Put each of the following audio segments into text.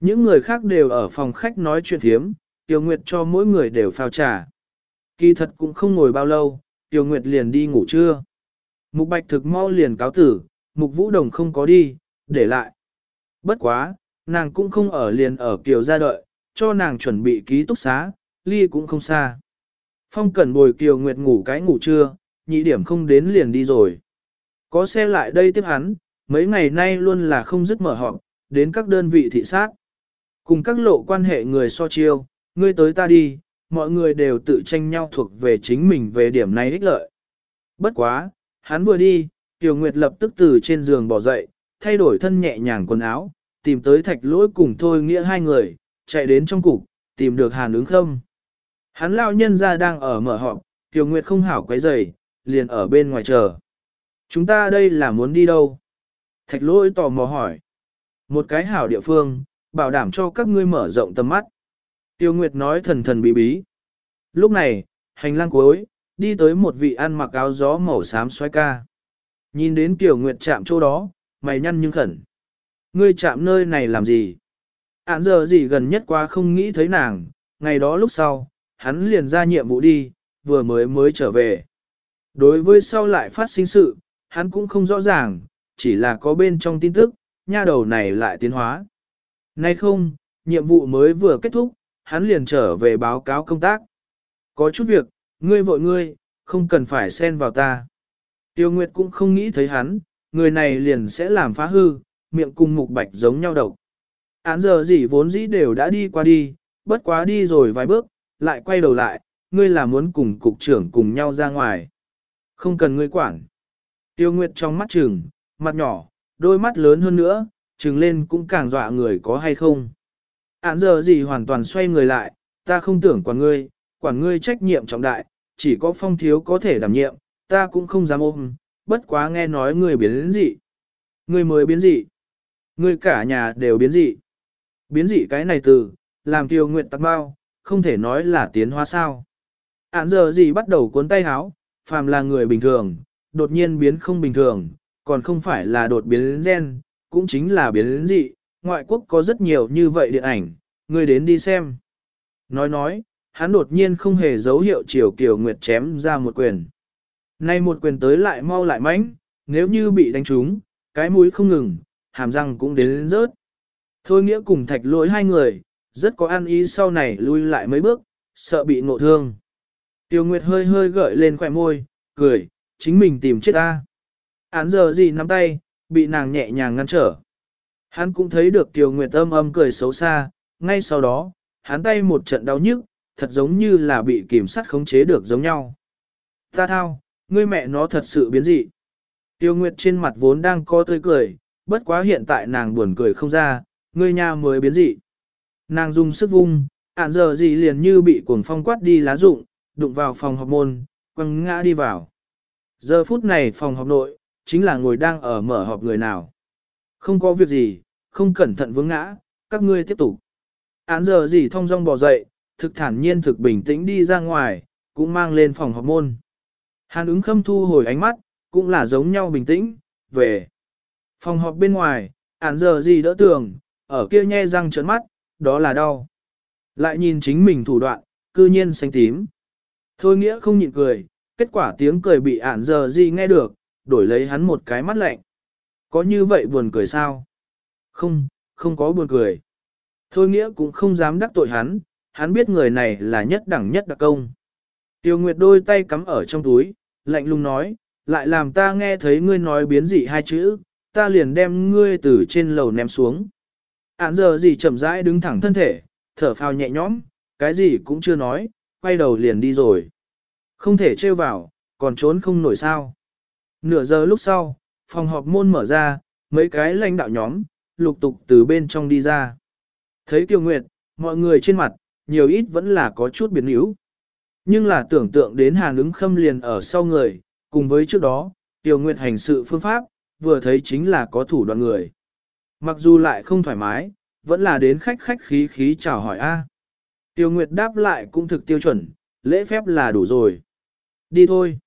Những người khác đều ở phòng khách nói chuyện thiếm, Tiêu Nguyệt cho mỗi người đều phao trà. Kỳ thật cũng không ngồi bao lâu, Tiêu Nguyệt liền đi ngủ trưa. Mục Bạch thực mau liền cáo tử, Mục Vũ Đồng không có đi, để lại. Bất quá, nàng cũng không ở liền ở Kiều gia đợi, cho nàng chuẩn bị ký túc xá, ly cũng không xa. Phong Cẩn bồi Kiều Nguyệt ngủ cái ngủ trưa, nhị điểm không đến liền đi rồi. Có xe lại đây tiếp hắn, mấy ngày nay luôn là không dứt mở họp, đến các đơn vị thị sát. Cùng các lộ quan hệ người so chiêu, ngươi tới ta đi, mọi người đều tự tranh nhau thuộc về chính mình về điểm này ích lợi. Bất quá, hắn vừa đi, Tiểu Nguyệt lập tức từ trên giường bỏ dậy, thay đổi thân nhẹ nhàng quần áo, tìm tới thạch lỗi cùng thôi nghĩa hai người, chạy đến trong cục, tìm được hàn ứng không Hắn lao nhân ra đang ở mở họp, Tiểu Nguyệt không hảo quấy rầy, liền ở bên ngoài chờ. Chúng ta đây là muốn đi đâu? Thạch lỗi tò mò hỏi. Một cái hảo địa phương, bảo đảm cho các ngươi mở rộng tầm mắt. Tiêu Nguyệt nói thần thần bí bí. Lúc này, hành lang cuối, đi tới một vị ăn mặc áo gió màu xám xoay ca. Nhìn đến Tiểu Nguyệt chạm chỗ đó, mày nhăn nhưng khẩn. Ngươi chạm nơi này làm gì? Án giờ gì gần nhất quá không nghĩ thấy nàng, ngày đó lúc sau, hắn liền ra nhiệm vụ đi, vừa mới mới trở về. Đối với sau lại phát sinh sự, hắn cũng không rõ ràng, chỉ là có bên trong tin tức, nha đầu này lại tiến hóa. Nay không, nhiệm vụ mới vừa kết thúc, hắn liền trở về báo cáo công tác. Có chút việc, ngươi vội ngươi, không cần phải xen vào ta. Tiêu Nguyệt cũng không nghĩ thấy hắn, người này liền sẽ làm phá hư, miệng cùng mục bạch giống nhau độc. Án giờ gì vốn dĩ đều đã đi qua đi, bất quá đi rồi vài bước, lại quay đầu lại, ngươi là muốn cùng cục trưởng cùng nhau ra ngoài. Không cần ngươi quản. Tiêu Nguyệt trong mắt trừng, mặt nhỏ, đôi mắt lớn hơn nữa, trừng lên cũng càng dọa người có hay không. Án giờ gì hoàn toàn xoay người lại, ta không tưởng quản ngươi, quản ngươi trách nhiệm trọng đại, chỉ có phong thiếu có thể đảm nhiệm, ta cũng không dám ôm, bất quá nghe nói ngươi biến dị. Ngươi mới biến dị. Ngươi cả nhà đều biến dị. Biến dị cái này từ, làm tiêu nguyện tắc bao, không thể nói là tiến hóa sao. Án giờ gì bắt đầu cuốn tay háo, phàm là người bình thường, đột nhiên biến không bình thường, còn không phải là đột biến gen, cũng chính là biến dị, ngoại quốc có rất nhiều như vậy điện ảnh, người đến đi xem. Nói nói, hắn đột nhiên không hề dấu hiệu chiều kiều nguyệt chém ra một quyền. Nay một quyền tới lại mau lại mãnh, nếu như bị đánh trúng, cái mũi không ngừng, hàm răng cũng đến, đến rớt. Thôi nghĩa cùng thạch lỗi hai người, rất có ăn ý sau này lui lại mấy bước, sợ bị ngộ thương. Tiêu Nguyệt hơi hơi gợi lên khỏe môi, cười, chính mình tìm chết ta. Án giờ gì nắm tay, bị nàng nhẹ nhàng ngăn trở. Hắn cũng thấy được Tiêu Nguyệt âm âm cười xấu xa, ngay sau đó, hắn tay một trận đau nhức, thật giống như là bị kiểm sát khống chế được giống nhau. Ta thao, ngươi mẹ nó thật sự biến dị. Tiêu Nguyệt trên mặt vốn đang có tươi cười, bất quá hiện tại nàng buồn cười không ra, ngươi nha mới biến dị. Nàng dùng sức vung, ản giờ gì liền như bị cuồng phong quát đi lá rụng, đụng vào phòng học môn, quăng ngã đi vào. Giờ phút này phòng học nội, chính là ngồi đang ở mở họp người nào. Không có việc gì, không cẩn thận vướng ngã, các ngươi tiếp tục. Án giờ gì thông dong bò dậy, thực thản nhiên thực bình tĩnh đi ra ngoài, cũng mang lên phòng họp môn. Hàn ứng khâm thu hồi ánh mắt, cũng là giống nhau bình tĩnh, về. Phòng họp bên ngoài, án giờ gì đỡ tường, ở kia nhe răng trợn mắt, đó là đau. Lại nhìn chính mình thủ đoạn, cư nhiên xanh tím. Thôi nghĩa không nhịn cười, kết quả tiếng cười bị ản giờ gì nghe được, đổi lấy hắn một cái mắt lạnh. Có như vậy buồn cười sao? Không, không có buồn cười. Thôi nghĩa cũng không dám đắc tội hắn, hắn biết người này là nhất đẳng nhất đặc công. Tiêu Nguyệt đôi tay cắm ở trong túi, lạnh lùng nói, lại làm ta nghe thấy ngươi nói biến dị hai chữ, ta liền đem ngươi từ trên lầu ném xuống. Án giờ gì chậm rãi đứng thẳng thân thể, thở phào nhẹ nhõm, cái gì cũng chưa nói, quay đầu liền đi rồi. Không thể trêu vào, còn trốn không nổi sao. Nửa giờ lúc sau, phòng họp môn mở ra, mấy cái lãnh đạo nhóm, lục tục từ bên trong đi ra. Thấy Kiều Nguyệt, mọi người trên mặt, nhiều ít vẫn là có chút biến yếu. Nhưng là tưởng tượng đến Hàn ứng khâm liền ở sau người, cùng với trước đó, Kiều Nguyệt hành sự phương pháp, vừa thấy chính là có thủ đoạn người. Mặc dù lại không thoải mái, vẫn là đến khách khách khí khí chào hỏi a. Tiêu Nguyệt đáp lại cũng thực tiêu chuẩn, lễ phép là đủ rồi. Đi thôi.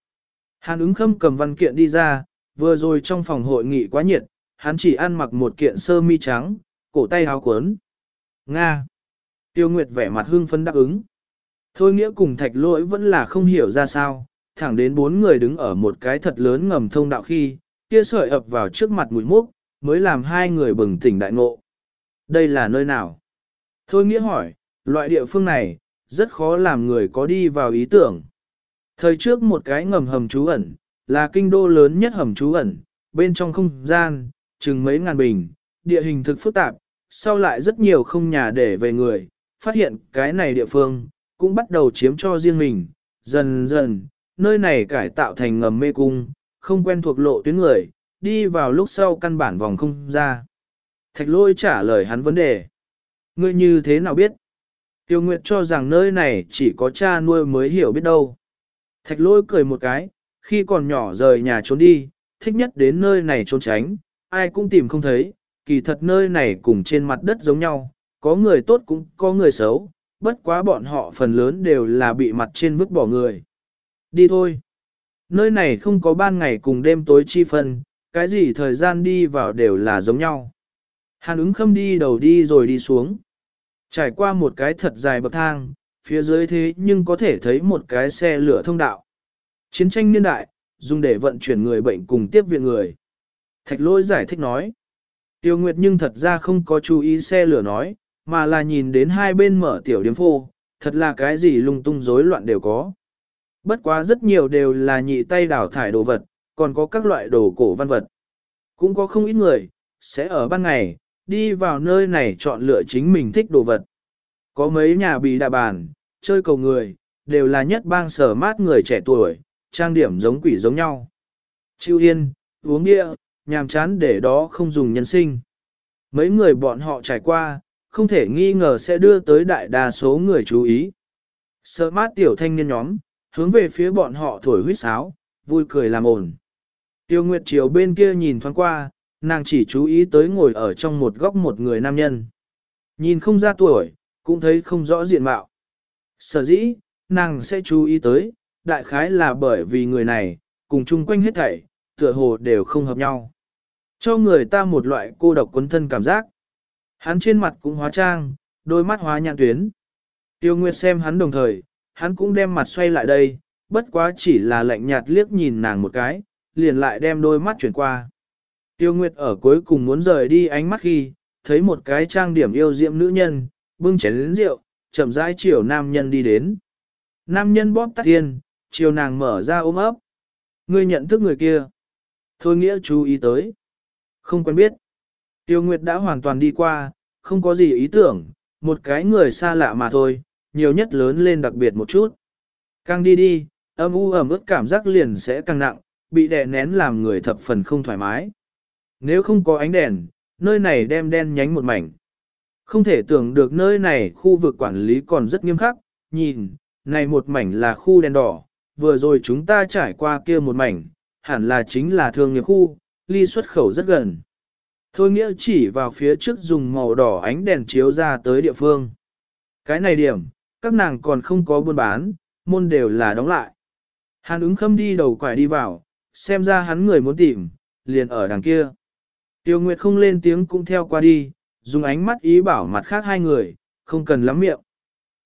Hàn ứng khâm cầm văn kiện đi ra, vừa rồi trong phòng hội nghị quá nhiệt, hắn chỉ ăn mặc một kiện sơ mi trắng, cổ tay áo cuốn. Nga. Tiêu Nguyệt vẻ mặt hưng phấn đáp ứng. Thôi nghĩa cùng thạch lỗi vẫn là không hiểu ra sao, thẳng đến bốn người đứng ở một cái thật lớn ngầm thông đạo khi, kia sợi ập vào trước mặt mũi múc, mới làm hai người bừng tỉnh đại ngộ. Đây là nơi nào? Thôi nghĩa hỏi, loại địa phương này, rất khó làm người có đi vào ý tưởng. Thời trước một cái ngầm hầm trú ẩn, là kinh đô lớn nhất hầm trú ẩn, bên trong không gian, chừng mấy ngàn bình, địa hình thực phức tạp, sau lại rất nhiều không nhà để về người, phát hiện cái này địa phương, cũng bắt đầu chiếm cho riêng mình, dần dần, nơi này cải tạo thành ngầm mê cung, không quen thuộc lộ tuyến người, đi vào lúc sau căn bản vòng không ra. Thạch lôi trả lời hắn vấn đề. Ngươi như thế nào biết? Tiêu Nguyệt cho rằng nơi này chỉ có cha nuôi mới hiểu biết đâu. Thạch lôi cười một cái, khi còn nhỏ rời nhà trốn đi, thích nhất đến nơi này trốn tránh, ai cũng tìm không thấy, kỳ thật nơi này cùng trên mặt đất giống nhau, có người tốt cũng có người xấu, bất quá bọn họ phần lớn đều là bị mặt trên vứt bỏ người. Đi thôi. Nơi này không có ban ngày cùng đêm tối chi phân, cái gì thời gian đi vào đều là giống nhau. Hàn ứng khâm đi đầu đi rồi đi xuống. Trải qua một cái thật dài bậc thang, phía dưới thế nhưng có thể thấy một cái xe lửa thông đạo. Chiến tranh niên đại, dùng để vận chuyển người bệnh cùng tiếp viện người. Thạch lôi giải thích nói. Tiêu Nguyệt nhưng thật ra không có chú ý xe lửa nói, mà là nhìn đến hai bên mở tiểu điếm phô, thật là cái gì lung tung rối loạn đều có. Bất quá rất nhiều đều là nhị tay đảo thải đồ vật, còn có các loại đồ cổ văn vật. Cũng có không ít người, sẽ ở ban ngày, đi vào nơi này chọn lựa chính mình thích đồ vật. Có mấy nhà bị đà bàn, chơi cầu người, đều là nhất bang sở mát người trẻ tuổi, trang điểm giống quỷ giống nhau. Chiêu yên, uống bia, nhàm chán để đó không dùng nhân sinh. Mấy người bọn họ trải qua, không thể nghi ngờ sẽ đưa tới đại đa số người chú ý. Sở mát tiểu thanh niên nhóm, hướng về phía bọn họ thổi huýt sáo, vui cười làm ồn. Tiêu Nguyệt Triều bên kia nhìn thoáng qua, nàng chỉ chú ý tới ngồi ở trong một góc một người nam nhân. Nhìn không ra tuổi, cũng thấy không rõ diện mạo. Sở dĩ, nàng sẽ chú ý tới, đại khái là bởi vì người này, cùng chung quanh hết thảy, tựa hồ đều không hợp nhau. Cho người ta một loại cô độc quấn thân cảm giác. Hắn trên mặt cũng hóa trang, đôi mắt hóa nhãn tuyến. Tiêu Nguyệt xem hắn đồng thời, hắn cũng đem mặt xoay lại đây, bất quá chỉ là lạnh nhạt liếc nhìn nàng một cái, liền lại đem đôi mắt chuyển qua. Tiêu Nguyệt ở cuối cùng muốn rời đi ánh mắt khi, thấy một cái trang điểm yêu diệm nữ nhân, bưng chén lĩnh rượu, chậm rãi chiều nam nhân đi đến. Nam nhân bóp tắt tiên, chiều nàng mở ra ôm ấp. Ngươi nhận thức người kia. Thôi nghĩa chú ý tới. Không quen biết. Tiêu Nguyệt đã hoàn toàn đi qua, không có gì ý tưởng, một cái người xa lạ mà thôi, nhiều nhất lớn lên đặc biệt một chút. Càng đi đi, âm u ẩm ướt cảm giác liền sẽ càng nặng, bị đè nén làm người thập phần không thoải mái. Nếu không có ánh đèn, nơi này đem đen nhánh một mảnh. Không thể tưởng được nơi này khu vực quản lý còn rất nghiêm khắc, nhìn, này một mảnh là khu đèn đỏ, vừa rồi chúng ta trải qua kia một mảnh, hẳn là chính là thương nghiệp khu, ly xuất khẩu rất gần. Thôi nghĩa chỉ vào phía trước dùng màu đỏ ánh đèn chiếu ra tới địa phương. Cái này điểm, các nàng còn không có buôn bán, môn đều là đóng lại. Hàn ứng khâm đi đầu quải đi vào, xem ra hắn người muốn tìm, liền ở đằng kia. Tiêu Nguyệt không lên tiếng cũng theo qua đi, dùng ánh mắt ý bảo mặt khác hai người, không cần lắm miệng.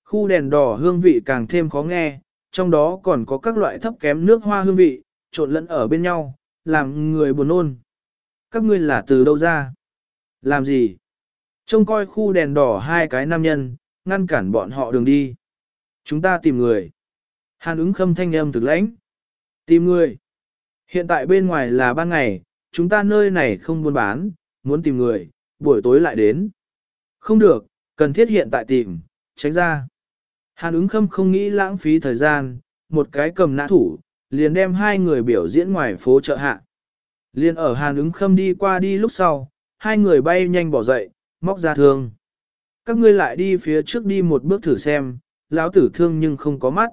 Khu đèn đỏ hương vị càng thêm khó nghe, trong đó còn có các loại thấp kém nước hoa hương vị, trộn lẫn ở bên nhau, làm người buồn nôn. Các ngươi là từ đâu ra? Làm gì? Trông coi khu đèn đỏ hai cái nam nhân, ngăn cản bọn họ đường đi. Chúng ta tìm người. Hàn ứng khâm thanh âm thực lãnh. Tìm người. Hiện tại bên ngoài là ban ngày, chúng ta nơi này không buôn bán, muốn tìm người, buổi tối lại đến. Không được, cần thiết hiện tại tìm, tránh ra. Hàn ứng khâm không nghĩ lãng phí thời gian, một cái cầm nã thủ, liền đem hai người biểu diễn ngoài phố chợ hạ. Liền ở hàn ứng khâm đi qua đi lúc sau, hai người bay nhanh bỏ dậy, móc ra thương. Các ngươi lại đi phía trước đi một bước thử xem, lão tử thương nhưng không có mắt.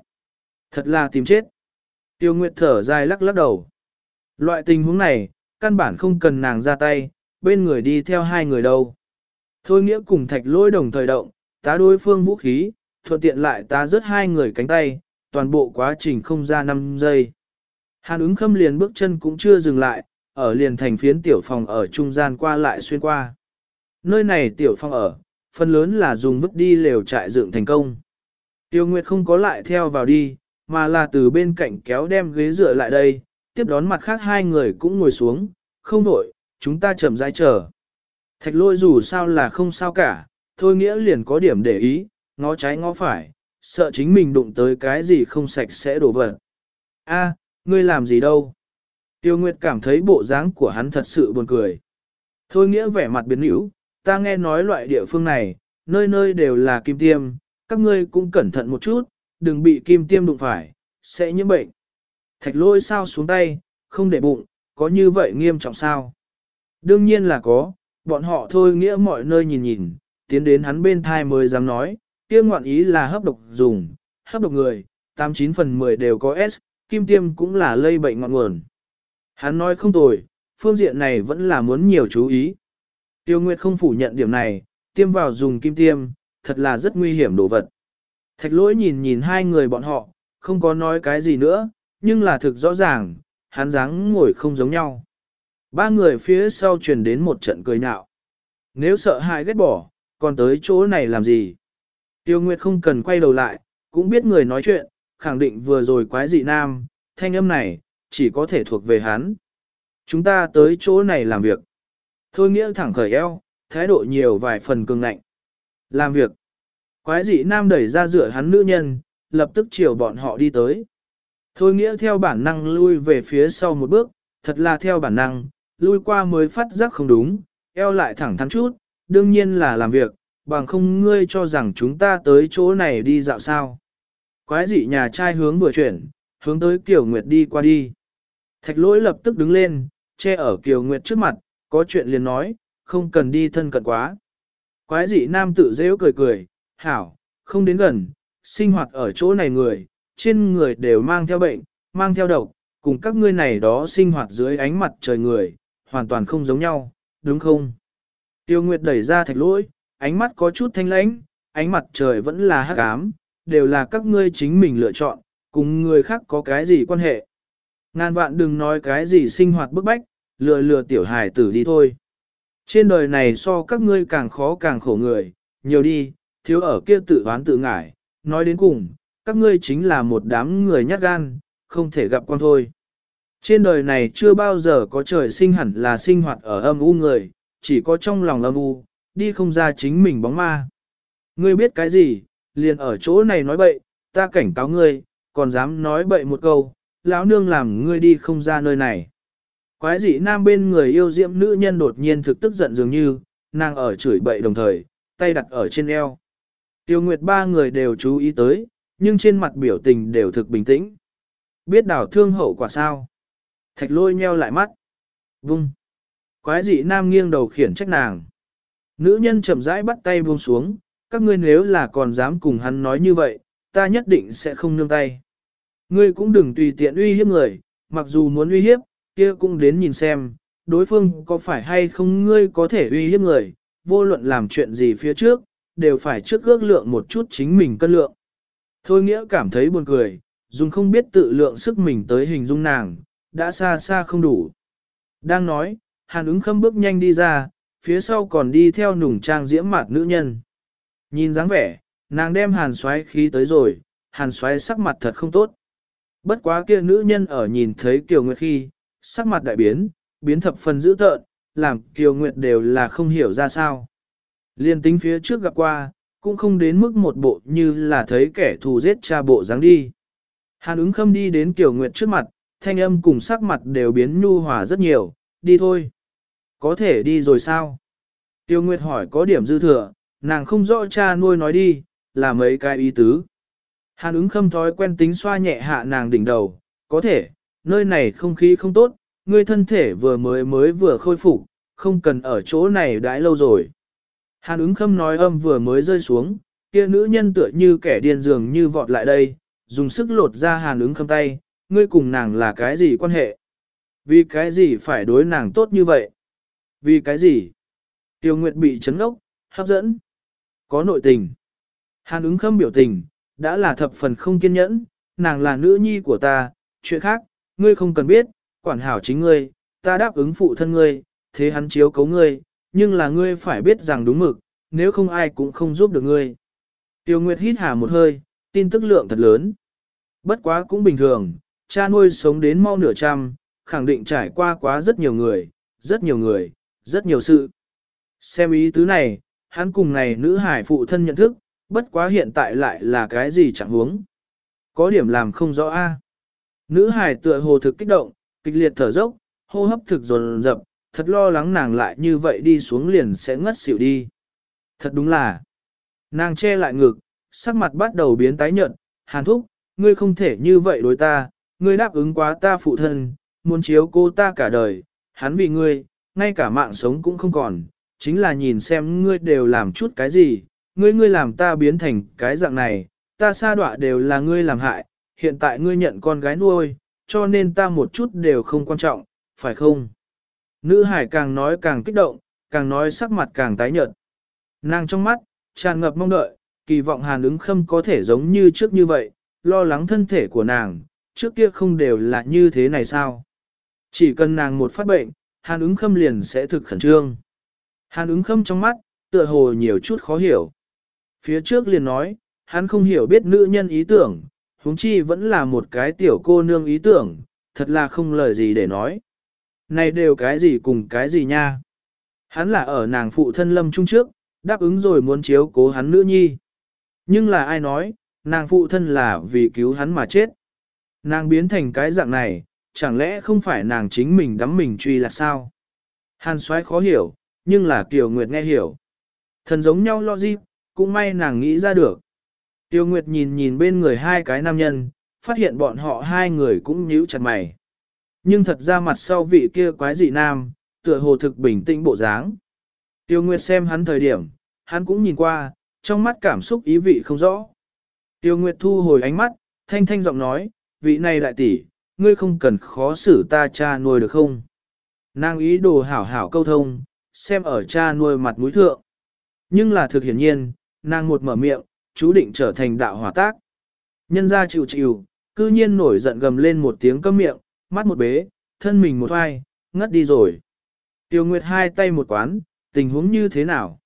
Thật là tìm chết. Tiêu Nguyệt thở dài lắc lắc đầu. Loại tình huống này, căn bản không cần nàng ra tay, bên người đi theo hai người đâu. Thôi nghĩa cùng thạch lôi đồng thời động, tá đối phương vũ khí, thuận tiện lại tá rớt hai người cánh tay, toàn bộ quá trình không ra 5 giây. Hàn ứng khâm liền bước chân cũng chưa dừng lại, ở liền thành phiến tiểu phòng ở trung gian qua lại xuyên qua. Nơi này tiểu phòng ở, phần lớn là dùng vứt đi lều trại dựng thành công. Tiêu Nguyệt không có lại theo vào đi, mà là từ bên cạnh kéo đem ghế dựa lại đây, tiếp đón mặt khác hai người cũng ngồi xuống, không đổi, chúng ta chậm rãi chờ. Thạch lôi dù sao là không sao cả, thôi nghĩa liền có điểm để ý, ngó trái ngó phải, sợ chính mình đụng tới cái gì không sạch sẽ đổ vật. A, ngươi làm gì đâu? Tiêu Nguyệt cảm thấy bộ dáng của hắn thật sự buồn cười. Thôi nghĩa vẻ mặt biến hữu, ta nghe nói loại địa phương này, nơi nơi đều là kim tiêm, các ngươi cũng cẩn thận một chút, đừng bị kim tiêm đụng phải, sẽ nhiễm bệnh. Thạch lôi sao xuống tay, không để bụng, có như vậy nghiêm trọng sao? Đương nhiên là có, bọn họ thôi nghĩa mọi nơi nhìn nhìn, tiến đến hắn bên thai mới dám nói, kia ngoạn ý là hấp độc dùng, hấp độc người, 89 phần 10 đều có S, kim tiêm cũng là lây bệnh ngọn nguồn. Hắn nói không tồi, phương diện này vẫn là muốn nhiều chú ý. Tiêu Nguyệt không phủ nhận điểm này, tiêm vào dùng kim tiêm, thật là rất nguy hiểm đồ vật. Thạch lỗi nhìn nhìn hai người bọn họ, không có nói cái gì nữa, nhưng là thực rõ ràng, hắn dáng ngồi không giống nhau. Ba người phía sau truyền đến một trận cười nhạo. Nếu sợ hãi ghét bỏ, còn tới chỗ này làm gì? Tiêu Nguyệt không cần quay đầu lại, cũng biết người nói chuyện, khẳng định vừa rồi quái dị nam, thanh âm này, chỉ có thể thuộc về hắn. Chúng ta tới chỗ này làm việc. Thôi nghĩa thẳng khởi eo, thái độ nhiều vài phần cường ngạnh. Làm việc. Quái dị nam đẩy ra rửa hắn nữ nhân, lập tức chiều bọn họ đi tới. Thôi nghĩa theo bản năng lui về phía sau một bước, thật là theo bản năng, lui qua mới phát giác không đúng, eo lại thẳng thắn chút, đương nhiên là làm việc, bằng không ngươi cho rằng chúng ta tới chỗ này đi dạo sao. Quái dị nhà trai hướng vừa chuyển, hướng tới Kiều Nguyệt đi qua đi. Thạch lỗi lập tức đứng lên, che ở Kiều Nguyệt trước mặt, có chuyện liền nói, không cần đi thân cận quá. Quái dị nam tự dễ cười cười, hảo, không đến gần, sinh hoạt ở chỗ này người, trên người đều mang theo bệnh, mang theo độc, cùng các ngươi này đó sinh hoạt dưới ánh mặt trời người, hoàn toàn không giống nhau, đúng không? Tiêu Nguyệt đẩy ra thạch lỗi, ánh mắt có chút thanh lãnh, ánh mặt trời vẫn là hắc ám, đều là các ngươi chính mình lựa chọn, cùng người khác có cái gì quan hệ. Ngàn vạn đừng nói cái gì sinh hoạt bức bách, lừa lừa tiểu hài tử đi thôi. Trên đời này so các ngươi càng khó càng khổ người, nhiều đi, thiếu ở kia tự oán tự ngải, nói đến cùng, các ngươi chính là một đám người nhát gan, không thể gặp con thôi. Trên đời này chưa bao giờ có trời sinh hẳn là sinh hoạt ở âm u người, chỉ có trong lòng âm u, đi không ra chính mình bóng ma. Ngươi biết cái gì, liền ở chỗ này nói bậy, ta cảnh cáo ngươi, còn dám nói bậy một câu, lão nương làm ngươi đi không ra nơi này. Quái dị nam bên người yêu diệm nữ nhân đột nhiên thực tức giận dường như, nàng ở chửi bậy đồng thời, tay đặt ở trên eo. Tiêu Nguyệt ba người đều chú ý tới, nhưng trên mặt biểu tình đều thực bình tĩnh. Biết đảo thương hậu quả sao? Thạch lôi nheo lại mắt. Vung. Quái dị nam nghiêng đầu khiển trách nàng. Nữ nhân chậm rãi bắt tay buông xuống, các ngươi nếu là còn dám cùng hắn nói như vậy, ta nhất định sẽ không nương tay. Ngươi cũng đừng tùy tiện uy hiếp người, mặc dù muốn uy hiếp, kia cũng đến nhìn xem, đối phương có phải hay không ngươi có thể uy hiếp người, vô luận làm chuyện gì phía trước, đều phải trước ước lượng một chút chính mình cân lượng. Thôi nghĩa cảm thấy buồn cười, dùng không biết tự lượng sức mình tới hình dung nàng, đã xa xa không đủ. Đang nói, hàn ứng khâm bước nhanh đi ra, phía sau còn đi theo nùng trang diễm mặt nữ nhân. Nhìn dáng vẻ, nàng đem hàn xoáy khí tới rồi, hàn xoáy sắc mặt thật không tốt. Bất quá kia nữ nhân ở nhìn thấy Kiều Nguyệt khi, sắc mặt đại biến, biến thập phần dữ tợn, làm Kiều Nguyệt đều là không hiểu ra sao. Liên tính phía trước gặp qua, cũng không đến mức một bộ như là thấy kẻ thù giết cha bộ dáng đi. Hàn ứng khâm đi đến Kiều Nguyệt trước mặt, thanh âm cùng sắc mặt đều biến nhu hòa rất nhiều, đi thôi. Có thể đi rồi sao? Tiêu Nguyệt hỏi có điểm dư thừa, nàng không rõ cha nuôi nói đi, là mấy cái ý tứ. Hàn ứng khâm thói quen tính xoa nhẹ hạ nàng đỉnh đầu, có thể, nơi này không khí không tốt, ngươi thân thể vừa mới mới vừa khôi phục, không cần ở chỗ này đãi lâu rồi. Hàn ứng khâm nói âm vừa mới rơi xuống, kia nữ nhân tựa như kẻ điên dường như vọt lại đây, dùng sức lột ra hàn ứng khâm tay, ngươi cùng nàng là cái gì quan hệ? Vì cái gì phải đối nàng tốt như vậy? Vì cái gì? Tiêu Nguyệt bị chấn ốc, hấp dẫn. Có nội tình. Hàn ứng khâm biểu tình, đã là thập phần không kiên nhẫn, nàng là nữ nhi của ta, chuyện khác, ngươi không cần biết, quản hảo chính ngươi, ta đáp ứng phụ thân ngươi, thế hắn chiếu cấu ngươi, nhưng là ngươi phải biết rằng đúng mực, nếu không ai cũng không giúp được ngươi. Tiêu Nguyệt hít hà một hơi, tin tức lượng thật lớn. Bất quá cũng bình thường, cha nuôi sống đến mau nửa trăm, khẳng định trải qua quá rất nhiều người, rất nhiều người, rất nhiều sự. Xem ý tứ này, hắn cùng này nữ hải phụ thân nhận thức, bất quá hiện tại lại là cái gì chẳng huống. Có điểm làm không rõ a. Nữ hải tựa hồ thực kích động, kịch liệt thở dốc, hô hấp thực dồn dập, thật lo lắng nàng lại như vậy đi xuống liền sẽ ngất xỉu đi. Thật đúng là, nàng che lại ngực, sắc mặt bắt đầu biến tái nhợt, hàn thúc, ngươi không thể như vậy đối ta, ngươi đáp ứng quá ta phụ thân, muốn chiếu cô ta cả đời, hắn vì ngươi, ngay cả mạng sống cũng không còn, chính là nhìn xem ngươi đều làm chút cái gì, ngươi ngươi làm ta biến thành cái dạng này, ta xa đọa đều là ngươi làm hại, hiện tại ngươi nhận con gái nuôi, cho nên ta một chút đều không quan trọng, phải không? Nữ hải càng nói càng kích động, càng nói sắc mặt càng tái nhợt. Nàng trong mắt, tràn ngập mong đợi, kỳ vọng hàn ứng khâm có thể giống như trước như vậy, lo lắng thân thể của nàng, trước kia không đều là như thế này sao? Chỉ cần nàng một phát bệnh, hàn ứng khâm liền sẽ thực khẩn trương. Hàn ứng khâm trong mắt, tựa hồ nhiều chút khó hiểu. Phía trước liền nói, hắn không hiểu biết nữ nhân ý tưởng, huống chi vẫn là một cái tiểu cô nương ý tưởng, thật là không lời gì để nói. Này đều cái gì cùng cái gì nha? Hắn là ở nàng phụ thân lâm trung trước, đáp ứng rồi muốn chiếu cố hắn nữ nhi. Nhưng là ai nói, nàng phụ thân là vì cứu hắn mà chết. Nàng biến thành cái dạng này, chẳng lẽ không phải nàng chính mình đắm mình truy là sao? Hàn Soái khó hiểu, nhưng là Kiều Nguyệt nghe hiểu. Thần giống nhau lo gì, cũng may nàng nghĩ ra được. Tiêu Nguyệt nhìn nhìn bên người hai cái nam nhân, phát hiện bọn họ hai người cũng nhíu chặt mày. Nhưng thật ra mặt sau vị kia quái dị nam, tựa hồ thực bình tĩnh bộ dáng. Tiêu Nguyệt xem hắn thời điểm, hắn cũng nhìn qua, trong mắt cảm xúc ý vị không rõ. Tiêu Nguyệt thu hồi ánh mắt, thanh thanh giọng nói, vị này đại tỷ, ngươi không cần khó xử ta cha nuôi được không? Nàng ý đồ hảo hảo câu thông, xem ở cha nuôi mặt mũi thượng. Nhưng là thực hiển nhiên, nàng một mở miệng, chú định trở thành đạo hỏa tác. Nhân ra chịu chịu, cư nhiên nổi giận gầm lên một tiếng câm miệng, mắt một bế, thân mình một hoai, ngất đi rồi. Tiêu Nguyệt hai tay một quán, tình huống như thế nào?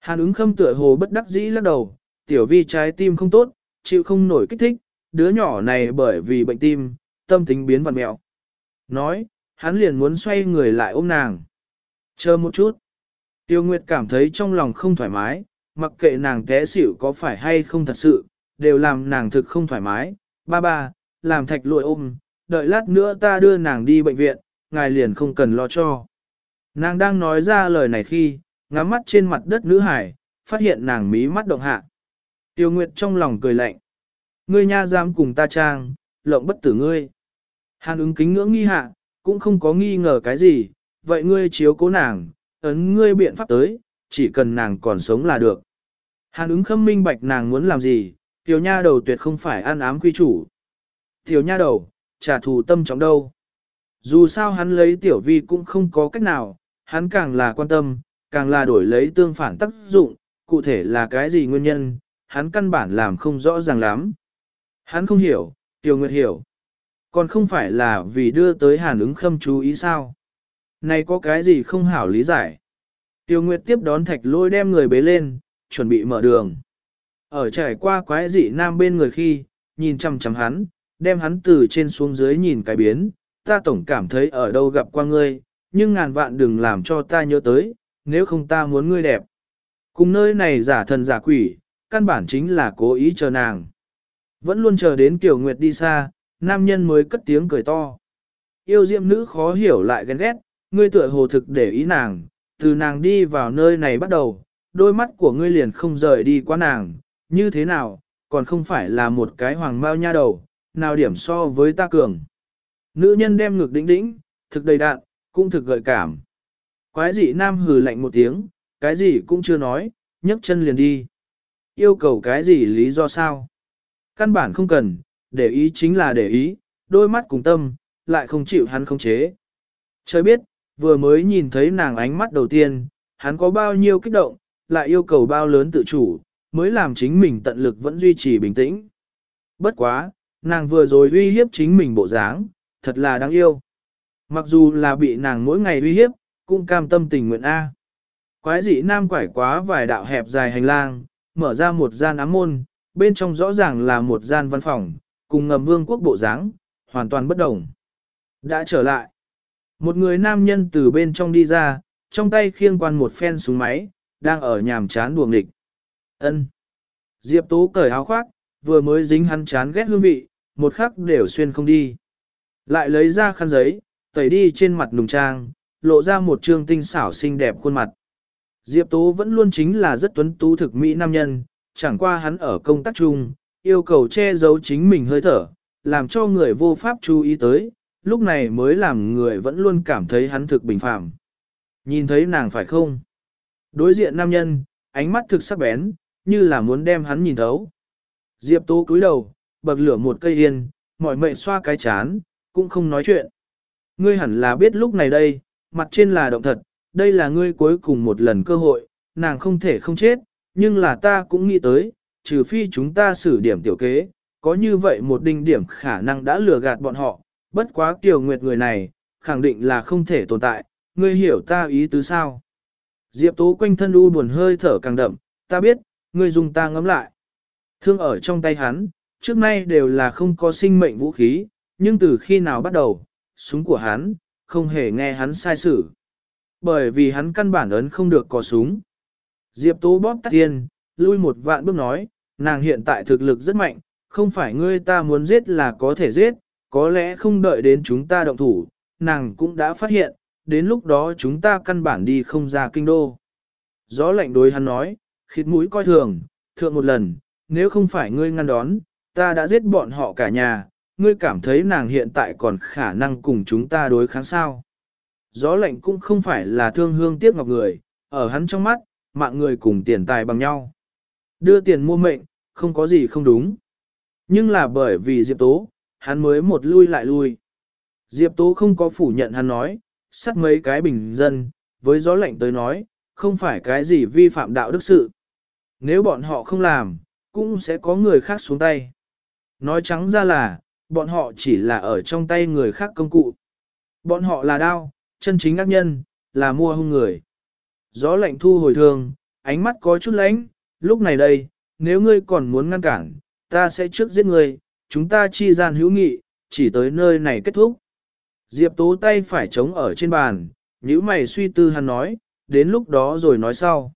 Hàn ứng khâm tựa hồ bất đắc dĩ lắc đầu, tiểu vi trái tim không tốt, chịu không nổi kích thích, đứa nhỏ này bởi vì bệnh tim, tâm tính biến vặn mẹo. Nói, hắn liền muốn xoay người lại ôm nàng. Chờ một chút. Tiêu Nguyệt cảm thấy trong lòng không thoải mái, mặc kệ nàng té xỉu có phải hay không thật sự, đều làm nàng thực không thoải mái. Ba ba, làm thạch lội ôm, đợi lát nữa ta đưa nàng đi bệnh viện, ngài liền không cần lo cho. Nàng đang nói ra lời này khi, ngắm mắt trên mặt đất nữ hải, phát hiện nàng mí mắt động hạ. Tiêu Nguyệt trong lòng cười lạnh. Ngươi nha dám cùng ta trang, lộng bất tử ngươi. Hàn ứng kính ngưỡng nghi hạ, cũng không có nghi ngờ cái gì, vậy ngươi chiếu cố nàng, ấn ngươi biện pháp tới, chỉ cần nàng còn sống là được. Hàn ứng khâm minh bạch nàng muốn làm gì, tiểu nha đầu tuyệt không phải ăn ám quy chủ. Tiểu nha đầu, trả thù tâm trọng đâu. Dù sao hắn lấy tiểu vi cũng không có cách nào, hắn càng là quan tâm, càng là đổi lấy tương phản tác dụng, cụ thể là cái gì nguyên nhân, hắn căn bản làm không rõ ràng lắm. Hắn không hiểu, Tiểu Nguyệt hiểu. Còn không phải là vì đưa tới hàn ứng khâm chú ý sao. Này có cái gì không hảo lý giải. Tiêu Nguyệt tiếp đón thạch lôi đem người bế lên, chuẩn bị mở đường. Ở trải qua quái dị nam bên người khi, nhìn chăm chăm hắn, đem hắn từ trên xuống dưới nhìn cái biến, ta tổng cảm thấy ở đâu gặp qua ngươi, nhưng ngàn vạn đừng làm cho ta nhớ tới, nếu không ta muốn ngươi đẹp. Cùng nơi này giả thần giả quỷ, căn bản chính là cố ý chờ nàng. Vẫn luôn chờ đến Kiều Nguyệt đi xa, nam nhân mới cất tiếng cười to. Yêu diệm nữ khó hiểu lại ghen ghét, ngươi tựa hồ thực để ý nàng, từ nàng đi vào nơi này bắt đầu, đôi mắt của ngươi liền không rời đi qua nàng, như thế nào, còn không phải là một cái hoàng mao nha đầu, nào điểm so với ta cường. Nữ nhân đem ngực đĩnh đĩnh, thực đầy đạn, cũng thực gợi cảm. Quái dị nam hừ lạnh một tiếng, cái gì cũng chưa nói, nhấc chân liền đi. Yêu cầu cái gì lý do sao? Căn bản không cần, để ý chính là để ý, đôi mắt cùng tâm, lại không chịu hắn không chế. Trời biết, vừa mới nhìn thấy nàng ánh mắt đầu tiên, hắn có bao nhiêu kích động, lại yêu cầu bao lớn tự chủ, mới làm chính mình tận lực vẫn duy trì bình tĩnh. Bất quá, nàng vừa rồi uy hiếp chính mình bộ dáng, thật là đáng yêu. Mặc dù là bị nàng mỗi ngày uy hiếp, cũng cam tâm tình nguyện A. Quái dị nam quải quá vài đạo hẹp dài hành lang, mở ra một gian ám môn, bên trong rõ ràng là một gian văn phòng, cùng ngầm vương quốc bộ dáng, hoàn toàn bất đồng. Đã trở lại. Một người nam nhân từ bên trong đi ra, trong tay khiêng quan một phen súng máy, đang ở nhàm chán đuồng địch. Ân. Diệp Tố cởi áo khoác, vừa mới dính hắn chán ghét hương vị, một khắc đều xuyên không đi. Lại lấy ra khăn giấy, tẩy đi trên mặt nùng trang, lộ ra một trương tinh xảo xinh đẹp khuôn mặt. Diệp Tố vẫn luôn chính là rất tuấn tú thực mỹ nam nhân, chẳng qua hắn ở công tác chung, yêu cầu che giấu chính mình hơi thở, làm cho người vô pháp chú ý tới, lúc này mới làm người vẫn luôn cảm thấy hắn thực bình phàm. Nhìn thấy nàng phải không? Đối diện nam nhân, ánh mắt thực sắc bén, như là muốn đem hắn nhìn thấu. Diệp Tố cúi đầu, bậc lửa một cây yên, mỏi mệnh xoa cái chán, cũng không nói chuyện. Ngươi hẳn là biết lúc này đây, mặt trên là động thật, đây là ngươi cuối cùng một lần cơ hội, nàng không thể không chết, nhưng là ta cũng nghĩ tới, trừ phi chúng ta xử điểm tiểu kế, có như vậy một đinh điểm khả năng đã lừa gạt bọn họ, bất quá kiều nguyệt người này, khẳng định là không thể tồn tại, ngươi hiểu ta ý tứ sao. Diệp Tố quanh thân u buồn hơi thở càng đậm, ta biết, ngươi dùng ta ngắm lại. Thương ở trong tay hắn, trước nay đều là không có sinh mệnh vũ khí, nhưng từ khi nào bắt đầu, súng của hắn, không hề nghe hắn sai sử. Bởi vì hắn căn bản ấn không được có súng. Diệp Tố bóp tắt thiên, lui một vạn bước nói, nàng hiện tại thực lực rất mạnh, không phải ngươi ta muốn giết là có thể giết, có lẽ không đợi đến chúng ta động thủ, nàng cũng đã phát hiện, đến lúc đó chúng ta căn bản đi không ra kinh đô. Gió lạnh đối hắn nói, khịt mũi coi thường, thượng một lần, nếu không phải ngươi ngăn đón, ta đã giết bọn họ cả nhà, ngươi cảm thấy nàng hiện tại còn khả năng cùng chúng ta đối kháng sao. Gió lạnh cũng không phải là thương hương tiếc ngọc người, ở hắn trong mắt, mạng người cùng tiền tài bằng nhau. Đưa tiền mua mệnh, không có gì không đúng. Nhưng là bởi vì Diệp Tố, hắn mới một lui lại lui. Diệp Tố không có phủ nhận hắn nói, sắt mấy cái bình dân, với gió lạnh tới nói, không phải cái gì vi phạm đạo đức sự. Nếu bọn họ không làm, cũng sẽ có người khác xuống tay. Nói trắng ra là, bọn họ chỉ là ở trong tay người khác công cụ. Bọn họ là đao, chân chính ác nhân, là mua hung người. Gió lạnh thu hồi thường, ánh mắt có chút lánh, lúc này đây, nếu ngươi còn muốn ngăn cản, ta sẽ trước giết ngươi, chúng ta chi gian hữu nghị, chỉ tới nơi này kết thúc. Diệp tố tay phải chống ở trên bàn, nhữ mày suy tư hắn nói, đến lúc đó rồi nói sau.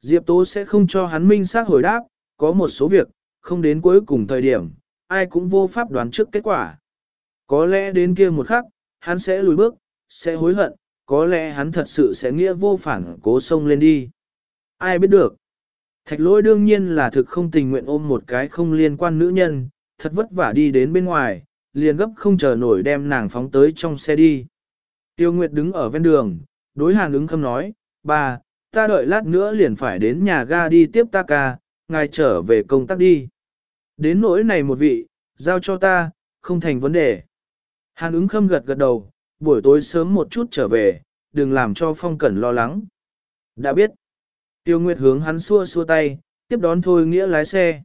Diệp tố sẽ không cho hắn minh xác hồi đáp, có một số việc, không đến cuối cùng thời điểm, ai cũng vô pháp đoán trước kết quả. Có lẽ đến kia một khắc, hắn sẽ lùi bước, sẽ hối hận, có lẽ hắn thật sự sẽ nghĩa vô phản cố sông lên đi. Ai biết được. Thạch lỗi đương nhiên là thực không tình nguyện ôm một cái không liên quan nữ nhân, thật vất vả đi đến bên ngoài, liền gấp không chờ nổi đem nàng phóng tới trong xe đi. Tiêu Nguyệt đứng ở ven đường, đối hàn ứng khâm nói, bà, ta đợi lát nữa liền phải đến nhà ga đi tiếp ta ca, ngài trở về công tác đi. Đến nỗi này một vị, giao cho ta, không thành vấn đề. Hàn ứng khâm gật gật đầu, buổi tối sớm một chút trở về, đừng làm cho phong cẩn lo lắng. Đã biết. Tiêu Nguyệt hướng hắn xua xua tay, tiếp đón thôi nghĩa lái xe.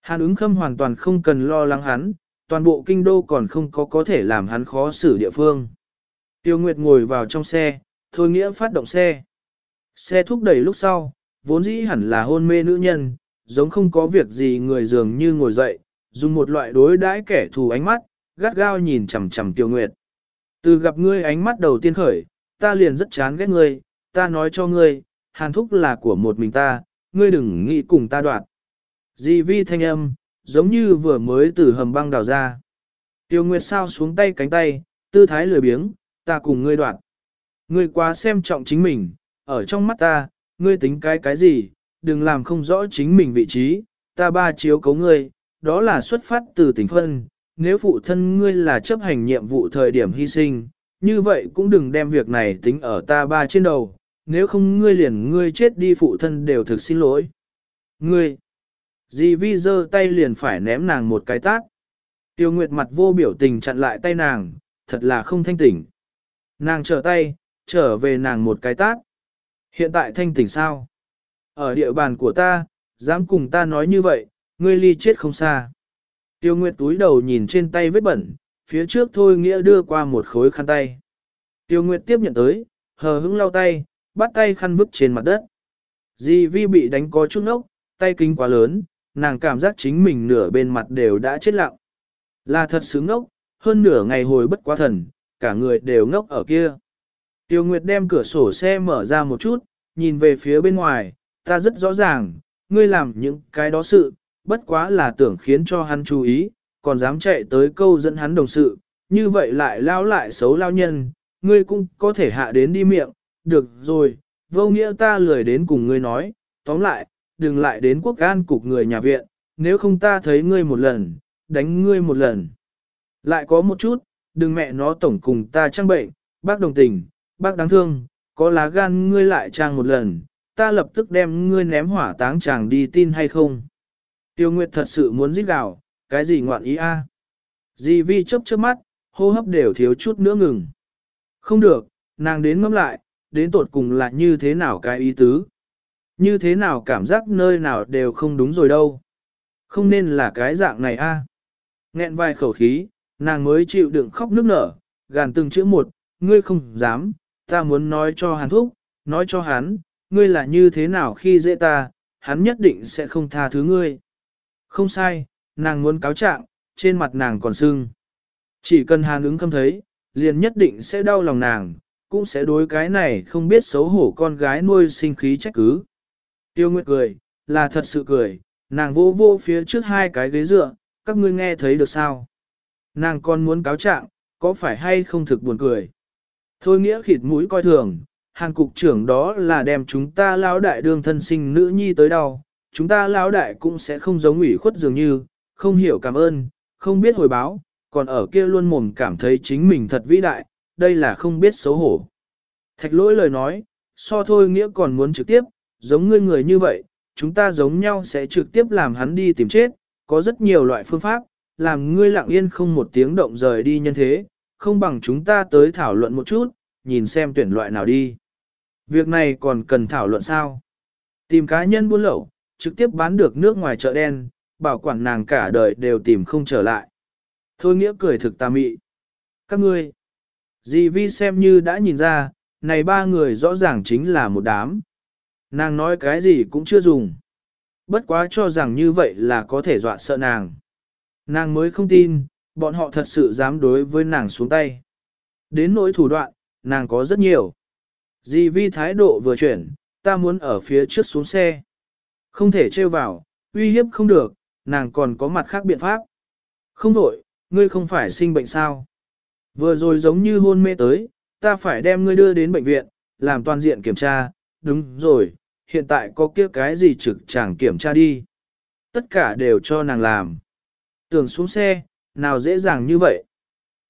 Hàn ứng khâm hoàn toàn không cần lo lắng hắn, toàn bộ kinh đô còn không có có thể làm hắn khó xử địa phương. Tiêu Nguyệt ngồi vào trong xe, thôi nghĩa phát động xe. Xe thúc đẩy lúc sau, vốn dĩ hẳn là hôn mê nữ nhân, giống không có việc gì người dường như ngồi dậy, dùng một loại đối đãi kẻ thù ánh mắt, gắt gao nhìn chằm chằm Tiêu Nguyệt. Từ gặp ngươi ánh mắt đầu tiên khởi, ta liền rất chán ghét ngươi, ta nói cho ngươi, hàn thúc là của một mình ta, ngươi đừng nghĩ cùng ta đoạt. Di vi thanh âm, giống như vừa mới từ hầm băng đào ra. Tiêu Nguyệt sao xuống tay cánh tay, tư thái lười biếng, ta cùng ngươi đoạt. Ngươi quá xem trọng chính mình, ở trong mắt ta, ngươi tính cái cái gì, đừng làm không rõ chính mình vị trí, ta ba chiếu cấu ngươi, đó là xuất phát từ tình phân, nếu phụ thân ngươi là chấp hành nhiệm vụ thời điểm hy sinh, như vậy cũng đừng đem việc này tính ở ta ba trên đầu, nếu không ngươi liền ngươi chết đi phụ thân đều thực xin lỗi. Ngươi, Di vi giơ tay liền phải ném nàng một cái tát. Tiêu Nguyệt mặt vô biểu tình chặn lại tay nàng, thật là không thanh tỉnh. Nàng trở tay, trở về nàng một cái tát. Hiện tại thanh tỉnh sao? Ở địa bàn của ta, dám cùng ta nói như vậy, ngươi ly chết không xa. Tiêu Nguyệt túi đầu nhìn trên tay vết bẩn, phía trước thôi nghĩa đưa qua một khối khăn tay. Tiêu Nguyệt tiếp nhận tới, hờ hững lau tay, bắt tay khăn vứt trên mặt đất. Di Vi bị đánh có chút nốc, tay kinh quá lớn, nàng cảm giác chính mình nửa bên mặt đều đã chết lặng. Là thật sướng ngốc, hơn nửa ngày hồi bất quá thần, cả người đều ngốc ở kia. Tiêu Nguyệt đem cửa sổ xe mở ra một chút, nhìn về phía bên ngoài, ta rất rõ ràng, ngươi làm những cái đó sự, bất quá là tưởng khiến cho hắn chú ý, còn dám chạy tới câu dẫn hắn đồng sự, như vậy lại lao lại xấu lao nhân, ngươi cũng có thể hạ đến đi miệng, được rồi, vô nghĩa ta lười đến cùng ngươi nói, tóm lại, đừng lại đến quốc an cục người nhà viện, nếu không ta thấy ngươi một lần, đánh ngươi một lần. Lại có một chút, đừng mẹ nó tổng cùng ta trang bệnh, bác đồng tình, bác đáng thương, có lá gan ngươi lại trang một lần, ta lập tức đem ngươi ném hỏa táng chàng đi tin hay không. Tiêu Nguyệt thật sự muốn giết gào, cái gì ngoạn ý a? À? Di vi chớp chớp mắt, hô hấp đều thiếu chút nữa ngừng. Không được, nàng đến ngâm lại, đến tột cùng là như thế nào cái ý tứ. Như thế nào cảm giác nơi nào đều không đúng rồi đâu. Không nên là cái dạng này a. Nghẹn vài khẩu khí, nàng mới chịu đựng khóc nước nở, gàn từng chữ một, ngươi không dám, ta muốn nói cho hắn thúc, nói cho hắn, ngươi là như thế nào khi dễ ta, hắn nhất định sẽ không tha thứ ngươi. Không sai, nàng muốn cáo trạng, trên mặt nàng còn sưng. Chỉ cần hàn ứng khâm thấy, liền nhất định sẽ đau lòng nàng, cũng sẽ đối cái này không biết xấu hổ con gái nuôi sinh khí trách cứ. Tiêu Nguyệt cười, là thật sự cười, nàng vô vô phía trước hai cái ghế dựa, các ngươi nghe thấy được sao? Nàng còn muốn cáo trạng, có phải hay không thực buồn cười? Thôi nghĩa khịt mũi coi thường, hàng cục trưởng đó là đem chúng ta lão đại đương thân sinh nữ nhi tới đâu, chúng ta lão đại cũng sẽ không giống ủy khuất dường như, không hiểu cảm ơn, không biết hồi báo, còn ở kia luôn mồm cảm thấy chính mình thật vĩ đại, đây là không biết xấu hổ. Thạch lỗi lời nói, so thôi nghĩa còn muốn trực tiếp, giống ngươi người như vậy, chúng ta giống nhau sẽ trực tiếp làm hắn đi tìm chết, có rất nhiều loại phương pháp, làm ngươi lặng yên không một tiếng động rời đi nhân thế, không bằng chúng ta tới thảo luận một chút, nhìn xem tuyển loại nào đi. Việc này còn cần thảo luận sao? Tìm cá nhân buôn lậu, trực tiếp bán được nước ngoài chợ đen, bảo quản nàng cả đời đều tìm không trở lại. Thôi nghĩa cười thực tà mị. Các ngươi, dì vi xem như đã nhìn ra, này ba người rõ ràng chính là một đám. Nàng nói cái gì cũng chưa dùng. Bất quá cho rằng như vậy là có thể dọa sợ nàng. Nàng mới không tin, bọn họ thật sự dám đối với nàng xuống tay. Đến nỗi thủ đoạn, nàng có rất nhiều. Dì vi thái độ vừa chuyển, ta muốn ở phía trước xuống xe. Không thể trêu vào, uy hiếp không được, nàng còn có mặt khác biện pháp. Không đổi, ngươi không phải sinh bệnh sao. Vừa rồi giống như hôn mê tới, ta phải đem ngươi đưa đến bệnh viện, làm toàn diện kiểm tra, đúng rồi, hiện tại có kia cái gì trực chẳng kiểm tra đi. Tất cả đều cho nàng làm. Tưởng xuống xe, nào dễ dàng như vậy.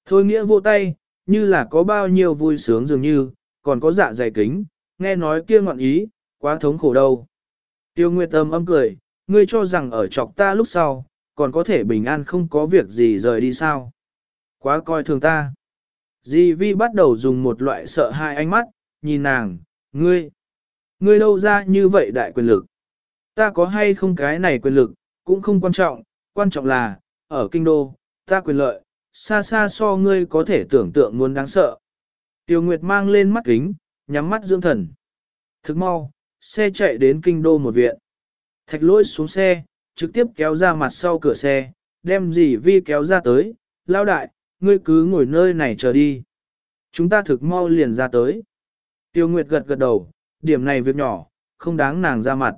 Thôi nghĩa vô tay, như là có bao nhiêu vui sướng dường như, còn có dạ dày kính, nghe nói kia ngọn ý, quá thống khổ đâu. Tiêu Nguyệt âm âm cười, ngươi cho rằng ở chọc ta lúc sau, còn có thể bình an không có việc gì rời đi sao. Quá coi thường ta. Di Vi bắt đầu dùng một loại sợ hai ánh mắt, nhìn nàng, ngươi, ngươi đâu ra như vậy đại quyền lực. Ta có hay không cái này quyền lực, cũng không quan trọng, quan trọng là, ở kinh đô, ta quyền lợi, xa xa so ngươi có thể tưởng tượng muốn đáng sợ. Tiêu Nguyệt mang lên mắt kính, nhắm mắt dưỡng thần. Thức mau, xe chạy đến kinh đô một viện. Thạch lỗi xuống xe, trực tiếp kéo ra mặt sau cửa xe, đem dì vi kéo ra tới, lao đại, ngươi cứ ngồi nơi này chờ đi. Chúng ta thực mau liền ra tới. Tiêu Nguyệt gật gật đầu, điểm này việc nhỏ, không đáng nàng ra mặt.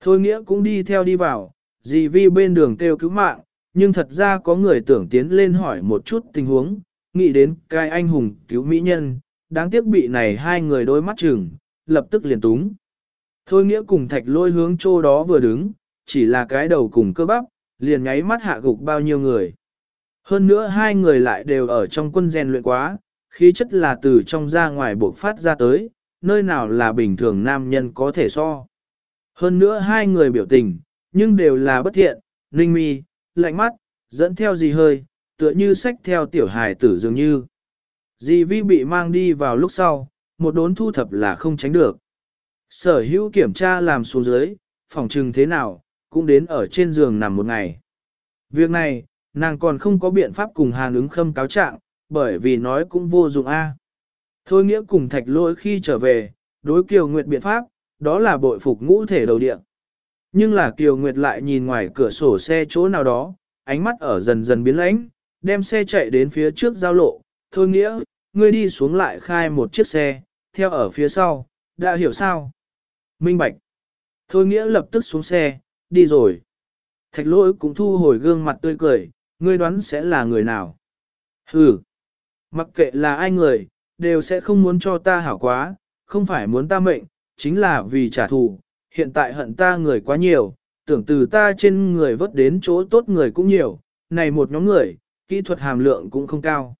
Thôi nghĩa cũng đi theo đi vào, dì vi bên đường kêu cứu mạng, nhưng thật ra có người tưởng tiến lên hỏi một chút tình huống, nghĩ đến cái anh hùng cứu mỹ nhân, đáng tiếc bị này hai người đôi mắt chừng, lập tức liền túng. Thôi nghĩa cùng thạch lôi hướng chỗ đó vừa đứng, chỉ là cái đầu cùng cơ bắp, liền nháy mắt hạ gục bao nhiêu người. Hơn nữa hai người lại đều ở trong quân rèn luyện quá, khí chất là từ trong ra ngoài buộc phát ra tới, nơi nào là bình thường nam nhân có thể so. Hơn nữa hai người biểu tình, nhưng đều là bất thiện, ninh mi, lạnh mắt, dẫn theo gì hơi, tựa như sách theo tiểu hài tử dường như. Dì vi bị mang đi vào lúc sau, một đốn thu thập là không tránh được. Sở hữu kiểm tra làm xuống dưới, phòng trừng thế nào, cũng đến ở trên giường nằm một ngày. Việc này, nàng còn không có biện pháp cùng hàn ứng khâm cáo trạng, bởi vì nói cũng vô dụng a. Thôi nghĩa cùng thạch lỗi khi trở về, đối Kiều Nguyệt biện pháp, đó là bội phục ngũ thể đầu địa. Nhưng là Kiều Nguyệt lại nhìn ngoài cửa sổ xe chỗ nào đó, ánh mắt ở dần dần biến lãnh, đem xe chạy đến phía trước giao lộ, thôi nghĩa, ngươi đi xuống lại khai một chiếc xe, theo ở phía sau, đã hiểu sao? Minh Bạch. Thôi nghĩa lập tức xuống xe, đi rồi. Thạch lỗi cũng thu hồi gương mặt tươi cười, ngươi đoán sẽ là người nào? Hừ. Mặc kệ là ai người, đều sẽ không muốn cho ta hảo quá, không phải muốn ta mệnh, chính là vì trả thù. Hiện tại hận ta người quá nhiều, tưởng từ ta trên người vớt đến chỗ tốt người cũng nhiều, này một nhóm người, kỹ thuật hàm lượng cũng không cao.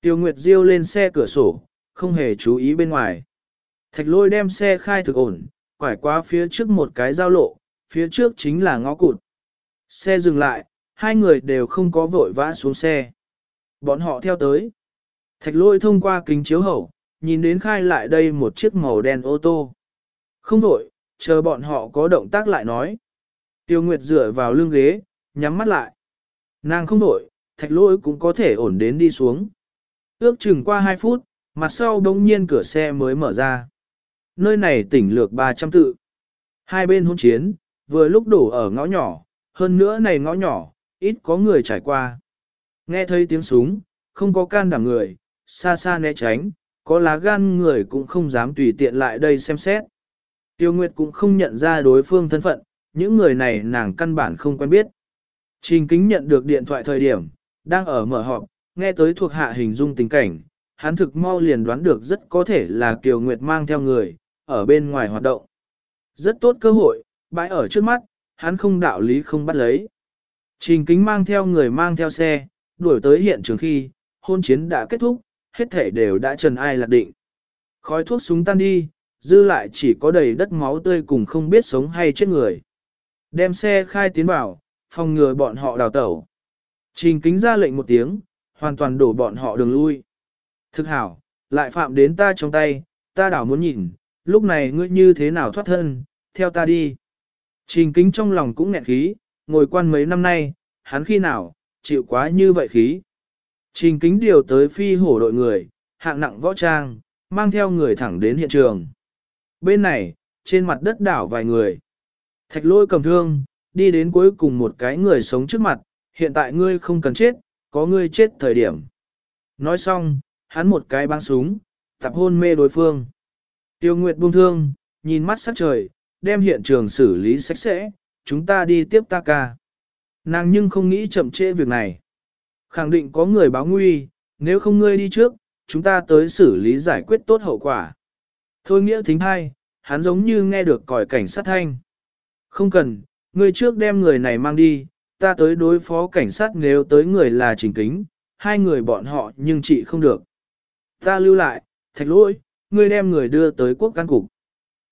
Tiêu Nguyệt Diêu lên xe cửa sổ, không hề chú ý bên ngoài. Thạch lôi đem xe khai thực ổn, quải qua phía trước một cái giao lộ, phía trước chính là ngõ cụt. Xe dừng lại, hai người đều không có vội vã xuống xe. Bọn họ theo tới. Thạch lôi thông qua kính chiếu hậu, nhìn đến khai lại đây một chiếc màu đen ô tô. Không vội, chờ bọn họ có động tác lại nói. Tiêu Nguyệt dựa vào lưng ghế, nhắm mắt lại. Nàng không vội, thạch lôi cũng có thể ổn đến đi xuống. Ước chừng qua 2 phút, mặt sau đông nhiên cửa xe mới mở ra. Nơi này tỉnh lược 300 tự. Hai bên hôn chiến, vừa lúc đổ ở ngõ nhỏ, hơn nữa này ngõ nhỏ, ít có người trải qua. Nghe thấy tiếng súng, không có can đảm người, xa xa né tránh, có lá gan người cũng không dám tùy tiện lại đây xem xét. Tiêu Nguyệt cũng không nhận ra đối phương thân phận, những người này nàng căn bản không quen biết. Trình kính nhận được điện thoại thời điểm, đang ở mở họp, nghe tới thuộc hạ hình dung tình cảnh, hắn thực mau liền đoán được rất có thể là Kiều Nguyệt mang theo người, ở bên ngoài hoạt động. Rất tốt cơ hội, bãi ở trước mắt, hắn không đạo lý không bắt lấy. Trình kính mang theo người mang theo xe, đuổi tới hiện trường khi, hôn chiến đã kết thúc, hết thể đều đã trần ai lạc định. Khói thuốc súng tan đi, dư lại chỉ có đầy đất máu tươi cùng không biết sống hay chết người. Đem xe khai tiến vào, phòng ngừa bọn họ đào tẩu. Trình kính ra lệnh một tiếng, hoàn toàn đổ bọn họ đường lui. Thực hảo, lại phạm đến ta trong tay, ta đảo muốn nhìn, lúc này ngươi như thế nào thoát thân, theo ta đi. Trình kính trong lòng cũng nghẹn khí, ngồi quan mấy năm nay, hắn khi nào, chịu quá như vậy khí. Trình kính điều tới phi hổ đội người, hạng nặng võ trang, mang theo người thẳng đến hiện trường. Bên này, trên mặt đất đảo vài người. Thạch lôi cầm thương, đi đến cuối cùng một cái người sống trước mặt, hiện tại ngươi không cần chết, có ngươi chết thời điểm. Nói xong, hắn một cái băng súng, tập hôn mê đối phương. Tiêu Nguyệt buông thương, nhìn mắt sắc trời, đem hiện trường xử lý sạch sẽ, chúng ta đi tiếp ta ca. Nàng nhưng không nghĩ chậm trễ việc này. Khẳng định có người báo nguy, nếu không ngươi đi trước, chúng ta tới xử lý giải quyết tốt hậu quả. Thôi nghĩa thính hai, hắn giống như nghe được còi cảnh sát thanh. Không cần, ngươi trước đem người này mang đi, ta tới đối phó cảnh sát nếu tới người là trình kính, hai người bọn họ nhưng chị không được. Ta lưu lại, thạch lỗi, ngươi đem người đưa tới quốc căn cục.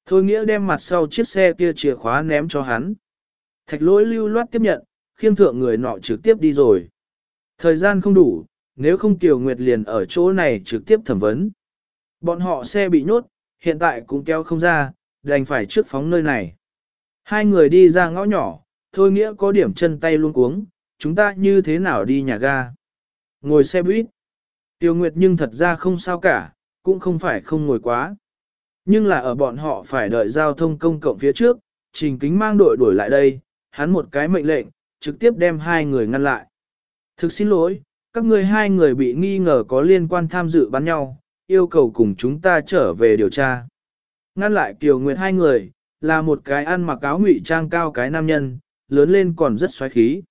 Thôi nghĩa đem mặt sau chiếc xe kia chìa khóa ném cho hắn. Thạch lỗi lưu loát tiếp nhận, khiêng thượng người nọ trực tiếp đi rồi. Thời gian không đủ, nếu không Kiều Nguyệt liền ở chỗ này trực tiếp thẩm vấn. Bọn họ xe bị nhốt, hiện tại cũng kéo không ra, đành phải trước phóng nơi này. Hai người đi ra ngõ nhỏ, thôi nghĩa có điểm chân tay luôn cuống, chúng ta như thế nào đi nhà ga. Ngồi xe buýt. Tiêu Nguyệt nhưng thật ra không sao cả, cũng không phải không ngồi quá. Nhưng là ở bọn họ phải đợi giao thông công cộng phía trước, trình kính mang đội đuổi lại đây, hắn một cái mệnh lệnh, trực tiếp đem hai người ngăn lại. Thực xin lỗi, các người hai người bị nghi ngờ có liên quan tham dự bắn nhau, yêu cầu cùng chúng ta trở về điều tra. Ngăn lại Kiều Nguyệt hai người, là một cái ăn mặc áo ngụy trang cao cái nam nhân, lớn lên còn rất xoáy khí.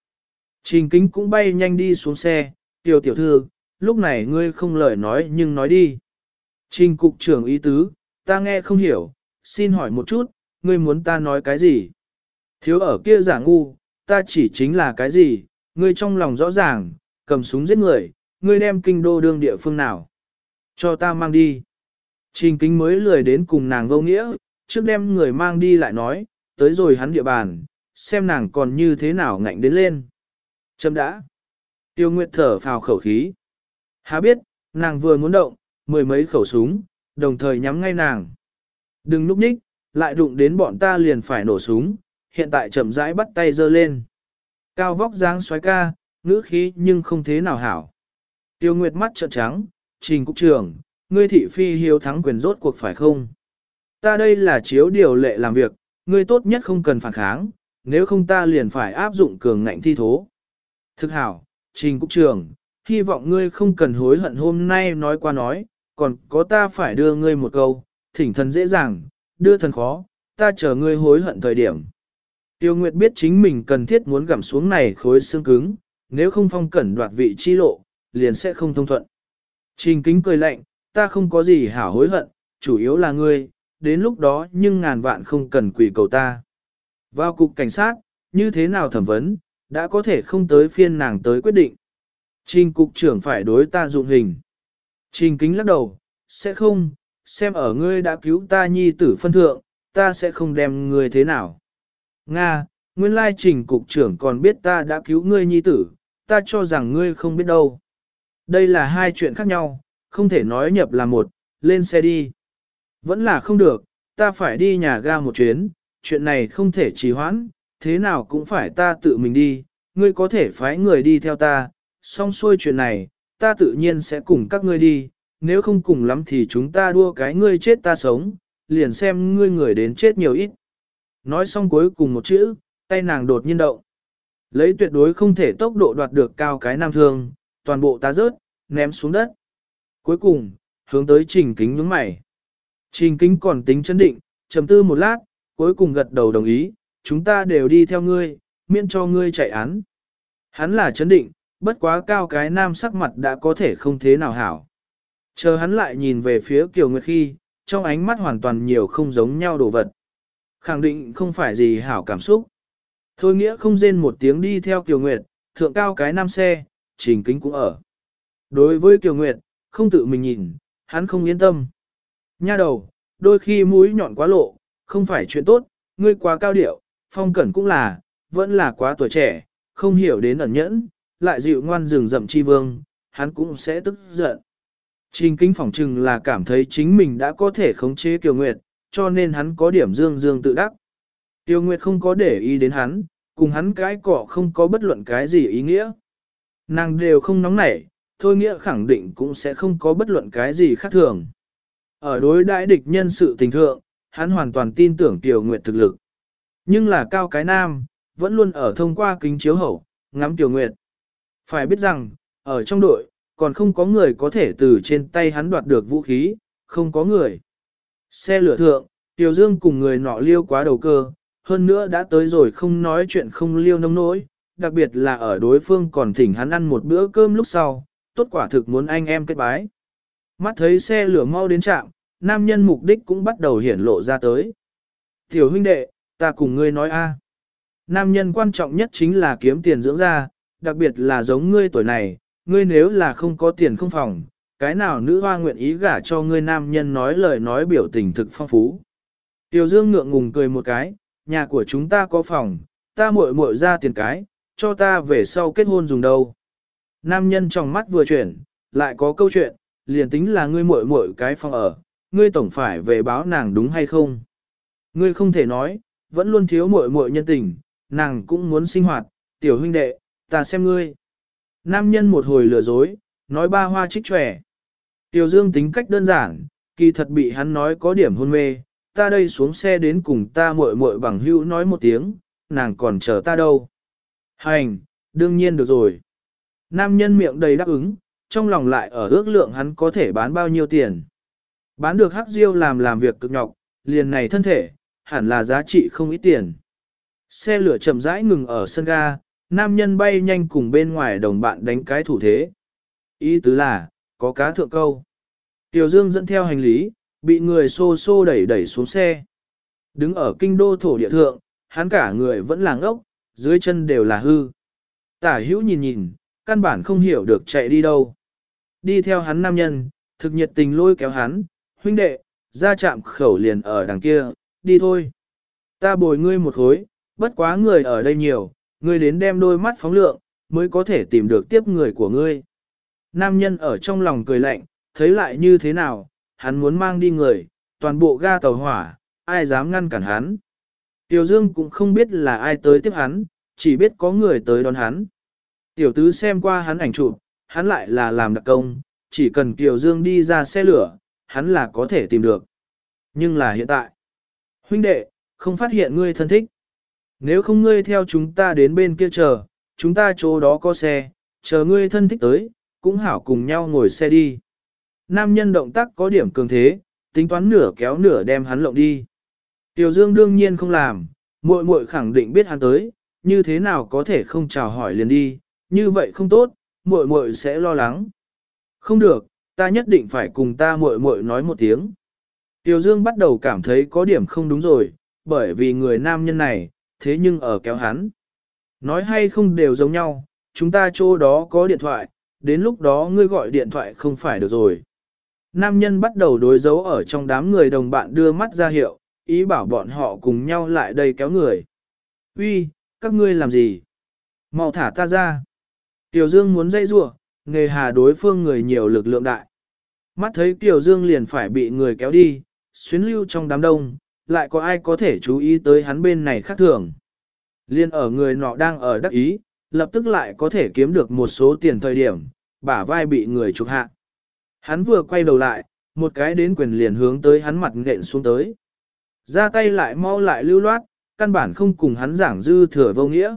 Trình kính cũng bay nhanh đi xuống xe, tiểu tiểu thư, lúc này ngươi không lời nói nhưng nói đi. Trình cục trưởng ý tứ, ta nghe không hiểu, xin hỏi một chút, ngươi muốn ta nói cái gì? Thiếu ở kia giả ngu, ta chỉ chính là cái gì, ngươi trong lòng rõ ràng, cầm súng giết người, ngươi đem kinh đô đương địa phương nào? Cho ta mang đi. Trình kính mới lười đến cùng nàng vô nghĩa, trước đem người mang đi lại nói, tới rồi hắn địa bàn, xem nàng còn như thế nào ngạnh đến lên. Châm đã. Tiêu Nguyệt thở phào khẩu khí. Há biết, nàng vừa muốn động, mười mấy khẩu súng, đồng thời nhắm ngay nàng. Đừng núp nhích, lại đụng đến bọn ta liền phải nổ súng, hiện tại chậm rãi bắt tay giơ lên. Cao vóc dáng xoái ca, ngữ khí nhưng không thế nào hảo. Tiêu Nguyệt mắt trợn trắng, trình cục trưởng, ngươi thị phi hiếu thắng quyền rốt cuộc phải không? Ta đây là chiếu điều lệ làm việc, ngươi tốt nhất không cần phản kháng, nếu không ta liền phải áp dụng cường ngạnh thi thố. Thực hảo, Trình Cục trưởng, hy vọng ngươi không cần hối hận hôm nay nói qua nói, còn có ta phải đưa ngươi một câu, thỉnh thần dễ dàng, đưa thần khó, ta chờ ngươi hối hận thời điểm. Tiêu Nguyệt biết chính mình cần thiết muốn gặm xuống này khối xương cứng, nếu không phong cẩn đoạt vị chi lộ, liền sẽ không thông thuận. Trình kính cười lạnh, ta không có gì hảo hối hận, chủ yếu là ngươi, đến lúc đó nhưng ngàn vạn không cần quỷ cầu ta. Vào cục cảnh sát, như thế nào thẩm vấn, đã có thể không tới phiên nàng tới quyết định. Trình cục trưởng phải đối ta dụng hình. Trình kính lắc đầu, sẽ không, xem ở ngươi đã cứu ta nhi tử phân thượng, ta sẽ không đem ngươi thế nào. Nga, nguyên lai trình cục trưởng còn biết ta đã cứu ngươi nhi tử, ta cho rằng ngươi không biết đâu. Đây là hai chuyện khác nhau, không thể nói nhập là một, lên xe đi. Vẫn là không được, ta phải đi nhà ga một chuyến, chuyện này không thể trì hoãn, thế nào cũng phải ta tự mình đi, ngươi có thể phái người đi theo ta, xong xuôi chuyện này, ta tự nhiên sẽ cùng các ngươi đi, nếu không cùng lắm thì chúng ta đua cái ngươi chết ta sống, liền xem ngươi người đến chết nhiều ít. Nói xong cuối cùng một chữ, tay nàng đột nhiên động. Lấy tuyệt đối không thể tốc độ đoạt được cao cái nam thương, toàn bộ ta rớt, ném xuống đất. Cuối cùng, hướng tới trình kính nhướng mày. Trình kính còn tính chấn định, trầm tư một lát, cuối cùng gật đầu đồng ý, chúng ta đều đi theo ngươi, miễn cho ngươi chạy án. Hắn là chấn định, bất quá cao cái nam sắc mặt đã có thể không thế nào hảo. Chờ hắn lại nhìn về phía Kiều Nguyệt khi, trong ánh mắt hoàn toàn nhiều không giống nhau đồ vật. Khẳng định không phải gì hảo cảm xúc. Thôi nghĩa không rên một tiếng đi theo Kiều Nguyệt, thượng cao cái nam xe, trình kính cũng ở. Đối với Kiều Nguyệt, không tự mình nhìn, hắn không yên tâm. Nha đầu, đôi khi mũi nhọn quá lộ, không phải chuyện tốt, ngươi quá cao điệu, phong cẩn cũng là, vẫn là quá tuổi trẻ, không hiểu đến ẩn nhẫn, lại dịu ngoan rừng rậm chi vương, hắn cũng sẽ tức giận. Trình kính phỏng chừng là cảm thấy chính mình đã có thể khống chế Kiều Nguyệt, cho nên hắn có điểm dương dương tự đắc. Tiêu Nguyệt không có để ý đến hắn, cùng hắn cái cọ không có bất luận cái gì ý nghĩa. Nàng đều không nóng nảy, thôi nghĩa khẳng định cũng sẽ không có bất luận cái gì khác thường. Ở đối đại địch nhân sự tình thượng, hắn hoàn toàn tin tưởng Tiểu Nguyệt thực lực. Nhưng là cao cái nam, vẫn luôn ở thông qua kính chiếu hậu, ngắm Tiểu Nguyệt. Phải biết rằng, ở trong đội, còn không có người có thể từ trên tay hắn đoạt được vũ khí, không có người. Xe lửa thượng, Tiểu Dương cùng người nọ liêu quá đầu cơ, hơn nữa đã tới rồi không nói chuyện không liêu nông nỗi, đặc biệt là ở đối phương còn thỉnh hắn ăn một bữa cơm lúc sau, tốt quả thực muốn anh em kết bái. Mắt thấy xe lửa mau đến trạm, nam nhân mục đích cũng bắt đầu hiển lộ ra tới. Tiểu huynh đệ, ta cùng ngươi nói a. Nam nhân quan trọng nhất chính là kiếm tiền dưỡng ra, đặc biệt là giống ngươi tuổi này, ngươi nếu là không có tiền không phòng, cái nào nữ hoa nguyện ý gả cho ngươi nam nhân nói lời nói biểu tình thực phong phú. Tiểu Dương ngượng ngùng cười một cái, nhà của chúng ta có phòng, ta muội muội ra tiền cái, cho ta về sau kết hôn dùng đâu. Nam nhân trong mắt vừa chuyển, lại có câu chuyện, liền tính là ngươi muội muội cái phòng ở, ngươi tổng phải về báo nàng đúng hay không. Ngươi không thể nói, vẫn luôn thiếu muội muội nhân tình, nàng cũng muốn sinh hoạt, tiểu huynh đệ, ta xem ngươi. Nam nhân một hồi lừa dối, nói ba hoa trích trẻ. Tiểu Dương tính cách đơn giản, kỳ thật bị hắn nói có điểm hôn mê, ta đây xuống xe đến cùng ta muội muội bằng hữu nói một tiếng, nàng còn chờ ta đâu. Hành, đương nhiên được rồi. Nam nhân miệng đầy đáp ứng, trong lòng lại ở ước lượng hắn có thể bán bao nhiêu tiền. Bán được hắc diêu làm làm việc cực nhọc, liền này thân thể, hẳn là giá trị không ít tiền. Xe lửa chậm rãi ngừng ở sân ga, nam nhân bay nhanh cùng bên ngoài đồng bạn đánh cái thủ thế. Ý tứ là, có cá thượng câu. Tiểu Dương dẫn theo hành lý, bị người xô xô đẩy đẩy xuống xe. Đứng ở kinh đô thổ địa thượng, hắn cả người vẫn là ngốc, dưới chân đều là hư. Tả hữu nhìn nhìn, căn bản không hiểu được chạy đi đâu. Đi theo hắn nam nhân, thực nhiệt tình lôi kéo hắn, huynh đệ, ra chạm khẩu liền ở đằng kia, đi thôi. Ta bồi ngươi một khối, bất quá người ở đây nhiều, ngươi đến đem đôi mắt phóng lượng, mới có thể tìm được tiếp người của ngươi. Nam nhân ở trong lòng cười lạnh, thấy lại như thế nào, hắn muốn mang đi người, toàn bộ ga tàu hỏa, ai dám ngăn cản hắn. Tiểu Dương cũng không biết là ai tới tiếp hắn, chỉ biết có người tới đón hắn. Tiểu tứ xem qua hắn ảnh chụp, hắn lại là làm đặc công, chỉ cần Tiểu Dương đi ra xe lửa, hắn là có thể tìm được. Nhưng là hiện tại, huynh đệ, không phát hiện ngươi thân thích. Nếu không ngươi theo chúng ta đến bên kia chờ, chúng ta chỗ đó có xe, chờ ngươi thân thích tới, cũng hảo cùng nhau ngồi xe đi. Nam nhân động tác có điểm cường thế, tính toán nửa kéo nửa đem hắn lộng đi. Tiểu Dương đương nhiên không làm, muội muội khẳng định biết hắn tới, như thế nào có thể không chào hỏi liền đi, như vậy không tốt, muội muội sẽ lo lắng. Không được, ta nhất định phải cùng ta muội muội nói một tiếng. Tiểu Dương bắt đầu cảm thấy có điểm không đúng rồi, bởi vì người nam nhân này, thế nhưng ở kéo hắn. Nói hay không đều giống nhau, chúng ta chỗ đó có điện thoại, đến lúc đó ngươi gọi điện thoại không phải được rồi. Nam nhân bắt đầu đối dấu ở trong đám người đồng bạn đưa mắt ra hiệu, ý bảo bọn họ cùng nhau lại đây kéo người. Uy, các ngươi làm gì? Mau thả ta ra. Tiểu Dương muốn dây rủa, nghề hà đối phương người nhiều lực lượng đại. Mắt thấy Tiểu Dương liền phải bị người kéo đi, xuyến lưu trong đám đông, lại có ai có thể chú ý tới hắn bên này khác thường. Liên ở người nọ đang ở đắc ý, lập tức lại có thể kiếm được một số tiền thời điểm, bả vai bị người trục hạ. Hắn vừa quay đầu lại, một cái đến quyền liền hướng tới hắn mặt nện xuống tới. Ra tay lại mau lại lưu loát, căn bản không cùng hắn giảng dư thừa vô nghĩa.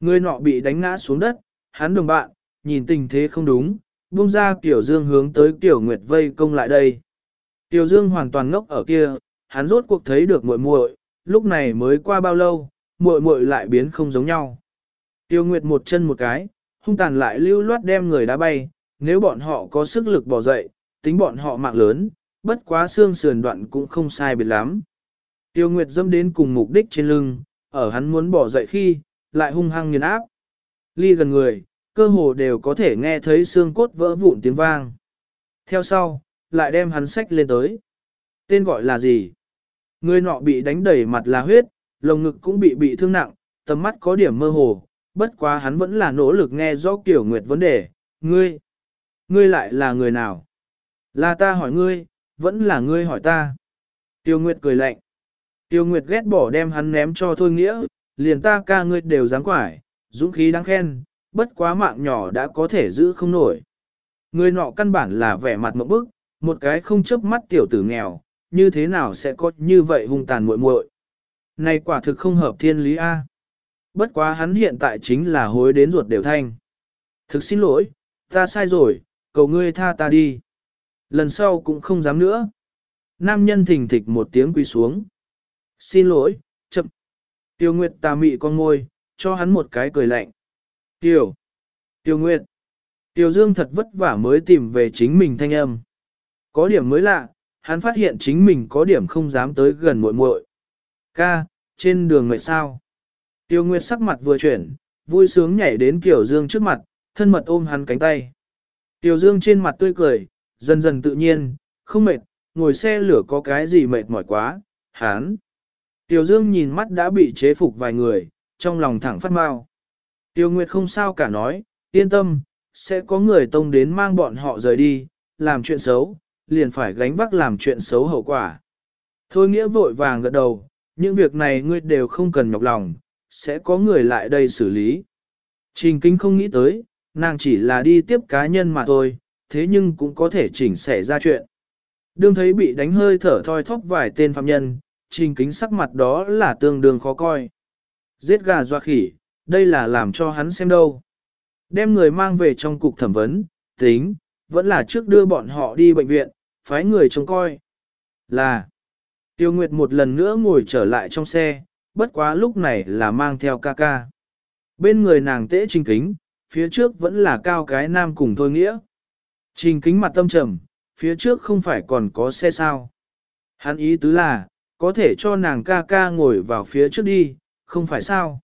Người nọ bị đánh ngã xuống đất, hắn đồng bạn, nhìn tình thế không đúng, buông ra Tiểu Dương hướng tới Tiểu Nguyệt vây công lại đây. Tiểu Dương hoàn toàn ngốc ở kia, hắn rốt cuộc thấy được muội muội, lúc này mới qua bao lâu, muội muội lại biến không giống nhau. Tiêu Nguyệt một chân một cái, hung tàn lại lưu loát đem người đá bay, nếu bọn họ có sức lực bỏ dậy, tính bọn họ mạng lớn, bất quá xương sườn đoạn cũng không sai biệt lắm. Tiêu Nguyệt dâm đến cùng mục đích trên lưng, ở hắn muốn bỏ dậy khi, lại hung hăng nghiền áp. Ly gần người, cơ hồ đều có thể nghe thấy xương cốt vỡ vụn tiếng vang. Theo sau, lại đem hắn sách lên tới. Tên gọi là gì? Người nọ bị đánh đẩy mặt là huyết, lồng ngực cũng bị bị thương nặng, tầm mắt có điểm mơ hồ, bất quá hắn vẫn là nỗ lực nghe rõ kiểu Nguyệt vấn đề, ngươi, ngươi lại là người nào? Là ta hỏi ngươi, vẫn là ngươi hỏi ta. Tiêu Nguyệt cười lạnh. Tiêu Nguyệt ghét bỏ đem hắn ném cho Thôi Nghĩa, liền ta ca ngươi đều dám quải, dũng khí đáng khen, bất quá mạng nhỏ đã có thể giữ không nổi. Người nọ căn bản là vẻ mặt một bức, một cái không chớp mắt tiểu tử nghèo, như thế nào sẽ có như vậy hung tàn muội muội. Này quả thực không hợp thiên lý A. Bất quá hắn hiện tại chính là hối đến ruột đều thanh. Thực xin lỗi, ta sai rồi, cầu ngươi tha ta đi. Lần sau cũng không dám nữa. Nam nhân thình thịch một tiếng quỳ xuống. Xin lỗi, chậm. Tiêu Nguyệt tà mị con ngôi, cho hắn một cái cười lạnh. Tiêu. Tiêu Nguyệt. Tiêu Dương thật vất vả mới tìm về chính mình thanh âm. Có điểm mới lạ, hắn phát hiện chính mình có điểm không dám tới gần muội muội. Ca, trên đường mệt sao? Tiêu Nguyệt sắc mặt vừa chuyển, vui sướng nhảy đến Kiều Dương trước mặt, thân mật ôm hắn cánh tay. Tiêu Dương trên mặt tươi cười, dần dần tự nhiên, không mệt, ngồi xe lửa có cái gì mệt mỏi quá, hắn. Tiêu Dương nhìn mắt đã bị chế phục vài người, trong lòng thẳng phát mau. Tiêu Nguyệt không sao cả nói, yên tâm, sẽ có người tông đến mang bọn họ rời đi, làm chuyện xấu, liền phải gánh vác làm chuyện xấu hậu quả. Thôi nghĩa vội vàng gật đầu, những việc này ngươi đều không cần nhọc lòng, sẽ có người lại đây xử lý. Trình kinh không nghĩ tới, nàng chỉ là đi tiếp cá nhân mà thôi, thế nhưng cũng có thể chỉnh xảy ra chuyện. Đương thấy bị đánh hơi thở thoi thóp vài tên phạm nhân, trình kính sắc mặt đó là tương đương khó coi. Giết gà doa khỉ, đây là làm cho hắn xem đâu. Đem người mang về trong cục thẩm vấn, tính, vẫn là trước đưa bọn họ đi bệnh viện, phái người trông coi. Là, Tiêu Nguyệt một lần nữa ngồi trở lại trong xe, bất quá lúc này là mang theo ca ca. Bên người nàng tễ trình kính, phía trước vẫn là cao cái nam cùng thôi nghĩa. Trình kính mặt tâm trầm, phía trước không phải còn có xe sao. Hắn ý tứ là, có thể cho nàng ca ca ngồi vào phía trước đi, không phải sao.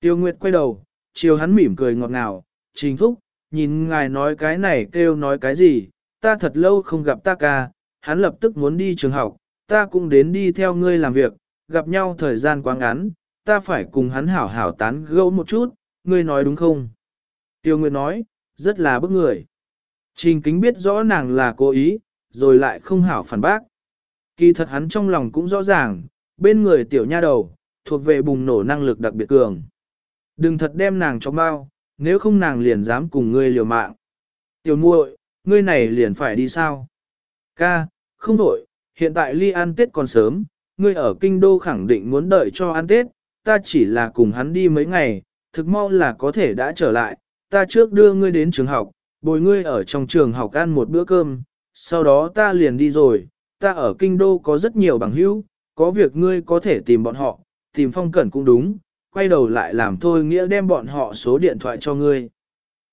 Tiêu Nguyệt quay đầu, chiều hắn mỉm cười ngọt ngào, trình thúc, nhìn ngài nói cái này kêu nói cái gì, ta thật lâu không gặp ta ca, hắn lập tức muốn đi trường học, ta cũng đến đi theo ngươi làm việc, gặp nhau thời gian quá ngắn, ta phải cùng hắn hảo hảo tán gẫu một chút, ngươi nói đúng không? Tiêu Nguyệt nói, rất là bức người. Trình kính biết rõ nàng là cố ý, rồi lại không hảo phản bác. Kỳ thật hắn trong lòng cũng rõ ràng, bên người tiểu nha đầu, thuộc về bùng nổ năng lực đặc biệt cường. Đừng thật đem nàng cho bao, nếu không nàng liền dám cùng ngươi liều mạng. Tiểu muội, ngươi này liền phải đi sao? Ca, không đổi, hiện tại ly ăn Tết còn sớm, ngươi ở kinh đô khẳng định muốn đợi cho ăn Tết, ta chỉ là cùng hắn đi mấy ngày, thực mau là có thể đã trở lại, ta trước đưa ngươi đến trường học, bồi ngươi ở trong trường học ăn một bữa cơm, sau đó ta liền đi rồi, ta ở kinh đô có rất nhiều bằng hữu, có việc ngươi có thể tìm bọn họ, tìm phong cẩn cũng đúng, quay đầu lại làm thôi nghĩa đem bọn họ số điện thoại cho ngươi.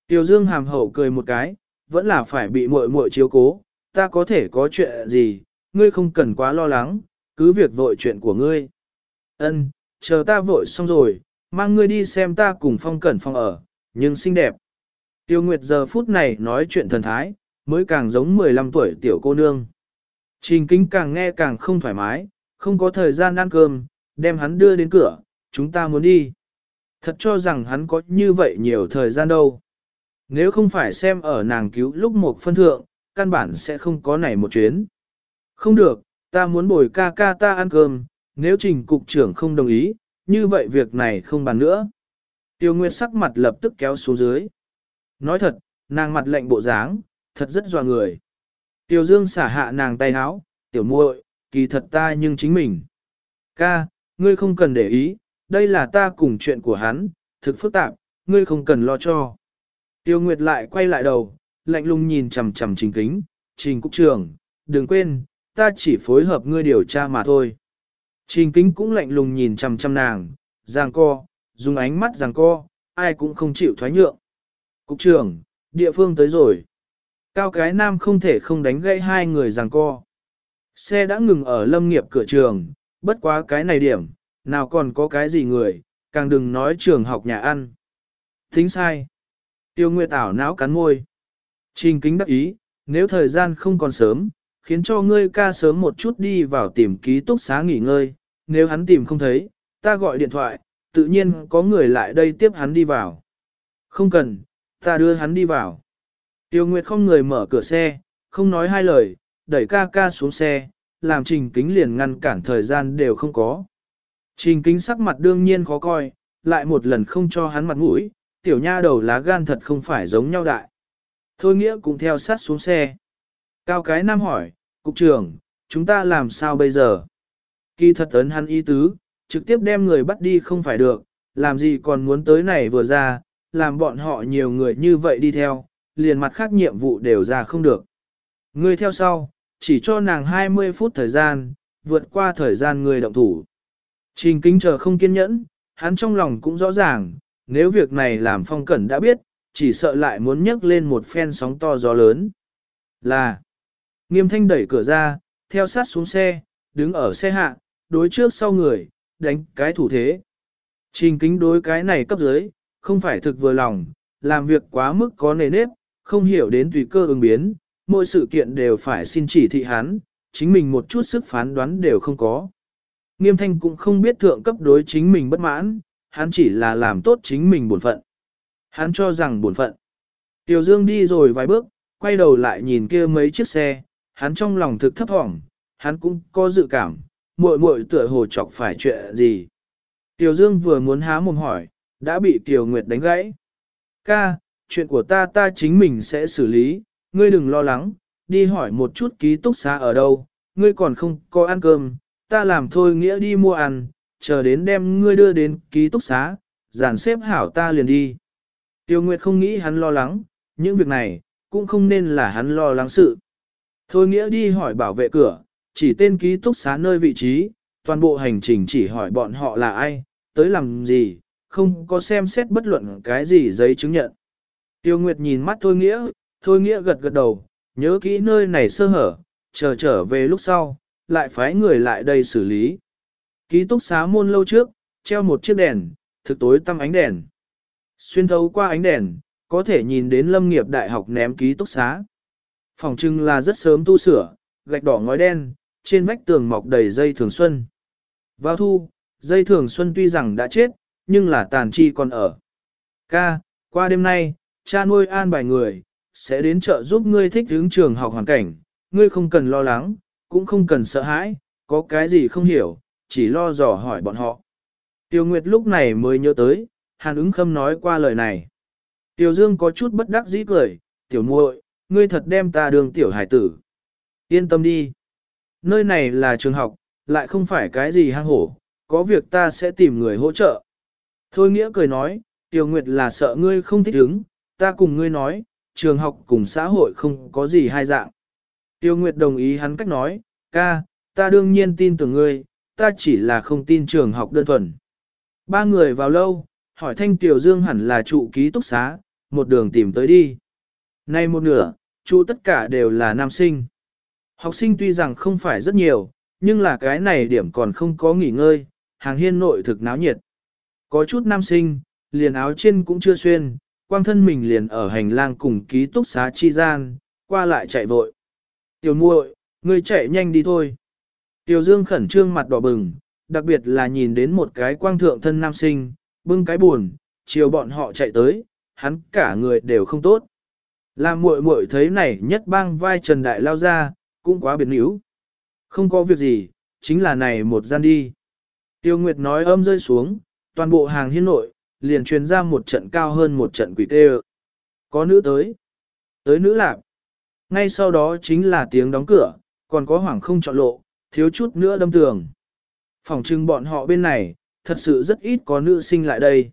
Tiểu Dương hàm hậu cười một cái, vẫn là phải bị muội muội chiếu cố, ta có thể có chuyện gì, ngươi không cần quá lo lắng, cứ việc vội chuyện của ngươi. Ân, chờ ta vội xong rồi, mang ngươi đi xem ta cùng phong cẩn phong ở, nhưng xinh đẹp. Tiêu Nguyệt giờ phút này nói chuyện thần thái, mới càng giống 15 tuổi tiểu cô nương. Trình kính càng nghe càng không thoải mái, không có thời gian ăn cơm, đem hắn đưa đến cửa, chúng ta muốn đi. Thật cho rằng hắn có như vậy nhiều thời gian đâu. Nếu không phải xem ở nàng cứu lúc một phân thượng, căn bản sẽ không có này một chuyến. Không được, ta muốn bồi ca ca ta ăn cơm, nếu trình cục trưởng không đồng ý, như vậy việc này không bàn nữa. Tiêu Nguyệt sắc mặt lập tức kéo xuống dưới. Nói thật, nàng mặt lệnh bộ dáng, thật rất dò người. Tiêu Dương xả hạ nàng tay háo, tiểu muội, kỳ thật ta nhưng chính mình. Ca, ngươi không cần để ý, đây là ta cùng chuyện của hắn, thực phức tạp, ngươi không cần lo cho. Tiêu Nguyệt lại quay lại đầu, lạnh lùng nhìn chằm chằm trình kính, trình cục trưởng, đừng quên, ta chỉ phối hợp ngươi điều tra mà thôi. Trình kính cũng lạnh lùng nhìn chằm chằm nàng, giang co, dùng ánh mắt giang co, ai cũng không chịu thoái nhượng. Cục trưởng, địa phương tới rồi. Cao cái nam không thể không đánh gãy hai người giằng co. Xe đã ngừng ở lâm nghiệp cửa trường, bất quá cái này điểm, nào còn có cái gì người, càng đừng nói trường học nhà ăn. Thính sai. Tiêu Nguyệt ảo não cắn môi. Trình kính đắc ý, nếu thời gian không còn sớm, khiến cho ngươi ca sớm một chút đi vào tìm ký túc xá nghỉ ngơi, nếu hắn tìm không thấy, ta gọi điện thoại, tự nhiên có người lại đây tiếp hắn đi vào. Không cần, ta đưa hắn đi vào. Tiêu Nguyệt không người mở cửa xe, không nói hai lời, đẩy ca ca xuống xe, làm trình kính liền ngăn cản thời gian đều không có. Trình kính sắc mặt đương nhiên khó coi, lại một lần không cho hắn mặt mũi, tiểu nha đầu lá gan thật không phải giống nhau đại. Thôi nghĩa cũng theo sát xuống xe. Cao cái nam hỏi, cục trưởng, chúng ta làm sao bây giờ? Kỳ thật ấn hắn ý tứ, trực tiếp đem người bắt đi không phải được, làm gì còn muốn tới này vừa ra, làm bọn họ nhiều người như vậy đi theo, liền mặt khác nhiệm vụ đều ra không được. Ngươi theo sau, chỉ cho nàng 20 phút thời gian, vượt qua thời gian người động thủ. Trình kính chờ không kiên nhẫn, hắn trong lòng cũng rõ ràng, nếu việc này làm phong cẩn đã biết, chỉ sợ lại muốn nhấc lên một phen sóng to gió lớn. Là, nghiêm thanh đẩy cửa ra, theo sát xuống xe, đứng ở xe hạ, đối trước sau người, đánh cái thủ thế. Trình kính đối cái này cấp dưới, không phải thực vừa lòng, làm việc quá mức có nề nếp, không hiểu đến tùy cơ ứng biến, mỗi sự kiện đều phải xin chỉ thị hắn, chính mình một chút sức phán đoán đều không có. Nghiêm thanh cũng không biết thượng cấp đối chính mình bất mãn, hắn chỉ là làm tốt chính mình buồn phận. Hắn cho rằng buồn phận. Tiểu Dương đi rồi vài bước, quay đầu lại nhìn kia mấy chiếc xe, hắn trong lòng thực thấp thỏm, hắn cũng có dự cảm, muội muội tựa hồ chọc phải chuyện gì. Tiểu Dương vừa muốn há mồm hỏi, đã bị Tiểu Nguyệt đánh gãy. Ca, chuyện của ta ta chính mình sẽ xử lý, ngươi đừng lo lắng, đi hỏi một chút ký túc xá ở đâu, ngươi còn không có ăn cơm, ta làm thôi nghĩa đi mua ăn, chờ đến đem ngươi đưa đến ký túc xá, dàn xếp hảo ta liền đi. Tiêu Nguyệt không nghĩ hắn lo lắng, những việc này, cũng không nên là hắn lo lắng sự. Thôi nghĩa đi hỏi bảo vệ cửa, chỉ tên ký túc xá nơi vị trí, toàn bộ hành trình chỉ hỏi bọn họ là ai, tới làm gì, không có xem xét bất luận cái gì giấy chứng nhận. Tiêu Nguyệt nhìn mắt Thôi Nghĩa, Thôi Nghĩa gật gật đầu, nhớ kỹ nơi này sơ hở, chờ trở về lúc sau, lại phái người lại đây xử lý. Ký túc xá môn lâu trước, treo một chiếc đèn, thực tối tăm ánh đèn. Xuyên thấu qua ánh đèn, có thể nhìn đến lâm nghiệp đại học ném ký túc xá. Phòng trưng là rất sớm tu sửa, gạch đỏ ngói đen, trên vách tường mọc đầy dây thường xuân. Vào thu, dây thường xuân tuy rằng đã chết, nhưng là tàn chi còn ở. Ca, qua đêm nay, cha nuôi an bài người, sẽ đến chợ giúp ngươi thích hướng trường học hoàn cảnh, ngươi không cần lo lắng, cũng không cần sợ hãi, có cái gì không hiểu, chỉ lo dò hỏi bọn họ. Tiêu Nguyệt lúc này mới nhớ tới, Hàn ứng khâm nói qua lời này. Tiêu Dương có chút bất đắc dĩ cười, tiểu muội, ngươi thật đem ta đường tiểu hải tử. Yên tâm đi. Nơi này là trường học, lại không phải cái gì hang hổ, có việc ta sẽ tìm người hỗ trợ. Thôi nghĩa cười nói, Tiêu Nguyệt là sợ ngươi không thích ứng, ta cùng ngươi nói, trường học cùng xã hội không có gì hai dạng. Tiêu Nguyệt đồng ý hắn cách nói, ca, ta đương nhiên tin tưởng ngươi, ta chỉ là không tin trường học đơn thuần. Ba người vào lâu, hỏi thanh Tiểu Dương hẳn là trụ ký túc xá, một đường tìm tới đi. Nay một nửa, trụ tất cả đều là nam sinh. Học sinh tuy rằng không phải rất nhiều, nhưng là cái này điểm còn không có nghỉ ngơi, hàng hiên nội thực náo nhiệt. Có chút nam sinh, liền áo trên cũng chưa xuyên, quang thân mình liền ở hành lang cùng ký túc xá chi gian, qua lại chạy vội. Tiểu muội, ngươi chạy nhanh đi thôi. Tiểu Dương khẩn trương mặt đỏ bừng, đặc biệt là nhìn đến một cái quang thượng thân nam sinh, bưng cái buồn, chiều bọn họ chạy tới, hắn cả người đều không tốt. Làm muội muội thấy này nhất bang vai Trần Đại lao ra, cũng quá biệt níu. Không có việc gì, chính là này một gian đi. Tiêu Nguyệt nói âm rơi xuống, toàn bộ hàng hiên nội, liền truyền ra một trận cao hơn một trận quỷ tê Có nữ tới. Tới nữ lạc. Ngay sau đó chính là tiếng đóng cửa, còn có hoảng không chọn lộ, thiếu chút nữa đâm tường. Phòng trưng bọn họ bên này, thật sự rất ít có nữ sinh lại đây.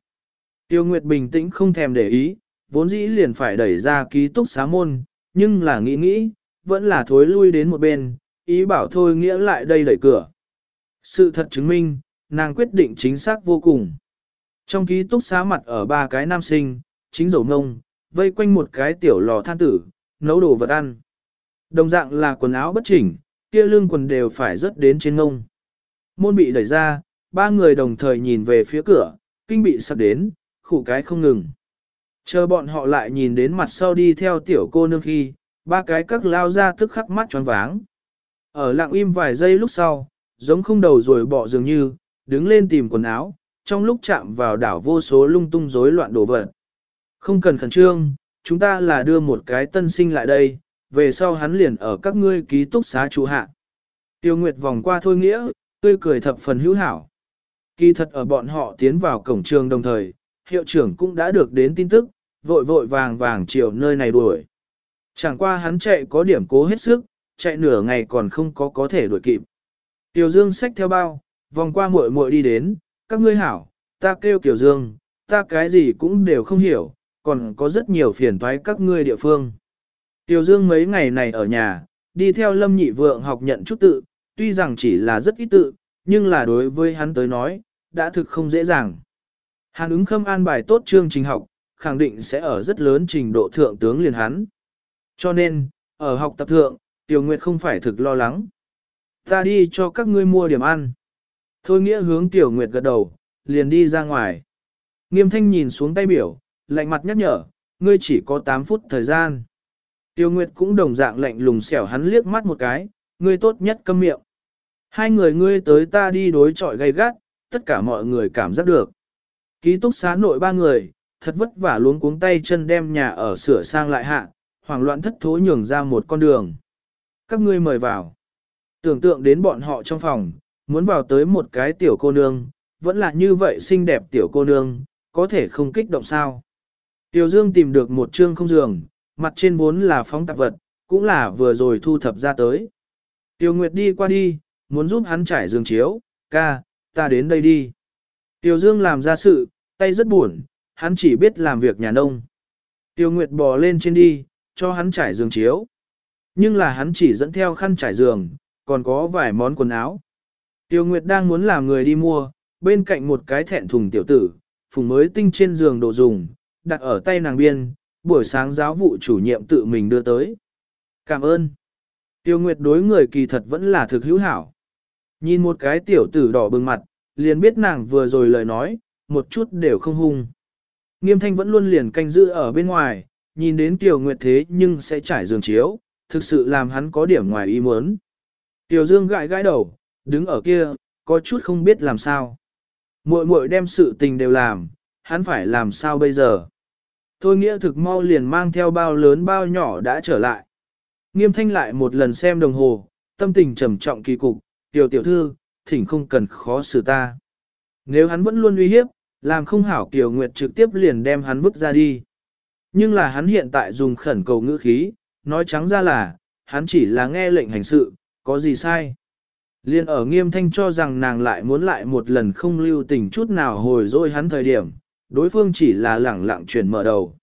Tiêu Nguyệt bình tĩnh không thèm để ý, vốn dĩ liền phải đẩy ra ký túc xá môn, nhưng là nghĩ nghĩ, vẫn là thối lui đến một bên, ý bảo thôi nghĩa lại đây đẩy cửa. Sự thật chứng minh, nàng quyết định chính xác vô cùng. Trong ký túc xá mặt ở ba cái nam sinh, chính dầu ngông, vây quanh một cái tiểu lò than tử, nấu đồ vật ăn. Đồng dạng là quần áo bất chỉnh, kia lưng quần đều phải rớt đến trên ngông. Môn bị đẩy ra, ba người đồng thời nhìn về phía cửa, kinh bị sắp đến, khủ cái không ngừng. Chờ bọn họ lại nhìn đến mặt sau đi theo tiểu cô nương khi, ba cái các lao ra tức khắc mắt tròn váng. Ở lặng im vài giây lúc sau, giống không đầu rồi bỏ dường như, đứng lên tìm quần áo, trong lúc chạm vào đảo vô số lung tung rối loạn đồ vật. Không cần khẩn trương, chúng ta là đưa một cái tân sinh lại đây, về sau hắn liền ở các ngươi ký túc xá trụ hạ. Tiêu Nguyệt vòng qua thôi nghĩa, tươi cười thập phần hữu hảo. Kỳ thật ở bọn họ tiến vào cổng trường đồng thời, hiệu trưởng cũng đã được đến tin tức, vội vội vàng vàng chiều nơi này đuổi. Chẳng qua hắn chạy có điểm cố hết sức, chạy nửa ngày còn không có có thể đuổi kịp. Tiểu Dương xách theo bao, vòng qua muội muội đi đến, các ngươi hảo, ta kêu Tiểu Dương, ta cái gì cũng đều không hiểu, còn có rất nhiều phiền toái các ngươi địa phương. Tiểu Dương mấy ngày này ở nhà, đi theo Lâm Nhị Vượng học nhận chút tự, tuy rằng chỉ là rất ít tự, nhưng là đối với hắn tới nói, đã thực không dễ dàng. Hàn ứng khâm an bài tốt chương trình học, khẳng định sẽ ở rất lớn trình độ thượng tướng liền hắn. Cho nên, ở học tập thượng, Tiểu Nguyệt không phải thực lo lắng. Ta đi cho các ngươi mua điểm ăn. Thôi nghĩa hướng Tiểu Nguyệt gật đầu, liền đi ra ngoài. Nghiêm thanh nhìn xuống tay biểu, lạnh mặt nhắc nhở, ngươi chỉ có 8 phút thời gian. Tiêu Nguyệt cũng đồng dạng lạnh lùng xẻo hắn liếc mắt một cái, ngươi tốt nhất câm miệng. Hai người ngươi tới ta đi đối chọi gay gắt, tất cả mọi người cảm giác được. Ký túc xá nội ba người, thật vất vả luống cuống tay chân đem nhà ở sửa sang lại hạ, hoảng loạn thất thố nhường ra một con đường. Các ngươi mời vào. Tưởng tượng đến bọn họ trong phòng, muốn vào tới một cái tiểu cô nương, vẫn là như vậy xinh đẹp tiểu cô nương, có thể không kích động sao. Tiểu Dương tìm được một trương không giường, mặt trên vốn là phóng tạp vật, cũng là vừa rồi thu thập ra tới. Tiêu Nguyệt đi qua đi, muốn giúp hắn trải giường chiếu, ca, ta đến đây đi. Tiêu Dương làm ra sự, tay rất buồn, hắn chỉ biết làm việc nhà nông. Tiêu Nguyệt bò lên trên đi, cho hắn trải giường chiếu. Nhưng là hắn chỉ dẫn theo khăn trải giường, còn có vài món quần áo. Tiêu Nguyệt đang muốn làm người đi mua, bên cạnh một cái thẹn thùng tiểu tử, phùng mới tinh trên giường đồ dùng, đặt ở tay nàng biên, buổi sáng giáo vụ chủ nhiệm tự mình đưa tới. Cảm ơn. Tiêu Nguyệt đối người kỳ thật vẫn là thực hữu hảo. Nhìn một cái tiểu tử đỏ bừng mặt, liền biết nàng vừa rồi lời nói, một chút đều không hung. Nghiêm thanh vẫn luôn liền canh giữ ở bên ngoài, nhìn đến Tiểu Nguyệt thế nhưng sẽ trải giường chiếu, thực sự làm hắn có điểm ngoài ý muốn. Tiểu Dương gãi gãi đầu, đứng ở kia, có chút không biết làm sao. Muội muội đem sự tình đều làm, hắn phải làm sao bây giờ? Thôi nghĩa thực mau liền mang theo bao lớn bao nhỏ đã trở lại. Nghiêm thanh lại một lần xem đồng hồ, tâm tình trầm trọng kỳ cục, tiểu tiểu thư, thỉnh không cần khó xử ta. Nếu hắn vẫn luôn uy hiếp, làm không hảo Kiều Nguyệt trực tiếp liền đem hắn vứt ra đi. Nhưng là hắn hiện tại dùng khẩn cầu ngữ khí, nói trắng ra là, hắn chỉ là nghe lệnh hành sự, có gì sai? Liên ở nghiêm thanh cho rằng nàng lại muốn lại một lần không lưu tình chút nào hồi dỗi hắn thời điểm, đối phương chỉ là lẳng lặng chuyển mở đầu.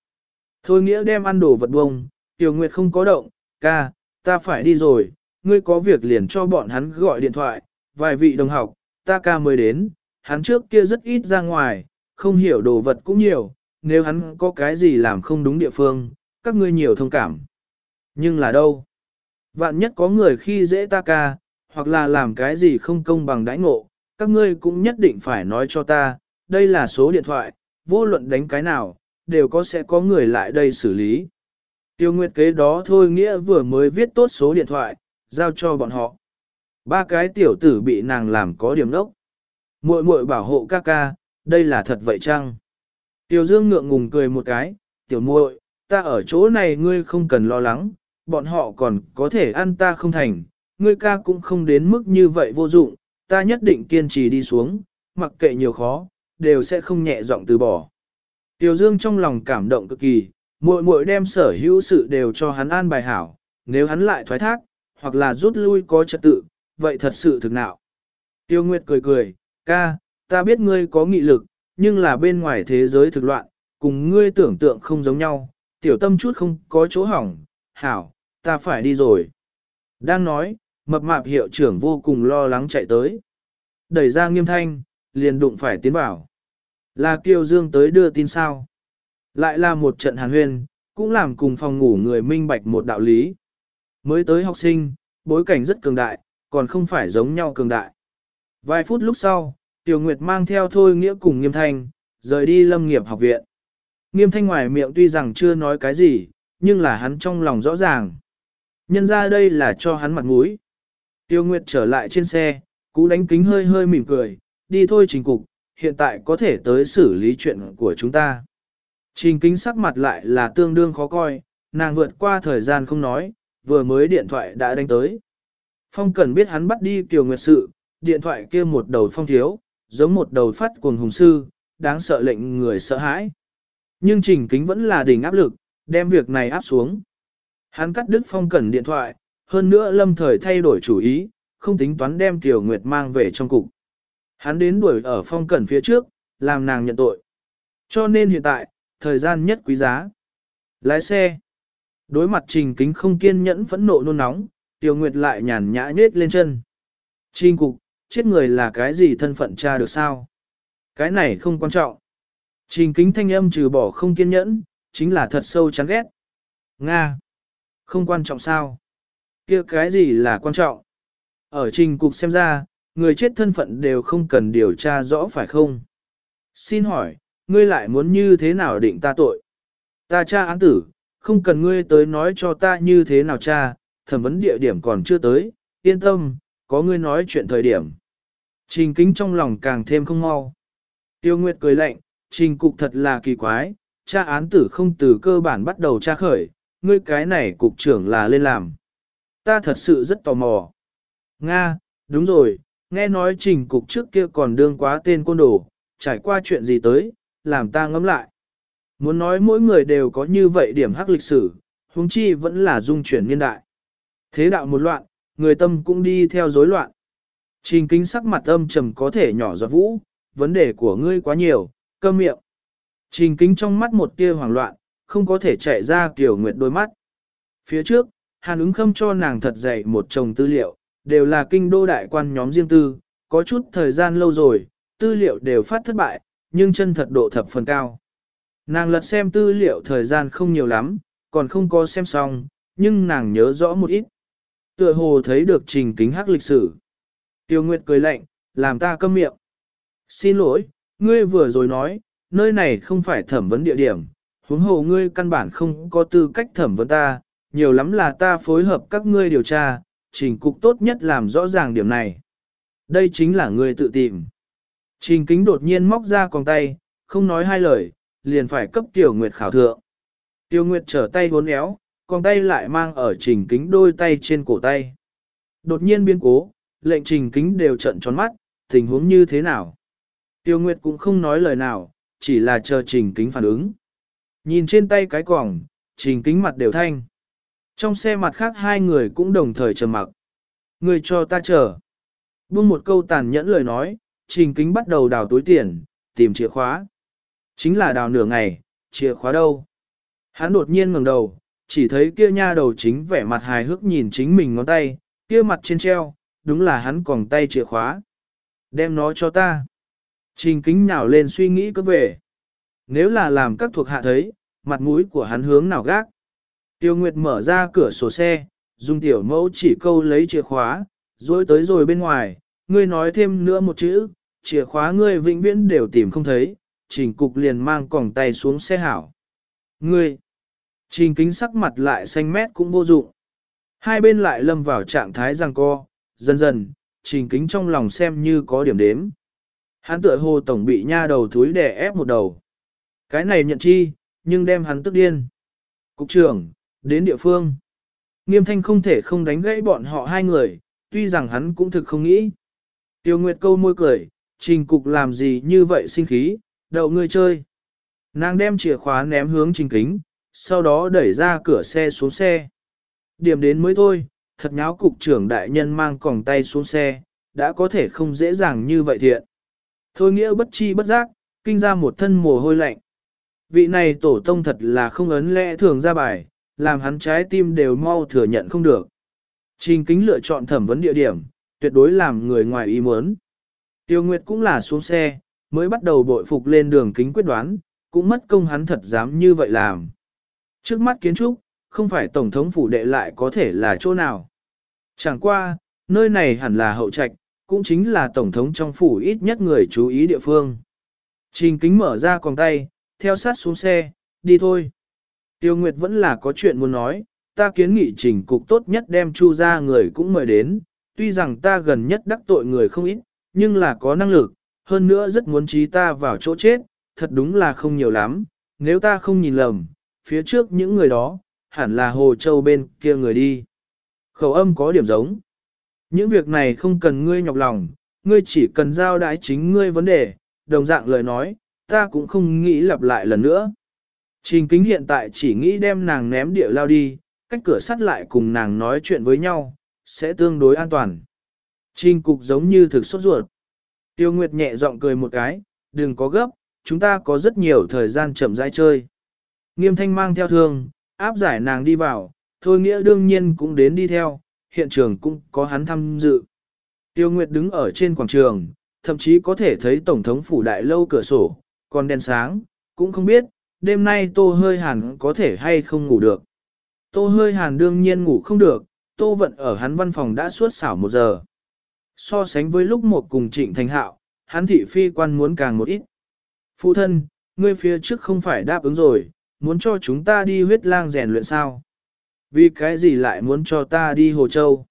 Thôi nghĩa đem ăn đồ vật bông, Tiểu Nguyệt không có động, ca, ta phải đi rồi, ngươi có việc liền cho bọn hắn gọi điện thoại, vài vị đồng học, ta ca mới đến, hắn trước kia rất ít ra ngoài, không hiểu đồ vật cũng nhiều, nếu hắn có cái gì làm không đúng địa phương, các ngươi nhiều thông cảm. Nhưng là đâu? Vạn nhất có người khi dễ ta ca, hoặc là làm cái gì không công bằng đãi ngộ, các ngươi cũng nhất định phải nói cho ta, đây là số điện thoại, vô luận đánh cái nào, đều có sẽ có người lại đây xử lý. Tiêu Nguyệt kế đó thôi nghĩa vừa mới viết tốt số điện thoại, giao cho bọn họ. Ba cái tiểu tử bị nàng làm có điểm đốc. Muội muội bảo hộ ca ca, đây là thật vậy chăng? Tiểu Dương ngượng ngùng cười một cái, tiểu muội, ta ở chỗ này ngươi không cần lo lắng, bọn họ còn có thể ăn ta không thành, ngươi ca cũng không đến mức như vậy vô dụng, ta nhất định kiên trì đi xuống, mặc kệ nhiều khó, đều sẽ không nhẹ giọng từ bỏ. Tiểu Dương trong lòng cảm động cực kỳ, muội muội đem sở hữu sự đều cho hắn an bài hảo, nếu hắn lại thoái thác, hoặc là rút lui có trật tự, vậy thật sự thực nào. Tiêu Nguyệt cười cười, ca, ta biết ngươi có nghị lực, nhưng là bên ngoài thế giới thực loạn, cùng ngươi tưởng tượng không giống nhau, tiểu tâm chút không có chỗ hỏng, hảo, ta phải đi rồi. Đang nói, mập mạp hiệu trưởng vô cùng lo lắng chạy tới. Đẩy ra nghiêm thanh, liền đụng phải tiến bảo. Là Kiều Dương tới đưa tin sao. Lại là một trận hàn huyên, cũng làm cùng phòng ngủ người minh bạch một đạo lý. Mới tới học sinh, bối cảnh rất cường đại, còn không phải giống nhau cường đại. Vài phút lúc sau, Tiểu Nguyệt mang theo Thôi Nghĩa cùng Nghiêm Thanh, rời đi lâm nghiệp học viện. Nghiêm Thanh ngoài miệng tuy rằng chưa nói cái gì, nhưng là hắn trong lòng rõ ràng. Nhân ra đây là cho hắn mặt mũi. Tiêu Nguyệt trở lại trên xe, cú đánh kính hơi hơi mỉm cười, đi thôi trình cục, hiện tại có thể tới xử lý chuyện của chúng ta. Trình kính sắc mặt lại là tương đương khó coi, nàng vượt qua thời gian không nói, vừa mới điện thoại đã đánh tới. Phong cần biết hắn bắt đi Kiều Nguyệt sự, điện thoại kia một đầu phong thiếu, giống một đầu phát cuồng hùng sư, đáng sợ lệnh người sợ hãi. Nhưng trình kính vẫn là đỉnh áp lực, đem việc này áp xuống. Hắn cắt đứt phong cẩn điện thoại, hơn nữa lâm thời thay đổi chủ ý, không tính toán đem Kiều Nguyệt mang về trong cục. Hắn đến đuổi ở phong cẩn phía trước, làm nàng nhận tội. Cho nên hiện tại, thời gian nhất quý giá. Lái xe. Đối mặt trình kính không kiên nhẫn phẫn nộ nôn nóng, Tiêu Nguyệt lại nhàn nhã nết lên chân. Trình cục, chết người là cái gì thân phận cha được sao? Cái này không quan trọng. Trình kính thanh âm trừ bỏ không kiên nhẫn, chính là thật sâu chán ghét. Nga. Không quan trọng sao? kia cái gì là quan trọng? Ở trình cục xem ra, người chết thân phận đều không cần điều tra rõ phải không? Xin hỏi, ngươi lại muốn như thế nào định ta tội? Ta cha án tử, không cần ngươi tới nói cho ta như thế nào cha, thẩm vấn địa điểm còn chưa tới, yên tâm, có ngươi nói chuyện thời điểm. Trình kính trong lòng càng thêm không mau. Tiêu Nguyệt cười lạnh, trình cục thật là kỳ quái, cha án tử không từ cơ bản bắt đầu tra khởi, ngươi cái này cục trưởng là lên làm. Ta thật sự rất tò mò. Nga, đúng rồi, nghe nói trình cục trước kia còn đương quá tên côn đồ, trải qua chuyện gì tới, làm ta ngẫm lại. Muốn nói mỗi người đều có như vậy điểm hắc lịch sử, huống chi vẫn là dung chuyển niên đại. Thế đạo một loạn, người tâm cũng đi theo rối loạn. Trình kính sắc mặt âm trầm có thể nhỏ giọt vũ, vấn đề của ngươi quá nhiều, câm miệng. Trình kính trong mắt một tia hoảng loạn, không có thể chạy ra kiểu nguyệt đôi mắt. Phía trước, hàn ứng khâm cho nàng thật dày một chồng tư liệu, đều là kinh đô đại quan nhóm riêng tư, có chút thời gian lâu rồi, tư liệu đều phát thất bại, nhưng chân thật độ thập phần cao. Nàng lật xem tư liệu thời gian không nhiều lắm, còn không có xem xong, nhưng nàng nhớ rõ một ít. Tựa hồ thấy được trình kính hắc lịch sử. Tiêu Nguyệt cười lạnh, làm ta câm miệng. Xin lỗi, ngươi vừa rồi nói, nơi này không phải thẩm vấn địa điểm, huống hồ ngươi căn bản không có tư cách thẩm vấn ta, nhiều lắm là ta phối hợp các ngươi điều tra, trình cục tốt nhất làm rõ ràng điểm này. Đây chính là người tự tìm. Trình kính đột nhiên móc ra con tay, không nói hai lời, liền phải cấp Tiểu Nguyệt khảo thượng. Tiêu Nguyệt trở tay hốn éo, con tay lại mang ở trình kính đôi tay trên cổ tay. Đột nhiên biến cố, lệnh trình kính đều trận tròn mắt, tình huống như thế nào. Tiêu Nguyệt cũng không nói lời nào, chỉ là chờ trình kính phản ứng. Nhìn trên tay cái quòng, trình kính mặt đều thanh. Trong xe mặt khác hai người cũng đồng thời trầm mặc. người cho ta chờ. Buông một câu tàn nhẫn lời nói, trình kính bắt đầu đào túi tiền, tìm chìa khóa. Chính là đào nửa ngày, chìa khóa đâu? Hắn đột nhiên ngẩng đầu, chỉ thấy kia nha đầu chính vẻ mặt hài hước nhìn chính mình ngón tay, kia mặt trên treo, đúng là hắn còn tay chìa khóa. Đem nó cho ta. Trình kính nhào lên suy nghĩ cứ về. Nếu là làm các thuộc hạ thấy, mặt mũi của hắn hướng nào gác. Tiêu Nguyệt mở ra cửa sổ xe, dùng tiểu mẫu chỉ câu lấy chìa khóa, rồi tới rồi bên ngoài, ngươi nói thêm nữa một chữ, chìa khóa ngươi vĩnh viễn đều tìm không thấy, trình cục liền mang còng tay xuống xe hảo. Ngươi, trình kính sắc mặt lại xanh mét cũng vô dụng. Hai bên lại lâm vào trạng thái giằng co, dần dần, trình kính trong lòng xem như có điểm đếm. Hắn tựa hồ tổng bị nha đầu thúi đè ép một đầu. Cái này nhận chi, nhưng đem hắn tức điên. Cục trưởng, đến địa phương. Nghiêm thanh không thể không đánh gãy bọn họ hai người, tuy rằng hắn cũng thực không nghĩ. Tiêu Nguyệt câu môi cười, trình cục làm gì như vậy sinh khí, đậu ngươi chơi. Nàng đem chìa khóa ném hướng trình kính, sau đó đẩy ra cửa xe xuống xe. Điểm đến mới thôi, thật nháo cục trưởng đại nhân mang còng tay xuống xe, đã có thể không dễ dàng như vậy thiện. Thôi nghĩa bất chi bất giác, kinh ra một thân mồ hôi lạnh. Vị này tổ tông thật là không ấn lẽ thường ra bài, làm hắn trái tim đều mau thừa nhận không được. Trình kính lựa chọn thẩm vấn địa điểm, tuyệt đối làm người ngoài ý muốn. Tiêu Nguyệt cũng là xuống xe, mới bắt đầu bội phục lên đường kính quyết đoán, cũng mất công hắn thật dám như vậy làm. Trước mắt kiến trúc, không phải tổng thống phủ đệ lại có thể là chỗ nào. Chẳng qua, nơi này hẳn là hậu trạch, cũng chính là tổng thống trong phủ ít nhất người chú ý địa phương. Trình kính mở ra con tay, theo sát xuống xe, đi thôi. Tiêu Nguyệt vẫn là có chuyện muốn nói, ta kiến nghị trình cục tốt nhất đem chu ra người cũng mời đến, tuy rằng ta gần nhất đắc tội người không ít, nhưng là có năng lực, hơn nữa rất muốn trí ta vào chỗ chết, thật đúng là không nhiều lắm, nếu ta không nhìn lầm, phía trước những người đó, hẳn là Hồ Châu bên kia người đi. Khẩu âm có điểm giống. Những việc này không cần ngươi nhọc lòng, ngươi chỉ cần giao đái chính ngươi vấn đề, đồng dạng lời nói, ta cũng không nghĩ lặp lại lần nữa. Trình kính hiện tại chỉ nghĩ đem nàng ném địa lao đi, cách cửa sắt lại cùng nàng nói chuyện với nhau, sẽ tương đối an toàn. Trình cục giống như thực sốt ruột. Tiêu Nguyệt nhẹ giọng cười một cái, đừng có gấp, chúng ta có rất nhiều thời gian chậm rãi chơi. Nghiêm thanh mang theo thương, áp giải nàng đi vào, thôi nghĩa đương nhiên cũng đến đi theo, hiện trường cũng có hắn tham dự. Tiêu Nguyệt đứng ở trên quảng trường, thậm chí có thể thấy Tổng thống phủ đại lâu cửa sổ, còn đèn sáng, cũng không biết, đêm nay tô hơi hàn có thể hay không ngủ được. Tô hơi hàn đương nhiên ngủ không được, tô vận ở hắn văn phòng đã suốt xảo một giờ. So sánh với lúc một cùng trịnh thành hạo, hắn thị phi quan muốn càng một ít. Phụ thân, ngươi phía trước không phải đáp ứng rồi, muốn cho chúng ta đi huyết lang rèn luyện sao? Vì cái gì lại muốn cho ta đi Hồ Châu?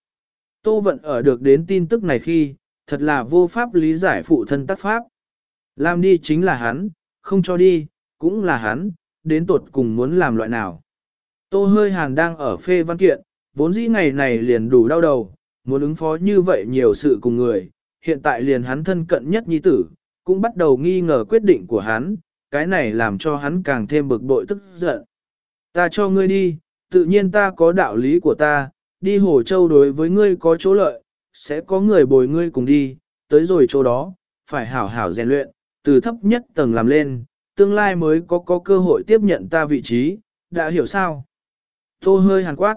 Tô Vận ở được đến tin tức này khi, thật là vô pháp lý giải phụ thân tác pháp. Làm đi chính là hắn, không cho đi, cũng là hắn, đến tột cùng muốn làm loại nào. Tô hơi hàn đang ở phê văn kiện, vốn dĩ ngày này liền đủ đau đầu, muốn ứng phó như vậy nhiều sự cùng người, hiện tại liền hắn thân cận nhất nhi tử, cũng bắt đầu nghi ngờ quyết định của hắn, cái này làm cho hắn càng thêm bực bội tức giận. Ta cho ngươi đi, tự nhiên ta có đạo lý của ta, đi Hồ Châu đối với ngươi có chỗ lợi, sẽ có người bồi ngươi cùng đi, tới rồi chỗ đó, phải hảo hảo rèn luyện, từ thấp nhất tầng làm lên, tương lai mới có có cơ hội tiếp nhận ta vị trí, đã hiểu sao? Tô hơi hàn quát.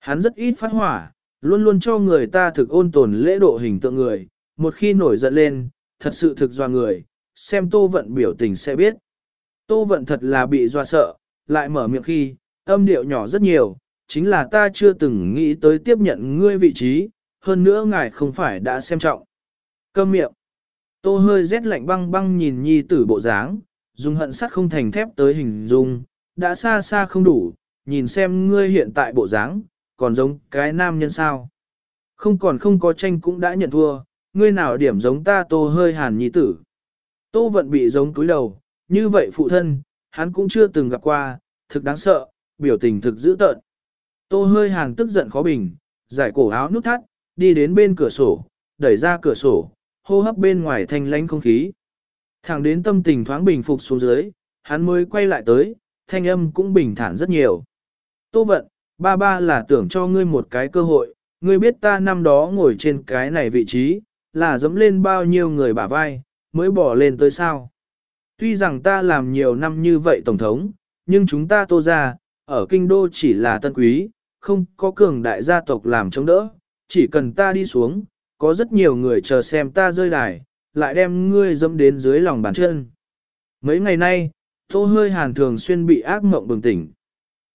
Hắn rất ít phát hỏa, luôn luôn cho người ta thực ôn tồn lễ độ hình tượng người, một khi nổi giận lên, thật sự thực doa người, xem tô vận biểu tình sẽ biết. Tô vận thật là bị doa sợ, lại mở miệng khi, âm điệu nhỏ rất nhiều, chính là ta chưa từng nghĩ tới tiếp nhận ngươi vị trí, hơn nữa ngài không phải đã xem trọng. Câm miệng. Tô hơi rét lạnh băng băng nhìn nhi tử bộ dáng, dùng hận sắt không thành thép tới hình dung, đã xa xa không đủ, nhìn xem ngươi hiện tại bộ dáng, còn giống cái nam nhân sao. Không còn không có tranh cũng đã nhận thua, ngươi nào điểm giống ta tô hơi hàn nhi tử. Tô vận bị giống túi đầu, như vậy phụ thân, hắn cũng chưa từng gặp qua, thực đáng sợ, biểu tình thực dữ tợn. Tô hơi hàn tức giận khó bình, giải cổ áo nút thắt, đi đến bên cửa sổ, đẩy ra cửa sổ, hô hấp bên ngoài thanh lánh không khí. Thẳng đến tâm tình thoáng bình phục xuống dưới, hắn mới quay lại tới, thanh âm cũng bình thản rất nhiều. Tô vận, ba ba là tưởng cho ngươi một cái cơ hội, ngươi biết ta năm đó ngồi trên cái này vị trí, là dẫm lên bao nhiêu người bả vai, mới bỏ lên tới sao. Tuy rằng ta làm nhiều năm như vậy Tổng thống, nhưng chúng ta tô ra, ở kinh đô chỉ là tân quý, không có cường đại gia tộc làm chống đỡ, chỉ cần ta đi xuống, có rất nhiều người chờ xem ta rơi đài, lại đem ngươi dẫm đến dưới lòng bàn chân. Mấy ngày nay, tô hơi hàn thường xuyên bị ác mộng bừng tỉnh.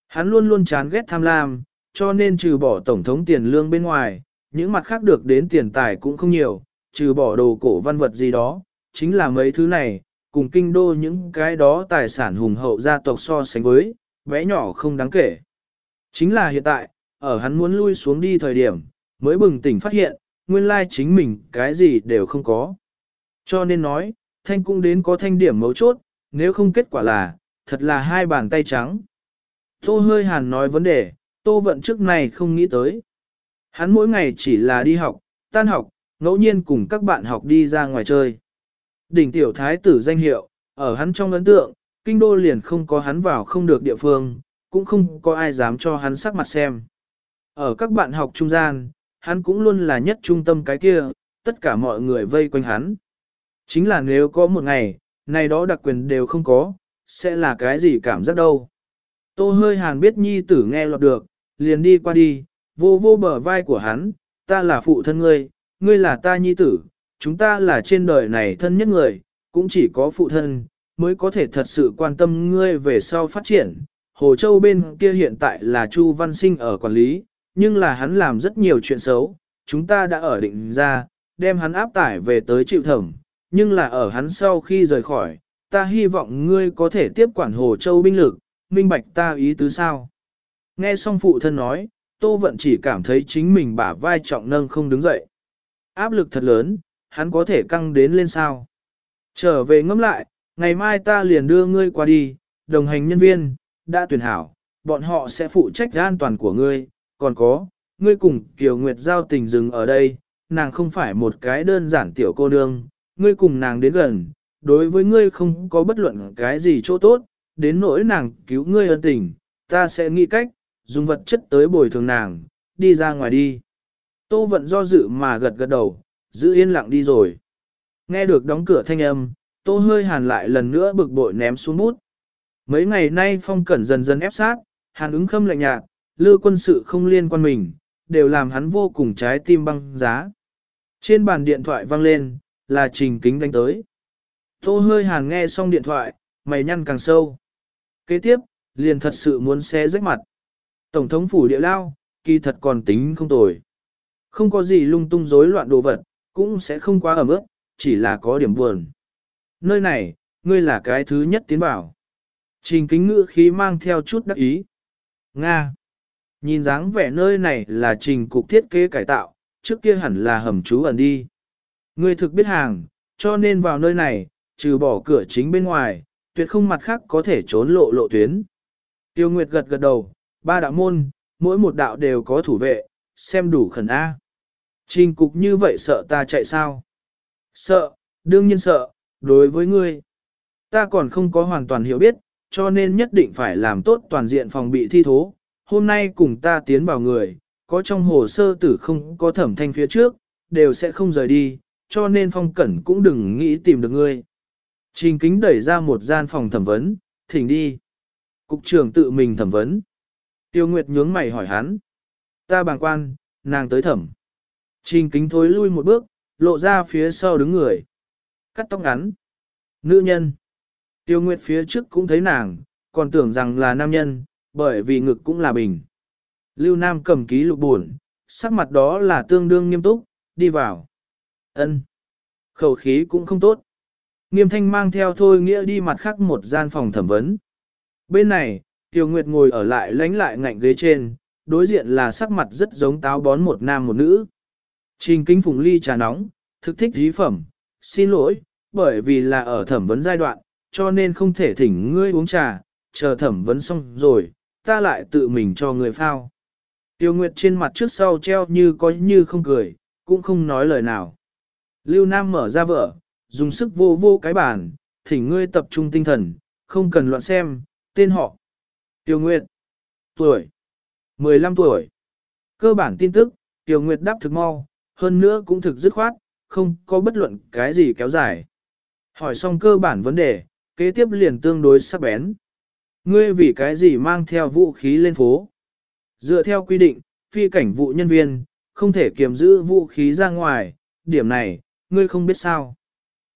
Hắn luôn luôn chán ghét tham lam, cho nên trừ bỏ tổng thống tiền lương bên ngoài, những mặt khác được đến tiền tài cũng không nhiều, trừ bỏ đồ cổ văn vật gì đó, chính là mấy thứ này, cùng kinh đô những cái đó tài sản hùng hậu gia tộc so sánh với, bé nhỏ không đáng kể. Chính là hiện tại, ở hắn muốn lui xuống đi thời điểm, mới bừng tỉnh phát hiện, nguyên lai chính mình cái gì đều không có. Cho nên nói, thanh cũng đến có thanh điểm mấu chốt, nếu không kết quả là, thật là hai bàn tay trắng. Tô hơi hàn nói vấn đề, tô vận trước này không nghĩ tới. Hắn mỗi ngày chỉ là đi học, tan học, ngẫu nhiên cùng các bạn học đi ra ngoài chơi. Đỉnh tiểu thái tử danh hiệu, ở hắn trong ấn tượng, kinh đô liền không có hắn vào không được địa phương, cũng không có ai dám cho hắn sắc mặt xem. Ở các bạn học trung gian, hắn cũng luôn là nhất trung tâm cái kia, tất cả mọi người vây quanh hắn. Chính là nếu có một ngày, này đó đặc quyền đều không có, sẽ là cái gì cảm giác đâu. Tô hơi hàn biết nhi tử nghe lọt được, liền đi qua đi, vô vô bờ vai của hắn, ta là phụ thân ngươi, ngươi là ta nhi tử, chúng ta là trên đời này thân nhất người, cũng chỉ có phụ thân, mới có thể thật sự quan tâm ngươi về sau phát triển. Hồ Châu bên kia hiện tại là Chu Văn Sinh ở quản lý, nhưng là hắn làm rất nhiều chuyện xấu, chúng ta đã ở định ra, đem hắn áp tải về tới chịu thẩm, nhưng là ở hắn sau khi rời khỏi, ta hy vọng ngươi có thể tiếp quản Hồ Châu binh lực, minh bạch ta ý tứ sao. Nghe xong phụ thân nói, Tô Vận chỉ cảm thấy chính mình bả vai trọng nâng không đứng dậy. Áp lực thật lớn, hắn có thể căng đến lên sao. Trở về ngẫm lại, ngày mai ta liền đưa ngươi qua đi, đồng hành nhân viên, đã tuyển hảo, bọn họ sẽ phụ trách an toàn của ngươi, còn có, ngươi cùng Kiều Nguyệt giao tình dừng ở đây, nàng không phải một cái đơn giản tiểu cô nương, ngươi cùng nàng đến gần, đối với ngươi không có bất luận cái gì chỗ tốt, đến nỗi nàng cứu ngươi ân tình, ta sẽ nghĩ cách, dùng vật chất tới bồi thường nàng, đi ra ngoài đi. Tô vận do dự mà gật gật đầu, giữ yên lặng đi rồi. Nghe được đóng cửa thanh âm, tô hơi hàn lại lần nữa bực bội ném xuống bút. Mấy ngày nay phong cẩn dần dần ép sát, hàn ứng khâm lạnh nhạt, lư quân sự không liên quan mình, đều làm hắn vô cùng trái tim băng giá. Trên bàn điện thoại vang lên, là trình kính đánh tới. Tô hơi hàn nghe xong điện thoại, mày nhăn càng sâu. Kế tiếp, liền thật sự muốn xé rách mặt. Tổng thống phủ địa lao, kỳ thật còn tính không tồi. Không có gì lung tung rối loạn đồ vật, cũng sẽ không quá ẩm ướt, chỉ là có điểm buồn. Nơi này, ngươi là cái thứ nhất tiến bảo. Trình kính ngữ khí mang theo chút đắc ý. Nga. Nhìn dáng vẻ nơi này là trình cục thiết kế cải tạo, trước kia hẳn là hầm trú ẩn đi. Ngươi thực biết hàng, cho nên vào nơi này, trừ bỏ cửa chính bên ngoài, tuyệt không mặt khác có thể trốn lộ lộ tuyến. Tiêu Nguyệt gật gật đầu, ba đạo môn, mỗi một đạo đều có thủ vệ, xem đủ khẩn A. Trình cục như vậy sợ ta chạy sao? Sợ, đương nhiên sợ, đối với ngươi. Ta còn không có hoàn toàn hiểu biết, cho nên nhất định phải làm tốt toàn diện phòng bị thi thố. Hôm nay cùng ta tiến vào người, có trong hồ sơ tử không có thẩm thanh phía trước, đều sẽ không rời đi, cho nên phong cẩn cũng đừng nghĩ tìm được ngươi. Trình kính đẩy ra một gian phòng thẩm vấn, thỉnh đi. Cục trưởng tự mình thẩm vấn. Tiêu Nguyệt nhướng mày hỏi hắn. Ta bàng quan, nàng tới thẩm. Trình kính thối lui một bước, lộ ra phía sau đứng người. Cắt tóc ngắn. Nữ nhân. Tiêu Nguyệt phía trước cũng thấy nàng, còn tưởng rằng là nam nhân, bởi vì ngực cũng là bình. Lưu Nam cầm ký lục buồn, sắc mặt đó là tương đương nghiêm túc, đi vào ân Khẩu khí cũng không tốt. Nghiêm thanh mang theo thôi nghĩa đi mặt khác một gian phòng thẩm vấn. Bên này, Tiêu Nguyệt ngồi ở lại lánh lại ngạnh ghế trên, đối diện là sắc mặt rất giống táo bón một nam một nữ. Trình kính phùng ly trà nóng, thực thích dí phẩm, xin lỗi, bởi vì là ở thẩm vấn giai đoạn, cho nên không thể thỉnh ngươi uống trà, chờ thẩm vấn xong rồi, ta lại tự mình cho người phao. Tiêu Nguyệt trên mặt trước sau treo như có như không cười, cũng không nói lời nào. Lưu Nam mở ra vợ, dùng sức vô vô cái bàn, thỉnh ngươi tập trung tinh thần, không cần loạn xem, tên họ. Tiêu Nguyệt. Tuổi. 15 tuổi. Cơ bản tin tức, Tiêu Nguyệt đáp thực mau, hơn nữa cũng thực dứt khoát, không có bất luận cái gì kéo dài. Hỏi xong cơ bản vấn đề, kế tiếp liền tương đối sắc bén. Ngươi vì cái gì mang theo vũ khí lên phố? Dựa theo quy định, phi cảnh vụ nhân viên, không thể kiềm giữ vũ khí ra ngoài, điểm này, ngươi không biết sao.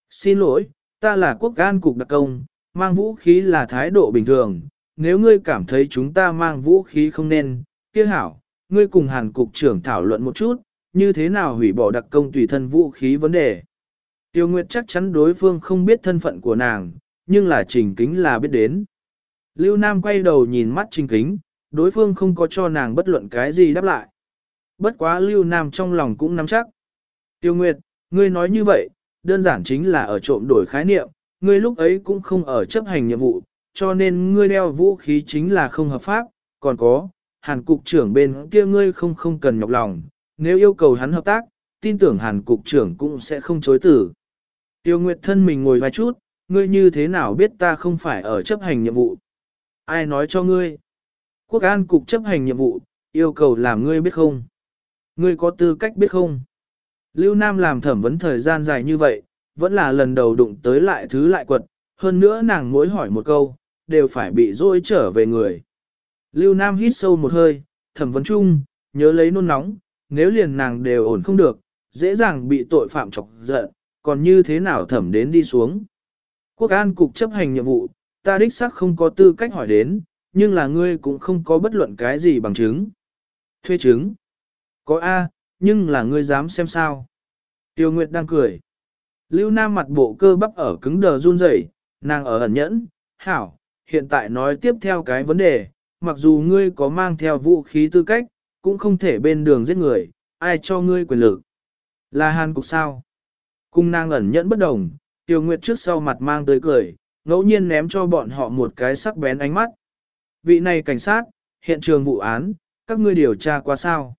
Xin lỗi, ta là quốc an cục đặc công, mang vũ khí là thái độ bình thường, nếu ngươi cảm thấy chúng ta mang vũ khí không nên, kia hảo, ngươi cùng hàn cục trưởng thảo luận một chút, như thế nào hủy bỏ đặc công tùy thân vũ khí vấn đề. Tiêu Nguyệt chắc chắn đối phương không biết thân phận của nàng, nhưng là trình kính là biết đến. Lưu Nam quay đầu nhìn mắt trình kính, đối phương không có cho nàng bất luận cái gì đáp lại. Bất quá Lưu Nam trong lòng cũng nắm chắc. Tiêu Nguyệt, ngươi nói như vậy, đơn giản chính là ở trộm đổi khái niệm, ngươi lúc ấy cũng không ở chấp hành nhiệm vụ, cho nên ngươi đeo vũ khí chính là không hợp pháp, còn có, hàn cục trưởng bên kia ngươi không không cần nhọc lòng, nếu yêu cầu hắn hợp tác, tin tưởng hàn cục trưởng cũng sẽ không chối tử. Tiêu Nguyệt thân mình ngồi vài chút, ngươi như thế nào biết ta không phải ở chấp hành nhiệm vụ? Ai nói cho ngươi? Quốc an cục chấp hành nhiệm vụ, yêu cầu làm ngươi biết không? Ngươi có tư cách biết không? Lưu Nam làm thẩm vấn thời gian dài như vậy, vẫn là lần đầu đụng tới lại thứ lại quật, hơn nữa nàng mỗi hỏi một câu, đều phải bị dôi trở về người. Lưu Nam hít sâu một hơi, thẩm vấn chung, nhớ lấy nôn nóng, nếu liền nàng đều ổn không được, dễ dàng bị tội phạm chọc giận, còn như thế nào thẩm đến đi xuống. Quốc an cục chấp hành nhiệm vụ, ta đích xác không có tư cách hỏi đến, nhưng là ngươi cũng không có bất luận cái gì bằng chứng. Thuê chứng. Có A, nhưng là ngươi dám xem sao. Tiêu Nguyệt đang cười. Lưu Nam mặt bộ cơ bắp ở cứng đờ run rẩy, nàng ở ẩn nhẫn, hảo, hiện tại nói tiếp theo cái vấn đề, mặc dù ngươi có mang theo vũ khí tư cách, cũng không thể bên đường giết người, ai cho ngươi quyền lực. Là hàn cục sao? Cung nàng ẩn nhẫn bất đồng, Tiêu Nguyệt trước sau mặt mang tới cười, ngẫu nhiên ném cho bọn họ một cái sắc bén ánh mắt. Vị này cảnh sát, hiện trường vụ án, các ngươi điều tra qua sao?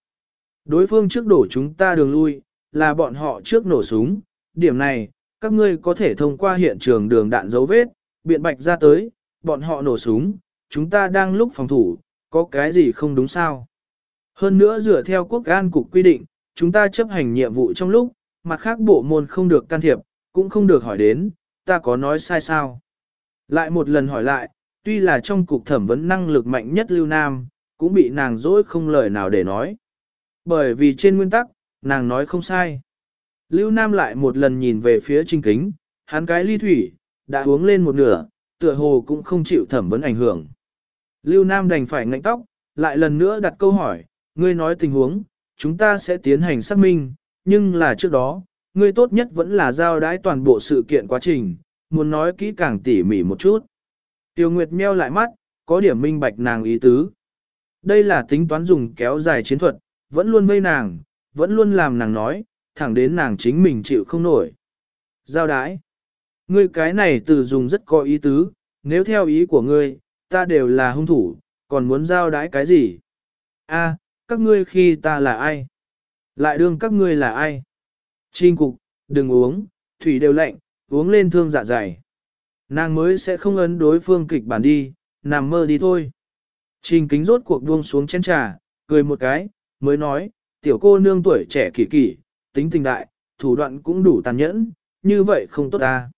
Đối phương trước đổ chúng ta đường lui, là bọn họ trước nổ súng, điểm này, các ngươi có thể thông qua hiện trường đường đạn dấu vết, biện bạch ra tới, bọn họ nổ súng, chúng ta đang lúc phòng thủ, có cái gì không đúng sao? Hơn nữa dựa theo quốc an cục quy định, chúng ta chấp hành nhiệm vụ trong lúc, mặt khác bộ môn không được can thiệp, cũng không được hỏi đến, ta có nói sai sao? Lại một lần hỏi lại, tuy là trong cục thẩm vấn năng lực mạnh nhất Lưu Nam, cũng bị nàng dỗi không lời nào để nói. Bởi vì trên nguyên tắc, nàng nói không sai. Lưu Nam lại một lần nhìn về phía trinh kính, hắn cái ly thủy, đã uống lên một nửa, tựa hồ cũng không chịu thẩm vấn ảnh hưởng. Lưu Nam đành phải ngạnh tóc, lại lần nữa đặt câu hỏi, ngươi nói tình huống, chúng ta sẽ tiến hành xác minh, nhưng là trước đó, ngươi tốt nhất vẫn là giao đái toàn bộ sự kiện quá trình, muốn nói kỹ càng tỉ mỉ một chút. Tiêu Nguyệt meo lại mắt, có điểm minh bạch nàng ý tứ. Đây là tính toán dùng kéo dài chiến thuật, vẫn luôn vây nàng, vẫn luôn làm nàng nói, thẳng đến nàng chính mình chịu không nổi. Giao đái. Ngươi cái này từ dùng rất có ý tứ, nếu theo ý của ngươi, ta đều là hung thủ, còn muốn giao đái cái gì? A, các ngươi khi ta là ai? Lại đương các ngươi là ai? Trinh cục, đừng uống, thủy đều lạnh, uống lên thương dạ dày. Nàng mới sẽ không ấn đối phương kịch bản đi, nằm mơ đi thôi. Trình kính rốt cuộc buông xuống chén trà, cười một cái, mới nói, tiểu cô nương tuổi trẻ kỳ kỳ, tính tình đại, thủ đoạn cũng đủ tàn nhẫn, như vậy không tốt ta.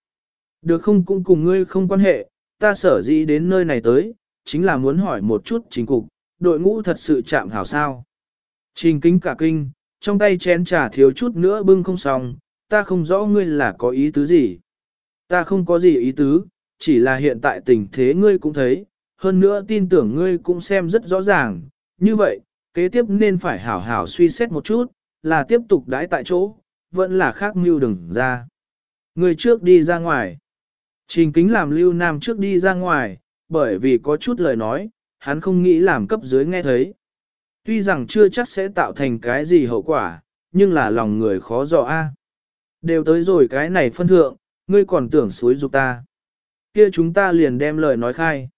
Được không cũng cùng ngươi không quan hệ, ta sở dĩ đến nơi này tới, chính là muốn hỏi một chút chính cục, đội ngũ thật sự chạm hảo sao. Trình kính cả kinh, trong tay chén trà thiếu chút nữa bưng không xong, ta không rõ ngươi là có ý tứ gì. Ta không có gì ý tứ, chỉ là hiện tại tình thế ngươi cũng thấy, hơn nữa tin tưởng ngươi cũng xem rất rõ ràng, như vậy, kế tiếp nên phải hảo hảo suy xét một chút, là tiếp tục đãi tại chỗ, vẫn là khác mưu đừng ra. người trước đi ra ngoài. Trình kính làm lưu nam trước đi ra ngoài, bởi vì có chút lời nói, hắn không nghĩ làm cấp dưới nghe thấy. Tuy rằng chưa chắc sẽ tạo thành cái gì hậu quả, nhưng là lòng người khó dò a. Đều tới rồi cái này phân thượng, ngươi còn tưởng suối dục ta. Kia chúng ta liền đem lời nói khai.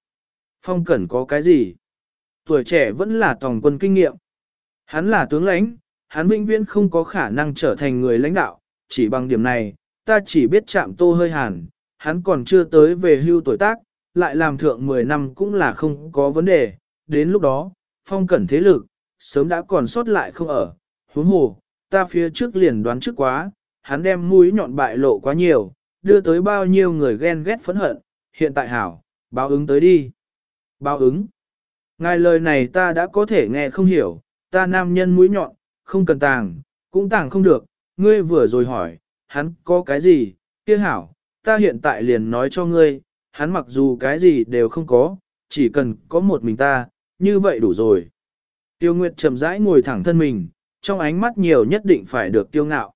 Phong cẩn có cái gì? Tuổi trẻ vẫn là tòng quân kinh nghiệm. Hắn là tướng lãnh, hắn vĩnh viễn không có khả năng trở thành người lãnh đạo, chỉ bằng điểm này, ta chỉ biết chạm tô hơi hàn, hắn còn chưa tới về hưu tuổi tác, lại làm thượng 10 năm cũng là không có vấn đề, đến lúc đó, phong cẩn thế lực, sớm đã còn sót lại không ở, huống hồ, ta phía trước liền đoán trước quá, hắn đem mũi nhọn bại lộ quá nhiều, đưa tới bao nhiêu người ghen ghét phẫn hận, hiện tại hảo, báo ứng tới đi. Báo ứng. Ngài lời này ta đã có thể nghe không hiểu, ta nam nhân mũi nhọn, không cần tàng, cũng tàng không được, ngươi vừa rồi hỏi, hắn có cái gì, kia hảo, ta hiện tại liền nói cho ngươi, hắn mặc dù cái gì đều không có, chỉ cần có một mình ta, như vậy đủ rồi. Tiêu Nguyệt chậm rãi ngồi thẳng thân mình, trong ánh mắt nhiều nhất định phải được tiêu ngạo.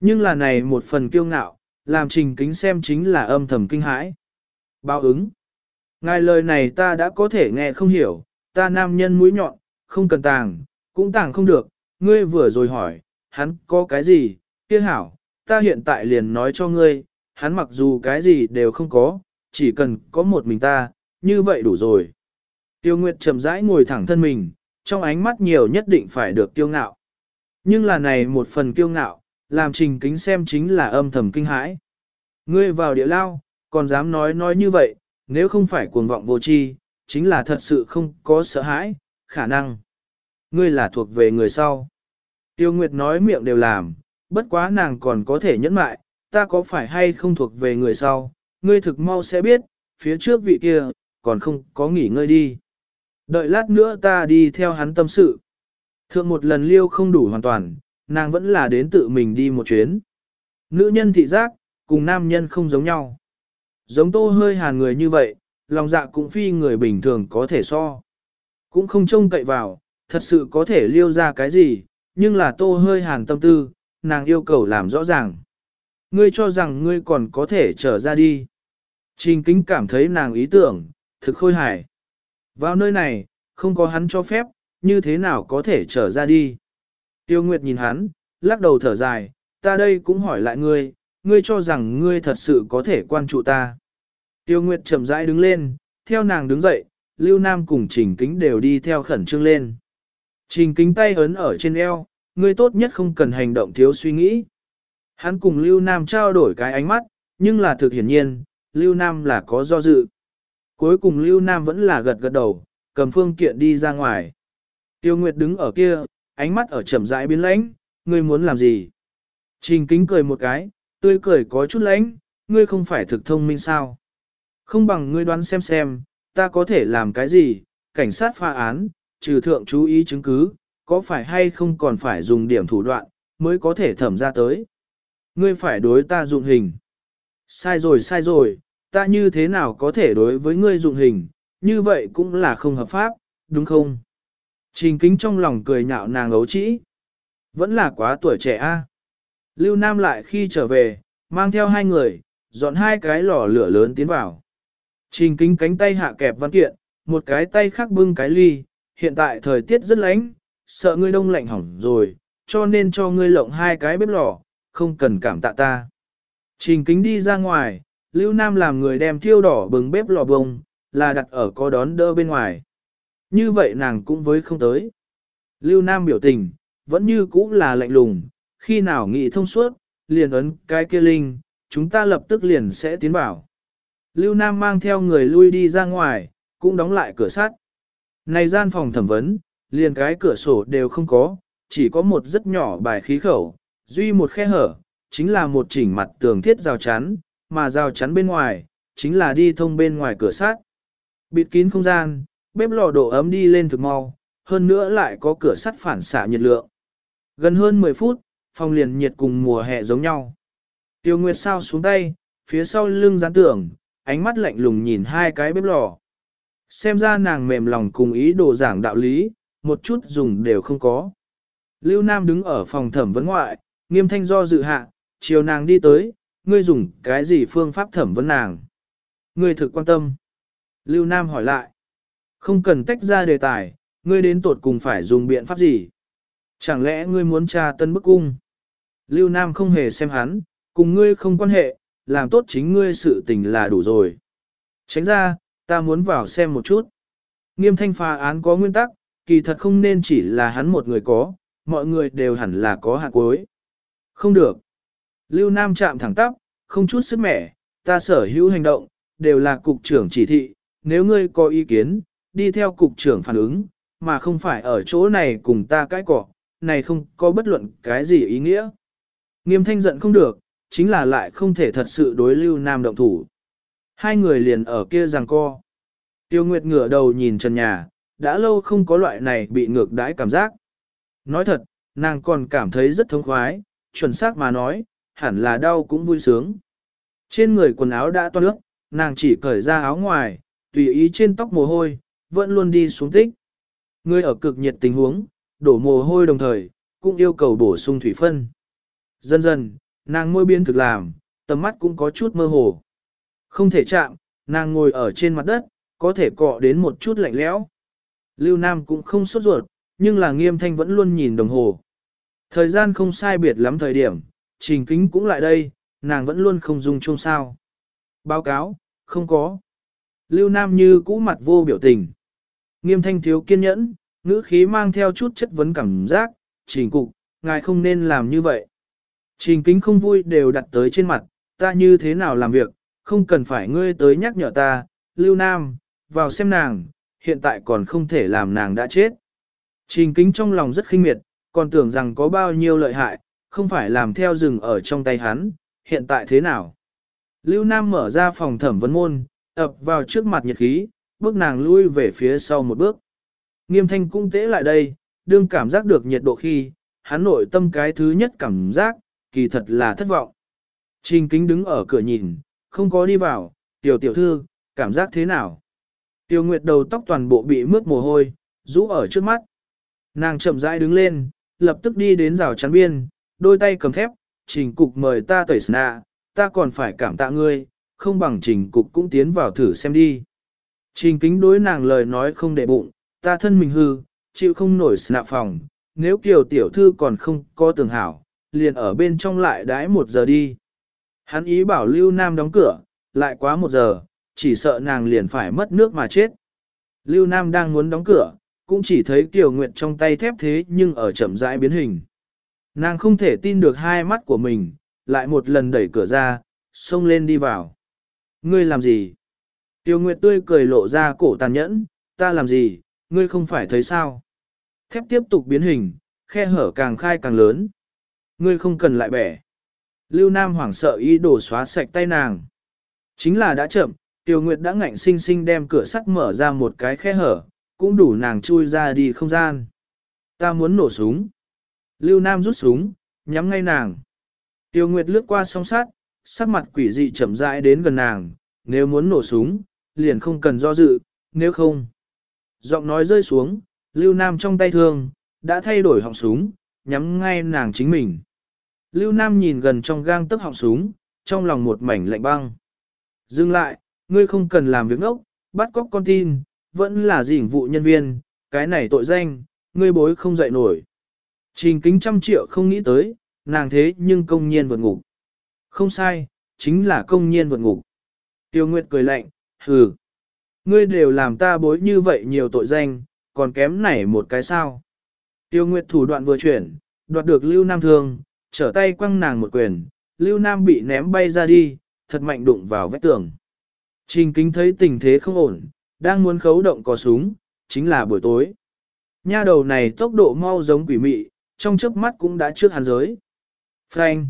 Nhưng là này một phần kiêu ngạo, làm trình kính xem chính là âm thầm kinh hãi. Báo ứng. Ngài lời này ta đã có thể nghe không hiểu, ta nam nhân mũi nhọn, không cần tàng, cũng tàng không được, ngươi vừa rồi hỏi, hắn có cái gì, kia hảo, ta hiện tại liền nói cho ngươi, hắn mặc dù cái gì đều không có, chỉ cần có một mình ta, như vậy đủ rồi. Tiêu Nguyệt chậm rãi ngồi thẳng thân mình, trong ánh mắt nhiều nhất định phải được tiêu ngạo. Nhưng là này một phần kiêu ngạo, làm trình kính xem chính là âm thầm kinh hãi. Ngươi vào địa lao, còn dám nói nói như vậy, nếu không phải cuồng vọng vô tri, chính là thật sự không có sợ hãi, khả năng. Ngươi là thuộc về người sau. Tiêu Nguyệt nói miệng đều làm, bất quá nàng còn có thể nhẫn mại, ta có phải hay không thuộc về người sau, ngươi thực mau sẽ biết, phía trước vị kia, còn không có nghỉ ngơi đi. Đợi lát nữa ta đi theo hắn tâm sự. Thượng một lần liêu không đủ hoàn toàn, nàng vẫn là đến tự mình đi một chuyến. Nữ nhân thị giác, cùng nam nhân không giống nhau. Giống tô hơi hàn người như vậy, lòng dạ cũng phi người bình thường có thể so. Cũng không trông cậy vào, thật sự có thể liêu ra cái gì, nhưng là tô hơi hàn tâm tư, nàng yêu cầu làm rõ ràng. Ngươi cho rằng ngươi còn có thể trở ra đi. Trình kính cảm thấy nàng ý tưởng, thực khôi hài. Vào nơi này, không có hắn cho phép, như thế nào có thể trở ra đi. Tiêu Nguyệt nhìn hắn, lắc đầu thở dài, ta đây cũng hỏi lại ngươi, ngươi cho rằng ngươi thật sự có thể quan trụ ta. Tiêu Nguyệt chậm rãi đứng lên, theo nàng đứng dậy, Lưu Nam cùng Trình Kính đều đi theo khẩn trương lên. Trình Kính tay ấn ở trên eo, ngươi tốt nhất không cần hành động thiếu suy nghĩ. Hắn cùng Lưu Nam trao đổi cái ánh mắt, nhưng là thực hiển nhiên, Lưu Nam là có do dự. Cuối cùng Lưu Nam vẫn là gật gật đầu, cầm phương kiện đi ra ngoài. Tiêu Nguyệt đứng ở kia, ánh mắt ở chậm rãi biến lãnh, ngươi muốn làm gì? Trình kính cười một cái, tươi cười có chút lãnh, ngươi không phải thực thông minh sao? Không bằng ngươi đoán xem xem, ta có thể làm cái gì? Cảnh sát pha án, trừ thượng chú ý chứng cứ, có phải hay không còn phải dùng điểm thủ đoạn, mới có thể thẩm ra tới. Ngươi phải đối ta dụng hình. Sai rồi sai rồi, ta như thế nào có thể đối với ngươi dụng hình, như vậy cũng là không hợp pháp, đúng không? Trình kính trong lòng cười nhạo nàng ấu trĩ. Vẫn là quá tuổi trẻ a. Lưu Nam lại khi trở về, mang theo hai người, dọn hai cái lò lửa lớn tiến vào. Trình kính cánh tay hạ kẹp văn kiện, một cái tay khác bưng cái ly, hiện tại thời tiết rất lạnh, sợ ngươi đông lạnh hỏng rồi, cho nên cho ngươi lộng hai cái bếp lò, không cần cảm tạ ta. Trình kính đi ra ngoài, Lưu Nam làm người đem thiêu đỏ bừng bếp lò bông, là đặt ở có đón đỡ bên ngoài. Như vậy nàng cũng với không tới. Lưu Nam biểu tình, vẫn như cũ là lạnh lùng, khi nào nghĩ thông suốt, liền ấn cái kia linh, chúng ta lập tức liền sẽ tiến vào. Lưu Nam mang theo người lui đi ra ngoài, cũng đóng lại cửa sắt. Này gian phòng thẩm vấn, liền cái cửa sổ đều không có, chỉ có một rất nhỏ bài khí khẩu, duy một khe hở, chính là một chỉnh mặt tường thiết rào chắn, mà rào chắn bên ngoài, chính là đi thông bên ngoài cửa sắt. Bịt kín không gian, bếp lò độ ấm đi lên thực mau, hơn nữa lại có cửa sắt phản xạ nhiệt lượng. Gần hơn 10 phút, phòng liền nhiệt cùng mùa hè giống nhau. Tiêu Nguyệt sao xuống tay, phía sau lưng gián tưởng, ánh mắt lạnh lùng nhìn hai cái bếp lò. Xem ra nàng mềm lòng cùng ý đồ giảng đạo lý, một chút dùng đều không có. Lưu Nam đứng ở phòng thẩm vấn ngoại, nghiêm thanh do dự hạ, chiều nàng đi tới, ngươi dùng cái gì phương pháp thẩm vấn nàng. Ngươi thực quan tâm. Lưu Nam hỏi lại. Không cần tách ra đề tài, ngươi đến tột cùng phải dùng biện pháp gì? Chẳng lẽ ngươi muốn tra tân bức cung? Lưu Nam không hề xem hắn, cùng ngươi không quan hệ, làm tốt chính ngươi sự tình là đủ rồi. Tránh ra, ta muốn vào xem một chút. Nghiêm thanh phá án có nguyên tắc, kỳ thật không nên chỉ là hắn một người có, mọi người đều hẳn là có hạ cuối. Không được. Lưu Nam chạm thẳng tắp, không chút sức mẻ, ta sở hữu hành động, đều là cục trưởng chỉ thị, nếu ngươi có ý kiến, đi theo cục trưởng phản ứng, mà không phải ở chỗ này cùng ta cãi cọ, này không có bất luận cái gì ý nghĩa. Nghiêm thanh giận không được, chính là lại không thể thật sự đối lưu nam động thủ. Hai người liền ở kia giằng co. Tiêu Nguyệt ngửa đầu nhìn trần nhà, đã lâu không có loại này bị ngược đãi cảm giác. Nói thật, nàng còn cảm thấy rất thống khoái, chuẩn xác mà nói, hẳn là đau cũng vui sướng. Trên người quần áo đã toan nước, nàng chỉ cởi ra áo ngoài, tùy ý trên tóc mồ hôi, vẫn luôn đi xuống tích. Người ở cực nhiệt tình huống, đổ mồ hôi đồng thời, cũng yêu cầu bổ sung thủy phân. Dần dần, nàng môi biên thực làm, tầm mắt cũng có chút mơ hồ. Không thể chạm, nàng ngồi ở trên mặt đất, có thể cọ đến một chút lạnh lẽo. Lưu Nam cũng không sốt ruột, nhưng là nghiêm thanh vẫn luôn nhìn đồng hồ. Thời gian không sai biệt lắm thời điểm, trình kính cũng lại đây, nàng vẫn luôn không dùng chung sao. Báo cáo, không có. Lưu Nam như cũ mặt vô biểu tình. Nghiêm thanh thiếu kiên nhẫn, ngữ khí mang theo chút chất vấn cảm giác, trình cục, ngài không nên làm như vậy. Trình kính không vui đều đặt tới trên mặt, ta như thế nào làm việc, không cần phải ngươi tới nhắc nhở ta, Lưu Nam, vào xem nàng, hiện tại còn không thể làm nàng đã chết. Trình kính trong lòng rất khinh miệt, còn tưởng rằng có bao nhiêu lợi hại, không phải làm theo rừng ở trong tay hắn, hiện tại thế nào? Lưu Nam mở ra phòng thẩm vấn môn, ập vào trước mặt nhiệt khí, bước nàng lui về phía sau một bước. Nghiêm thanh cũng tế lại đây, đương cảm giác được nhiệt độ khi, hắn nội tâm cái thứ nhất cảm giác, kỳ thật là thất vọng. Trình kính đứng ở cửa nhìn, không có đi vào, tiểu tiểu thư, cảm giác thế nào? Tiểu Nguyệt đầu tóc toàn bộ bị mướt mồ hôi, rũ ở trước mắt. Nàng chậm rãi đứng lên, lập tức đi đến rào chắn biên, đôi tay cầm thép, trình cục mời ta tẩy sna, ta còn phải cảm tạ ngươi, không bằng trình cục cũng tiến vào thử xem đi. Trình kính đối nàng lời nói không để bụng, ta thân mình hư, chịu không nổi sna phòng, nếu kiều tiểu thư còn không có tường hảo, liền ở bên trong lại đãi một giờ đi. Hắn ý bảo Lưu Nam đóng cửa, lại quá một giờ, chỉ sợ nàng liền phải mất nước mà chết. Lưu Nam đang muốn đóng cửa, cũng chỉ thấy Kiều Nguyệt trong tay thép thế nhưng ở chậm rãi biến hình. Nàng không thể tin được hai mắt của mình, lại một lần đẩy cửa ra, xông lên đi vào. Ngươi làm gì? Tiêu Nguyệt tươi cười lộ ra cổ tàn nhẫn, ta làm gì, ngươi không phải thấy sao? Thép tiếp tục biến hình, khe hở càng khai càng lớn. Ngươi không cần lại bẻ. Lưu Nam hoảng sợ ý đồ xóa sạch tay nàng. Chính là đã chậm, Tiêu Nguyệt đã ngạnh sinh sinh đem cửa sắt mở ra một cái khe hở, cũng đủ nàng chui ra đi không gian. Ta muốn nổ súng. Lưu Nam rút súng, nhắm ngay nàng. Tiêu Nguyệt lướt qua song sát, sắc mặt quỷ dị chậm rãi đến gần nàng, nếu muốn nổ súng, liền không cần do dự, nếu không. Giọng nói rơi xuống, Lưu Nam trong tay thương, đã thay đổi họng súng, nhắm ngay nàng chính mình. Lưu Nam nhìn gần trong gang tấc họng súng, trong lòng một mảnh lạnh băng. Dừng lại, ngươi không cần làm việc ngốc, bắt cóc con tin, vẫn là dỉnh vụ nhân viên, cái này tội danh, ngươi bối không dậy nổi. Trình kính trăm triệu không nghĩ tới, nàng thế nhưng công nhiên vượt ngục. Không sai, chính là công nhiên vượt ngục. Tiêu Nguyệt cười lạnh, hừ. Ngươi đều làm ta bối như vậy nhiều tội danh, còn kém này một cái sao. Tiêu Nguyệt thủ đoạn vừa chuyển, đoạt được Lưu Nam thương, trở tay quăng nàng một quyền, Lưu Nam bị ném bay ra đi, thật mạnh đụng vào vách tường. Trình kính thấy tình thế không ổn, đang muốn khấu động có súng, chính là buổi tối. Nha đầu này tốc độ mau giống quỷ mị, trong chớp mắt cũng đã trước hàn giới. Frank!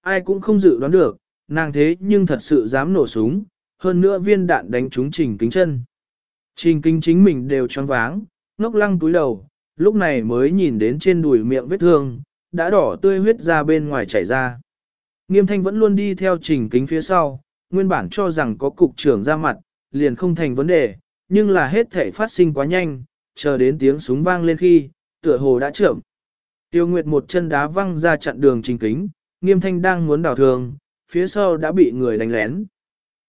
Ai cũng không dự đoán được, nàng thế nhưng thật sự dám nổ súng, hơn nữa viên đạn đánh trúng trình kính chân. Trình kính chính mình đều choáng váng, ngốc lăng túi đầu, lúc này mới nhìn đến trên đùi miệng vết thương, đã đỏ tươi huyết ra bên ngoài chảy ra. Nghiêm thanh vẫn luôn đi theo trình kính phía sau, nguyên bản cho rằng có cục trưởng ra mặt, liền không thành vấn đề, nhưng là hết thể phát sinh quá nhanh, chờ đến tiếng súng vang lên khi, tựa hồ đã chậm. Tiêu Nguyệt một chân đá văng ra chặn đường trình kính, nghiêm thanh đang muốn đảo thường, phía sau đã bị người đánh lén.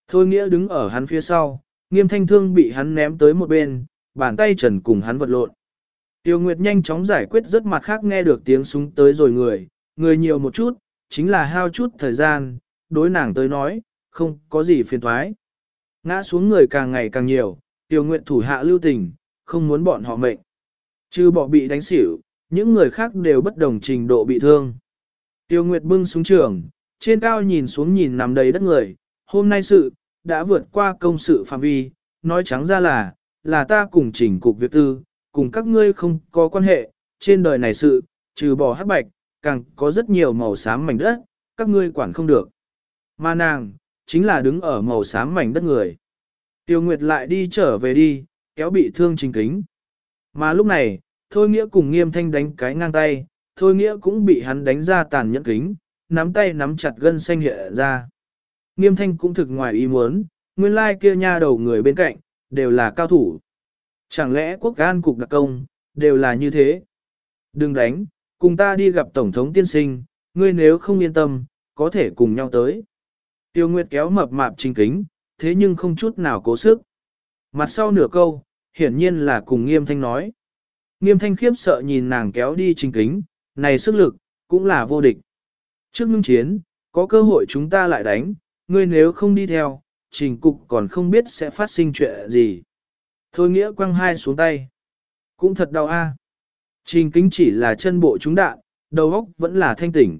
Thôi nghĩa đứng ở hắn phía sau, nghiêm thanh thương bị hắn ném tới một bên, bàn tay trần cùng hắn vật lộn. Tiêu Nguyệt nhanh chóng giải quyết rất mặt khác nghe được tiếng súng tới rồi người, người nhiều một chút, chính là hao chút thời gian, đối nàng tới nói, không có gì phiền thoái. Ngã xuống người càng ngày càng nhiều, Tiêu Nguyệt thủ hạ lưu tình, không muốn bọn họ mệnh. Chứ bỏ bị đánh xỉu, những người khác đều bất đồng trình độ bị thương. Tiêu Nguyệt bưng xuống trường, trên cao nhìn xuống nhìn nằm đầy đất người, hôm nay sự, đã vượt qua công sự phạm vi, nói trắng ra là, là ta cùng trình cục việc tư, cùng các ngươi không có quan hệ, trên đời này sự, trừ bỏ hắc bạch, càng có rất nhiều màu xám mảnh đất, các ngươi quản không được. Mà nàng, chính là đứng ở màu xám mảnh đất người. Tiêu Nguyệt lại đi trở về đi, kéo bị thương trình kính. Mà lúc này, Thôi Nghĩa cùng nghiêm thanh đánh cái ngang tay, Thôi Nghĩa cũng bị hắn đánh ra tàn nhẫn kính, nắm tay nắm chặt gân xanh hiện ra. Nghiêm thanh cũng thực ngoài ý muốn, nguyên lai kia nha đầu người bên cạnh, đều là cao thủ. Chẳng lẽ quốc an cục đặc công, đều là như thế? Đừng đánh, cùng ta đi gặp Tổng thống tiên sinh, ngươi nếu không yên tâm, có thể cùng nhau tới. Tiêu Nguyệt kéo mập mạp trình kính, thế nhưng không chút nào cố sức. Mặt sau nửa câu, hiển nhiên là cùng nghiêm thanh nói. Nghiêm thanh khiếp sợ nhìn nàng kéo đi trình kính, này sức lực, cũng là vô địch. Trước ngưng chiến, có cơ hội chúng ta lại đánh, ngươi nếu không đi theo, trình cục còn không biết sẽ phát sinh chuyện gì. Thôi nghĩa quăng hai xuống tay. Cũng thật đau a. Trình kính chỉ là chân bộ trúng đạn, đầu óc vẫn là thanh tỉnh.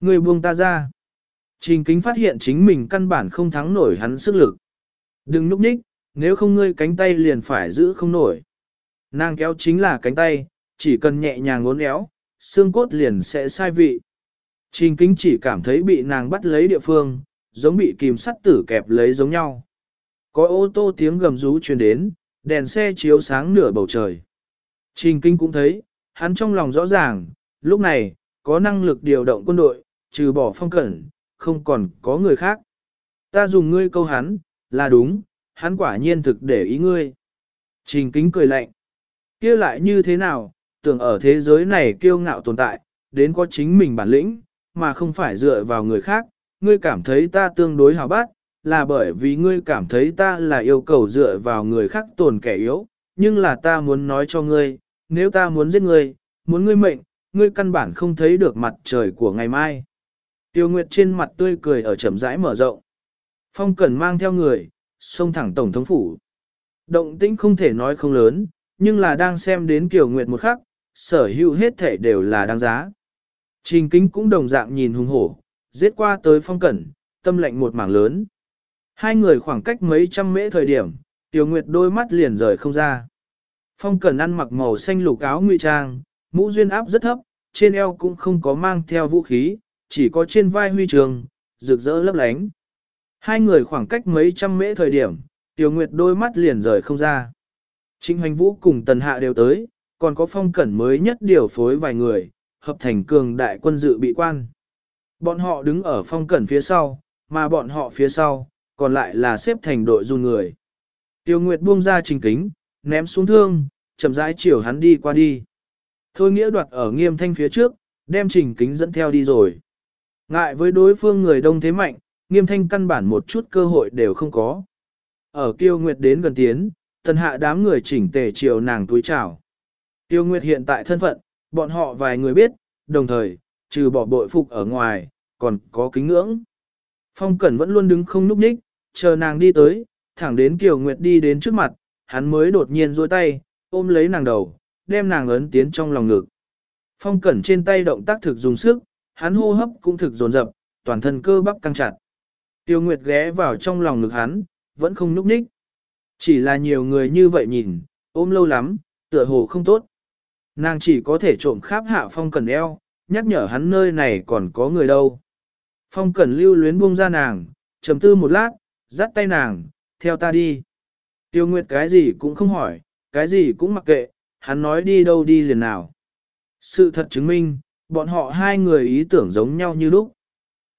Ngươi buông ta ra. Trình kính phát hiện chính mình căn bản không thắng nổi hắn sức lực. Đừng núp nhích, nếu không ngươi cánh tay liền phải giữ không nổi. Nàng kéo chính là cánh tay, chỉ cần nhẹ nhàng ngốn éo, xương cốt liền sẽ sai vị. Trình kính chỉ cảm thấy bị nàng bắt lấy địa phương, giống bị kìm sắt tử kẹp lấy giống nhau. Có ô tô tiếng gầm rú truyền đến, đèn xe chiếu sáng nửa bầu trời. Trình Kinh cũng thấy, hắn trong lòng rõ ràng, lúc này, có năng lực điều động quân đội, trừ bỏ phong cẩn, không còn có người khác. Ta dùng ngươi câu hắn, là đúng, hắn quả nhiên thực để ý ngươi. Trình kính cười lạnh. kia lại như thế nào, tưởng ở thế giới này kiêu ngạo tồn tại, đến có chính mình bản lĩnh, mà không phải dựa vào người khác, ngươi cảm thấy ta tương đối hào bát, là bởi vì ngươi cảm thấy ta là yêu cầu dựa vào người khác tồn kẻ yếu, nhưng là ta muốn nói cho ngươi, nếu ta muốn giết ngươi, muốn ngươi mệnh, ngươi căn bản không thấy được mặt trời của ngày mai. Tiêu Nguyệt trên mặt tươi cười ở chậm rãi mở rộng. Phong Cẩn mang theo người, xông thẳng Tổng thống phủ. Động tĩnh không thể nói không lớn, nhưng là đang xem đến Kiều Nguyệt một khắc, sở hữu hết thể đều là đáng giá. Trình kính cũng đồng dạng nhìn hung hổ, giết qua tới Phong Cẩn, tâm lệnh một mảng lớn. Hai người khoảng cách mấy trăm mễ thời điểm, tiểu Nguyệt đôi mắt liền rời không ra. Phong Cẩn ăn mặc màu xanh lục áo ngụy trang, mũ duyên áp rất thấp, trên eo cũng không có mang theo vũ khí, chỉ có trên vai huy trường, rực rỡ lấp lánh. Hai người khoảng cách mấy trăm mễ thời điểm, Tiểu Nguyệt đôi mắt liền rời không ra. Trịnh Hoành Vũ cùng Tần Hạ đều tới, còn có phong cẩn mới nhất điều phối vài người, hợp thành cường đại quân dự bị quan. Bọn họ đứng ở phong cẩn phía sau, mà bọn họ phía sau, còn lại là xếp thành đội run người. Tiêu Nguyệt buông ra trình kính, ném xuống thương, chậm rãi chiều hắn đi qua đi. Thôi nghĩa đoạt ở nghiêm thanh phía trước, đem trình kính dẫn theo đi rồi. Ngại với đối phương người đông thế mạnh, nghiêm thanh căn bản một chút cơ hội đều không có. Ở tiêu nguyệt đến gần tiến, tần hạ đám người chỉnh tề chiều nàng túi chào. Tiêu nguyệt hiện tại thân phận, bọn họ vài người biết, đồng thời, trừ bỏ bội phục ở ngoài, còn có kính ngưỡng. Phong Cẩn vẫn luôn đứng không núp ních, chờ nàng đi tới, thẳng đến Kiều Nguyệt đi đến trước mặt, hắn mới đột nhiên duỗi tay, ôm lấy nàng đầu, đem nàng ấn tiến trong lòng ngực. Phong Cẩn trên tay động tác thực dùng sức, hắn hô hấp cũng thực dồn dập, toàn thân cơ bắp căng chặt. Tiêu Nguyệt ghé vào trong lòng ngực hắn, vẫn không núp ních. Chỉ là nhiều người như vậy nhìn, ôm lâu lắm, tựa hồ không tốt. Nàng chỉ có thể trộm kháp hạ phong Cẩn eo, nhắc nhở hắn nơi này còn có người đâu. Phong cẩn lưu luyến buông ra nàng, trầm tư một lát, dắt tay nàng, theo ta đi. Tiêu Nguyệt cái gì cũng không hỏi, cái gì cũng mặc kệ, hắn nói đi đâu đi liền nào. Sự thật chứng minh, bọn họ hai người ý tưởng giống nhau như lúc.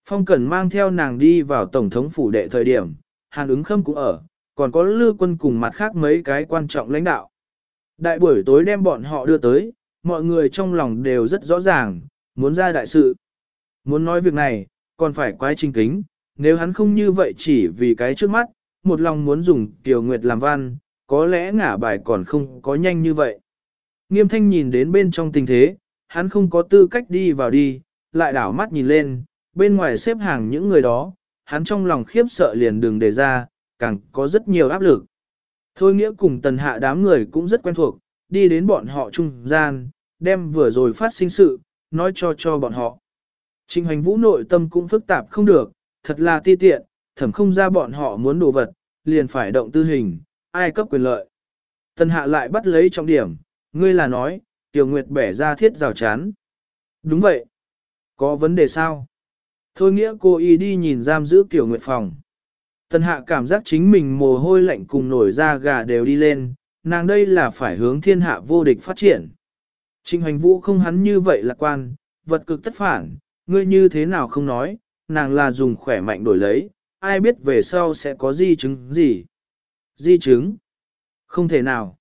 Phong Cẩn mang theo nàng đi vào Tổng thống phủ đệ thời điểm, Hàn ứng khâm cũng ở, còn có lưu quân cùng mặt khác mấy cái quan trọng lãnh đạo. Đại buổi tối đem bọn họ đưa tới, mọi người trong lòng đều rất rõ ràng, muốn ra đại sự. Muốn nói việc này, còn phải quái trình kính, nếu hắn không như vậy chỉ vì cái trước mắt, một lòng muốn dùng Kiều Nguyệt làm văn, có lẽ ngả bài còn không có nhanh như vậy. Nghiêm thanh nhìn đến bên trong tình thế, hắn không có tư cách đi vào đi, lại đảo mắt nhìn lên, bên ngoài xếp hàng những người đó, hắn trong lòng khiếp sợ liền đường đề ra, càng có rất nhiều áp lực. Thôi nghĩa cùng tần hạ đám người cũng rất quen thuộc, đi đến bọn họ trung gian, đem vừa rồi phát sinh sự, nói cho cho bọn họ. Trình hành vũ nội tâm cũng phức tạp không được, thật là ti tiện, thẩm không ra bọn họ muốn đồ vật, liền phải động tư hình, ai cấp quyền lợi. Tân hạ lại bắt lấy trọng điểm, ngươi là nói, tiểu nguyệt bẻ ra thiết rào chán. Đúng vậy. Có vấn đề sao? Thôi nghĩa cô y đi nhìn giam giữ tiểu nguyệt phòng. Tân hạ cảm giác chính mình mồ hôi lạnh cùng nổi da gà đều đi lên, nàng đây là phải hướng thiên hạ vô địch phát triển. Trịnh hoành vũ không hắn như vậy lạc quan, vật cực tất phản, ngươi như thế nào không nói, nàng là dùng khỏe mạnh đổi lấy, ai biết về sau sẽ có di chứng gì. Di chứng? Không thể nào.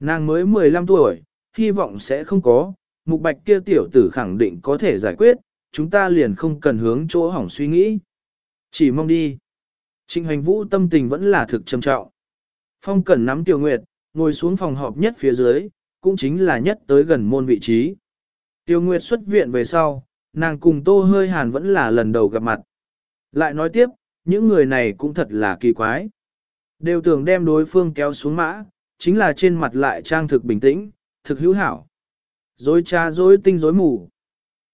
Nàng mới 15 tuổi, hy vọng sẽ không có, mục bạch kia tiểu tử khẳng định có thể giải quyết, chúng ta liền không cần hướng chỗ hỏng suy nghĩ. Chỉ mong đi. Trịnh hành vũ tâm tình vẫn là thực trầm trọng. Phong cẩn nắm tiểu nguyệt, ngồi xuống phòng họp nhất phía dưới, cũng chính là nhất tới gần môn vị trí. Tiêu Nguyệt xuất viện về sau, nàng cùng Tô Hơi Hàn vẫn là lần đầu gặp mặt. Lại nói tiếp, những người này cũng thật là kỳ quái. Đều tưởng đem đối phương kéo xuống mã, chính là trên mặt lại trang thực bình tĩnh, thực hữu hảo. Dối cha dối tinh dối mù.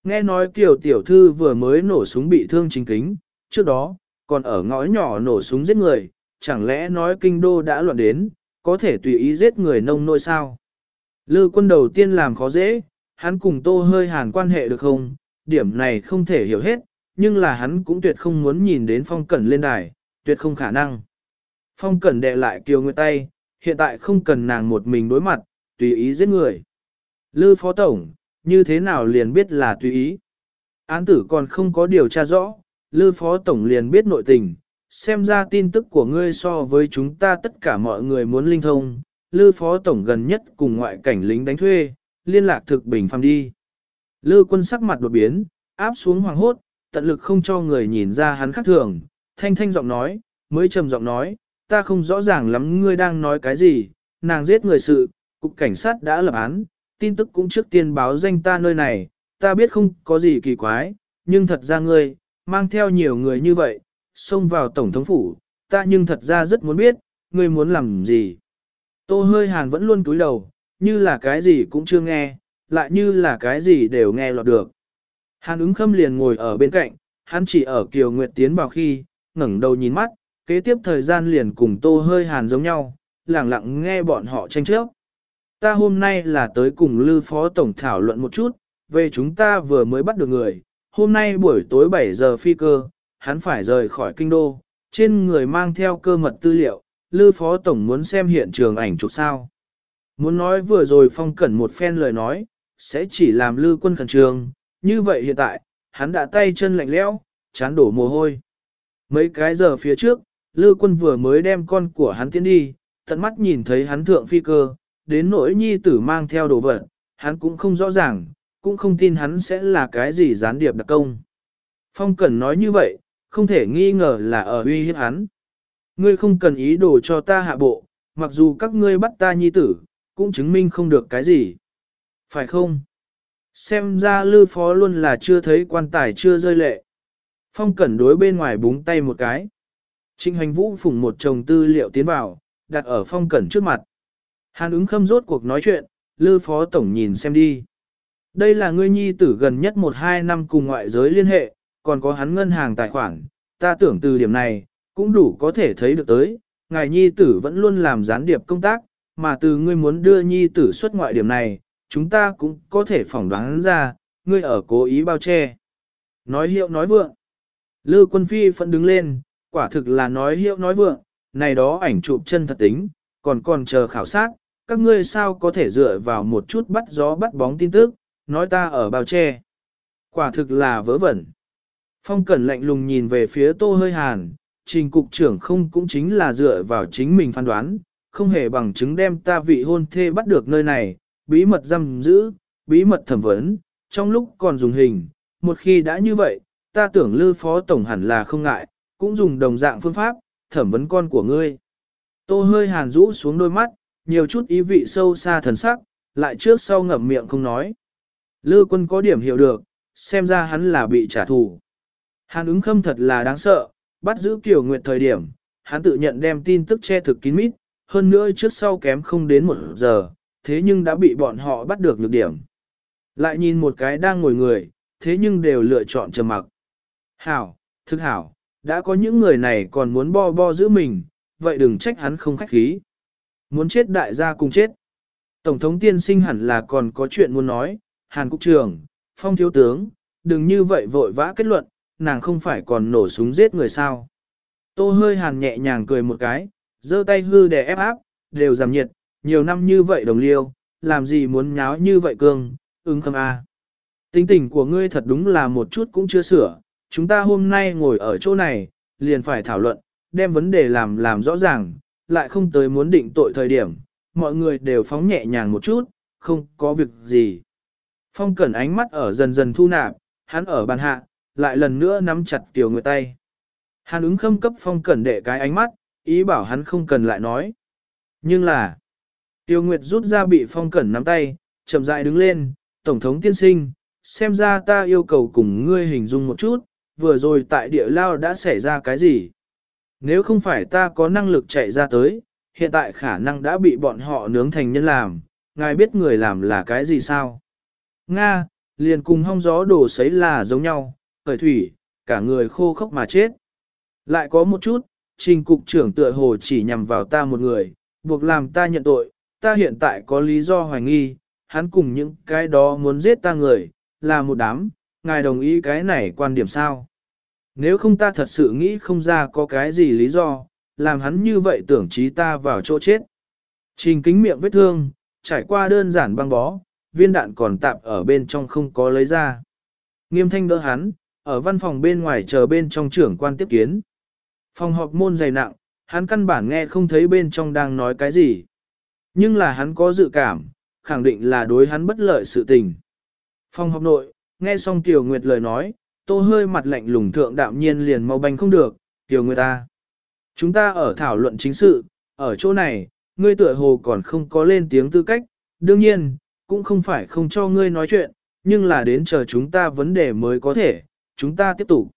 Nghe nói kiểu tiểu thư vừa mới nổ súng bị thương chính kính, trước đó, còn ở ngõ nhỏ nổ súng giết người, chẳng lẽ nói kinh đô đã loạn đến, có thể tùy ý giết người nông nôi sao? Lư quân đầu tiên làm khó dễ, hắn cùng tô hơi hàn quan hệ được không, điểm này không thể hiểu hết, nhưng là hắn cũng tuyệt không muốn nhìn đến phong cẩn lên đài, tuyệt không khả năng. Phong cẩn đệ lại kiều người tay, hiện tại không cần nàng một mình đối mặt, tùy ý giết người. Lư phó tổng, như thế nào liền biết là tùy ý. Án tử còn không có điều tra rõ, Lư phó tổng liền biết nội tình, xem ra tin tức của ngươi so với chúng ta tất cả mọi người muốn linh thông, Lư Phó Tổng gần nhất cùng ngoại cảnh lính đánh thuê, liên lạc thực bình phàm đi. Lư quân sắc mặt đột biến, áp xuống hoàng hốt, tận lực không cho người nhìn ra hắn khác thường, thanh thanh giọng nói, mới trầm giọng nói, ta không rõ ràng lắm ngươi đang nói cái gì, nàng giết người sự, cục cảnh sát đã lập án, tin tức cũng trước tiên báo danh ta nơi này, ta biết không có gì kỳ quái, nhưng thật ra ngươi, mang theo nhiều người như vậy, xông vào tổng thống phủ, ta nhưng thật ra rất muốn biết, ngươi muốn làm gì. Tô hơi hàn vẫn luôn cúi đầu, như là cái gì cũng chưa nghe, lại như là cái gì đều nghe lọt được. Hàn ứng khâm liền ngồi ở bên cạnh, hắn chỉ ở Kiều Nguyệt tiến vào khi, ngẩng đầu nhìn mắt, kế tiếp thời gian liền cùng tô hơi hàn giống nhau, lặng lặng nghe bọn họ tranh chấp. Ta hôm nay là tới cùng Lư Phó Tổng thảo luận một chút, về chúng ta vừa mới bắt được người, hôm nay buổi tối 7 giờ phi cơ, hắn phải rời khỏi kinh đô, trên người mang theo cơ mật tư liệu, Lư Phó Tổng muốn xem hiện trường ảnh chụp sao. Muốn nói vừa rồi phong cẩn một phen lời nói, sẽ chỉ làm Lư quân khẩn trường, như vậy hiện tại, hắn đã tay chân lạnh lẽo, chán đổ mồ hôi. Mấy cái giờ phía trước, Lư quân vừa mới đem con của hắn tiến đi, tận mắt nhìn thấy hắn thượng phi cơ, đến nỗi nhi tử mang theo đồ vật, hắn cũng không rõ ràng, cũng không tin hắn sẽ là cái gì gián điệp đặc công. Phong Cẩn nói như vậy, không thể nghi ngờ là ở uy hiếp hắn. Ngươi không cần ý đồ cho ta hạ bộ, mặc dù các ngươi bắt ta nhi tử, cũng chứng minh không được cái gì. Phải không? Xem ra lư phó luôn là chưa thấy quan tài chưa rơi lệ. Phong cẩn đối bên ngoài búng tay một cái. Trịnh hành vũ phủng một chồng tư liệu tiến vào, đặt ở phong cẩn trước mặt. Hàn ứng khâm rốt cuộc nói chuyện, lư phó tổng nhìn xem đi. Đây là ngươi nhi tử gần nhất 1-2 năm cùng ngoại giới liên hệ, còn có hắn ngân hàng tài khoản, ta tưởng từ điểm này, cũng đủ có thể thấy được tới, ngài nhi tử vẫn luôn làm gián điệp công tác, mà từ ngươi muốn đưa nhi tử xuất ngoại điểm này, chúng ta cũng có thể phỏng đoán ra, ngươi ở cố ý bao che. Nói hiệu nói vượng. Lư quân phi phẫn đứng lên, quả thực là nói hiệu nói vượng, này đó ảnh chụp chân thật tính, còn còn chờ khảo sát, các ngươi sao có thể dựa vào một chút bắt gió bắt bóng tin tức, nói ta ở bao che. Quả thực là vớ vẩn. Phong cẩn lạnh lùng nhìn về phía tô hơi hàn, trình cục trưởng không cũng chính là dựa vào chính mình phán đoán, không hề bằng chứng đem ta vị hôn thê bắt được nơi này, bí mật giam giữ, bí mật thẩm vấn, trong lúc còn dùng hình, một khi đã như vậy, ta tưởng lư phó tổng hẳn là không ngại, cũng dùng đồng dạng phương pháp, thẩm vấn con của ngươi. Tô hơi hàn rũ xuống đôi mắt, nhiều chút ý vị sâu xa thần sắc, lại trước sau ngậm miệng không nói. Lư quân có điểm hiểu được, xem ra hắn là bị trả thù. Hàn ứng khâm thật là đáng sợ, bắt giữ kiểu Nguyệt thời điểm, hắn tự nhận đem tin tức che thực kín mít, hơn nữa trước sau kém không đến một giờ, thế nhưng đã bị bọn họ bắt được nhược điểm. Lại nhìn một cái đang ngồi người, thế nhưng đều lựa chọn trầm mặc. Hảo, thức hảo, đã có những người này còn muốn bo bo giữ mình, vậy đừng trách hắn không khách khí. Muốn chết đại gia cùng chết. Tổng thống tiên sinh hẳn là còn có chuyện muốn nói, Hàn Cục trưởng, Phong thiếu tướng, đừng như vậy vội vã kết luận, nàng không phải còn nổ súng giết người sao. Tô hơi hàn nhẹ nhàng cười một cái, giơ tay hư để ép áp, đều giảm nhiệt, nhiều năm như vậy đồng liêu, làm gì muốn nháo như vậy cương, ứng khâm a. Tính tình của ngươi thật đúng là một chút cũng chưa sửa, chúng ta hôm nay ngồi ở chỗ này, liền phải thảo luận, đem vấn đề làm làm rõ ràng, lại không tới muốn định tội thời điểm, mọi người đều phóng nhẹ nhàng một chút, không có việc gì. Phong cẩn ánh mắt ở dần dần thu nạp, hắn ở bàn hạ, lại lần nữa nắm chặt tiểu người tay. hắn ứng khâm cấp phong cẩn đệ cái ánh mắt, ý bảo hắn không cần lại nói. Nhưng là, tiêu nguyệt rút ra bị phong cẩn nắm tay, chậm rãi đứng lên, tổng thống tiên sinh, xem ra ta yêu cầu cùng ngươi hình dung một chút, vừa rồi tại địa lao đã xảy ra cái gì. Nếu không phải ta có năng lực chạy ra tới, hiện tại khả năng đã bị bọn họ nướng thành nhân làm, ngài biết người làm là cái gì sao? Nga, liền cùng hong gió đổ sấy là giống nhau, khởi thủy, cả người khô khốc mà chết. Lại có một chút, trình cục trưởng tựa hồ chỉ nhằm vào ta một người, buộc làm ta nhận tội, ta hiện tại có lý do hoài nghi, hắn cùng những cái đó muốn giết ta người, là một đám, ngài đồng ý cái này quan điểm sao? Nếu không ta thật sự nghĩ không ra có cái gì lý do, làm hắn như vậy tưởng trí ta vào chỗ chết. Trình kính miệng vết thương, trải qua đơn giản băng bó, viên đạn còn tạp ở bên trong không có lấy ra. Nghiêm thanh đỡ hắn, ở văn phòng bên ngoài chờ bên trong trưởng quan tiếp kiến. Phòng họp môn dày nặng, hắn căn bản nghe không thấy bên trong đang nói cái gì. Nhưng là hắn có dự cảm, khẳng định là đối hắn bất lợi sự tình. Phòng học nội, nghe xong Tiểu Nguyệt lời nói, tô hơi mặt lạnh lùng thượng đạm nhiên liền mau banh không được, Tiểu Nguyệt ta. Chúng ta ở thảo luận chính sự, ở chỗ này, ngươi tựa hồ còn không có lên tiếng tư cách, đương nhiên, cũng không phải không cho ngươi nói chuyện, nhưng là đến chờ chúng ta vấn đề mới có thể, chúng ta tiếp tục.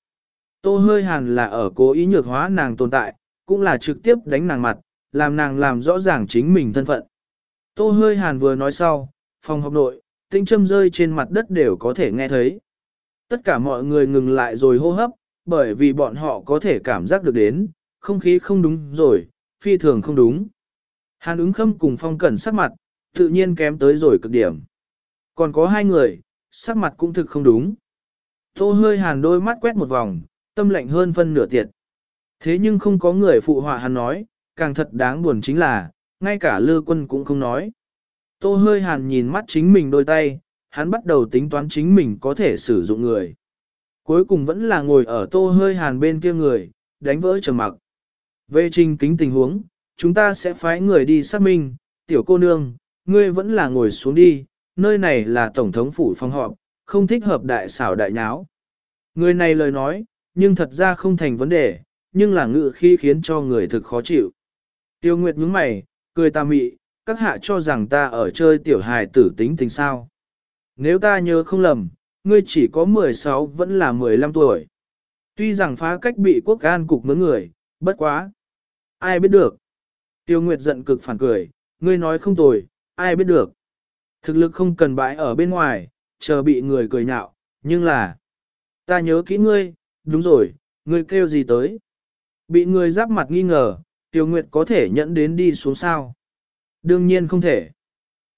Tô hơi hàn là ở cố ý nhược hóa nàng tồn tại, cũng là trực tiếp đánh nàng mặt, làm nàng làm rõ ràng chính mình thân phận. Tô hơi hàn vừa nói sau, phòng học nội, tinh châm rơi trên mặt đất đều có thể nghe thấy. Tất cả mọi người ngừng lại rồi hô hấp, bởi vì bọn họ có thể cảm giác được đến, không khí không đúng rồi, phi thường không đúng. Hàn ứng khâm cùng phong cẩn sắc mặt, tự nhiên kém tới rồi cực điểm. Còn có hai người, sắc mặt cũng thực không đúng. Tô hơi hàn đôi mắt quét một vòng, tâm lạnh hơn phân nửa tiệt. Thế nhưng không có người phụ họa hắn nói, càng thật đáng buồn chính là, ngay cả lư quân cũng không nói. Tô hơi hàn nhìn mắt chính mình đôi tay, hắn bắt đầu tính toán chính mình có thể sử dụng người. Cuối cùng vẫn là ngồi ở tô hơi hàn bên kia người, đánh vỡ trầm mặc. Về trình kính tình huống, chúng ta sẽ phái người đi xác minh, tiểu cô nương, ngươi vẫn là ngồi xuống đi, nơi này là tổng thống phủ phòng họp, không thích hợp đại xảo đại nháo. Người này lời nói, nhưng thật ra không thành vấn đề, nhưng là ngự khi khiến cho người thực khó chịu. Tiêu Nguyệt nhướng mày, cười ta mị, các hạ cho rằng ta ở chơi tiểu hài tử tính tình sao. Nếu ta nhớ không lầm, ngươi chỉ có 16 vẫn là 15 tuổi. Tuy rằng phá cách bị quốc an cục mướn người, bất quá. Ai biết được. Tiêu Nguyệt giận cực phản cười, ngươi nói không tồi, ai biết được. Thực lực không cần bãi ở bên ngoài, chờ bị người cười nhạo, nhưng là... Ta nhớ kỹ ngươi, đúng rồi, ngươi kêu gì tới? Bị người giáp mặt nghi ngờ, Tiêu Nguyệt có thể nhẫn đến đi xuống sao? Đương nhiên không thể.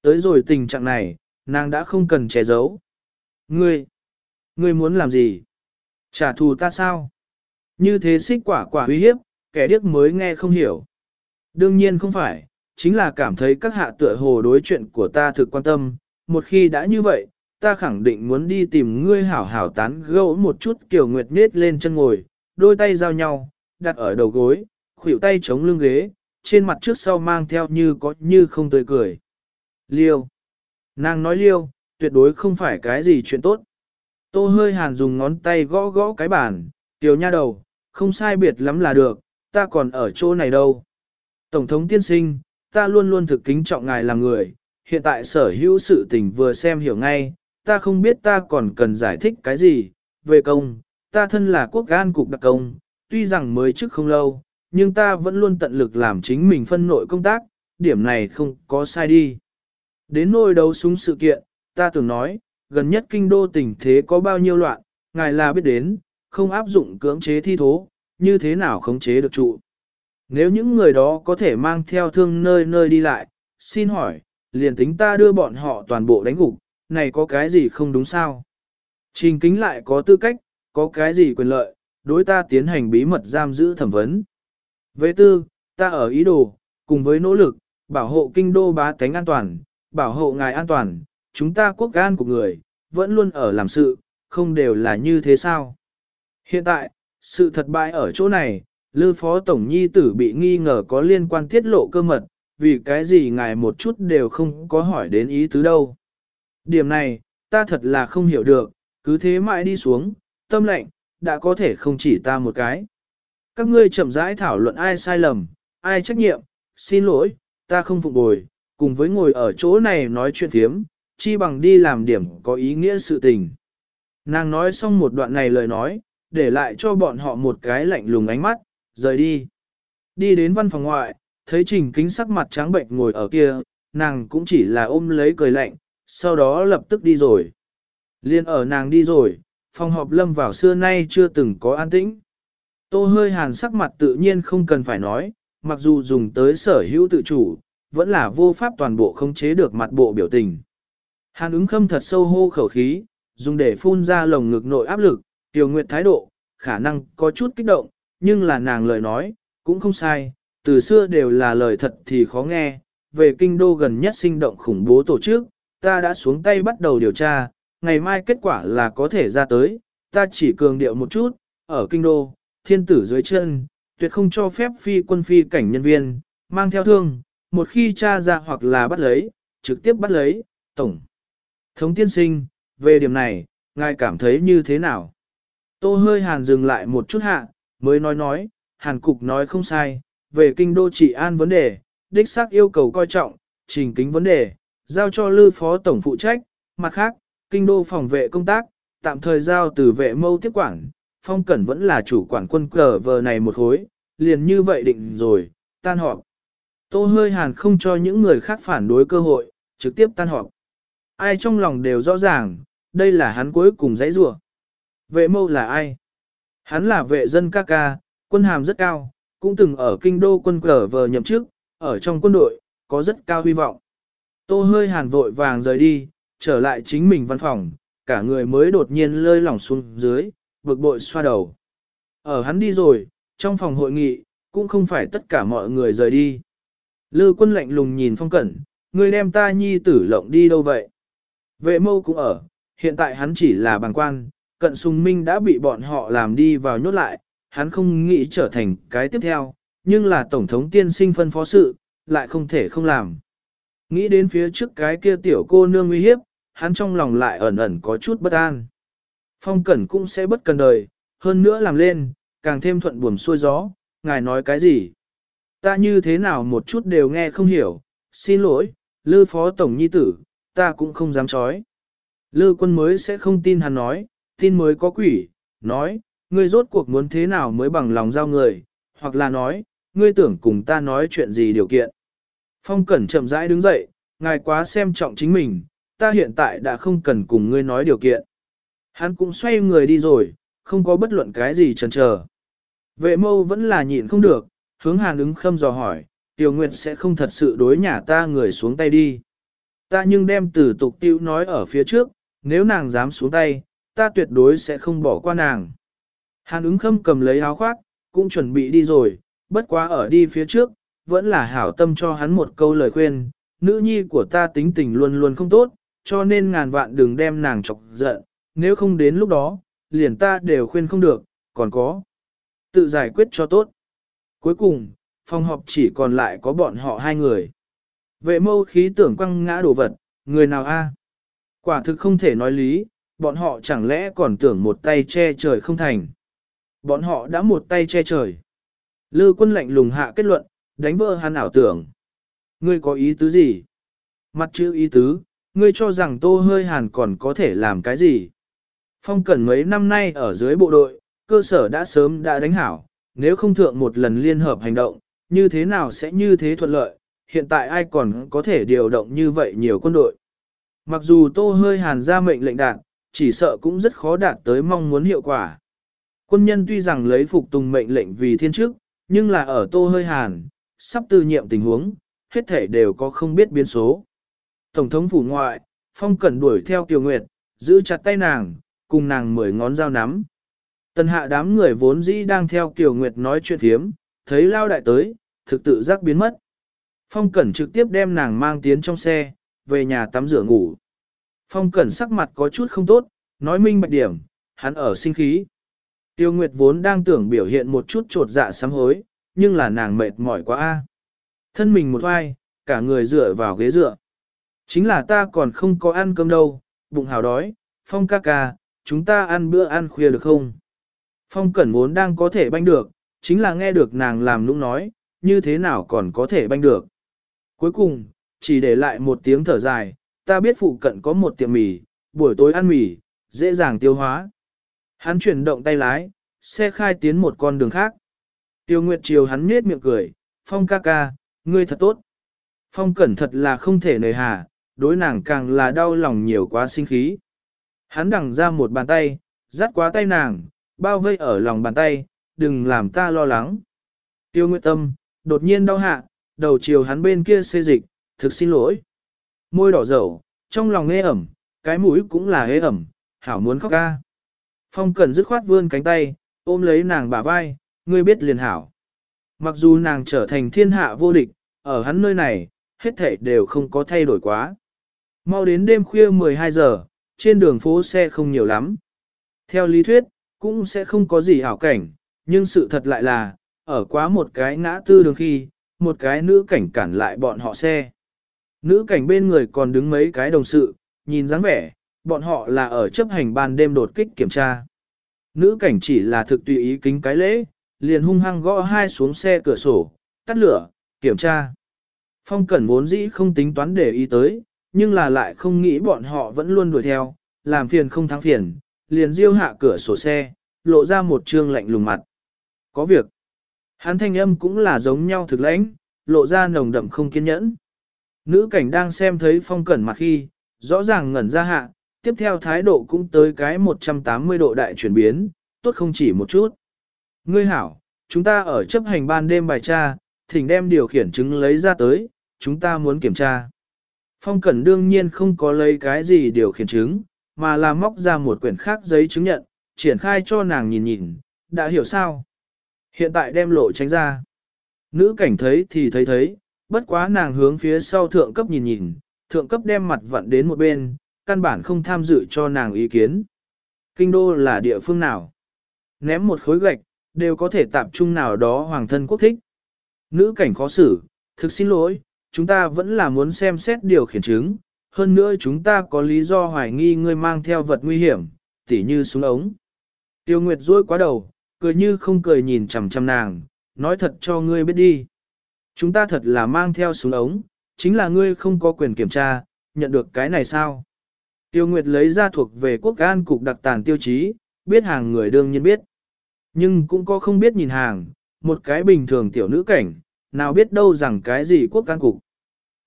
Tới rồi tình trạng này, nàng đã không cần che giấu. Ngươi, ngươi muốn làm gì? Trả thù ta sao? Như thế xích quả quả uy hiếp, kẻ điếc mới nghe không hiểu. Đương nhiên không phải, chính là cảm thấy các hạ tựa hồ đối chuyện của ta thực quan tâm, một khi đã như vậy, ta khẳng định muốn đi tìm ngươi hảo hảo tán gẫu một chút kiểu nguyệt nết lên chân ngồi, đôi tay giao nhau, đặt ở đầu gối, khuỷu tay chống lưng ghế, trên mặt trước sau mang theo như có như không tươi cười. Liêu. Nàng nói liêu, tuyệt đối không phải cái gì chuyện tốt. Tô hơi hàn dùng ngón tay gõ gõ cái bàn, tiểu nha đầu, không sai biệt lắm là được, ta còn ở chỗ này đâu. Tổng thống tiên sinh, ta luôn luôn thực kính trọng ngài làm người, hiện tại sở hữu sự tình vừa xem hiểu ngay, ta không biết ta còn cần giải thích cái gì, về công, ta thân là quốc an cục đặc công, tuy rằng mới trước không lâu, nhưng ta vẫn luôn tận lực làm chính mình phân nội công tác, điểm này không có sai đi. Đến nôi đấu súng sự kiện, ta tưởng nói, gần nhất kinh đô tình thế có bao nhiêu loạn, ngài là biết đến, không áp dụng cưỡng chế thi thố, như thế nào khống chế được trụ. Nếu những người đó có thể mang theo thương nơi nơi đi lại, xin hỏi, liền tính ta đưa bọn họ toàn bộ đánh gục, này có cái gì không đúng sao? Trình kính lại có tư cách, có cái gì quyền lợi, đối ta tiến hành bí mật giam giữ thẩm vấn. Vệ tư, ta ở ý đồ, cùng với nỗ lực, bảo hộ kinh đô bá tánh an toàn, bảo hộ ngài an toàn, chúng ta quốc gan của người, vẫn luôn ở làm sự, không đều là như thế sao. Hiện tại, sự thật bại ở chỗ này, Lư Phó Tổng Nhi tử bị nghi ngờ có liên quan tiết lộ cơ mật, vì cái gì ngài một chút đều không có hỏi đến ý tứ đâu. Điểm này, ta thật là không hiểu được, cứ thế mãi đi xuống, tâm lệnh, đã có thể không chỉ ta một cái. Các ngươi chậm rãi thảo luận ai sai lầm, ai trách nhiệm, xin lỗi, ta không phục bồi, cùng với ngồi ở chỗ này nói chuyện thiếm, chi bằng đi làm điểm có ý nghĩa sự tình. Nàng nói xong một đoạn này lời nói, để lại cho bọn họ một cái lạnh lùng ánh mắt, rời đi. Đi đến văn phòng ngoại, thấy trình kính sắc mặt trắng bệnh ngồi ở kia, nàng cũng chỉ là ôm lấy cười lạnh, sau đó lập tức đi rồi. Liên ở nàng đi rồi, phòng họp lâm vào xưa nay chưa từng có an tĩnh. Tô hơi hàn sắc mặt tự nhiên không cần phải nói, mặc dù dùng tới sở hữu tự chủ, vẫn là vô pháp toàn bộ không chế được mặt bộ biểu tình. Hàn ứng khâm thật sâu hô khẩu khí, dùng để phun ra lồng ngực nội áp lực, tiểu nguyệt thái độ, khả năng có chút kích động, nhưng là nàng lời nói, cũng không sai, từ xưa đều là lời thật thì khó nghe, về kinh đô gần nhất sinh động khủng bố tổ chức, ta đã xuống tay bắt đầu điều tra, ngày mai kết quả là có thể ra tới, ta chỉ cường điệu một chút, ở kinh đô, thiên tử dưới chân, tuyệt không cho phép phi quân phi cảnh nhân viên, mang theo thương, một khi tra ra hoặc là bắt lấy, trực tiếp bắt lấy, tổng. Thống tiên sinh, về điểm này, ngài cảm thấy như thế nào? Tô hơi hàn dừng lại một chút hạ, mới nói nói, hàn cục nói không sai, về kinh đô trị an vấn đề, đích xác yêu cầu coi trọng, trình kính vấn đề, giao cho lư phó tổng phụ trách, mặt khác, kinh đô phòng vệ công tác, tạm thời giao từ vệ mâu tiếp quản, phong cẩn vẫn là chủ quản quân cờ vờ này một hối, liền như vậy định rồi, tan họp. Tô hơi hàn không cho những người khác phản đối cơ hội, trực tiếp tan họp. Ai trong lòng đều rõ ràng, đây là hắn cuối cùng dãy rủa. Vệ mâu là ai? Hắn là vệ dân ca ca, quân hàm rất cao, cũng từng ở kinh đô quân cờ vờ nhậm chức, ở trong quân đội, có rất cao hy vọng. Tô hơi hàn vội vàng rời đi, trở lại chính mình văn phòng, cả người mới đột nhiên lơi lỏng xuống dưới, bực bội xoa đầu. Ở hắn đi rồi, trong phòng hội nghị, cũng không phải tất cả mọi người rời đi. Lư quân lạnh lùng nhìn phong cẩn, người đem ta nhi tử lộng đi đâu vậy? Vệ mâu cũng ở, hiện tại hắn chỉ là bằng quan, cận sùng minh đã bị bọn họ làm đi vào nhốt lại, hắn không nghĩ trở thành cái tiếp theo, nhưng là tổng thống tiên sinh phân phó sự, lại không thể không làm. Nghĩ đến phía trước cái kia tiểu cô nương uy hiếp, hắn trong lòng lại ẩn ẩn có chút bất an. Phong cẩn cũng sẽ bất cần đời, hơn nữa làm lên, càng thêm thuận buồm xuôi gió, ngài nói cái gì? Ta như thế nào một chút đều nghe không hiểu, xin lỗi, lư phó tổng nhi tử, ta cũng không dám chói. Lư quân mới sẽ không tin hắn nói, tin mới có quỷ, nói, ngươi rốt cuộc muốn thế nào mới bằng lòng giao người, hoặc là nói, ngươi tưởng cùng ta nói chuyện gì điều kiện. Phong Cẩn chậm rãi đứng dậy, ngài quá xem trọng chính mình, ta hiện tại đã không cần cùng ngươi nói điều kiện. Hắn cũng xoay người đi rồi, không có bất luận cái gì chần chờ. Vệ mâu vẫn là nhịn không được, hướng hàn ứng khâm dò hỏi, Tiểu Nguyệt sẽ không thật sự đối nhà ta người xuống tay đi. Ta nhưng đem từ tục tiêu nói ở phía trước, nếu nàng dám xuống tay, ta tuyệt đối sẽ không bỏ qua nàng. Hàn ứng khâm cầm lấy áo khoác, cũng chuẩn bị đi rồi, bất quá ở đi phía trước, vẫn là hảo tâm cho hắn một câu lời khuyên, nữ nhi của ta tính tình luôn luôn không tốt, cho nên ngàn vạn đừng đem nàng chọc giận, nếu không đến lúc đó, liền ta đều khuyên không được, còn có. Tự giải quyết cho tốt. Cuối cùng, phòng họp chỉ còn lại có bọn họ hai người. Vệ mâu khí tưởng quăng ngã đồ vật, người nào a? À? Quả thực không thể nói lý, bọn họ chẳng lẽ còn tưởng một tay che trời không thành. Bọn họ đã một tay che trời. Lư quân lạnh lùng hạ kết luận, đánh vỡ hắn ảo tưởng. Ngươi có ý tứ gì? Mặt chữ ý tứ, ngươi cho rằng tô hơi hàn còn có thể làm cái gì? Phong cẩn mấy năm nay ở dưới bộ đội, cơ sở đã sớm đã đánh hảo, nếu không thượng một lần liên hợp hành động, như thế nào sẽ như thế thuận lợi, hiện tại ai còn có thể điều động như vậy nhiều quân đội. Mặc dù tô hơi hàn ra mệnh lệnh đạt, chỉ sợ cũng rất khó đạt tới mong muốn hiệu quả. Quân nhân tuy rằng lấy phục tùng mệnh lệnh vì thiên chức, nhưng là ở tô hơi hàn, sắp từ nhiệm tình huống, hết thể đều có không biết biến số. Tổng thống phủ ngoại, phong cẩn đuổi theo Kiều Nguyệt, giữ chặt tay nàng, cùng nàng mười ngón dao nắm. Tần hạ đám người vốn dĩ đang theo Kiều Nguyệt nói chuyện thiếm, thấy lao đại tới, thực tự giác biến mất. Phong Cẩn trực tiếp đem nàng mang tiến trong xe, về nhà tắm rửa ngủ. Phong Cẩn sắc mặt có chút không tốt, nói minh bạch điểm, hắn ở sinh khí. Tiêu Nguyệt vốn đang tưởng biểu hiện một chút trột dạ sám hối, nhưng là nàng mệt mỏi quá a. Thân mình một vai, cả người dựa vào ghế dựa. Chính là ta còn không có ăn cơm đâu, bụng hào đói, Phong ca ca, chúng ta ăn bữa ăn khuya được không? Phong Cẩn vốn đang có thể banh được, chính là nghe được nàng làm nũng nói, như thế nào còn có thể banh được. Cuối cùng, chỉ để lại một tiếng thở dài, ta biết phụ cận có một tiệm mì, buổi tối ăn mì, dễ dàng tiêu hóa. Hắn chuyển động tay lái, xe khai tiến một con đường khác. Tiêu Nguyệt chiều hắn nết miệng cười, Phong ca ca, ngươi thật tốt. Phong cẩn thật là không thể nời hà, đối nàng càng là đau lòng nhiều quá sinh khí. Hắn đằng ra một bàn tay, dắt quá tay nàng, bao vây ở lòng bàn tay, đừng làm ta lo lắng. Tiêu Nguyệt Tâm, đột nhiên đau hạ, đầu chiều hắn bên kia xê dịch, thực xin lỗi. Môi đỏ dầu, trong lòng nghe ẩm, cái mũi cũng là hế ẩm, hảo muốn khóc ca. Phong Cẩn dứt khoát vươn cánh tay, ôm lấy nàng bả vai, ngươi biết liền hảo. Mặc dù nàng trở thành thiên hạ vô địch, ở hắn nơi này, hết thảy đều không có thay đổi quá. Mau đến đêm khuya 12 giờ, trên đường phố xe không nhiều lắm. Theo lý thuyết, cũng sẽ không có gì hảo cảnh, nhưng sự thật lại là, ở quá một cái ngã tư đường khi, một cái nữ cảnh cản lại bọn họ xe. Nữ cảnh bên người còn đứng mấy cái đồng sự, nhìn dáng vẻ, bọn họ là ở chấp hành ban đêm đột kích kiểm tra. Nữ cảnh chỉ là thực tùy ý kính cái lễ, liền hung hăng gõ hai xuống xe cửa sổ, tắt lửa, kiểm tra. Phong Cẩn vốn dĩ không tính toán để ý tới, nhưng là lại không nghĩ bọn họ vẫn luôn đuổi theo, làm phiền không thắng phiền, liền diêu hạ cửa sổ xe, lộ ra một trương lạnh lùng mặt. Có việc. Hắn thanh âm cũng là giống nhau thực lãnh, lộ ra nồng đậm không kiên nhẫn. Nữ cảnh đang xem thấy phong cẩn mặt khi, rõ ràng ngẩn ra hạ, tiếp theo thái độ cũng tới cái 180 độ đại chuyển biến, tốt không chỉ một chút. Ngươi hảo, chúng ta ở chấp hành ban đêm bài tra, thỉnh đem điều khiển chứng lấy ra tới, chúng ta muốn kiểm tra. Phong Cẩn đương nhiên không có lấy cái gì điều khiển chứng, mà là móc ra một quyển khác giấy chứng nhận, triển khai cho nàng nhìn nhìn, đã hiểu sao? Hiện tại đem lộ tránh ra. Nữ cảnh thấy thì thấy thấy, bất quá nàng hướng phía sau thượng cấp nhìn nhìn, thượng cấp đem mặt vặn đến một bên, căn bản không tham dự cho nàng ý kiến. Kinh đô là địa phương nào? Ném một khối gạch, đều có thể tạp trung nào đó hoàng thân quốc thích. Nữ cảnh khó xử, thực xin lỗi, chúng ta vẫn là muốn xem xét điều khiển chứng, hơn nữa chúng ta có lý do hoài nghi ngươi mang theo vật nguy hiểm, tỉ như súng ống. Tiêu Nguyệt rối quá đầu, cười như không cười nhìn chằm chằm nàng, nói thật cho ngươi biết đi. Chúng ta thật là mang theo súng ống, chính là ngươi không có quyền kiểm tra, nhận được cái này sao? Tiêu Nguyệt lấy ra thuộc về quốc an cục đặc tàn tiêu chí, biết hàng người đương nhiên biết. Nhưng cũng có không biết nhìn hàng, một cái bình thường tiểu nữ cảnh, nào biết đâu rằng cái gì quốc can cục.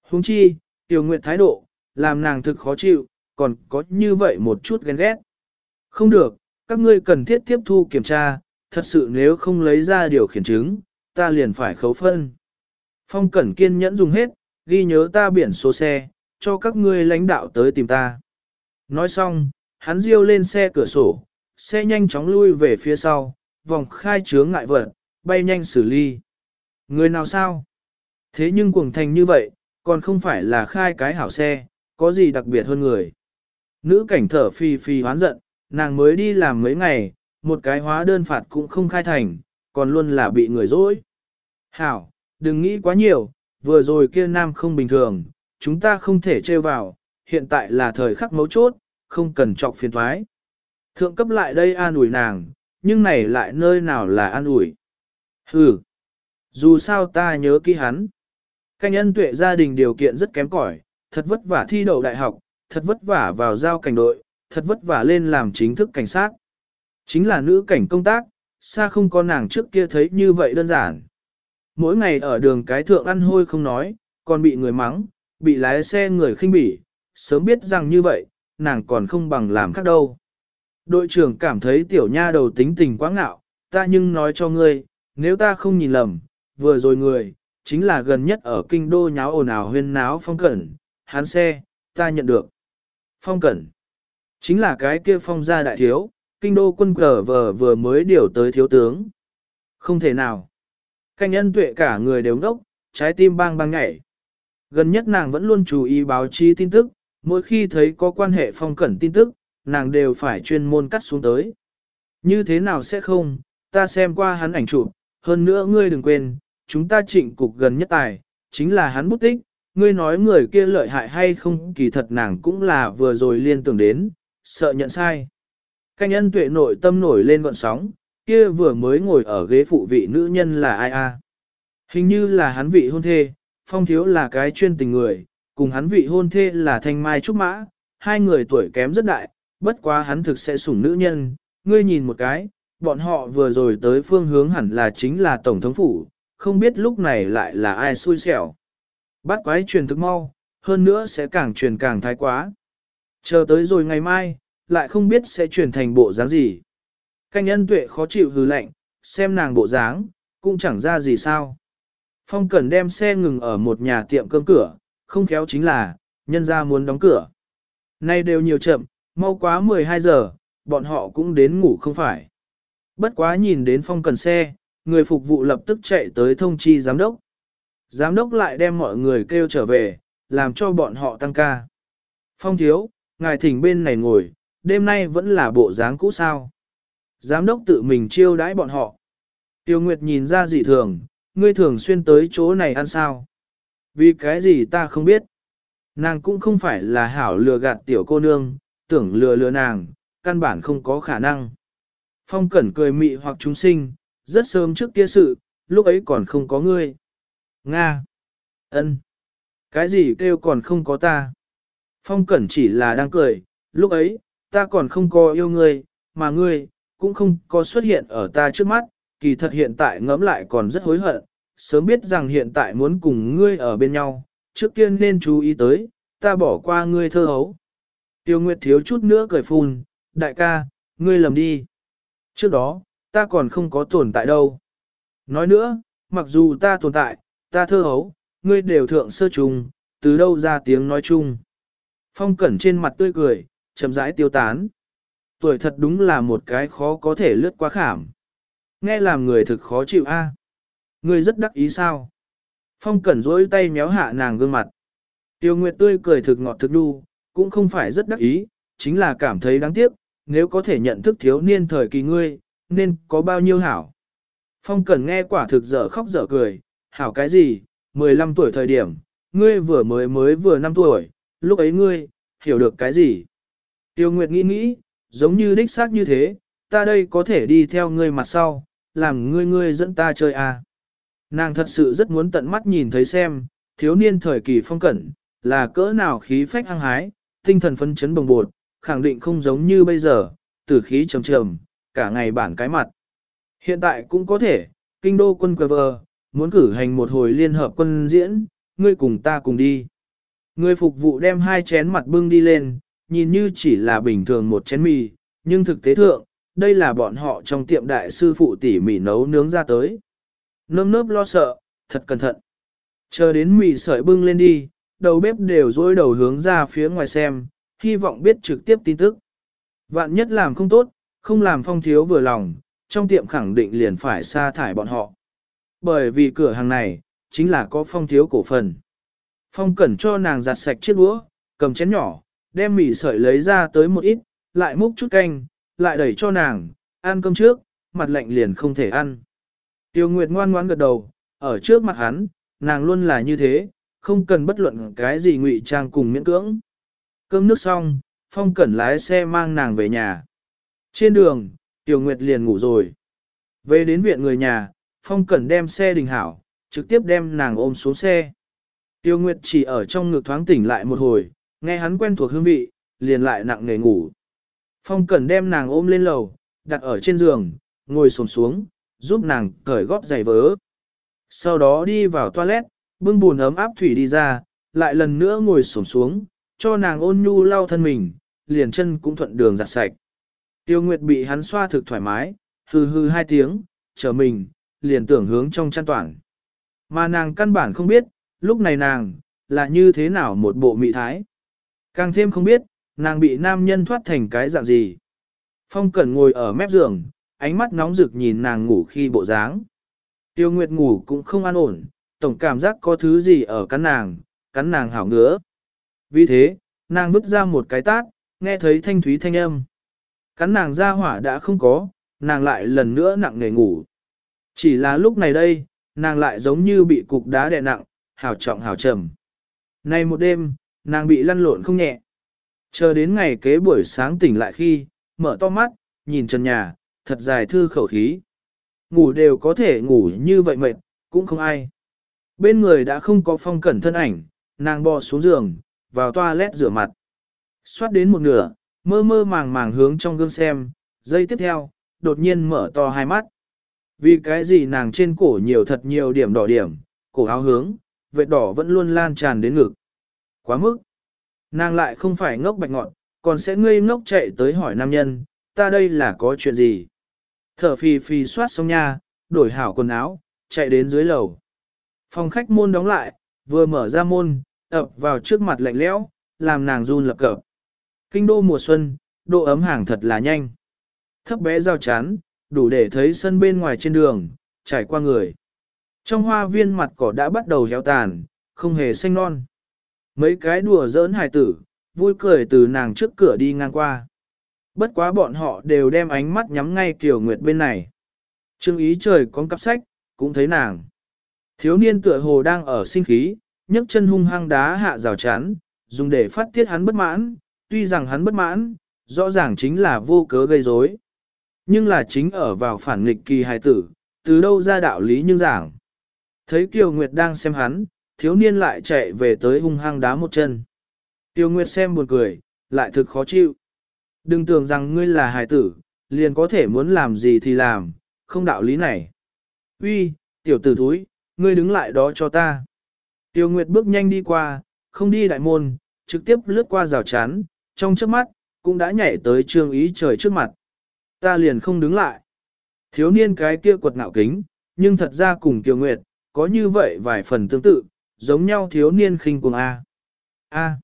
Huống chi, tiểu Nguyệt thái độ, làm nàng thực khó chịu, còn có như vậy một chút ghen ghét. Không được, các ngươi cần thiết tiếp thu kiểm tra, thật sự nếu không lấy ra điều khiển chứng, ta liền phải khấu phân. Phong Cẩn kiên nhẫn dùng hết, ghi nhớ ta biển số xe, cho các ngươi lãnh đạo tới tìm ta. Nói xong, hắn riêu lên xe cửa sổ, xe nhanh chóng lui về phía sau, vòng khai chướng ngại vật, bay nhanh xử lý. Người nào sao? Thế nhưng cuồng thành như vậy, còn không phải là khai cái hảo xe, có gì đặc biệt hơn người. Nữ cảnh thở phì phì hoán giận, nàng mới đi làm mấy ngày, một cái hóa đơn phạt cũng không khai thành, còn luôn là bị người dối. Hảo, đừng nghĩ quá nhiều, vừa rồi kia nam không bình thường, chúng ta không thể trêu vào, hiện tại là thời khắc mấu chốt, không cần trọc phiền thoái. Thượng cấp lại đây an ủi nàng, nhưng này lại nơi nào là an ủi. Hừ, dù sao ta nhớ kỹ hắn. Canh ân tuệ gia đình điều kiện rất kém cỏi, thật vất vả thi đậu đại học, thật vất vả vào giao cảnh đội, thật vất vả lên làm chính thức cảnh sát. Chính là nữ cảnh công tác, xa không có nàng trước kia thấy như vậy đơn giản. Mỗi ngày ở đường cái thượng ăn hôi không nói, còn bị người mắng, bị lái xe người khinh bỉ, sớm biết rằng như vậy, nàng còn không bằng làm khác đâu. Đội trưởng cảm thấy tiểu nha đầu tính tình quá ngạo, ta nhưng nói cho ngươi, nếu ta không nhìn lầm, vừa rồi người, chính là gần nhất ở kinh đô nháo ồn ào huyên náo phong cẩn, hắn xe, ta nhận được. Phong cẩn. Chính là cái kia phong gia đại thiếu, kinh đô quân cờ vờ vừa mới điều tới thiếu tướng. Không thể nào. Canh ân tuệ cả người đều ngốc, trái tim bang bang nhảy. Gần nhất nàng vẫn luôn chú ý báo chí tin tức, mỗi khi thấy có quan hệ phong cẩn tin tức, nàng đều phải chuyên môn cắt xuống tới. Như thế nào sẽ không, ta xem qua hắn ảnh chụp, hơn nữa ngươi đừng quên, chúng ta trịnh cục gần nhất tài, chính là hắn bút tích, ngươi nói người kia lợi hại hay không kỳ thật nàng cũng là vừa rồi liên tưởng đến, sợ nhận sai. Canh ân tuệ nội tâm nổi lên gọn sóng, kia vừa mới ngồi ở ghế phụ vị nữ nhân là ai a? Hình như là hắn vị hôn thê, phong thiếu là cái chuyên tình người, cùng hắn vị hôn thê là thanh mai trúc mã, hai người tuổi kém rất đại, bất quá hắn thực sẽ sủng nữ nhân, ngươi nhìn một cái, bọn họ vừa rồi tới phương hướng hẳn là chính là Tổng thống phủ, không biết lúc này lại là ai xui xẻo. Bắt quái truyền thực mau, hơn nữa sẽ càng truyền càng thái quá. Chờ tới rồi ngày mai, lại không biết sẽ truyền thành bộ dáng gì. Canh nhân tuệ khó chịu hừ lạnh, xem nàng bộ dáng, cũng chẳng ra gì sao. Phong Cẩn đem xe ngừng ở một nhà tiệm cơm cửa, không khéo chính là, nhân ra muốn đóng cửa. Nay đều nhiều chậm, mau quá 12 giờ, bọn họ cũng đến ngủ không phải. Bất quá nhìn đến Phong Cẩn xe, người phục vụ lập tức chạy tới thông chi giám đốc. Giám đốc lại đem mọi người kêu trở về, làm cho bọn họ tăng ca. Phong thiếu, ngài thỉnh bên này ngồi, đêm nay vẫn là bộ dáng cũ sao. Giám đốc tự mình chiêu đãi bọn họ. Tiêu Nguyệt nhìn ra dị thường, ngươi thường xuyên tới chỗ này ăn sao. Vì cái gì ta không biết. Nàng cũng không phải là hảo lừa gạt tiểu cô nương, tưởng lừa lừa nàng, căn bản không có khả năng. Phong cẩn cười mị hoặc chúng sinh, rất sớm trước kia sự, lúc ấy còn không có ngươi. Nga. ân, Cái gì kêu còn không có ta? Phong cẩn chỉ là đang cười, lúc ấy, ta còn không có yêu ngươi, mà ngươi, cũng không có xuất hiện ở ta trước mắt, kỳ thật hiện tại ngẫm lại còn rất hối hận, sớm biết rằng hiện tại muốn cùng ngươi ở bên nhau, trước tiên nên chú ý tới, ta bỏ qua ngươi thơ hấu. Tiêu Nguyệt thiếu chút nữa cười phun, đại ca, ngươi lầm đi. Trước đó, ta còn không có tồn tại đâu. Nói nữa, mặc dù ta tồn tại, ta thơ hấu, ngươi đều thượng sơ trùng, từ đâu ra tiếng nói chung. Phong cẩn trên mặt tươi cười, chậm rãi tiêu tán. Tuổi thật đúng là một cái khó có thể lướt qua khảm. Nghe làm người thực khó chịu a. Ngươi rất đắc ý sao? Phong cẩn rỗi tay méo hạ nàng gương mặt. Tiêu Nguyệt tươi cười thực ngọt thực đu, cũng không phải rất đắc ý, chính là cảm thấy đáng tiếc, nếu có thể nhận thức thiếu niên thời kỳ ngươi, nên có bao nhiêu hảo. Phong Cẩn nghe quả thực dở khóc dở cười, hảo cái gì, 15 tuổi thời điểm, ngươi vừa mới mới vừa 5 tuổi, lúc ấy ngươi, hiểu được cái gì. Tiêu Nguyệt nghĩ nghĩ, giống như đích xác như thế, ta đây có thể đi theo ngươi mặt sau, làm ngươi ngươi dẫn ta chơi à. Nàng thật sự rất muốn tận mắt nhìn thấy xem, thiếu niên thời kỳ phong cẩn, là cỡ nào khí phách hăng hái, tinh thần phấn chấn bồng bột, khẳng định không giống như bây giờ, tử khí trầm trầm, cả ngày bản cái mặt. Hiện tại cũng có thể, kinh đô quân quờ vờ, muốn cử hành một hồi liên hợp quân diễn, ngươi cùng ta cùng đi. Người phục vụ đem hai chén mặt bưng đi lên, nhìn như chỉ là bình thường một chén mì, nhưng thực tế thượng, đây là bọn họ trong tiệm đại sư phụ tỉ mỉ nấu nướng ra tới. Nơm nớp lo sợ, thật cẩn thận. Chờ đến mì sợi bưng lên đi, đầu bếp đều dối đầu hướng ra phía ngoài xem, hy vọng biết trực tiếp tin tức. Vạn nhất làm không tốt, không làm phong thiếu vừa lòng, trong tiệm khẳng định liền phải sa thải bọn họ. Bởi vì cửa hàng này, chính là có phong thiếu cổ phần. Phong cẩn cho nàng giặt sạch chiếc đũa, cầm chén nhỏ, đem mì sợi lấy ra tới một ít, lại múc chút canh, lại đẩy cho nàng, ăn cơm trước, mặt lạnh liền không thể ăn. Tiêu Nguyệt ngoan ngoãn gật đầu, ở trước mặt hắn, nàng luôn là như thế, không cần bất luận cái gì ngụy trang cùng miễn cưỡng. Cơm nước xong, Phong Cẩn lái xe mang nàng về nhà. Trên đường, Tiêu Nguyệt liền ngủ rồi. Về đến viện người nhà, Phong Cẩn đem xe đình hảo, trực tiếp đem nàng ôm xuống xe. Tiêu Nguyệt chỉ ở trong ngực thoáng tỉnh lại một hồi, nghe hắn quen thuộc hương vị, liền lại nặng nề ngủ. Phong Cẩn đem nàng ôm lên lầu, đặt ở trên giường, ngồi xổm xuống, giúp nàng cởi góp giày vớ. Sau đó đi vào toilet, bưng buồn ấm áp thủy đi ra, lại lần nữa ngồi xổm xuống, cho nàng ôn nhu lau thân mình, liền chân cũng thuận đường giặt sạch. Tiêu Nguyệt bị hắn xoa thực thoải mái, hư hư hai tiếng, chờ mình, liền tưởng hướng trong chăn toàn. Mà nàng căn bản không biết, lúc này nàng, là như thế nào một bộ mị thái. Càng thêm không biết, nàng bị nam nhân thoát thành cái dạng gì. Phong Cẩn ngồi ở mép giường, ánh mắt nóng rực nhìn nàng ngủ khi bộ dáng. Tiêu Nguyệt ngủ cũng không an ổn, tổng cảm giác có thứ gì ở cắn nàng, cắn nàng hảo ngứa. Vì thế, nàng vứt ra một cái tát, nghe thấy thanh thúy thanh âm. Cắn nàng ra hỏa đã không có, nàng lại lần nữa nặng nề ngủ. Chỉ là lúc này đây, nàng lại giống như bị cục đá đè nặng, hào trọng hào trầm. Nay một đêm, nàng bị lăn lộn không nhẹ. Chờ đến ngày kế buổi sáng tỉnh lại khi, mở to mắt, nhìn trần nhà, thật dài thư khẩu khí. Ngủ đều có thể ngủ như vậy mệt, cũng không ai. Bên người đã không có phong cẩn thân ảnh, nàng bò xuống giường, vào toilet rửa mặt. Xoát đến một nửa, mơ mơ màng màng hướng trong gương xem, giây tiếp theo, đột nhiên mở to hai mắt. Vì cái gì nàng trên cổ nhiều thật nhiều điểm đỏ điểm, cổ áo hướng, vệt đỏ vẫn luôn lan tràn đến ngực. Quá mức. Nàng lại không phải ngốc bạch ngọn, còn sẽ ngây ngốc chạy tới hỏi nam nhân, ta đây là có chuyện gì? Thở phì phì soát xong nha, đổi hảo quần áo, chạy đến dưới lầu. Phòng khách môn đóng lại, vừa mở ra môn, ập vào trước mặt lạnh lẽo, làm nàng run lập cập. Kinh đô mùa xuân, độ ấm hàng thật là nhanh. Thấp bé giao chán, đủ để thấy sân bên ngoài trên đường, trải qua người. Trong hoa viên mặt cỏ đã bắt đầu héo tàn, không hề xanh non. Mấy cái đùa giỡn hài tử, vui cười từ nàng trước cửa đi ngang qua. Bất quá bọn họ đều đem ánh mắt nhắm ngay Kiều Nguyệt bên này. Trương ý trời con cặp sách, cũng thấy nàng. Thiếu niên tựa hồ đang ở sinh khí, nhấc chân hung hăng đá hạ rào chắn, dùng để phát tiết hắn bất mãn, tuy rằng hắn bất mãn, rõ ràng chính là vô cớ gây rối. Nhưng là chính ở vào phản nghịch kỳ hài tử, từ đâu ra đạo lý như giảng. Thấy Kiều Nguyệt đang xem hắn, thiếu niên lại chạy về tới hung hăng đá một chân. Tiêu Nguyệt xem buồn cười, lại thực khó chịu. Đừng tưởng rằng ngươi là hài tử, liền có thể muốn làm gì thì làm, không đạo lý này. Uy, tiểu tử thúi, ngươi đứng lại đó cho ta. Tiêu Nguyệt bước nhanh đi qua, không đi đại môn, trực tiếp lướt qua rào chắn, trong trước mắt, cũng đã nhảy tới trương ý trời trước mặt. Ta liền không đứng lại. Thiếu niên cái kia quật ngạo kính, nhưng thật ra cùng Kiều Nguyệt, có như vậy vài phần tương tự, giống nhau thiếu niên khinh cuồng A. A.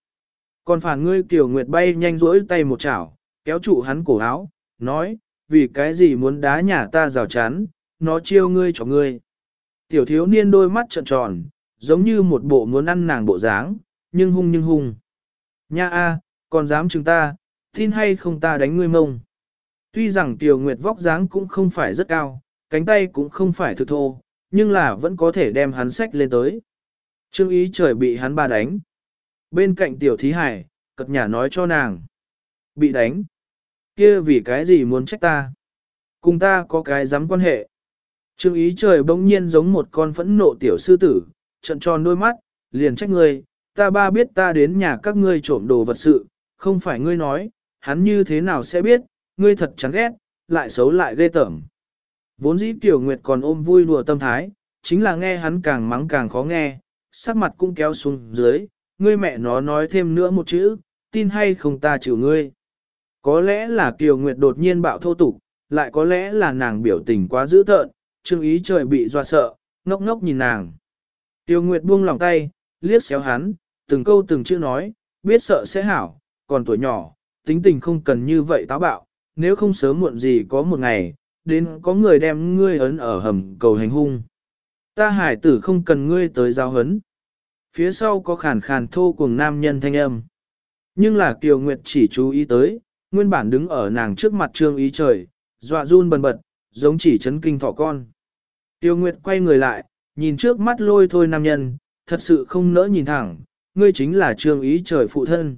Còn phản ngươi Kiều Nguyệt bay nhanh rỗi tay một chảo, kéo trụ hắn cổ áo, nói, vì cái gì muốn đá nhà ta rào chắn, nó chiêu ngươi cho ngươi. Tiểu thiếu niên đôi mắt trợn tròn, giống như một bộ muốn ăn nàng bộ dáng, nhưng hung nhưng hung. Nha a, còn dám chúng ta, tin hay không ta đánh ngươi mông. Tuy rằng Tiểu Nguyệt vóc dáng cũng không phải rất cao, cánh tay cũng không phải thực thô, nhưng là vẫn có thể đem hắn sách lên tới. Trương ý trời bị hắn ba đánh. Bên cạnh tiểu thí hải, cật nhà nói cho nàng. Bị đánh. kia vì cái gì muốn trách ta? Cùng ta có cái dám quan hệ. Trương ý trời bỗng nhiên giống một con phẫn nộ tiểu sư tử, trận tròn đôi mắt, liền trách ngươi, ta ba biết ta đến nhà các ngươi trộm đồ vật sự, không phải ngươi nói, hắn như thế nào sẽ biết, ngươi thật chán ghét, lại xấu lại ghê tởm. Vốn dĩ Tiểu Nguyệt còn ôm vui đùa tâm thái, chính là nghe hắn càng mắng càng khó nghe, sắc mặt cũng kéo xuống dưới, ngươi mẹ nó nói thêm nữa một chữ, tin hay không ta chịu ngươi. Có lẽ là Kiều Nguyệt đột nhiên bạo thô tục, lại có lẽ là nàng biểu tình quá dữ tợn, trương ý trời bị doa sợ, ngốc ngốc nhìn nàng. Tiêu Nguyệt buông lòng tay, liếc xéo hắn, từng câu từng chữ nói, biết sợ sẽ hảo, còn tuổi nhỏ, tính tình không cần như vậy táo bạo, nếu không sớm muộn gì có một ngày, đến có người đem ngươi ấn ở hầm cầu hành hung. Ta hải tử không cần ngươi tới giao hấn. Phía sau có khàn khàn thô cùng nam nhân thanh âm. Nhưng là Kiều Nguyệt chỉ chú ý tới, nguyên bản đứng ở nàng trước mặt trương ý trời, dọa run bần bật, giống chỉ chấn kinh thỏ con. Tiêu Nguyệt quay người lại, nhìn trước mắt lôi thôi nam nhân, thật sự không nỡ nhìn thẳng, ngươi chính là trương ý trời phụ thân.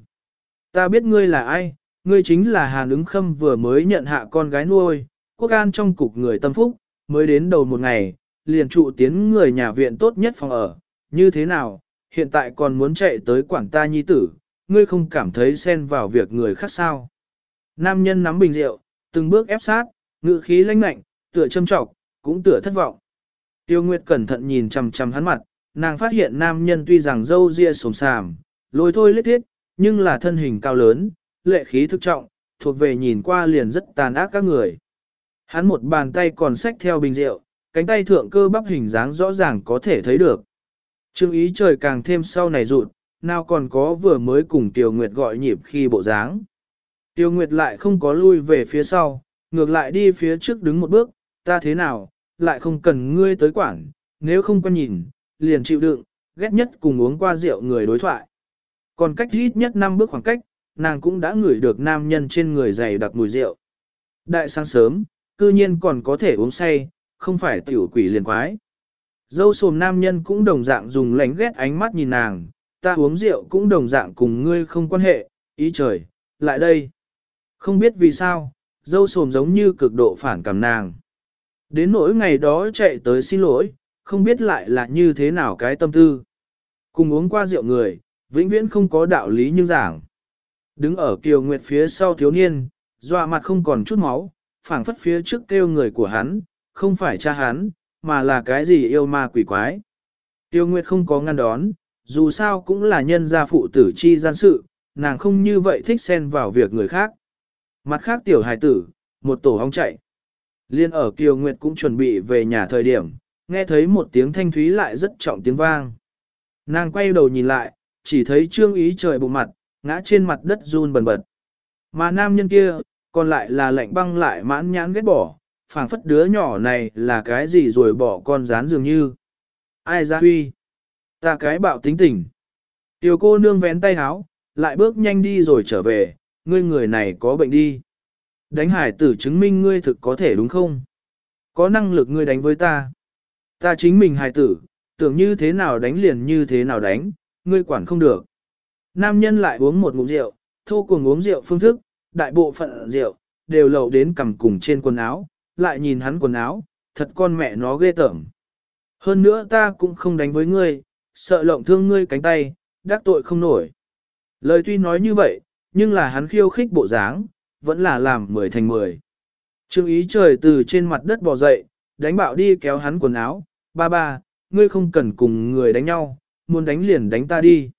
Ta biết ngươi là ai, ngươi chính là Hàn ứng khâm vừa mới nhận hạ con gái nuôi, quốc an trong cục người tâm phúc, mới đến đầu một ngày, liền trụ tiến người nhà viện tốt nhất phòng ở, như thế nào, hiện tại còn muốn chạy tới quảng ta nhi tử, ngươi không cảm thấy xen vào việc người khác sao. Nam nhân nắm bình rượu, từng bước ép sát, ngự khí lãnh lạnh, tựa châm trọc, cũng tựa thất vọng. Tiêu Nguyệt cẩn thận nhìn chằm chằm hắn mặt, nàng phát hiện nam nhân tuy rằng dâu ria sồm sàm, lôi thôi lết thiết, nhưng là thân hình cao lớn, lệ khí thức trọng, thuộc về nhìn qua liền rất tàn ác các người. Hắn một bàn tay còn xách theo bình rượu, cánh tay thượng cơ bắp hình dáng rõ ràng có thể thấy được. Trương ý trời càng thêm sau này rụt, nào còn có vừa mới cùng Tiêu Nguyệt gọi nhịp khi bộ dáng. Tiêu Nguyệt lại không có lui về phía sau, ngược lại đi phía trước đứng một bước, ta thế nào, lại không cần ngươi tới quản, nếu không quan nhìn, liền chịu đựng, ghét nhất cùng uống qua rượu người đối thoại. Còn cách ít nhất 5 bước khoảng cách, nàng cũng đã ngửi được nam nhân trên người dày đặc mùi rượu. Đại sáng sớm, cư nhiên còn có thể uống say, không phải tiểu quỷ liền quái. Dâu sồm nam nhân cũng đồng dạng dùng lánh ghét ánh mắt nhìn nàng, ta uống rượu cũng đồng dạng cùng ngươi không quan hệ, ý trời, lại đây. Không biết vì sao, dâu sồm giống như cực độ phản cảm nàng. Đến nỗi ngày đó chạy tới xin lỗi, không biết lại là như thế nào cái tâm tư. Cùng uống qua rượu người, vĩnh viễn không có đạo lý như giảng. Đứng ở kiều nguyệt phía sau thiếu niên, dọa mặt không còn chút máu, phảng phất phía trước kêu người của hắn, không phải cha hắn, mà là cái gì yêu ma quỷ quái. Tiêu Nguyệt không có ngăn đón, dù sao cũng là nhân gia phụ tử chi gian sự, nàng không như vậy thích xen vào việc người khác. Mặt khác tiểu hài tử, một tổ hóng chạy. Liên ở Kiều Nguyệt cũng chuẩn bị về nhà thời điểm, nghe thấy một tiếng thanh thúy lại rất trọng tiếng vang. Nàng quay đầu nhìn lại, chỉ thấy trương ý trời bụng mặt, ngã trên mặt đất run bần bật. Mà nam nhân kia, còn lại là lạnh băng lại mãn nhãn ghét bỏ, phảng phất đứa nhỏ này là cái gì rồi bỏ con rán dường như. Ai ra huy? Ta cái bạo tính tình. Tiểu cô nương vén tay háo, lại bước nhanh đi rồi trở về, ngươi người này có bệnh đi. Đánh hải tử chứng minh ngươi thực có thể đúng không? Có năng lực ngươi đánh với ta. Ta chính mình hải tử, tưởng như thế nào đánh liền như thế nào đánh, ngươi quản không được. Nam nhân lại uống một ngụm rượu, thô cùng uống rượu phương thức, đại bộ phận rượu, đều lầu đến cầm cùng trên quần áo, lại nhìn hắn quần áo, thật con mẹ nó ghê tởm. Hơn nữa ta cũng không đánh với ngươi, sợ lộng thương ngươi cánh tay, đắc tội không nổi. Lời tuy nói như vậy, nhưng là hắn khiêu khích bộ dáng, vẫn là làm mười thành mười. Trương ý trời từ trên mặt đất bò dậy, đánh bạo đi kéo hắn quần áo, ba ba, ngươi không cần cùng người đánh nhau, muốn đánh liền đánh ta đi.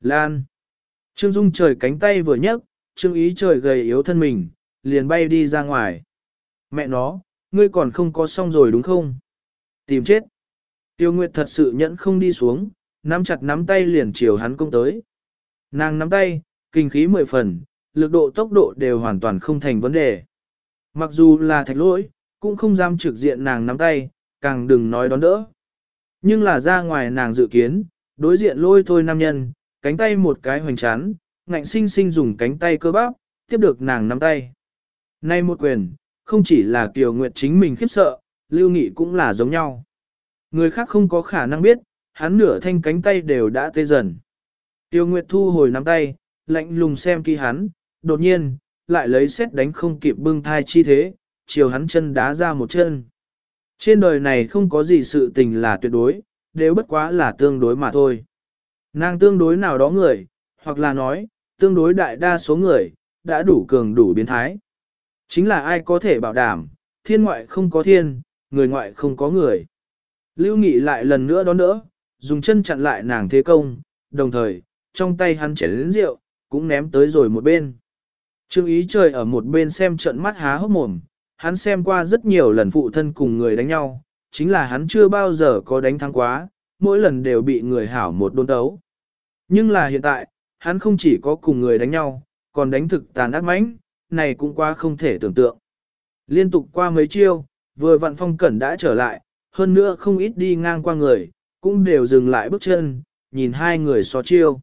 Lan. Trương Dung trời cánh tay vừa nhấc, Trương ý trời gầy yếu thân mình, liền bay đi ra ngoài. Mẹ nó, ngươi còn không có xong rồi đúng không? Tìm chết. Tiêu Nguyệt thật sự nhẫn không đi xuống, nắm chặt nắm tay liền chiều hắn công tới. Nàng nắm tay, kinh khí mười phần, lực độ tốc độ đều hoàn toàn không thành vấn đề. Mặc dù là thạch lỗi, cũng không dám trực diện nàng nắm tay, càng đừng nói đón đỡ. Nhưng là ra ngoài nàng dự kiến, đối diện lôi thôi nam nhân, cánh tay một cái hoành chán, ngạnh sinh sinh dùng cánh tay cơ bắp, tiếp được nàng nắm tay. Nay một quyền, không chỉ là Kiều Nguyệt chính mình khiếp sợ, Lưu Nghị cũng là giống nhau. Người khác không có khả năng biết, hắn nửa thanh cánh tay đều đã tê dần. Tiêu Nguyệt thu hồi nắm tay, lạnh lùng xem kỹ hắn, đột nhiên, lại lấy xét đánh không kịp bưng thai chi thế, chiều hắn chân đá ra một chân. Trên đời này không có gì sự tình là tuyệt đối, đều bất quá là tương đối mà thôi. Nàng tương đối nào đó người, hoặc là nói, tương đối đại đa số người, đã đủ cường đủ biến thái. Chính là ai có thể bảo đảm, thiên ngoại không có thiên, người ngoại không có người. Lưu Nghị lại lần nữa đón đỡ, dùng chân chặn lại nàng thế công, đồng thời, trong tay hắn chảy lớn rượu, cũng ném tới rồi một bên. Trương ý trời ở một bên xem trận mắt há hốc mồm, hắn xem qua rất nhiều lần phụ thân cùng người đánh nhau, chính là hắn chưa bao giờ có đánh thắng quá, mỗi lần đều bị người hảo một đôn tấu. Nhưng là hiện tại, hắn không chỉ có cùng người đánh nhau, còn đánh thực tàn ác mãnh, này cũng quá không thể tưởng tượng. Liên tục qua mấy chiêu, vừa vặn phong cẩn đã trở lại, hơn nữa không ít đi ngang qua người, cũng đều dừng lại bước chân, nhìn hai người so chiêu.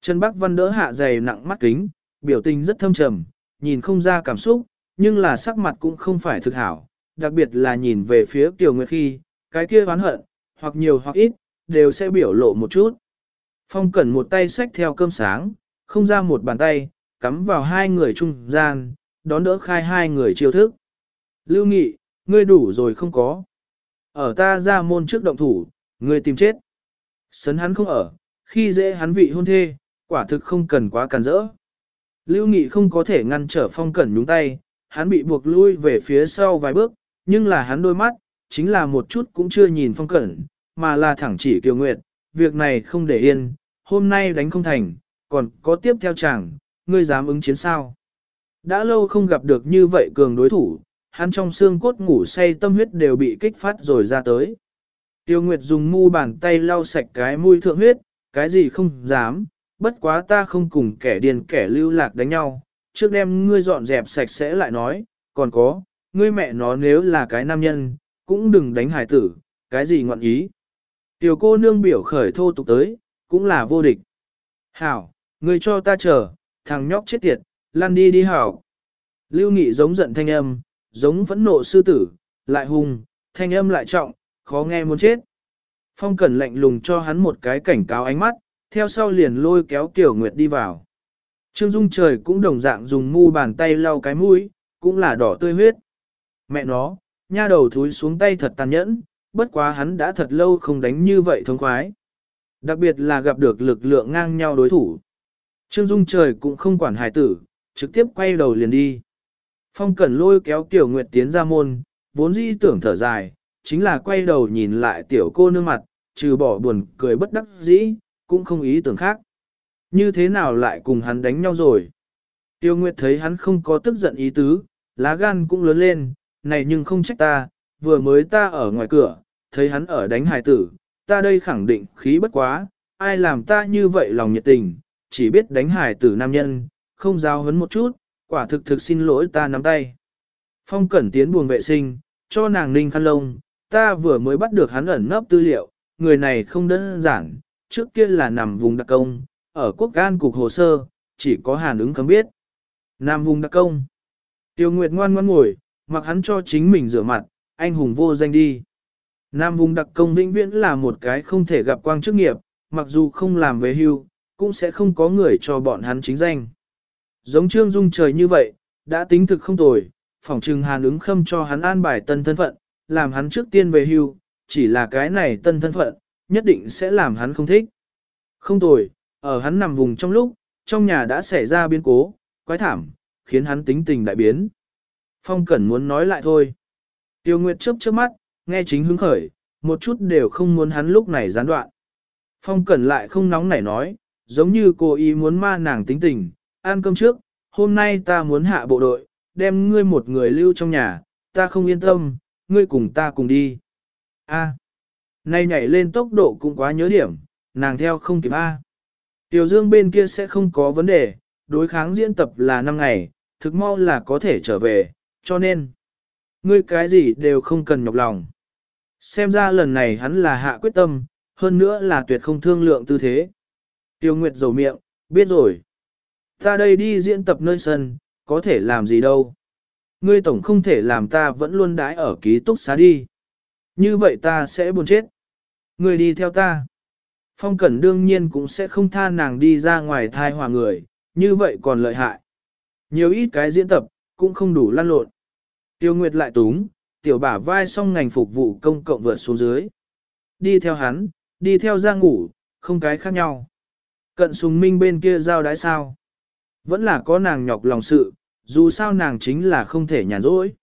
Trần Bắc Văn đỡ hạ dày nặng mắt kính, biểu tình rất thâm trầm, nhìn không ra cảm xúc, nhưng là sắc mặt cũng không phải thực hảo, đặc biệt là nhìn về phía Kiều Nguyệt khi, cái kia oán hận, hoặc nhiều hoặc ít, đều sẽ biểu lộ một chút. Phong cẩn một tay xách theo cơm sáng, không ra một bàn tay, cắm vào hai người trung gian, đón đỡ khai hai người chiêu thức. Lưu Nghị, ngươi đủ rồi không có. Ở ta ra môn trước động thủ, ngươi tìm chết. Sấn hắn không ở, khi dễ hắn vị hôn thê, quả thực không cần quá càn rỡ. Lưu Nghị không có thể ngăn trở phong cẩn nhúng tay, hắn bị buộc lui về phía sau vài bước, nhưng là hắn đôi mắt, chính là một chút cũng chưa nhìn phong cẩn, mà là thẳng chỉ kiều nguyệt, việc này không để yên, hôm nay đánh không thành, còn có tiếp theo chàng, ngươi dám ứng chiến sao? Đã lâu không gặp được như vậy cường đối thủ, hắn trong xương cốt ngủ say tâm huyết đều bị kích phát rồi ra tới. Tiêu Nguyệt dùng mu bàn tay lau sạch cái mũi thượng huyết, cái gì không dám, bất quá ta không cùng kẻ điên kẻ lưu lạc đánh nhau, trước đem ngươi dọn dẹp sạch sẽ lại nói, còn có, ngươi mẹ nó nếu là cái nam nhân, cũng đừng đánh hải tử, cái gì ngọn ý. Tiểu cô nương biểu khởi thô tục tới, cũng là vô địch. Hảo, ngươi cho ta chờ, thằng nhóc chết tiệt, lăn đi đi hảo. Lưu Nghị giống giận thanh âm, giống phẫn nộ sư tử, lại hung, thanh âm lại trọng, khó nghe muốn chết. Phong Cẩn lạnh lùng cho hắn một cái cảnh cáo ánh mắt, theo sau liền lôi kéo Tiểu Nguyệt đi vào. Trương Dung trời cũng đồng dạng dùng mu bàn tay lau cái mũi, cũng là đỏ tươi huyết. Mẹ nó, nha đầu thúi xuống tay thật tàn nhẫn, bất quá hắn đã thật lâu không đánh như vậy thông khoái. Đặc biệt là gặp được lực lượng ngang nhau đối thủ. Trương Dung trời cũng không quản hài tử, trực tiếp quay đầu liền đi. Phong Cẩn lôi kéo Tiểu Nguyệt tiến ra môn, vốn dĩ tưởng thở dài, chính là quay đầu nhìn lại tiểu cô nương mặt, trừ bỏ buồn cười bất đắc dĩ, cũng không ý tưởng khác. Như thế nào lại cùng hắn đánh nhau rồi? Tiêu Nguyệt thấy hắn không có tức giận ý tứ, lá gan cũng lớn lên, này nhưng không trách ta, vừa mới ta ở ngoài cửa, thấy hắn ở đánh hài tử, ta đây khẳng định khí bất quá, ai làm ta như vậy lòng nhiệt tình, chỉ biết đánh hài tử nam nhân, không giao hấn một chút, quả thực thực xin lỗi ta nắm tay. Phong cẩn tiến buồng vệ sinh, cho nàng ninh khăn lông, ta vừa mới bắt được hắn ẩn nấp tư liệu, người này không đơn giản, trước kia là nằm vùng đặc công, ở quốc gan cục hồ sơ, chỉ có hàn ứng cấm biết. Nam vùng đặc công. Tiêu Nguyệt ngoan ngoan ngồi, mặc hắn cho chính mình rửa mặt, anh hùng vô danh đi. Nam vùng đặc công vĩnh viễn là một cái không thể gặp quang chức nghiệp, mặc dù không làm về hưu, cũng sẽ không có người cho bọn hắn chính danh. Giống Trương Dung trời như vậy, đã tính thực không tồi, phỏng trừng hàn ứng khâm cho hắn an bài tân thân phận, làm hắn trước tiên về hưu, chỉ là cái này tân thân phận, nhất định sẽ làm hắn không thích. Không tồi, ở hắn nằm vùng trong lúc, trong nhà đã xảy ra biến cố, quái thảm, khiến hắn tính tình đại biến. Phong Cẩn muốn nói lại thôi. Tiêu Nguyệt chớp chớp mắt, nghe chính hứng khởi, một chút đều không muốn hắn lúc này gián đoạn. Phong Cẩn lại không nóng nảy nói, giống như cô ý muốn ma nàng tính tình, ăn cơm trước, hôm nay ta muốn hạ bộ đội, đem ngươi một người lưu trong nhà, ta không yên tâm, ngươi cùng ta cùng đi. A. Nay nhảy lên tốc độ cũng quá nhớ điểm, nàng theo không kịp A. Tiểu Dương bên kia sẽ không có vấn đề, đối kháng diễn tập là 5 ngày, thực mau là có thể trở về, cho nên, ngươi cái gì đều không cần nhọc lòng. Xem ra lần này hắn là hạ quyết tâm, hơn nữa là tuyệt không thương lượng tư thế. Tiêu Nguyệt dầu miệng, biết rồi. Ta đây đi diễn tập nơi sân, có thể làm gì đâu. Ngươi tổng không thể làm ta vẫn luôn đái ở ký túc xá đi. Như vậy ta sẽ buồn chết. Ngươi đi theo ta. Phong Cẩn đương nhiên cũng sẽ không tha nàng đi ra ngoài thai hòa người, như vậy còn lợi hại. Nhiều ít cái diễn tập, cũng không đủ lăn lộn. Tiêu Nguyệt lại túng, tiểu bả vai xong ngành phục vụ công cộng vượt xuống dưới. Đi theo hắn, đi theo ra ngủ, không cái khác nhau. Cận sùng minh bên kia giao đái sao. Vẫn là có nàng nhọc lòng sự, dù sao nàng chính là không thể nhàn rỗi.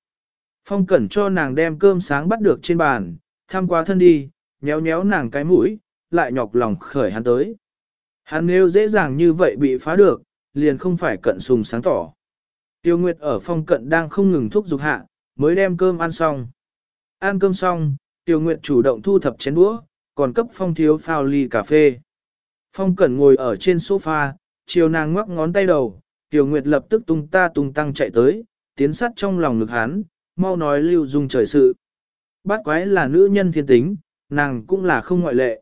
Phong cẩn cho nàng đem cơm sáng bắt được trên bàn, tham qua thân đi, nhéo nhéo nàng cái mũi, lại nhọc lòng khởi hắn tới. Hắn nếu dễ dàng như vậy bị phá được, liền không phải cận sùng sáng tỏ. Tiêu Nguyệt ở phong cận đang không ngừng thúc giục hạ, mới đem cơm ăn xong. Ăn cơm xong, Tiêu Nguyệt chủ động thu thập chén đũa, còn cấp phong thiếu phao ly cà phê. Phong cẩn ngồi ở trên sofa, chiều nàng ngoắc ngón tay đầu, Tiêu Nguyệt lập tức tung ta tung tăng chạy tới, tiến sát trong lòng ngực hắn, mau nói lưu dung trời sự. Bát quái là nữ nhân thiên tính, nàng cũng là không ngoại lệ.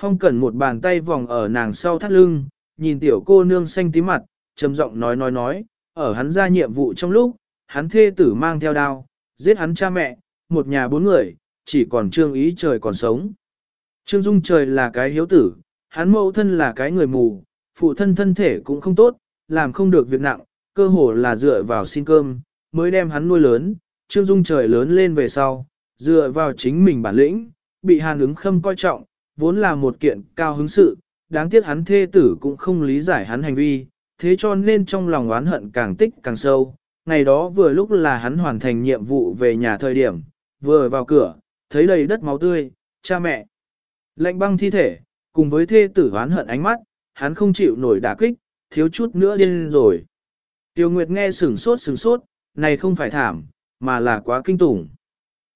Phong cẩn một bàn tay vòng ở nàng sau thắt lưng, nhìn tiểu cô nương xanh tí mặt, trầm giọng nói nói nói, ở hắn ra nhiệm vụ trong lúc, hắn thê tử mang theo đao, giết hắn cha mẹ, một nhà bốn người, chỉ còn trương ý trời còn sống. Trương Dung trời là cái hiếu tử, hắn mẫu thân là cái người mù, phụ thân thân thể cũng không tốt, làm không được việc nặng, cơ hồ là dựa vào xin cơm, mới đem hắn nuôi lớn, Trương Dung trời lớn lên về sau, dựa vào chính mình bản lĩnh, bị hàn ứng khâm coi trọng, vốn là một kiện cao hứng sự, đáng tiếc hắn thê tử cũng không lý giải hắn hành vi, thế cho nên trong lòng oán hận càng tích càng sâu. Ngày đó vừa lúc là hắn hoàn thành nhiệm vụ về nhà thời điểm, vừa vào cửa, thấy đầy đất máu tươi, cha mẹ. Lạnh băng thi thể, cùng với thê tử oán hận ánh mắt, hắn không chịu nổi đả kích, thiếu chút nữa điên rồi. Tiêu Nguyệt nghe sửng sốt sửng sốt, này không phải thảm, mà là quá kinh tủng.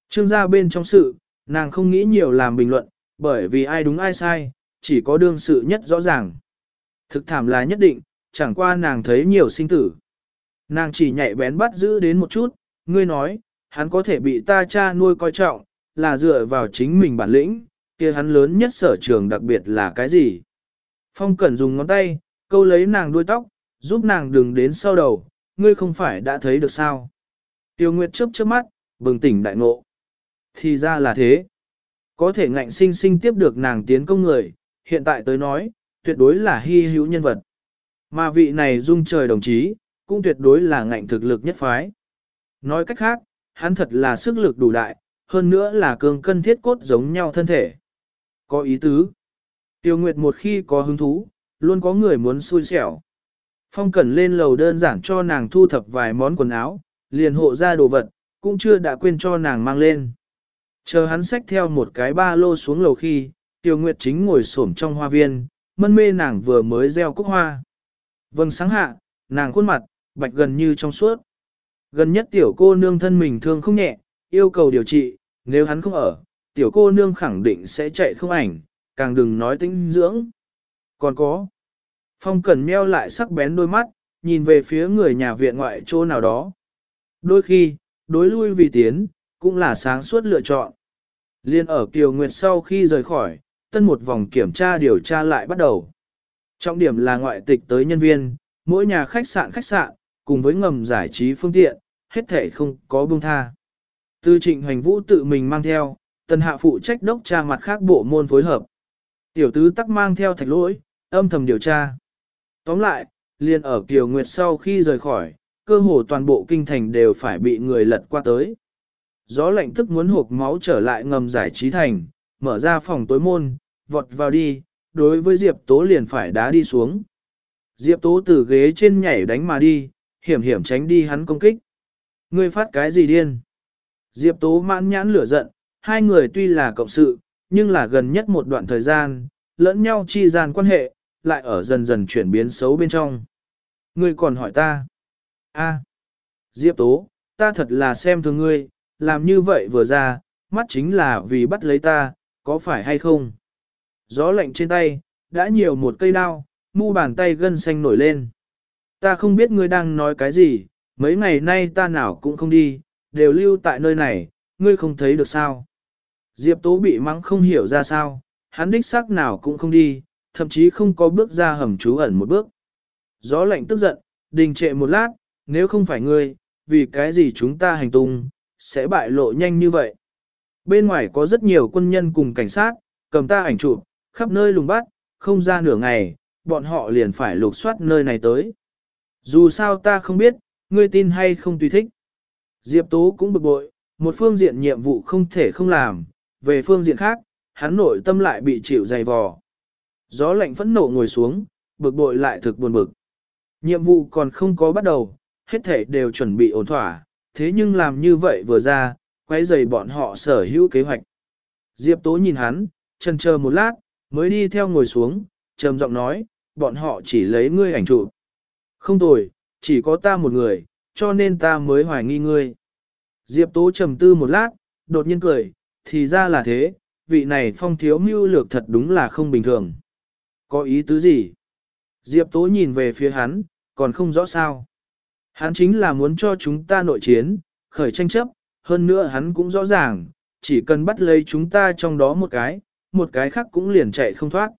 Trương gia bên trong sự, nàng không nghĩ nhiều làm bình luận, bởi vì ai đúng ai sai, chỉ có đương sự nhất rõ ràng. Thực thảm là nhất định, chẳng qua nàng thấy nhiều sinh tử. Nàng chỉ nhạy bén bắt giữ đến một chút, ngươi nói, hắn có thể bị ta cha nuôi coi trọng, là dựa vào chính mình bản lĩnh, kia hắn lớn nhất sở trường đặc biệt là cái gì? Phong Cẩn dùng ngón tay, câu lấy nàng đuôi tóc, giúp nàng đừng đến sau đầu, ngươi không phải đã thấy được sao? Tiêu Nguyệt chớp chớp mắt, bừng tỉnh đại ngộ. Thì ra là thế. Có thể ngạnh sinh sinh tiếp được nàng tiến công người, hiện tại tới nói, tuyệt đối là hy hữu nhân vật. Mà vị này dung trời đồng chí, cũng tuyệt đối là ngạnh thực lực nhất phái. Nói cách khác, hắn thật là sức lực đủ đại, hơn nữa là cường cân thiết cốt giống nhau thân thể. Có ý tứ. Tiêu Nguyệt một khi có hứng thú, luôn có người muốn xui xẻo. Phong Cẩn lên lầu đơn giản cho nàng thu thập vài món quần áo, liền hộ ra đồ vật, cũng chưa đã quên cho nàng mang lên. Chờ hắn xách theo một cái ba lô xuống lầu khi, Tiêu Nguyệt chính ngồi xổm trong hoa viên, mân mê nàng vừa mới gieo cúc hoa. Vâng sáng hạ, nàng khuôn mặt, bạch gần như trong suốt. Gần nhất tiểu cô nương thân mình thương không nhẹ, yêu cầu điều trị, nếu hắn không ở, tiểu cô nương khẳng định sẽ chạy không ảnh, càng đừng nói tính dưỡng. Còn có, phong cẩn meo lại sắc bén đôi mắt, nhìn về phía người nhà viện ngoại chỗ nào đó. Đôi khi, đối lui vì tiến, cũng là sáng suốt lựa chọn. Liên ở Kiều Nguyệt sau khi rời khỏi, tân một vòng kiểm tra điều tra lại bắt đầu. Trọng điểm là ngoại tịch tới nhân viên, mỗi nhà khách sạn khách sạn, cùng với ngầm giải trí phương tiện, hết thể không có buông tha. Từ trịnh hoành vũ tự mình mang theo, tần hạ phụ trách đốc tra mặt khác bộ môn phối hợp. Tiểu tứ tắc mang theo thạch lỗi, âm thầm điều tra. Tóm lại, liền ở Kiều Nguyệt sau khi rời khỏi, cơ hồ toàn bộ kinh thành đều phải bị người lật qua tới. Gió lạnh tức muốn hộp máu trở lại ngầm giải trí thành, mở ra phòng tối môn, vọt vào đi, đối với Diệp Tố liền phải đá đi xuống. Diệp Tố từ ghế trên nhảy đánh mà đi, hiểm hiểm tránh đi hắn công kích. Ngươi phát cái gì điên? Diệp Tố mãn nhãn lửa giận, hai người tuy là cộng sự, nhưng là gần nhất một đoạn thời gian, lẫn nhau chi gian quan hệ, lại ở dần dần chuyển biến xấu bên trong. Ngươi còn hỏi ta? a à. Diệp Tố, ta thật là xem thường ngươi, làm như vậy vừa ra, mắt chính là vì bắt lấy ta, có phải hay không? Gió lạnh trên tay, đã nhiều một cây đao, mu bàn tay gân xanh nổi lên. Ta không biết ngươi đang nói cái gì, mấy ngày nay ta nào cũng không đi, đều lưu tại nơi này, ngươi không thấy được sao. Diệp Tố bị mắng không hiểu ra sao, hắn đích xác nào cũng không đi, thậm chí không có bước ra hầm trú ẩn một bước. Gió lạnh tức giận, đình trệ một lát, nếu không phải ngươi, vì cái gì chúng ta hành tung, sẽ bại lộ nhanh như vậy. Bên ngoài có rất nhiều quân nhân cùng cảnh sát, cầm ta ảnh chụp, khắp nơi lùng bắt, không ra nửa ngày, bọn họ liền phải lục soát nơi này tới. Dù sao ta không biết, ngươi tin hay không tùy thích. Diệp Tố cũng bực bội, một phương diện nhiệm vụ không thể không làm, về phương diện khác, hắn nội tâm lại bị chịu dày vò. Gió lạnh phẫn nộ ngồi xuống, bực bội lại thực buồn bực. Nhiệm vụ còn không có bắt đầu, hết thể đều chuẩn bị ổn thỏa, thế nhưng làm như vậy vừa ra, quấy rầy bọn họ sở hữu kế hoạch. Diệp Tố nhìn hắn, chân chờ một lát, mới đi theo ngồi xuống, trầm giọng nói, bọn họ chỉ lấy ngươi ảnh chụp. Không tồi, chỉ có ta một người, cho nên ta mới hoài nghi ngươi. Diệp Tố trầm tư một lát, đột nhiên cười, thì ra là thế, vị này phong thiếu mưu lược thật đúng là không bình thường. Có ý tứ gì? Diệp Tố nhìn về phía hắn, còn không rõ sao. Hắn chính là muốn cho chúng ta nội chiến, khởi tranh chấp, hơn nữa hắn cũng rõ ràng, chỉ cần bắt lấy chúng ta trong đó một cái, một cái khác cũng liền chạy không thoát.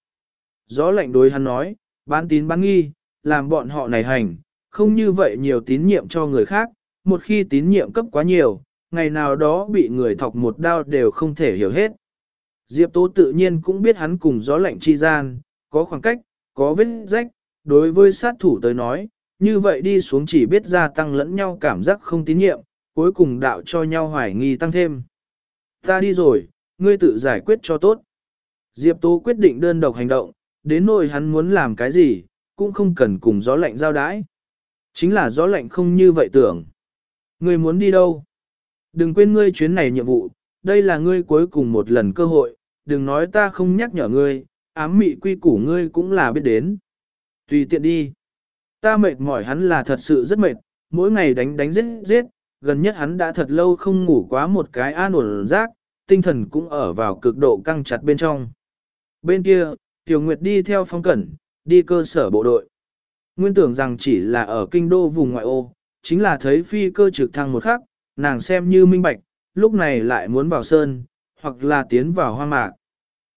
Gió lạnh đối hắn nói, bán tín bán nghi, làm bọn họ này hành, không như vậy nhiều tín nhiệm cho người khác, một khi tín nhiệm cấp quá nhiều, ngày nào đó bị người thọc một đao đều không thể hiểu hết. Diệp Tố tự nhiên cũng biết hắn cùng gió lạnh chi gian, có khoảng cách, có vết rách, đối với sát thủ tới nói, như vậy đi xuống chỉ biết gia tăng lẫn nhau cảm giác không tín nhiệm, cuối cùng đạo cho nhau hoài nghi tăng thêm. Ta đi rồi, ngươi tự giải quyết cho tốt. Diệp Tố quyết định đơn độc hành động, đến nỗi hắn muốn làm cái gì, cũng không cần cùng gió lạnh giao đái. Chính là gió lạnh không như vậy tưởng. Ngươi muốn đi đâu? Đừng quên ngươi chuyến này nhiệm vụ, đây là ngươi cuối cùng một lần cơ hội, đừng nói ta không nhắc nhở ngươi, ám mị quy củ ngươi cũng là biết đến. Tùy tiện đi. Ta mệt mỏi hắn là thật sự rất mệt, mỗi ngày đánh đánh giết giết, gần nhất hắn đã thật lâu không ngủ quá một cái an ổn rác, tinh thần cũng ở vào cực độ căng chặt bên trong. Bên kia, Tiểu Nguyệt đi theo phong cẩn, đi cơ sở bộ đội. Nguyên tưởng rằng chỉ là ở kinh đô vùng ngoại ô, chính là thấy phi cơ trực thăng một khắc, nàng xem như minh bạch, lúc này lại muốn vào sơn, hoặc là tiến vào hoa mạc.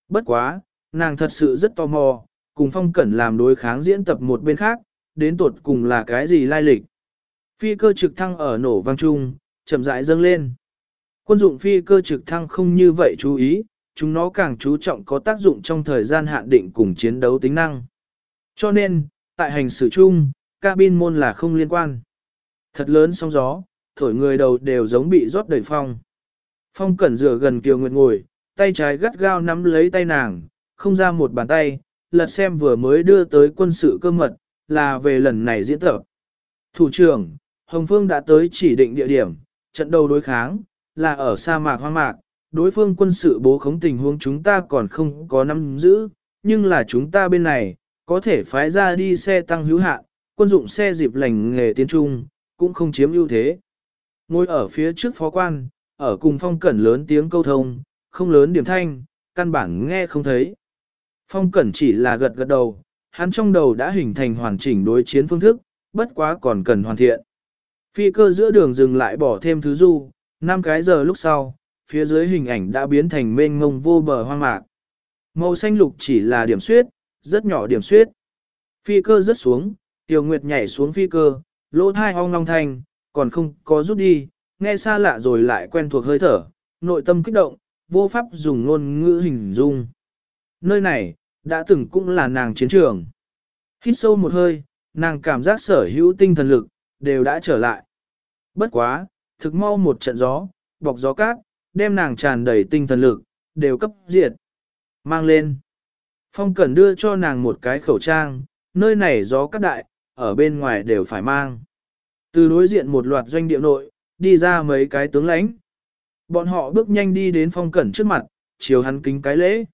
Bất quá, nàng thật sự rất tò mò, cùng phong cẩn làm đối kháng diễn tập một bên khác, đến tuột cùng là cái gì lai lịch. Phi cơ trực thăng ở nổ vang trung, chậm rãi dâng lên. Quân dụng phi cơ trực thăng không như vậy chú ý, chúng nó càng chú trọng có tác dụng trong thời gian hạn định cùng chiến đấu tính năng. Cho nên, tại hành xử chung, cabin môn là không liên quan. Thật lớn sóng gió, thổi người đầu đều giống bị rót đầy phong. Phong cẩn rửa gần Kiều Nguyệt ngồi, tay trái gắt gao nắm lấy tay nàng, không ra một bàn tay, lật xem vừa mới đưa tới quân sự cơ mật, là về lần này diễn tập. Thủ trưởng, Hồng Phương đã tới chỉ định địa điểm, trận đầu đối kháng, là ở sa mạc hoang mạc, đối phương quân sự bố khống tình huống chúng ta còn không có nắm giữ, nhưng là chúng ta bên này, có thể phái ra đi xe tăng hữu hạn, quân dụng xe dịp lành nghề tiến trung, cũng không chiếm ưu thế. Ngồi ở phía trước phó quan, ở cùng phong cẩn lớn tiếng câu thông, không lớn điểm thanh, căn bản nghe không thấy. Phong cẩn chỉ là gật gật đầu, hắn trong đầu đã hình thành hoàn chỉnh đối chiến phương thức, bất quá còn cần hoàn thiện. Phi cơ giữa đường dừng lại bỏ thêm thứ du, 5 cái giờ lúc sau, phía dưới hình ảnh đã biến thành mênh ngông vô bờ hoang mạc. Màu xanh lục chỉ là điểm suyết, rất nhỏ điểm suyết. Phi cơ rớt xuống, Tiểu Nguyệt nhảy xuống phi cơ, lỗ thai ong long thanh, còn không có rút đi, nghe xa lạ rồi lại quen thuộc hơi thở, nội tâm kích động, vô pháp dùng ngôn ngữ hình dung. Nơi này, đã từng cũng là nàng chiến trường. Hít sâu một hơi, nàng cảm giác sở hữu tinh thần lực, đều đã trở lại. Bất quá, thực mau một trận gió, bọc gió cát, đem nàng tràn đầy tinh thần lực, đều cấp diệt. Mang lên. Phong Cẩn đưa cho nàng một cái khẩu trang, nơi này gió cát đại, ở bên ngoài đều phải mang. Từ đối diện một loạt doanh địa nội, đi ra mấy cái tướng lãnh. Bọn họ bước nhanh đi đến Phong Cẩn trước mặt, chiều hắn kính cái lễ.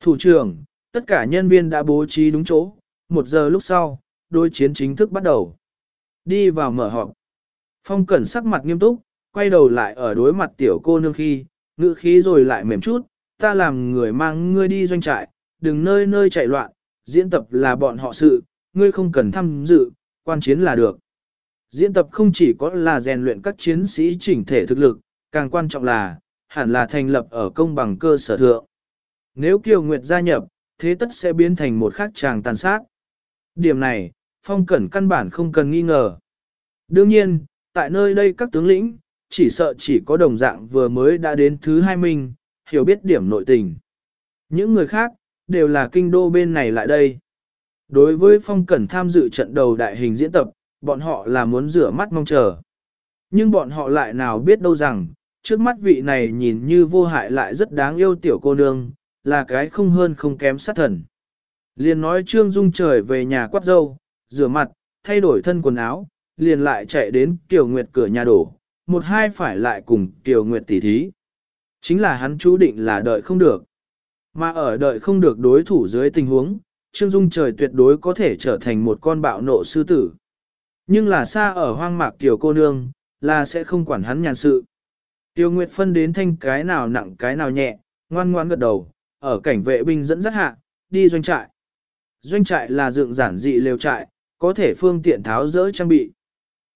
Thủ trưởng, tất cả nhân viên đã bố trí đúng chỗ, một giờ lúc sau, đối chiến chính thức bắt đầu. Đi vào mở họp. Phong Cẩn sắc mặt nghiêm túc, quay đầu lại ở đối mặt tiểu cô nương khi, ngữ khí rồi lại mềm chút, ta làm người mang ngươi đi doanh trại, đừng nơi nơi chạy loạn, diễn tập là bọn họ sự, ngươi không cần tham dự, quan chiến là được. Diễn tập không chỉ có là rèn luyện các chiến sĩ chỉnh thể thực lực, càng quan trọng là, hẳn là thành lập ở công bằng cơ sở thượng. Nếu Kiều Nguyệt gia nhập, thế tất sẽ biến thành một khắc chàng tàn sát. Điểm này, Phong Cẩn căn bản không cần nghi ngờ. Đương nhiên, tại nơi đây các tướng lĩnh, chỉ sợ chỉ có đồng dạng vừa mới đã đến thứ hai mình, hiểu biết điểm nội tình. Những người khác, đều là kinh đô bên này lại đây. Đối với Phong Cẩn tham dự trận đầu đại hình diễn tập, bọn họ là muốn rửa mắt mong chờ. Nhưng bọn họ lại nào biết đâu rằng, trước mắt vị này nhìn như vô hại lại rất đáng yêu tiểu cô nương, là cái không hơn không kém sát thần. Liền nói Trương Dung trời về nhà quát dâu, rửa mặt, thay đổi thân quần áo, liền lại chạy đến Kiều Nguyệt cửa nhà đổ, một hai phải lại cùng Kiều Nguyệt tỉ thí. Chính là hắn chú định là đợi không được. Mà ở đợi không được đối thủ dưới tình huống, Trương Dung trời tuyệt đối có thể trở thành một con bạo nộ sư tử. Nhưng là xa ở hoang mạc Kiều cô nương, là sẽ không quản hắn nhàn sự. Tiêu Nguyệt phân đến thanh cái nào nặng cái nào nhẹ, ngoan ngoan gật đầu, ở cảnh vệ binh dẫn dắt hạ, đi doanh trại. Doanh trại là dựng giản dị lều trại, có thể phương tiện tháo dỡ trang bị.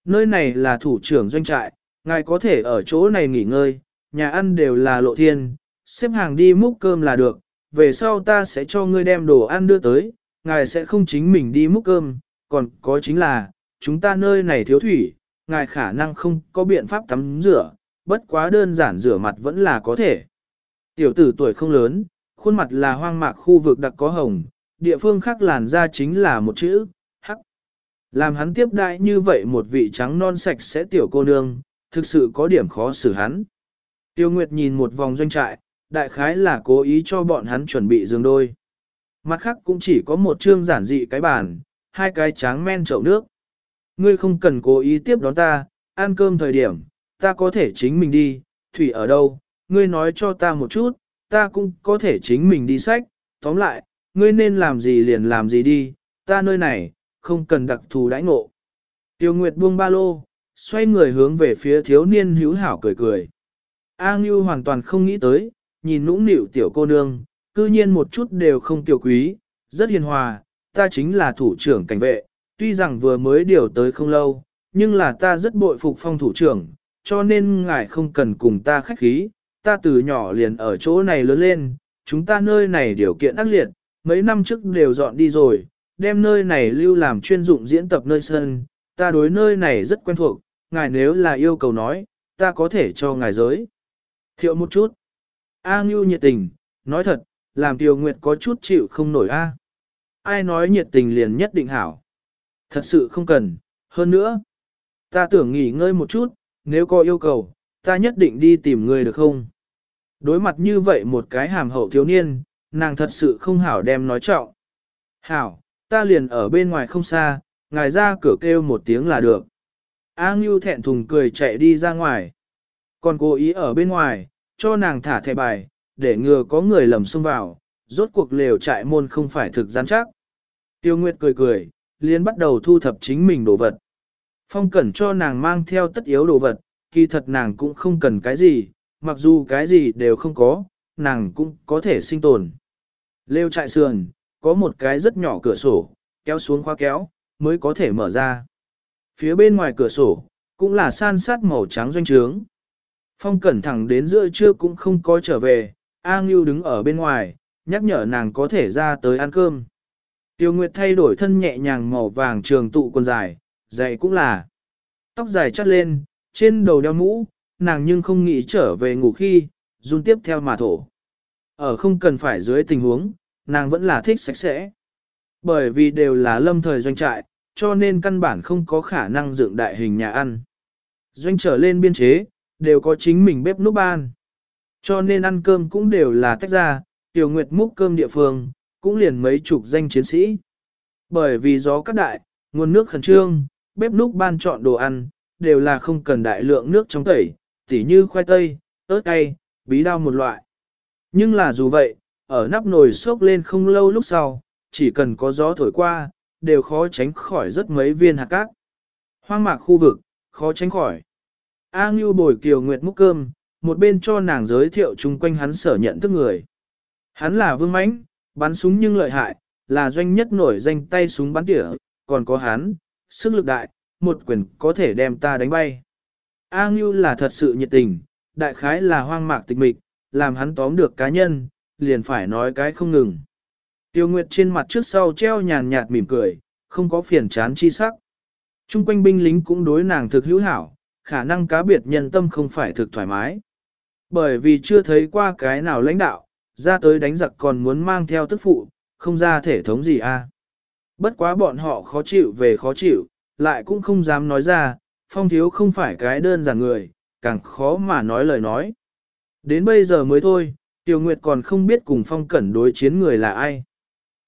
Nơi này là thủ trưởng doanh trại, ngài có thể ở chỗ này nghỉ ngơi, nhà ăn đều là lộ thiên, xếp hàng đi múc cơm là được, về sau ta sẽ cho ngươi đem đồ ăn đưa tới, ngài sẽ không chính mình đi múc cơm, còn có chính là, chúng ta nơi này thiếu thủy, ngài khả năng không có biện pháp tắm rửa, bất quá đơn giản rửa mặt vẫn là có thể. Tiểu tử tuổi không lớn, khuôn mặt là hoang mạc khu vực đặc có hồng, địa phương khác làn da chính là một chữ, hắc. Làm hắn tiếp đại như vậy một vị trắng non sạch sẽ tiểu cô nương, thực sự có điểm khó xử hắn. Tiêu Nguyệt nhìn một vòng doanh trại, đại khái là cố ý cho bọn hắn chuẩn bị giường đôi. Mặt khác cũng chỉ có một chương giản dị cái bàn, hai cái tráng men chậu nước. Ngươi không cần cố ý tiếp đón ta, ăn cơm thời điểm, ta có thể chính mình đi, thủy ở đâu, ngươi nói cho ta một chút, ta cũng có thể chính mình đi sách, tóm lại, ngươi nên làm gì liền làm gì đi, ta nơi này, không cần đặc thù đãi ngộ. Tiêu Nguyệt buông ba lô, xoay người hướng về phía thiếu niên hữu hảo cười cười. A Ngưu hoàn toàn không nghĩ tới, nhìn nũng nịu tiểu cô nương, cư nhiên một chút đều không tiểu quý, Rất hiền hòa, ta chính là thủ trưởng cảnh vệ, tuy rằng vừa mới điều tới không lâu, nhưng là ta rất bội phục phong thủ trưởng, cho nên ngài không cần cùng ta khách khí, ta từ nhỏ liền ở chỗ này lớn lên, chúng ta nơi này điều kiện ác liệt, mấy năm trước đều dọn đi rồi, đem nơi này lưu làm chuyên dụng diễn tập nơi sân, ta đối nơi này rất quen thuộc, ngài nếu là yêu cầu nói, ta có thể cho ngài giới. Thiệu một chút. A Ngưu nhiệt tình, nói thật, làm Tiêu Nguyệt có chút chịu không nổi A. Ai nói nhiệt tình liền nhất định hảo. Thật sự không cần, hơn nữa. Ta tưởng nghỉ ngơi một chút, nếu có yêu cầu, ta nhất định đi tìm người được không? Đối mặt như vậy một cái hàm hậu thiếu niên, nàng thật sự không hảo đem nói trọng. Hảo, ta liền ở bên ngoài không xa, ngài ra cửa kêu một tiếng là được. A Ngưu thẹn thùng cười chạy đi ra ngoài. Còn cố ý ở bên ngoài, cho nàng thả thẻ bài, để ngừa có người lầm xông vào, rốt cuộc lều trại môn không phải thực gian chắc. Tiêu Nguyệt cười cười, liền bắt đầu thu thập chính mình đồ vật. Phong cẩn cho nàng mang theo tất yếu đồ vật, kỳ thật nàng cũng không cần cái gì, mặc dù cái gì đều không có, nàng cũng có thể sinh tồn. Lêu trại sườn, có một cái rất nhỏ cửa sổ, kéo xuống khóa kéo, mới có thể mở ra. Phía bên ngoài cửa sổ, cũng là san sát màu trắng doanh trướng. Phong cẩn thẳng đến giữa trưa cũng không có trở về, A Ngưu đứng ở bên ngoài, nhắc nhở nàng có thể ra tới ăn cơm. Tiêu Nguyệt thay đổi thân nhẹ nhàng màu vàng trường tụ quần dài, giày cũng là. Tóc dài chắt lên, trên đầu đeo mũ, nàng nhưng không nghĩ trở về ngủ khi, run tiếp theo mà thổ. Ở không cần phải dưới tình huống, nàng vẫn là thích sạch sẽ. Bởi vì đều là lâm thời doanh trại, cho nên căn bản không có khả năng dựng đại hình nhà ăn. Doanh trở lên biên chế, đều có chính mình bếp núc ban. Cho nên ăn cơm cũng đều là tách ra, tiểu nguyệt múc cơm địa phương, cũng liền mấy chục danh chiến sĩ. Bởi vì gió cắt đại, nguồn nước khẩn trương, bếp núc ban chọn đồ ăn, đều là không cần đại lượng nước trong tẩy, tỉ như khoai tây, ớt cay, bí đao một loại. Nhưng là dù vậy, ở nắp nồi sốc lên không lâu lúc sau, chỉ cần có gió thổi qua, đều khó tránh khỏi rất mấy viên hạt cát. Hoang mạc khu vực, khó tránh khỏi. A Ngưu bồi kiều nguyệt múc cơm, một bên cho nàng giới thiệu chung quanh hắn sở nhận thức người. Hắn là vương mãnh, bắn súng nhưng lợi hại, là doanh nhất nổi danh tay súng bắn tỉa, còn có hắn, sức lực đại, một quyền có thể đem ta đánh bay. A Ngưu là thật sự nhiệt tình, đại khái là hoang mạc tịch mịch, làm hắn tóm được cá nhân, liền phải nói cái không ngừng. Tiêu Nguyệt trên mặt trước sau treo nhàn nhạt mỉm cười, không có phiền chán chi sắc. Trung quanh binh lính cũng đối nàng thực hữu hảo, khả năng cá biệt nhân tâm không phải thực thoải mái. Bởi vì chưa thấy qua cái nào lãnh đạo, ra tới đánh giặc còn muốn mang theo tức phụ, không ra thể thống gì a. À. Bất quá bọn họ khó chịu về khó chịu, lại cũng không dám nói ra, phong thiếu không phải cái đơn giản người, càng khó mà nói lời nói. Đến bây giờ mới thôi, Tiêu Nguyệt còn không biết cùng phong cẩn đối chiến người là ai.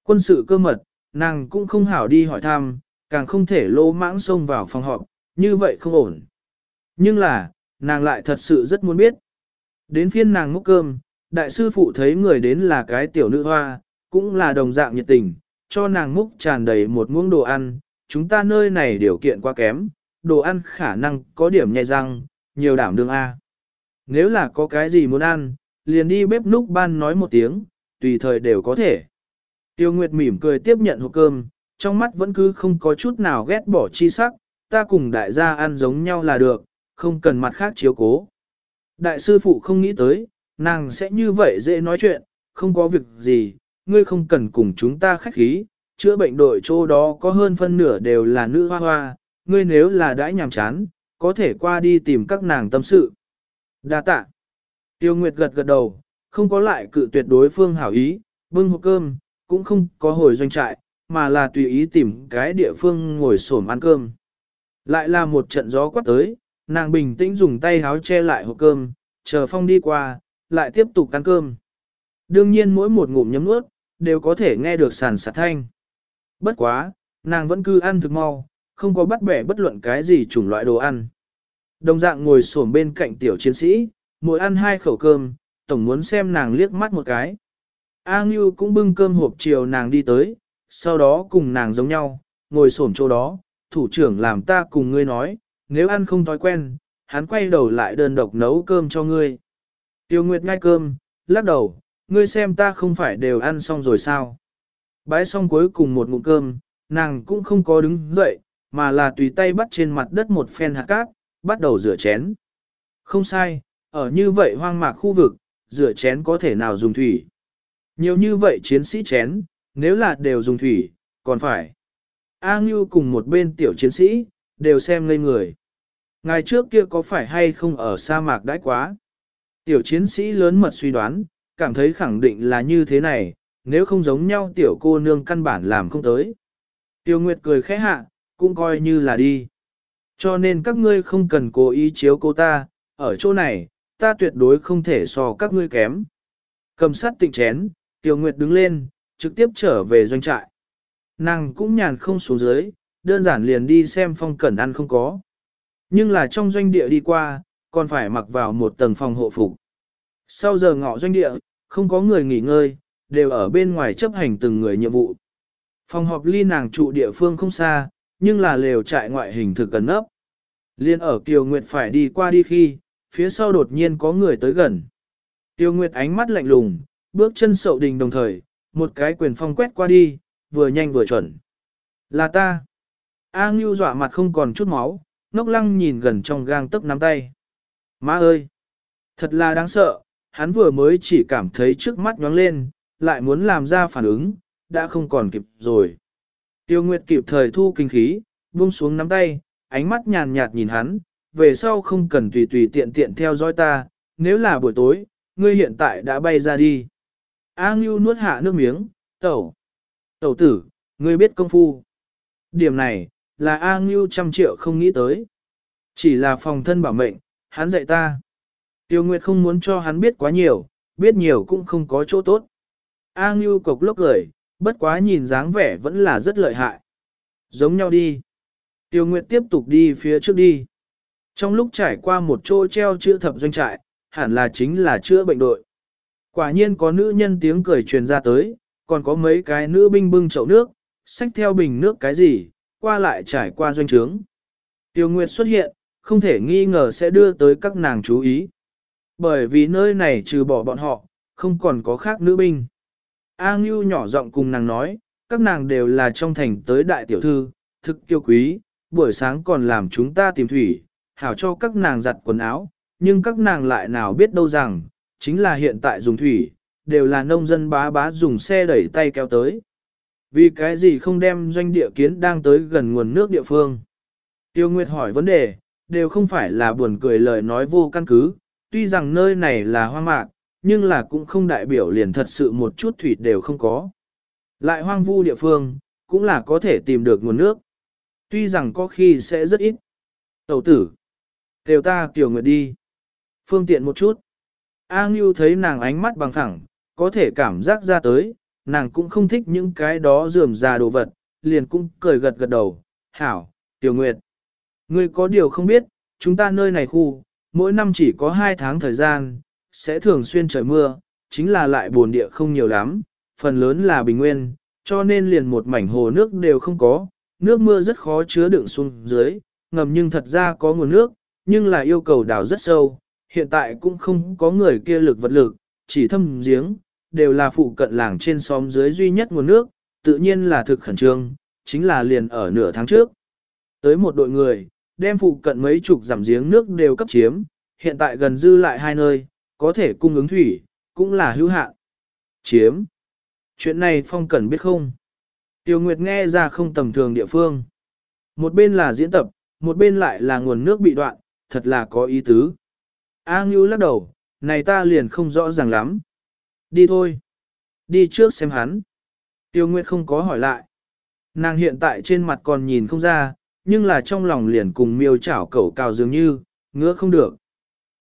Quân sự cơ mật, nàng cũng không hảo đi hỏi thăm, càng không thể lỗ mãng xông vào phòng họp, như vậy không ổn. Nhưng là, nàng lại thật sự rất muốn biết. Đến phiên nàng múc cơm, đại sư phụ thấy người đến là cái tiểu nữ hoa, cũng là đồng dạng nhiệt tình, cho nàng múc tràn đầy một muỗng đồ ăn, chúng ta nơi này điều kiện quá kém, đồ ăn khả năng có điểm nhẹ răng, nhiều đảm đương A. Nếu là có cái gì muốn ăn, liền đi bếp núc ban nói một tiếng, tùy thời đều có thể. Tiêu Nguyệt mỉm cười tiếp nhận hộp cơm, trong mắt vẫn cứ không có chút nào ghét bỏ chi sắc, ta cùng đại gia ăn giống nhau là được, không cần mặt khác chiếu cố. Đại sư phụ không nghĩ tới, nàng sẽ như vậy dễ nói chuyện, không có việc gì, ngươi không cần cùng chúng ta khách khí, chữa bệnh đội chỗ đó có hơn phân nửa đều là nữ hoa hoa, ngươi nếu là đãi nhàm chán, có thể qua đi tìm các nàng tâm sự. Đa tạ. Tiêu Nguyệt gật gật đầu, không có lại cự tuyệt đối phương hảo ý, bưng hộp cơm, cũng không có hồi doanh trại, mà là tùy ý tìm cái địa phương ngồi xổm ăn cơm. Lại là một trận gió quát tới, nàng bình tĩnh dùng tay háo che lại hộp cơm, chờ phong đi qua, lại tiếp tục ăn cơm. Đương nhiên mỗi một ngụm nhấm nuốt, đều có thể nghe được sàn sạt thanh. Bất quá, nàng vẫn cứ ăn thực mau, không có bắt bẻ bất luận cái gì chủng loại đồ ăn. Đồng dạng ngồi xổm bên cạnh tiểu chiến sĩ, mỗi ăn hai khẩu cơm, tổng muốn xem nàng liếc mắt một cái. A Ngưu cũng bưng cơm hộp chiều nàng đi tới, sau đó cùng nàng giống nhau, ngồi xổm chỗ đó, thủ trưởng làm ta cùng ngươi nói, nếu ăn không thói quen, hắn quay đầu lại đơn độc nấu cơm cho ngươi. Tiêu Nguyệt ngay cơm, lắc đầu, ngươi xem ta không phải đều ăn xong rồi sao. Bái xong cuối cùng một ngụm cơm, nàng cũng không có đứng dậy, mà là tùy tay bắt trên mặt đất một phen hạt cát, bắt đầu rửa chén. Không sai, ở như vậy hoang mạc khu vực, rửa chén có thể nào dùng thủy. Nhiều như vậy chiến sĩ chén, nếu là đều dùng thủy, còn phải. A Ngưu cùng một bên tiểu chiến sĩ, đều xem ngây người. Ngày trước kia có phải hay không ở sa mạc đãi quá? Tiểu chiến sĩ lớn mật suy đoán, cảm thấy khẳng định là như thế này, nếu không giống nhau tiểu cô nương căn bản làm không tới. Tiêu Nguyệt cười khẽ hạ, cũng coi như là đi. Cho nên các ngươi không cần cố ý chiếu cô ta, ở chỗ này, ta tuyệt đối không thể so các ngươi kém. Cầm sát tịnh chén, Tiêu Nguyệt đứng lên, trực tiếp trở về doanh trại. Nàng cũng nhàn không xuống dưới, đơn giản liền đi xem phong cẩn ăn không có. Nhưng là trong doanh địa đi qua, còn phải mặc vào một tầng phòng hộ phục. Sau giờ ngọ doanh địa, không có người nghỉ ngơi, đều ở bên ngoài chấp hành từng người nhiệm vụ. Phòng họp ly nàng trụ địa phương không xa, nhưng là lều trại ngoại hình thực cần ấp. Liên ở Kiều Nguyệt phải đi qua đi khi, phía sau đột nhiên có người tới gần. Tiêu Nguyệt ánh mắt lạnh lùng, bước chân sậu đình đồng thời, một cái quyền phong quét qua đi, vừa nhanh vừa chuẩn. Là ta. A Ngưu dọa mặt không còn chút máu, ngốc lăng nhìn gần trong gang tấc nắm tay. Má ơi! Thật là đáng sợ, hắn vừa mới chỉ cảm thấy trước mắt nhóng lên, lại muốn làm ra phản ứng, đã không còn kịp rồi. Tiêu Nguyệt kịp thời thu kinh khí, buông xuống nắm tay, ánh mắt nhàn nhạt nhìn hắn, về sau không cần tùy tùy tiện tiện theo dõi ta, nếu là buổi tối, ngươi hiện tại đã bay ra đi. A Ngưu nuốt hạ nước miếng, tẩu. Tẩu tử, ngươi biết công phu. Điểm này, là A Ngưu trăm triệu không nghĩ tới. Chỉ là phòng thân bảo mệnh, hắn dạy ta. Tiêu Nguyệt không muốn cho hắn biết quá nhiều, biết nhiều cũng không có chỗ tốt. A Ngưu cộc lốc cười, bất quá nhìn dáng vẻ vẫn là rất lợi hại. Giống nhau đi. Tiêu Nguyệt tiếp tục đi phía trước đi. Trong lúc trải qua một chỗ treo chữa thập doanh trại, hẳn là chính là chữa bệnh đội. Quả nhiên có nữ nhân tiếng cười truyền ra tới, còn có mấy cái nữ binh bưng chậu nước, xách theo bình nước cái gì, qua lại trải qua doanh trướng. Tiêu Nguyệt xuất hiện, không thể nghi ngờ sẽ đưa tới các nàng chú ý. Bởi vì nơi này trừ bỏ bọn họ, không còn có khác nữ binh. A Ngưu nhỏ giọng cùng nàng nói, các nàng đều là trong thành tới đại tiểu thư, thực kiêu quý, buổi sáng còn làm chúng ta tìm thủy, hảo cho các nàng giặt quần áo, nhưng các nàng lại nào biết đâu rằng, chính là hiện tại dùng thủy, đều là nông dân bá bá dùng xe đẩy tay kéo tới. Vì cái gì không đem doanh địa kiến đang tới gần nguồn nước địa phương? Tiêu Nguyệt hỏi vấn đề, đều không phải là buồn cười lời nói vô căn cứ, tuy rằng nơi này là hoang mạc, nhưng là cũng không đại biểu liền thật sự một chút thủy đều không có. Lại hoang vu địa phương, cũng là có thể tìm được nguồn nước. Tuy rằng có khi sẽ rất ít. Tẩu tử, kêu ta Kiều Nguyệt đi. Phương tiện một chút. A Ngưu thấy nàng ánh mắt bằng thẳng, có thể cảm giác ra tới, nàng cũng không thích những cái đó dườm già đồ vật, liền cũng cười gật gật đầu. Hảo, Tiểu Nguyệt. Ngươi có điều không biết, chúng ta nơi này khu, mỗi năm chỉ có 2 tháng thời gian, sẽ thường xuyên trời mưa, chính là lại buồn địa không nhiều lắm, phần lớn là bình nguyên, cho nên liền một mảnh hồ nước đều không có, nước mưa rất khó chứa đựng xuống dưới, ngầm nhưng thật ra có nguồn nước, nhưng là yêu cầu đào rất sâu, hiện tại cũng không có người kia lực vật lực, chỉ thâm giếng, đều là phụ cận làng trên xóm dưới duy nhất nguồn nước, tự nhiên là thực khẩn trương, chính là liền ở nửa tháng trước. Tới một đội người, đem phụ cận mấy chục giảm giếng nước đều cấp chiếm, hiện tại gần dư lại hai nơi, có thể cung ứng thủy, cũng là hữu hạn. Chiếm. Chuyện này Phong Cẩn biết không? Tiêu Nguyệt nghe ra không tầm thường địa phương. Một bên là diễn tập, một bên lại là nguồn nước bị đoạn, thật là có ý tứ. A Ngưu lắc đầu, này ta liền không rõ ràng lắm. Đi thôi. Đi trước xem hắn. Tiêu Nguyệt không có hỏi lại. Nàng hiện tại trên mặt còn nhìn không ra, nhưng là trong lòng liền cùng miêu chảo cẩu cào dường như, ngứa không được.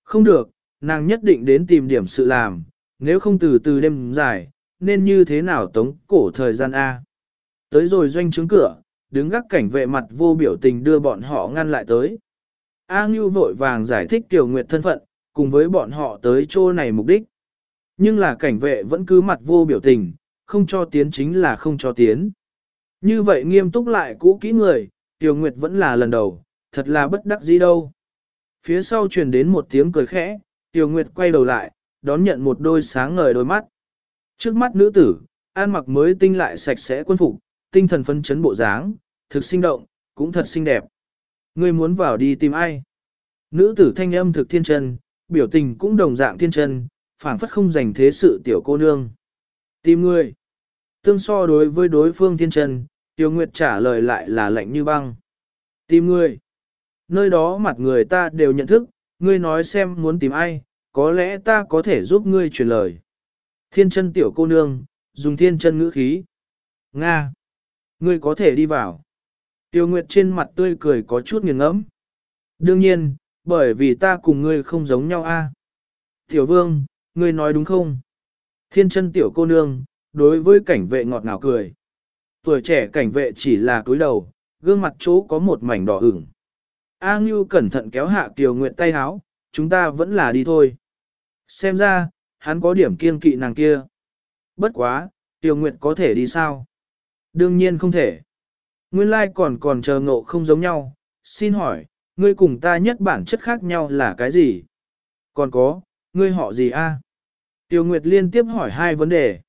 Không được, nàng nhất định đến tìm điểm sự làm, nếu không từ từ đêm dài, nên như thế nào tống cổ thời gian A. Tới rồi doanh trướng cửa, đứng gác cảnh vệ mặt vô biểu tình đưa bọn họ ngăn lại tới. A Ngưu vội vàng giải thích Tiểu Nguyệt thân phận, cùng với bọn họ tới chỗ này mục đích. Nhưng là cảnh vệ vẫn cứ mặt vô biểu tình, không cho tiến chính là không cho tiến. Như vậy nghiêm túc lại cũ kỹ người, Tiểu Nguyệt vẫn là lần đầu, thật là bất đắc dĩ đâu. Phía sau truyền đến một tiếng cười khẽ, Tiểu Nguyệt quay đầu lại, đón nhận một đôi sáng ngời đôi mắt. Trước mắt nữ tử, an mặc mới tinh lại sạch sẽ quân phục, tinh thần phấn chấn bộ dáng, thực sinh động, cũng thật xinh đẹp. Ngươi muốn vào đi tìm ai? Nữ tử thanh âm thực thiên chân, biểu tình cũng đồng dạng thiên chân, phảng phất không dành thế sự tiểu cô nương. Tìm ngươi. Tương so đối với đối phương thiên chân, Tiêu Nguyệt trả lời lại là lạnh như băng. Tìm ngươi. Nơi đó mặt người ta đều nhận thức, ngươi nói xem muốn tìm ai, có lẽ ta có thể giúp ngươi truyền lời. Thiên chân tiểu cô nương, dùng thiên chân ngữ khí. Nga. Ngươi có thể đi vào. Tiêu Nguyệt trên mặt tươi cười có chút nghiền ngẫm. Đương nhiên, bởi vì ta cùng ngươi không giống nhau a. À? Tiểu vương, ngươi nói đúng không? Thiên chân tiểu cô nương, đối với cảnh vệ ngọt ngào cười. Tuổi trẻ cảnh vệ chỉ là cúi đầu, gương mặt chỗ có một mảnh đỏ ửng. A Ngưu cẩn thận kéo hạ Kiều Nguyệt tay háo, chúng ta vẫn là đi thôi. Xem ra, hắn có điểm kiên kỵ nàng kia. Bất quá, Kiều Nguyệt có thể đi sao? Đương nhiên không thể. Nguyên lai like còn còn chờ ngộ không giống nhau. Xin hỏi, ngươi cùng ta nhất bản chất khác nhau là cái gì? Còn có, ngươi họ gì a? Tiêu Nguyệt liên tiếp hỏi hai vấn đề.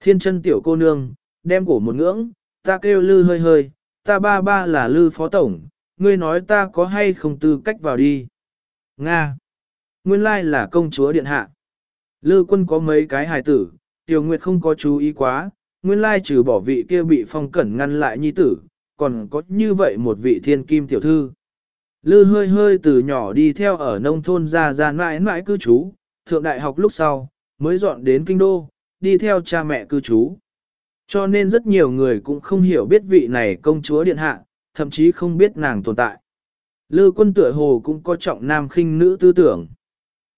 Thiên chân tiểu cô nương, đem cổ một ngưỡng, ta kêu lư hơi hơi, ta ba ba là lư phó tổng, ngươi nói ta có hay không tư cách vào đi. Nga. Nguyên lai là công chúa điện hạ. Lư quân có mấy cái hài tử, Tiêu Nguyệt không có chú ý quá, nguyên lai trừ bỏ vị kia bị phong cẩn ngăn lại nhi tử, còn có như vậy một vị thiên kim tiểu thư. Lư hơi hơi từ nhỏ đi theo ở nông thôn ra ra mãi mãi cư trú, thượng đại học lúc sau, mới dọn đến kinh đô, đi theo cha mẹ cư trú. Cho nên rất nhiều người cũng không hiểu biết vị này công chúa điện hạ, thậm chí không biết nàng tồn tại. Lư quân tựa hồ cũng có trọng nam khinh nữ tư tưởng.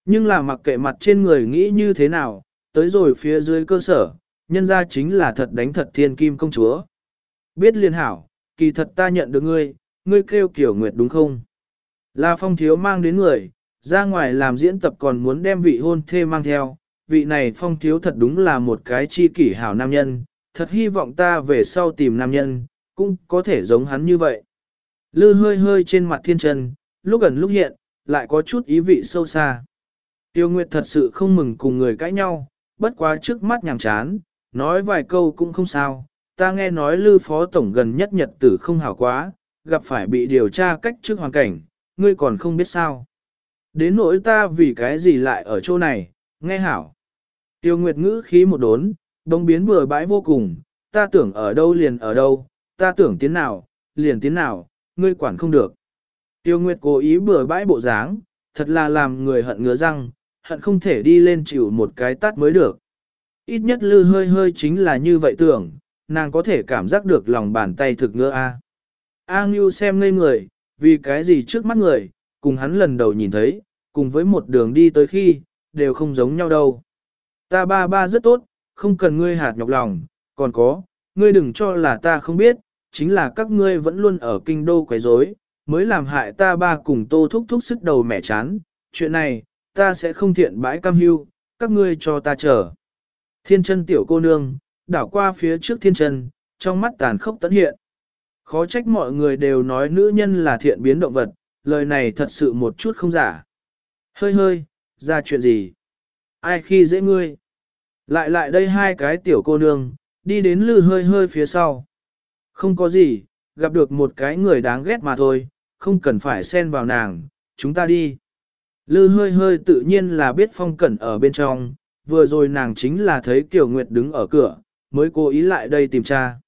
Nhưng là mặc kệ mặt trên người nghĩ như thế nào, tới rồi phía dưới cơ sở, nhân ra chính là thật đánh thật thiên kim công chúa. Biết liên hảo, kỳ thật ta nhận được ngươi, ngươi kêu kiểu nguyệt đúng không? Là phong thiếu mang đến người, ra ngoài làm diễn tập còn muốn đem vị hôn thê mang theo, vị này phong thiếu thật đúng là một cái chi kỷ hảo nam nhân, thật hy vọng ta về sau tìm nam nhân, cũng có thể giống hắn như vậy. Lư hơi hơi trên mặt thiên trần, lúc gần lúc hiện, lại có chút ý vị sâu xa. Tiêu Nguyệt thật sự không mừng cùng người cãi nhau, bất quá trước mắt nhàm chán, nói vài câu cũng không sao. Ta nghe nói Lư Phó Tổng gần nhất nhật tử không hảo quá, gặp phải bị điều tra cách trước hoàn cảnh, ngươi còn không biết sao. Đến nỗi ta vì cái gì lại ở chỗ này, nghe hảo. Tiêu Nguyệt ngữ khí một đốn, đông biến bừa bãi vô cùng, ta tưởng ở đâu liền ở đâu, ta tưởng tiến nào, liền tiến nào, ngươi quản không được. Tiêu Nguyệt cố ý bừa bãi bộ dáng, thật là làm người hận ngứa răng, hận không thể đi lên chịu một cái tát mới được. Ít nhất lư hơi hơi chính là như vậy tưởng, nàng có thể cảm giác được lòng bàn tay thực ngứa a. A Ngưu xem ngây người, vì cái gì trước mắt người, cùng hắn lần đầu nhìn thấy, cùng với một đường đi tới khi, đều không giống nhau đâu. Ta ba ba rất tốt, không cần ngươi hạt nhọc lòng, còn có, ngươi đừng cho là ta không biết, chính là các ngươi vẫn luôn ở kinh đô quấy rối, mới làm hại ta ba cùng tô thúc thúc sức đầu mẻ chán, chuyện này, ta sẽ không thiện bãi cam hưu, các ngươi cho ta chờ. Thiên chân tiểu cô nương, đảo qua phía trước thiên chân, trong mắt tàn khốc tấn hiện. Khó trách mọi người đều nói nữ nhân là thiện biến động vật, lời này thật sự một chút không giả. Hơi hơi, ra chuyện gì? Ai khi dễ ngươi? Lại lại đây hai cái tiểu cô nương, đi đến lư hơi hơi phía sau. Không có gì, gặp được một cái người đáng ghét mà thôi, không cần phải xen vào nàng, chúng ta đi. Lư hơi hơi tự nhiên là biết phong cẩn ở bên trong, vừa rồi nàng chính là thấy Kiều Nguyệt đứng ở cửa, mới cố ý lại đây tìm tra.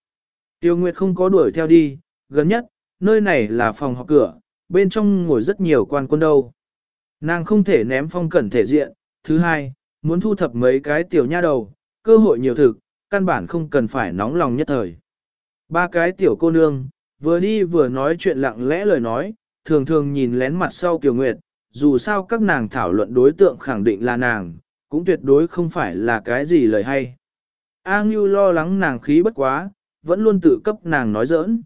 Tiêu Nguyệt không có đuổi theo đi, gần nhất, nơi này là phòng họp cửa, bên trong ngồi rất nhiều quan quân đâu. Nàng không thể ném phong cẩn thể diện, thứ hai, muốn thu thập mấy cái tiểu nha đầu, cơ hội nhiều thực, căn bản không cần phải nóng lòng nhất thời. Ba cái tiểu cô nương, vừa đi vừa nói chuyện lặng lẽ lời nói, thường thường nhìn lén mặt sau Kiều Nguyệt, dù sao các nàng thảo luận đối tượng khẳng định là nàng, cũng tuyệt đối không phải là cái gì lời hay. A Ngưu lo lắng nàng khí bất quá, vẫn luôn tự cấp nàng nói giỡn.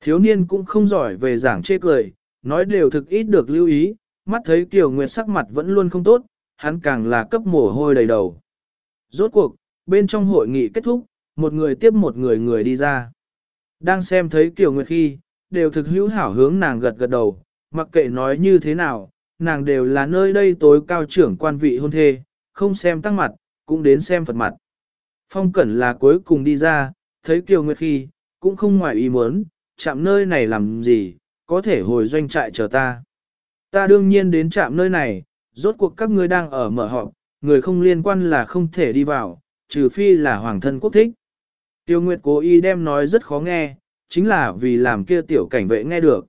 Thiếu niên cũng không giỏi về giảng chê cười, nói đều thực ít được lưu ý, mắt thấy Kiều Nguyệt sắc mặt vẫn luôn không tốt, hắn càng là cấp mồ hôi đầy đầu. Rốt cuộc, bên trong hội nghị kết thúc, một người tiếp một người người đi ra. Đang xem thấy Kiều Nguyệt khi, đều thực hữu hảo hướng nàng gật gật đầu, mặc kệ nói như thế nào, nàng đều là nơi đây tối cao trưởng quan vị hôn thê, không xem tăng mặt, cũng đến xem Phật mặt. Phong Cẩn là cuối cùng đi ra, thấy Kiều Nguyệt khi, cũng không ngoài ý muốn, chạm nơi này làm gì, có thể hồi doanh trại chờ ta. Ta đương nhiên đến chạm nơi này, rốt cuộc các ngươi đang ở mở họp, người không liên quan là không thể đi vào, trừ phi là hoàng thân quốc thích. Tiêu Nguyệt cố ý đem nói rất khó nghe, chính là vì làm kia tiểu cảnh vệ nghe được.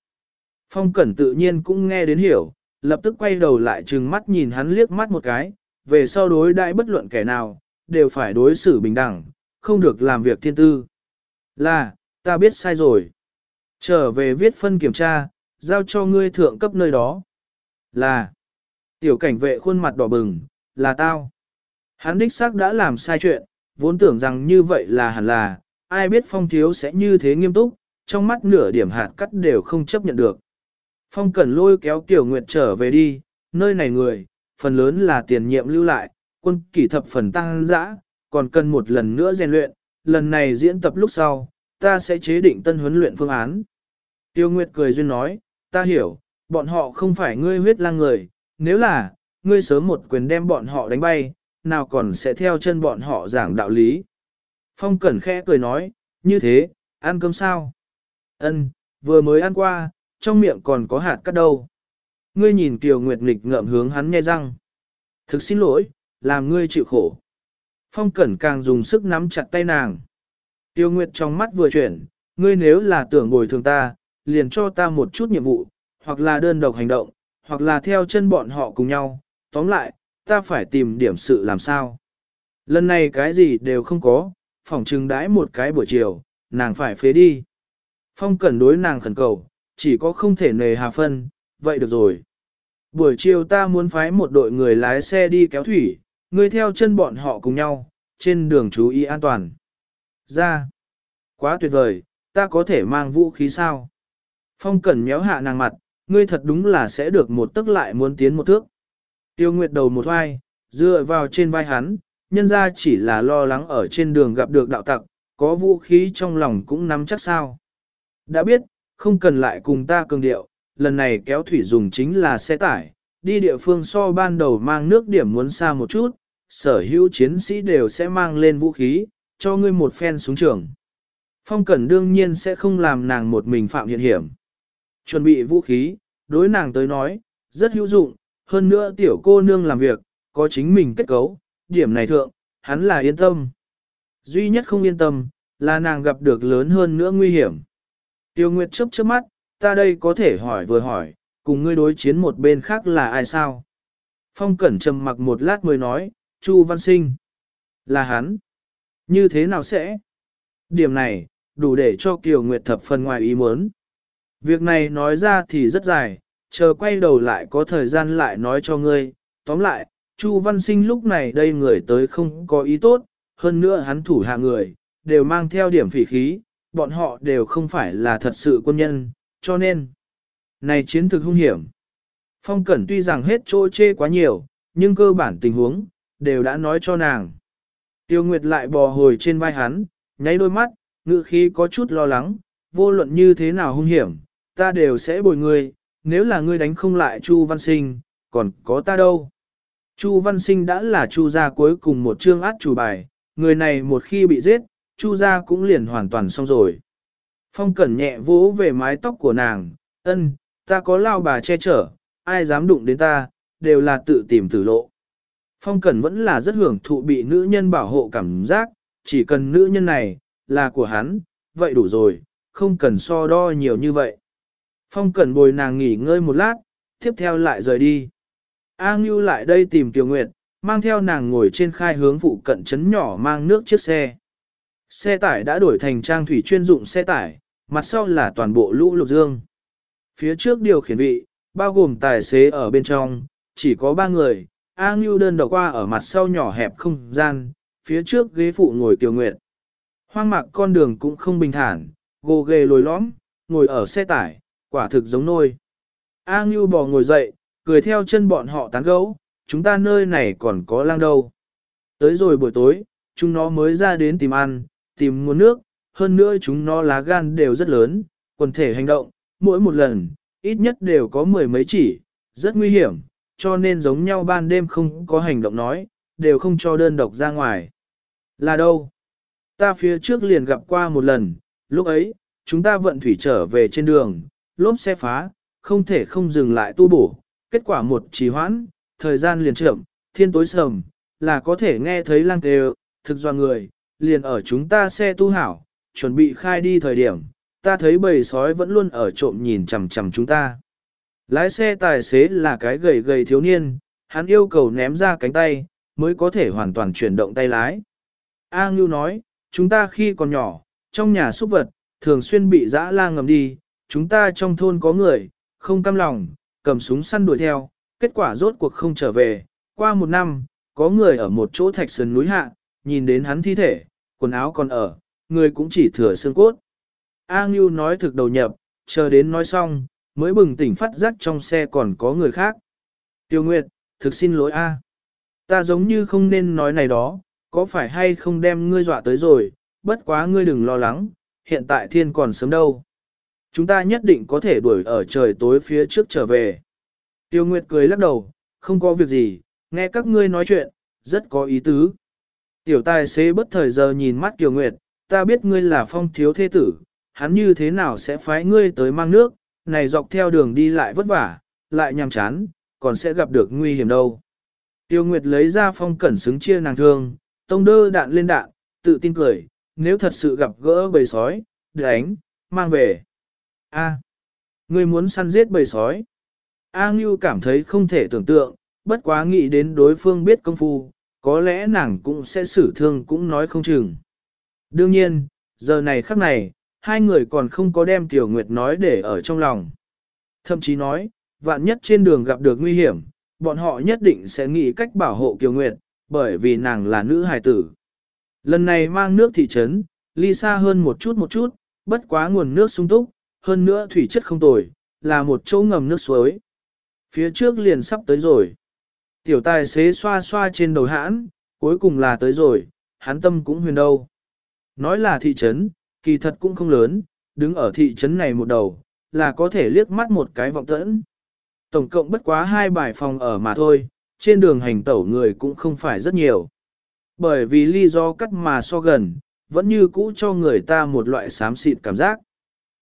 Phong Cẩn tự nhiên cũng nghe đến hiểu, lập tức quay đầu lại trừng mắt nhìn hắn liếc mắt một cái, về sau đối đại bất luận kẻ nào, đều phải đối xử bình đẳng, không được làm việc thiên tư. Là, ta biết sai rồi. Trở về viết phân kiểm tra, giao cho ngươi thượng cấp nơi đó. Là, tiểu cảnh vệ khuôn mặt đỏ bừng, là tao. Hắn đích xác đã làm sai chuyện, vốn tưởng rằng như vậy là hẳn là, ai biết phong thiếu sẽ như thế nghiêm túc, trong mắt nửa điểm hạt cắt đều không chấp nhận được. Phong cẩn lôi kéo Tiểu Nguyệt trở về đi, nơi này người, phần lớn là tiền nhiệm lưu lại, quân kỷ thập phần tăng dã, còn cần một lần nữa rèn luyện, lần này diễn tập lúc sau, ta sẽ chế định tân huấn luyện phương án. Tiêu Nguyệt cười duyên nói, ta hiểu, bọn họ không phải ngươi huyết lang người, nếu là, ngươi sớm một quyền đem bọn họ đánh bay, nào còn sẽ theo chân bọn họ giảng đạo lý. Phong Cẩn khẽ cười nói, như thế, ăn cơm sao? Ân, vừa mới ăn qua, trong miệng còn có hạt cắt đâu. Ngươi nhìn Kiều Nguyệt nghịch ngợm hướng hắn nghe răng. Thực xin lỗi, làm ngươi chịu khổ. Phong Cẩn càng dùng sức nắm chặt tay nàng. Tiêu Nguyệt trong mắt vừa chuyển, ngươi nếu là tưởng bồi thường ta, liền cho ta một chút nhiệm vụ, hoặc là đơn độc hành động, hoặc là theo chân bọn họ cùng nhau. Tóm lại, ta phải tìm điểm sự làm sao. Lần này cái gì đều không có, phỏng trừng đãi một cái buổi chiều, nàng phải phế đi. Phong Cẩn đối nàng khẩn cầu, chỉ có không thể nề hà phân, vậy được rồi. Buổi chiều ta muốn phái một đội người lái xe đi kéo thủy, người theo chân bọn họ cùng nhau, trên đường chú ý an toàn. Ra. Quá tuyệt vời, ta có thể mang vũ khí sao? Phong cẩn méo hạ nàng mặt, ngươi thật đúng là sẽ được một tức lại muốn tiến một thước. Tiêu Nguyệt đầu một vai, dựa vào trên vai hắn, nhân ra chỉ là lo lắng ở trên đường gặp được đạo tặc, có vũ khí trong lòng cũng nắm chắc sao. Đã biết, không cần lại cùng ta cường điệu, lần này kéo thủy dùng chính là xe tải, đi địa phương so ban đầu mang nước điểm muốn xa một chút, sở hữu chiến sĩ đều sẽ mang lên vũ khí, cho ngươi một phen súng trường. Phong Cẩn đương nhiên sẽ không làm nàng một mình phạm hiện hiểm. Chuẩn bị vũ khí, đối nàng tới nói, rất hữu dụng, hơn nữa tiểu cô nương làm việc, có chính mình kết cấu, điểm này thượng, hắn là yên tâm. Duy nhất không yên tâm, là nàng gặp được lớn hơn nữa nguy hiểm. Tiêu Nguyệt chớp chớp mắt, ta đây có thể hỏi vừa hỏi, cùng ngươi đối chiến một bên khác là ai sao? Phong Cẩn trầm mặc một lát mới nói, Chu Văn Sinh. Là hắn. Như thế nào sẽ? Điểm này, đủ để cho Kiều Nguyệt thập phần ngoài ý muốn. Việc này nói ra thì rất dài, chờ quay đầu lại có thời gian lại nói cho ngươi. Tóm lại, Chu Văn Sinh lúc này đây người tới không có ý tốt, hơn nữa hắn thủ hạ người, đều mang theo điểm phỉ khí, bọn họ đều không phải là thật sự quân nhân, cho nên, này chiến thực hung hiểm. Phong Cẩn tuy rằng hết chỗ chê quá nhiều, nhưng cơ bản tình huống, đều đã nói cho nàng. Tiêu Nguyệt lại bò hồi trên vai hắn, nháy đôi mắt, ngự khí có chút lo lắng, vô luận như thế nào hung hiểm, ta đều sẽ bồi ngươi, nếu là ngươi đánh không lại Chu Văn Sinh, còn có ta đâu. Chu Văn Sinh đã là Chu gia cuối cùng một chương át chủ bài, người này một khi bị giết, Chu gia cũng liền hoàn toàn xong rồi. Phong cẩn nhẹ vỗ về mái tóc của nàng, ân, ta có lao bà che chở, ai dám đụng đến ta, đều là tự tìm tử lộ. Phong cẩn vẫn là rất hưởng thụ bị nữ nhân bảo hộ cảm giác, chỉ cần nữ nhân này, là của hắn, vậy đủ rồi, không cần so đo nhiều như vậy. Phong cẩn bồi nàng nghỉ ngơi một lát, tiếp theo lại rời đi. A Ngưu lại đây tìm Tiểu Nguyệt, mang theo nàng ngồi trên khai hướng phụ cận trấn nhỏ mang nước chiếc xe. Xe tải đã đổi thành trang thủy chuyên dụng xe tải, mặt sau là toàn bộ lũ lục dương. Phía trước điều khiển vị, bao gồm tài xế ở bên trong, chỉ có ba người, A Ngưu đơn độc qua ở mặt sau nhỏ hẹp không gian, phía trước ghế phụ ngồi Kiều Nguyệt. Hoang mạc con đường cũng không bình thản, gồ ghề lồi lõm, ngồi ở xe tải, quả thực giống nôi. A Ngưu bò ngồi dậy, cười theo chân bọn họ tán gẫu, chúng ta nơi này còn có lang đâu. Tới rồi buổi tối, chúng nó mới ra đến tìm ăn, tìm nguồn nước, hơn nữa chúng nó lá gan đều rất lớn, quần thể hành động, mỗi một lần, ít nhất đều có mười mấy chỉ, rất nguy hiểm, cho nên giống nhau ban đêm không có hành động nói, đều không cho đơn độc ra ngoài. Là đâu? Ta phía trước liền gặp qua một lần, lúc ấy, chúng ta vận thủy trở về trên đường, lốp xe phá, không thể không dừng lại tu bổ, kết quả một trì hoãn, thời gian liền chậm, thiên tối sầm, là có thể nghe thấy lang kêu, thực do người, liền ở chúng ta xe tu hảo, chuẩn bị khai đi thời điểm, ta thấy bầy sói vẫn luôn ở trộm nhìn chằm chằm chúng ta. Lái xe tài xế là cái gầy gầy thiếu niên, hắn yêu cầu ném ra cánh tay, mới có thể hoàn toàn chuyển động tay lái. A Ngưu nói, chúng ta khi còn nhỏ, trong nhà súc vật, thường xuyên bị dã lang ngầm đi, chúng ta trong thôn có người, không cam lòng, cầm súng săn đuổi theo, kết quả rốt cuộc không trở về. Qua một năm, có người ở một chỗ thạch sườn núi hạ, nhìn đến hắn thi thể, quần áo còn ở, người cũng chỉ thừa xương cốt. A Ngưu nói thực đầu nhập, chờ đến nói xong, mới bừng tỉnh phát giác trong xe còn có người khác. Tiêu Nguyệt, thực xin lỗi A. Ta giống như không nên nói này đó, có phải hay không đem ngươi dọa tới rồi, bất quá ngươi đừng lo lắng, hiện tại thiên còn sớm đâu. Chúng ta nhất định có thể đuổi ở trời tối phía trước trở về. Tiêu Nguyệt cười lắc đầu, không có việc gì, nghe các ngươi nói chuyện, rất có ý tứ. Tiểu tài xế bất thời giờ nhìn mắt Kiều Nguyệt, ta biết ngươi là phong thiếu thế tử, hắn như thế nào sẽ phái ngươi tới mang nước, này dọc theo đường đi lại vất vả, lại nhàm chán, còn sẽ gặp được nguy hiểm đâu. Tiêu Nguyệt lấy ra phong cẩn xứng chia nàng thương, tông đơ đạn lên đạn, tự tin cười, nếu thật sự gặp gỡ bầy sói, đánh, mang về. A, ngươi muốn săn giết bầy sói. A Ngưu cảm thấy không thể tưởng tượng, bất quá nghĩ đến đối phương biết công phu, có lẽ nàng cũng sẽ xử thương cũng nói không chừng. Đương nhiên, giờ này khắc này, hai người còn không có đem Tiểu Nguyệt nói để ở trong lòng. Thậm chí nói, vạn nhất trên đường gặp được nguy hiểm, bọn họ nhất định sẽ nghĩ cách bảo hộ Kiều Nguyệt, bởi vì nàng là nữ hài tử. Lần này mang nước thị trấn, ly xa hơn một chút một chút, bất quá nguồn nước sung túc, hơn nữa thủy chất không tồi, là một chỗ ngầm nước suối. Phía trước liền sắp tới rồi. Tiểu tài xế xoa xoa trên đầu hãn, cuối cùng là tới rồi, hắn tâm cũng huyền đâu. Nói là thị trấn, kỳ thật cũng không lớn, đứng ở thị trấn này một đầu, là có thể liếc mắt một cái vọng tẫn. Tổng cộng bất quá hai bài phòng ở mà thôi, trên đường hành tẩu người cũng không phải rất nhiều. Bởi vì lý do cắt mà so gần, vẫn như cũ cho người ta một loại xám xịt cảm giác.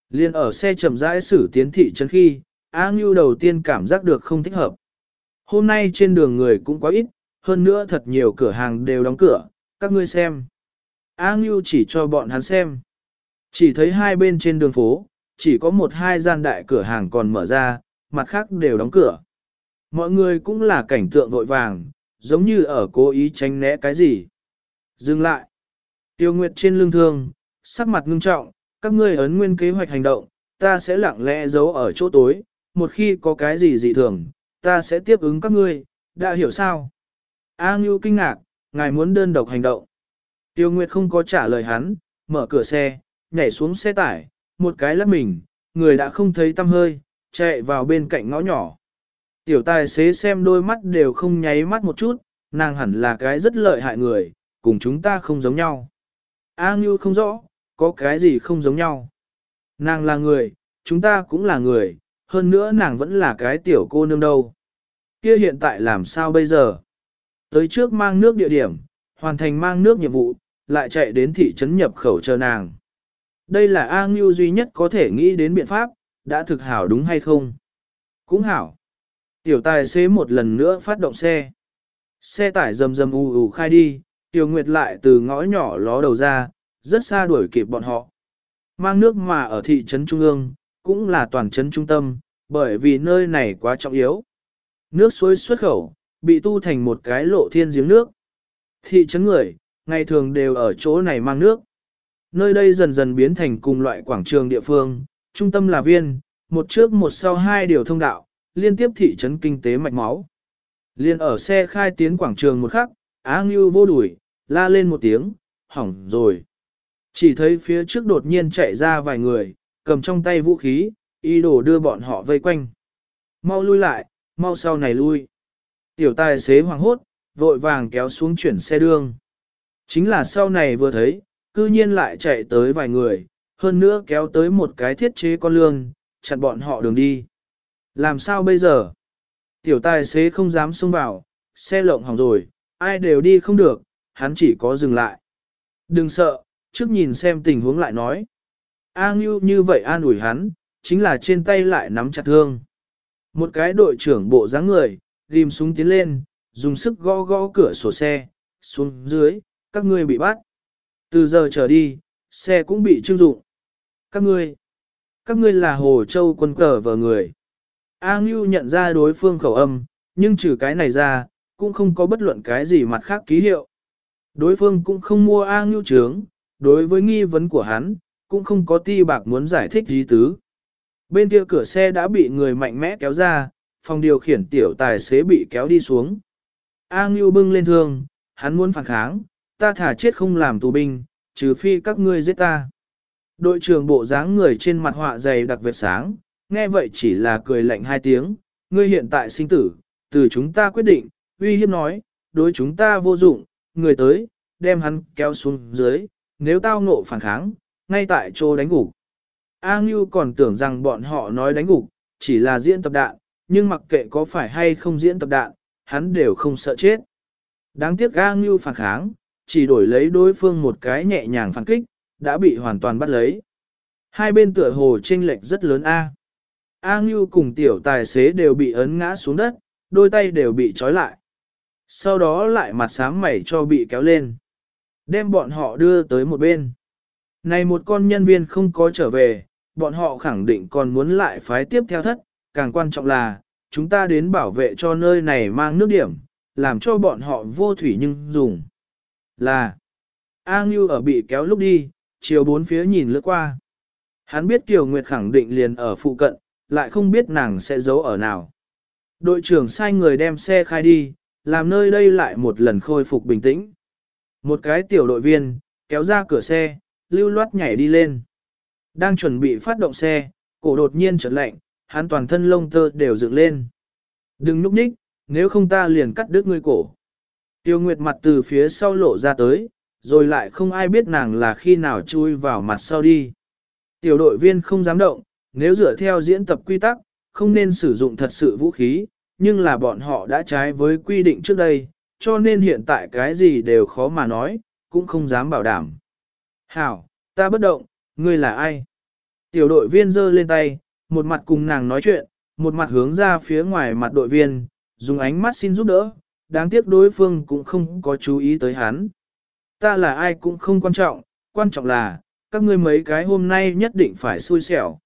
Liên ở xe chậm rãi xử tiến thị trấn khi, A Ngưu đầu tiên cảm giác được không thích hợp. Hôm nay trên đường người cũng quá ít, hơn nữa thật nhiều cửa hàng đều đóng cửa, các ngươi xem. A Ngưu chỉ cho bọn hắn xem. Chỉ thấy hai bên trên đường phố, chỉ có một hai gian đại cửa hàng còn mở ra, mặt khác đều đóng cửa. Mọi người cũng là cảnh tượng vội vàng, giống như ở cố ý tránh né cái gì. Dừng lại. Tiêu Nguyệt trên lưng thương, sắc mặt ngưng trọng, các ngươi ấn nguyên kế hoạch hành động, ta sẽ lặng lẽ giấu ở chỗ tối, một khi có cái gì dị thường, ta sẽ tiếp ứng các ngươi, đã hiểu sao? A Ngưu kinh ngạc, ngài muốn đơn độc hành động. Tiêu Nguyệt không có trả lời hắn, mở cửa xe, nhảy xuống xe tải, một cái lắp mình, người đã không thấy tâm hơi, chạy vào bên cạnh ngõ nhỏ. Tiểu tài xế xem đôi mắt đều không nháy mắt một chút, nàng hẳn là cái rất lợi hại người, cùng chúng ta không giống nhau. A Ngưu không rõ, có cái gì không giống nhau. Nàng là người, chúng ta cũng là người, hơn nữa nàng vẫn là cái tiểu cô nương đâu. Kia hiện tại làm sao bây giờ? Tới trước mang nước địa điểm, hoàn thành mang nước nhiệm vụ, lại chạy đến thị trấn nhập khẩu chờ nàng. Đây là A Ngưu duy nhất có thể nghĩ đến biện pháp, đã thực hảo đúng hay không? Cũng hảo. Tiểu tài xế một lần nữa phát động xe. Xe tải rầm rầm ù ù khai đi, Tiểu Nguyệt lại từ ngõ nhỏ ló đầu ra, rất xa đuổi kịp bọn họ. Mang nước mà ở thị trấn Trung ương, cũng là toàn trấn trung tâm, bởi vì nơi này quá trọng yếu. Nước suối xuất khẩu, bị tu thành một cái lộ thiên giếng nước. Thị trấn người, ngày thường đều ở chỗ này mang nước. Nơi đây dần dần biến thành cùng loại quảng trường địa phương, trung tâm là viên, một trước một sau hai điều thông đạo, liên tiếp thị trấn kinh tế mạch máu. Liên ở xe khai tiến quảng trường một khắc, Á Ngưu vô đuổi, la lên một tiếng, hỏng rồi. Chỉ thấy phía trước đột nhiên chạy ra vài người, cầm trong tay vũ khí, ý đồ đưa bọn họ vây quanh. Mau lui lại, mau sau này lui. Tiểu tài xế hoàng hốt, vội vàng kéo xuống chuyển xe đường Chính là sau này vừa thấy, cư nhiên lại chạy tới vài người, hơn nữa kéo tới một cái thiết chế con lương, chặn bọn họ đường đi. Làm sao bây giờ? Tiểu tài xế không dám xông vào, xe lộng hỏng rồi, ai đều đi không được, hắn chỉ có dừng lại. Đừng sợ, trước nhìn xem tình huống lại nói. A Ngưu như vậy an ủi hắn, chính là trên tay lại nắm chặt thương. Một cái đội trưởng bộ dáng người, ghim súng tiến lên, dùng sức gõ gõ cửa sổ xe, xuống dưới, các ngươi bị bắt. Từ giờ trở đi, xe cũng bị trưng dụng. Các ngươi, các ngươi là Hồ Châu quân cờ vờ người. A Ngưu nhận ra đối phương khẩu âm, nhưng trừ cái này ra, cũng không có bất luận cái gì mặt khác ký hiệu. Đối phương cũng không mua A Ngưu trướng, đối với nghi vấn của hắn, cũng không có ti bạc muốn giải thích gì tứ. Bên kia cửa xe đã bị người mạnh mẽ kéo ra, phòng điều khiển tiểu tài xế bị kéo đi xuống. A Ngưu bưng lên thương, hắn muốn phản kháng, ta thả chết không làm tù binh, trừ phi các ngươi giết ta. Đội trưởng bộ dáng người trên mặt họa dày đặc vệt sáng, nghe vậy chỉ là cười lạnh hai tiếng, ngươi hiện tại sinh tử, từ chúng ta quyết định, uy hiếp nói, đối chúng ta vô dụng, người tới, đem hắn kéo xuống dưới, nếu tao ngộ phản kháng, ngay tại chỗ đánh gục. A Ngưu còn tưởng rằng bọn họ nói đánh gục, chỉ là diễn tập đạn, nhưng mặc kệ có phải hay không diễn tập đạn, hắn đều không sợ chết. Đáng tiếc A Ngưu phản kháng, chỉ đổi lấy đối phương một cái nhẹ nhàng phản kích, đã bị hoàn toàn bắt lấy. Hai bên tựa hồ chênh lệch rất lớn A. A Ngưu cùng tiểu tài xế đều bị ấn ngã xuống đất, đôi tay đều bị trói lại. Sau đó lại mặt sám mẩy cho bị kéo lên. Đem bọn họ đưa tới một bên. Này một con nhân viên không có trở về, bọn họ khẳng định còn muốn lại phái tiếp theo thất, càng quan trọng là, chúng ta đến bảo vệ cho nơi này mang nước điểm, làm cho bọn họ vô thủy nhưng dùng. Là, A Ngưu ở bị kéo lúc đi, chiều bốn phía nhìn lướt qua. Hắn biết Kiều Nguyệt khẳng định liền ở phụ cận, lại không biết nàng sẽ giấu ở nào. Đội trưởng sai người đem xe khai đi, làm nơi đây lại một lần khôi phục bình tĩnh. Một cái tiểu đội viên, kéo ra cửa xe, lưu loát nhảy đi lên. Đang chuẩn bị phát động xe, cổ đột nhiên chợt lạnh, hắn toàn thân lông tơ đều dựng lên. Đừng núp nhích, nếu không ta liền cắt đứt ngươi cổ. Tiêu Nguyệt mặt từ phía sau lộ ra tới, rồi lại không ai biết nàng là khi nào chui vào mặt sau đi. Tiểu đội viên không dám động, nếu dựa theo diễn tập quy tắc, không nên sử dụng thật sự vũ khí, nhưng là bọn họ đã trái với quy định trước đây, cho nên hiện tại cái gì đều khó mà nói, cũng không dám bảo đảm. Hảo, ta bất động, ngươi là ai? Tiểu đội viên giơ lên tay, một mặt cùng nàng nói chuyện, một mặt hướng ra phía ngoài mặt đội viên, dùng ánh mắt xin giúp đỡ, đáng tiếc đối phương cũng không có chú ý tới hắn. Ta là ai cũng không quan trọng, quan trọng là, các ngươi mấy cái hôm nay nhất định phải xui xẻo.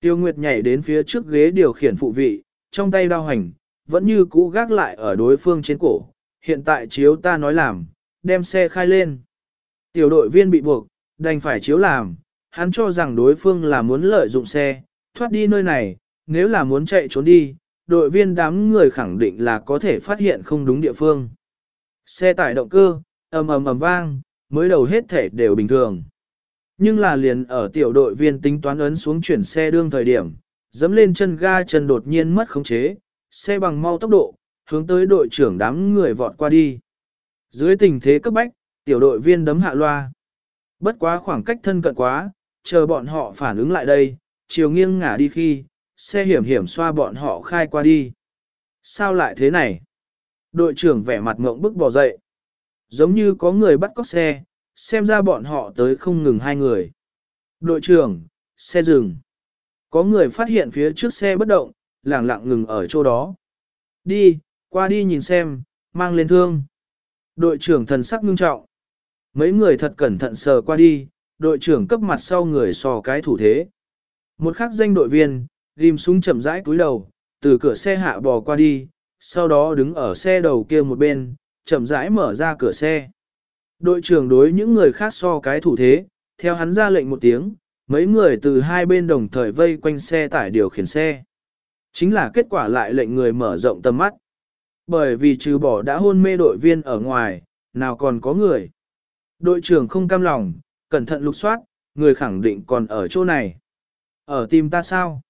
Tiêu Nguyệt nhảy đến phía trước ghế điều khiển phụ vị, trong tay đao hành, vẫn như cũ gác lại ở đối phương trên cổ. Hiện tại chiếu ta nói làm, đem xe khai lên. Tiểu đội viên bị buộc, đành phải chiếu làm, hắn cho rằng đối phương là muốn lợi dụng xe, thoát đi nơi này, nếu là muốn chạy trốn đi, đội viên đám người khẳng định là có thể phát hiện không đúng địa phương. Xe tải động cơ, ầm ầm ầm vang, mới đầu hết thể đều bình thường. Nhưng là liền ở tiểu đội viên tính toán ấn xuống chuyển xe đương thời điểm, dẫm lên chân ga chân đột nhiên mất khống chế, xe bằng mau tốc độ, hướng tới đội trưởng đám người vọt qua đi. Dưới tình thế cấp bách, tiểu đội viên đấm hạ loa. Bất quá khoảng cách thân cận quá, chờ bọn họ phản ứng lại đây, chiều nghiêng ngả đi khi, xe hiểm hiểm xoa bọn họ khai qua đi. Sao lại thế này? Đội trưởng vẻ mặt ngộng bức bỏ dậy. Giống như có người bắt cóc xe, xem ra bọn họ tới không ngừng hai người. Đội trưởng, xe dừng. Có người phát hiện phía trước xe bất động, lẳng lặng ngừng ở chỗ đó. Đi, qua đi nhìn xem, mang lên thương. Đội trưởng thần sắc ngưng trọng. Mấy người thật cẩn thận sờ qua đi, đội trưởng cấp mặt sau người sò cái thủ thế. Một khắc danh đội viên, ghim súng chậm rãi cúi đầu, từ cửa xe hạ bò qua đi, sau đó đứng ở xe đầu kia một bên, chậm rãi mở ra cửa xe. Đội trưởng đối những người khác so cái thủ thế, theo hắn ra lệnh một tiếng, mấy người từ hai bên đồng thời vây quanh xe tải điều khiển xe. Chính là kết quả lại lệnh người mở rộng tầm mắt. Bởi vì trừ bỏ đã hôn mê đội viên ở ngoài, nào còn có người. Đội trưởng không cam lòng, cẩn thận lục soát, người khẳng định còn ở chỗ này. Ở tìm ta sao?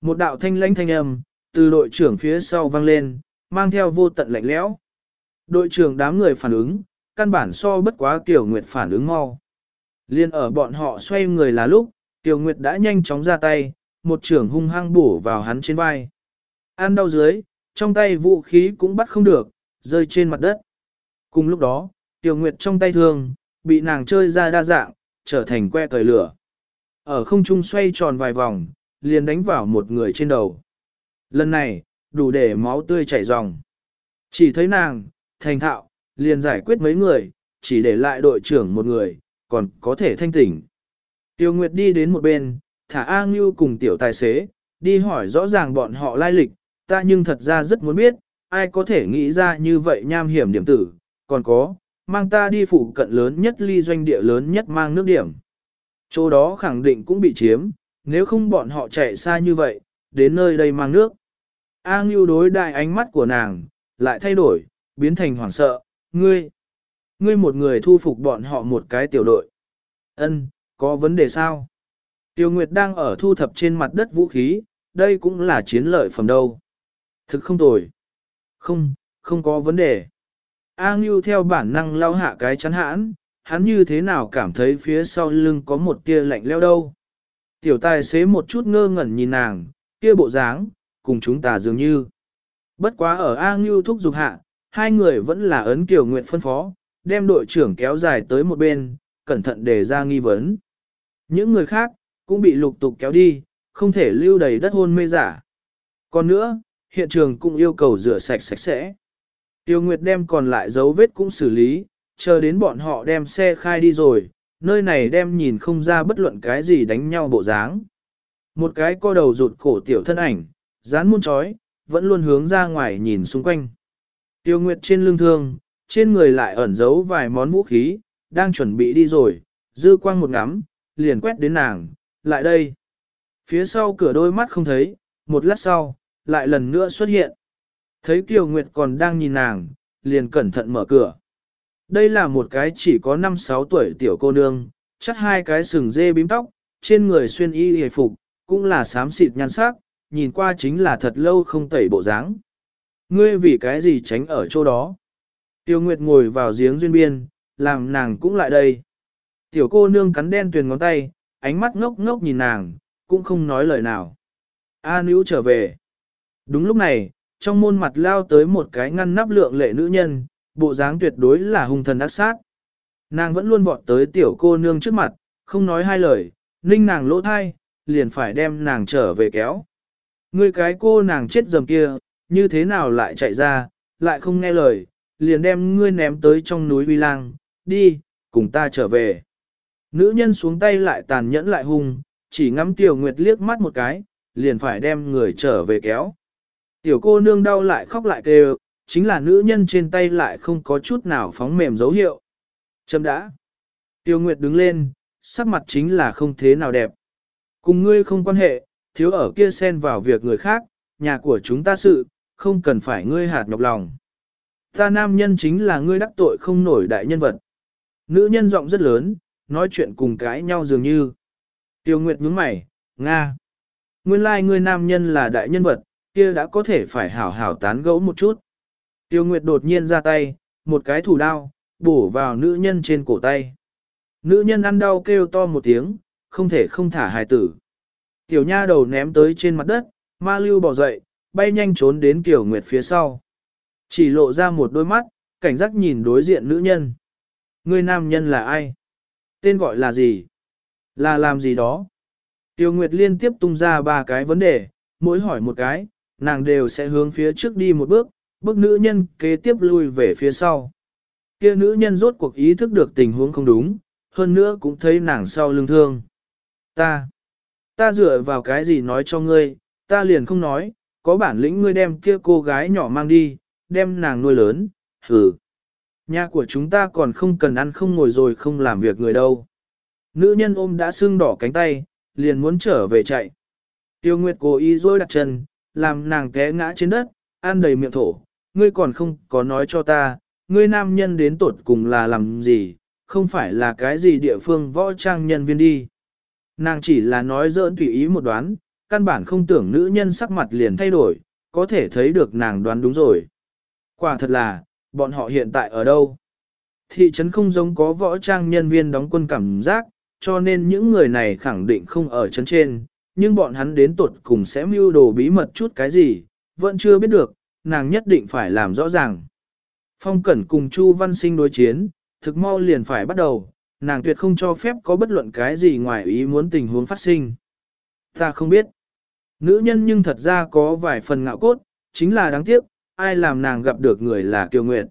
Một đạo thanh lãnh thanh âm, từ đội trưởng phía sau vang lên, mang theo vô tận lạnh lẽo. Đội trưởng đám người phản ứng, căn bản so bất quá Tiểu Nguyệt phản ứng mau. Liên ở bọn họ xoay người là lúc, Tiểu Nguyệt đã nhanh chóng ra tay, một trưởng hung hăng bổ vào hắn trên vai. An đau dưới, trong tay vũ khí cũng bắt không được, rơi trên mặt đất. Cùng lúc đó, Tiểu Nguyệt trong tay thương, bị nàng chơi ra đa dạng, trở thành que cởi lửa. Ở không trung xoay tròn vài vòng, liền đánh vào một người trên đầu. Lần này, đủ để máu tươi chảy ròng. Chỉ thấy nàng, thành thạo, liền giải quyết mấy người, chỉ để lại đội trưởng một người, còn có thể thanh tỉnh. Tiêu Nguyệt đi đến một bên, thả A Ngưu cùng tiểu tài xế, đi hỏi rõ ràng bọn họ lai lịch, ta nhưng thật ra rất muốn biết, ai có thể nghĩ ra như vậy nham hiểm điểm tử, còn có, mang ta đi phụ cận lớn nhất ly doanh địa lớn nhất mang nước điểm. Chỗ đó khẳng định cũng bị chiếm, nếu không bọn họ chạy xa như vậy, đến nơi đây mang nước. A Ngưu đối đại ánh mắt của nàng, lại thay đổi, biến thành hoảng sợ, ngươi, ngươi một người thu phục bọn họ một cái tiểu đội. Ân, có vấn đề sao? Tiêu Nguyệt đang ở thu thập trên mặt đất vũ khí, đây cũng là chiến lợi phẩm đâu. Thực không tồi. Không, không có vấn đề. A Ngưu theo bản năng lao hạ cái chắn hãn, hắn như thế nào cảm thấy phía sau lưng có một tia lạnh leo đâu. Tiểu tài xế một chút ngơ ngẩn nhìn nàng, kia bộ dáng, cùng chúng ta dường như. Bất quá ở A Ngưu thúc dục hạ, hai người vẫn là ấn kiểu nguyện phân phó, đem đội trưởng kéo dài tới một bên, cẩn thận để ra nghi vấn. Những người khác, cũng bị lục tục kéo đi, không thể lưu đầy đất hôn mê giả. Còn nữa, hiện trường cũng yêu cầu rửa sạch sạch sẽ. Tiêu Nguyệt đem còn lại dấu vết cũng xử lý, chờ đến bọn họ đem xe khai đi rồi, nơi này đem nhìn không ra bất luận cái gì đánh nhau bộ dáng. Một cái co đầu rụt cổ tiểu thân ảnh, dán muôn chói, vẫn luôn hướng ra ngoài nhìn xung quanh. Tiêu Nguyệt trên lưng thương, trên người lại ẩn giấu vài món vũ khí, đang chuẩn bị đi rồi, dư quang một ngắm, liền quét đến nàng, lại đây. Phía sau cửa đôi mắt không thấy, một lát sau, lại lần nữa xuất hiện. Thấy Tiêu Nguyệt còn đang nhìn nàng, liền cẩn thận mở cửa. Đây là một cái chỉ có 5-6 tuổi tiểu cô nương, chắc hai cái sừng dê bím tóc, trên người xuyên y hề phục, cũng là xám xịt nhan sắc, nhìn qua chính là thật lâu không tẩy bộ dáng. Ngươi vì cái gì tránh ở chỗ đó? Tiêu Nguyệt ngồi vào giếng duyên biên, làm nàng cũng lại đây. Tiểu cô nương cắn đen tuyền ngón tay, ánh mắt ngốc ngốc nhìn nàng, cũng không nói lời nào. A nữ trở về. Đúng lúc này, trong môn mặt lao tới một cái ngăn nắp lượng lệ nữ nhân, bộ dáng tuyệt đối là hung thần ác sát. Nàng vẫn luôn vọt tới tiểu cô nương trước mặt, không nói hai lời, ninh nàng lỗ thai, liền phải đem nàng trở về kéo. Người cái cô nàng chết dầm kia, như thế nào lại chạy ra, lại không nghe lời, liền đem ngươi ném tới trong núi vi lang, đi, cùng ta trở về. Nữ nhân xuống tay lại tàn nhẫn lại hung, chỉ ngắm tiểu nguyệt liếc mắt một cái, liền phải đem người trở về kéo. Tiểu cô nương đau lại khóc lại kêu, chính là nữ nhân trên tay lại không có chút nào phóng mềm dấu hiệu. Châm đã. Tiêu Nguyệt đứng lên, sắc mặt chính là không thế nào đẹp. Cùng ngươi không quan hệ, thiếu ở kia xen vào việc người khác, nhà của chúng ta sự, không cần phải ngươi hạt nhọc lòng. Ta nam nhân chính là ngươi đắc tội không nổi đại nhân vật. Nữ nhân giọng rất lớn, nói chuyện cùng cãi nhau dường như. Tiêu Nguyệt nhướng mày, Nga. Nguyên lai like ngươi nam nhân là đại nhân vật, kia đã có thể phải hảo hảo tán gẫu một chút. Tiêu Nguyệt đột nhiên ra tay, một cái thủ đao, bổ vào nữ nhân trên cổ tay. Nữ nhân ăn đau kêu to một tiếng, không thể không thả hài tử. Tiểu nha đầu ném tới trên mặt đất, ma lưu bỏ dậy, bay nhanh trốn đến Kiều Nguyệt phía sau. Chỉ lộ ra một đôi mắt, cảnh giác nhìn đối diện nữ nhân. Người nam nhân là ai? Tên gọi là gì? Là làm gì đó? Tiêu Nguyệt liên tiếp tung ra ba cái vấn đề, mỗi hỏi một cái, nàng đều sẽ hướng phía trước đi một bước, bước nữ nhân kế tiếp lui về phía sau. Kia nữ nhân rốt cuộc ý thức được tình huống không đúng, hơn nữa cũng thấy nàng sau lưng thương. Ta, ta dựa vào cái gì nói cho ngươi, ta liền không nói, có bản lĩnh ngươi đem kia cô gái nhỏ mang đi, đem nàng nuôi lớn, hừ. Nhà của chúng ta còn không cần ăn không ngồi rồi không làm việc người đâu. Nữ nhân ôm đã sưng đỏ cánh tay, liền muốn trở về chạy. Tiêu Nguyệt cố ý dối đặt chân, làm nàng té ngã trên đất, ăn đầy miệng thổ. Ngươi còn không có nói cho ta, ngươi nam nhân đến tột cùng là làm gì, không phải là cái gì địa phương võ trang nhân viên đi. Nàng chỉ là nói dỡn tùy ý một đoán, căn bản không tưởng nữ nhân sắc mặt liền thay đổi, có thể thấy được nàng đoán đúng rồi. Quả thật là, bọn họ hiện tại ở đâu? Thị trấn không giống có võ trang nhân viên đóng quân cảm giác, cho nên những người này khẳng định không ở trấn trên, nhưng bọn hắn đến tuột cùng sẽ mưu đồ bí mật chút cái gì, vẫn chưa biết được, nàng nhất định phải làm rõ ràng. Phong Cẩn cùng Chu Văn Sinh đối chiến, thực mau liền phải bắt đầu, nàng tuyệt không cho phép có bất luận cái gì ngoài ý muốn tình huống phát sinh. Ta không biết. Nữ nhân nhưng thật ra có vài phần ngạo cốt, chính là đáng tiếc, ai làm nàng gặp được người là Kiều Nguyệt.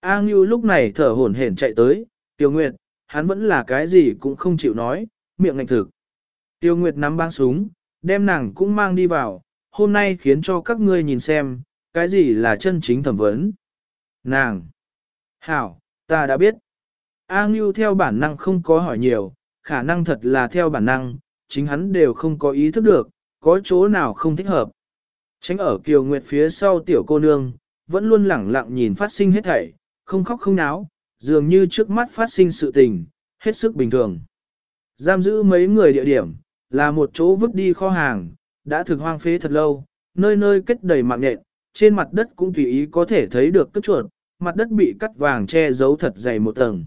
A Ngưu lúc này thở hổn hển chạy tới, Kiều Nguyệt, hắn vẫn là cái gì cũng không chịu nói, miệng ngạnh thực. Tiêu Nguyệt nắm băng súng, đem nàng cũng mang đi vào, hôm nay khiến cho các ngươi nhìn xem, cái gì là chân chính thẩm vấn. Nàng! Hảo, ta đã biết. A Ngưu theo bản năng không có hỏi nhiều, khả năng thật là theo bản năng, chính hắn đều không có ý thức được, có chỗ nào không thích hợp. Tránh ở Kiều Nguyệt phía sau tiểu cô nương, vẫn luôn lẳng lặng nhìn phát sinh hết thảy, không khóc không náo, dường như trước mắt phát sinh sự tình, hết sức bình thường. Giam giữ mấy người địa điểm, là một chỗ vứt đi kho hàng, đã thực hoang phế thật lâu, nơi nơi kết đầy mạng nhện, trên mặt đất cũng tùy ý có thể thấy được cất chuột, mặt đất bị cắt vàng che giấu thật dày một tầng.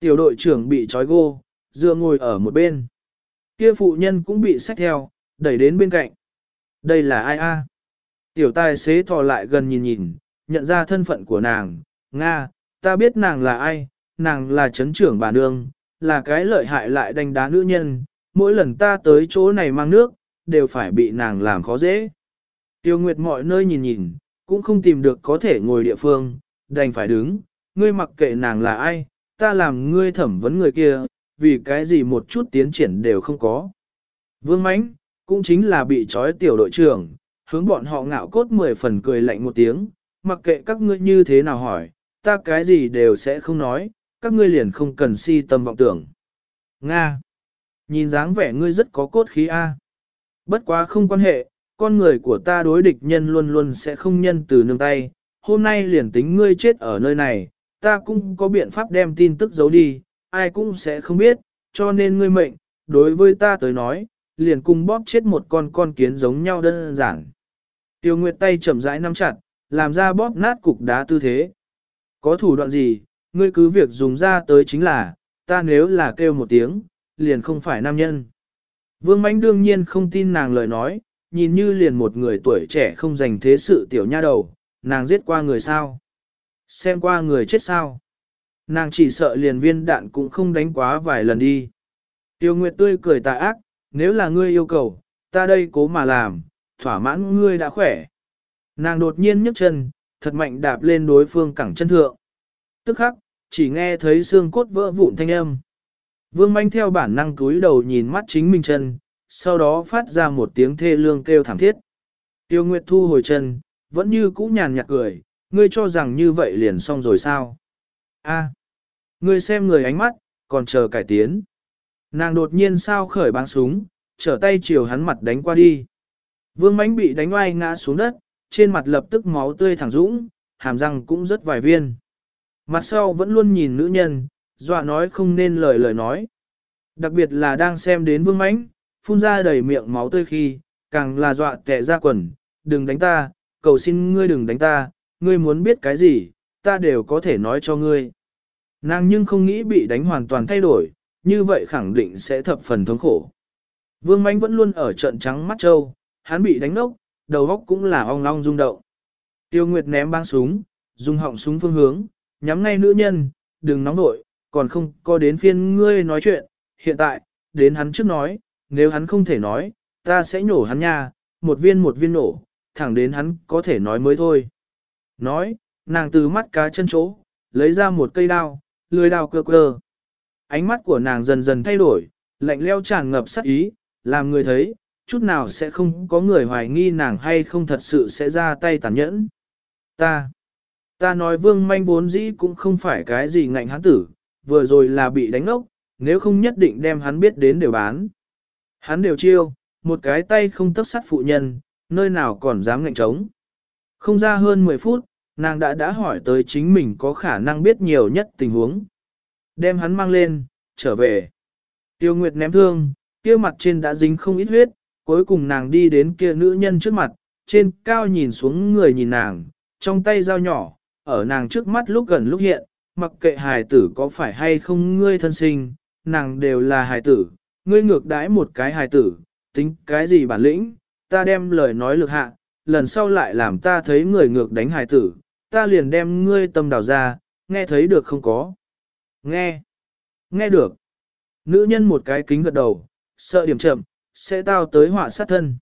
Tiểu đội trưởng bị trói gô, dựa ngồi ở một bên. Kia phụ nhân cũng bị xách theo, đẩy đến bên cạnh. Đây là ai a? Tiểu tài xế thò lại gần nhìn nhìn, nhận ra thân phận của nàng, Nga, ta biết nàng là ai, nàng là chấn trưởng bà nương, là cái lợi hại lại đánh đá nữ nhân, mỗi lần ta tới chỗ này mang nước, đều phải bị nàng làm khó dễ. Tiêu Nguyệt mọi nơi nhìn nhìn, cũng không tìm được có thể ngồi địa phương, đành phải đứng, ngươi mặc kệ nàng là ai, ta làm ngươi thẩm vấn người kia, vì cái gì một chút tiến triển đều không có. Vương Mánh, cũng chính là bị trói tiểu đội trưởng, hướng bọn họ ngạo cốt mười phần cười lạnh một tiếng, mặc kệ các ngươi như thế nào hỏi, ta cái gì đều sẽ không nói, các ngươi liền không cần si tâm vọng tưởng. Nga. Nhìn dáng vẻ ngươi rất có cốt khí A. Bất quá không quan hệ, con người của ta đối địch nhân luôn luôn sẽ không nhân từ nương tay, hôm nay liền tính ngươi chết ở nơi này, ta cũng có biện pháp đem tin tức giấu đi, ai cũng sẽ không biết, cho nên ngươi mệnh, đối với ta tới nói, liền cùng bóp chết một con con kiến giống nhau đơn giản. Tiêu Nguyệt tay chậm rãi nắm chặt, làm ra bóp nát cục đá tư thế. Có thủ đoạn gì, ngươi cứ việc dùng ra tới chính là, ta nếu là kêu một tiếng, liền không phải nam nhân. Vương Mánh đương nhiên không tin nàng lời nói, nhìn như liền một người tuổi trẻ không dành thế sự tiểu nha đầu, nàng giết qua người sao? Xem qua người chết sao? Nàng chỉ sợ liền viên đạn cũng không đánh quá vài lần đi. Tiêu Nguyệt tươi cười tà ác, nếu là ngươi yêu cầu, ta đây cố mà làm, thỏa mãn ngươi đã khỏe. Nàng đột nhiên nhấc chân, thật mạnh đạp lên đối phương cẳng chân thượng. Tức khắc, chỉ nghe thấy xương cốt vỡ vụn thanh âm. Vương manh theo bản năng cúi đầu nhìn mắt chính mình chân, sau đó phát ra một tiếng thê lương kêu thảm thiết. Tiêu Nguyệt thu hồi chân, vẫn như cũ nhàn nhạt cười, ngươi cho rằng như vậy liền xong rồi sao? A, ngươi xem người ánh mắt, còn chờ cải tiến. Nàng đột nhiên sao khởi báng súng, trở tay chiều hắn mặt đánh qua đi. Vương mãnh bị đánh oai ngã xuống đất, trên mặt lập tức máu tươi thẳng dũng, hàm răng cũng rất vài viên. Mặt sau vẫn luôn nhìn nữ nhân, dọa nói không nên lời lời nói. Đặc biệt là đang xem đến vương mãnh, phun ra đầy miệng máu tươi khi, càng là dọa tệ ra quần, đừng đánh ta, cầu xin ngươi đừng đánh ta, ngươi muốn biết cái gì, ta đều có thể nói cho ngươi. Nàng nhưng không nghĩ bị đánh hoàn toàn thay đổi, như vậy khẳng định sẽ thập phần thống khổ. Vương Mánh vẫn luôn ở trận trắng mắt trâu, hắn bị đánh nốc, đầu góc cũng là ong long rung động. Tiêu Nguyệt ném băng súng, dùng họng súng phương hướng, nhắm ngay nữ nhân, đừng nóng nổi, còn không có đến phiên ngươi nói chuyện, hiện tại, đến hắn trước nói, nếu hắn không thể nói, ta sẽ nhổ hắn nha, một viên một viên nổ, thẳng đến hắn có thể nói mới thôi. Nói, nàng từ mắt cá chân chỗ, lấy ra một cây đao, lười đao cơ cơ. Ánh mắt của nàng dần dần thay đổi, lạnh leo tràn ngập sắc ý, làm người thấy, chút nào sẽ không có người hoài nghi nàng hay không thật sự sẽ ra tay tàn nhẫn. Ta, ta nói vương manh vốn dĩ cũng không phải cái gì ngạnh hắn tử, vừa rồi là bị đánh ốc, nếu không nhất định đem hắn biết đến đều bán. Hắn đều chiêu, một cái tay không tấc sắt phụ nhân, nơi nào còn dám ngạnh trống. Không ra hơn 10 phút, nàng đã đã hỏi tới chính mình có khả năng biết nhiều nhất tình huống. Đem hắn mang lên, trở về. Tiêu Nguyệt ném thương, kia mặt trên đã dính không ít huyết, cuối cùng nàng đi đến kia nữ nhân trước mặt, trên cao nhìn xuống người nhìn nàng, trong tay dao nhỏ, ở nàng trước mắt lúc gần lúc hiện, mặc kệ hài tử có phải hay không ngươi thân sinh, nàng đều là hài tử, ngươi ngược đãi một cái hài tử, tính cái gì bản lĩnh, ta đem lời nói lực hạ, lần sau lại làm ta thấy người ngược đánh hài tử, ta liền đem ngươi tâm đào ra, nghe thấy được không có. Nghe. Nghe được. Nữ nhân một cái kính gật đầu, sợ điểm chậm, sẽ tao tới họa sát thân.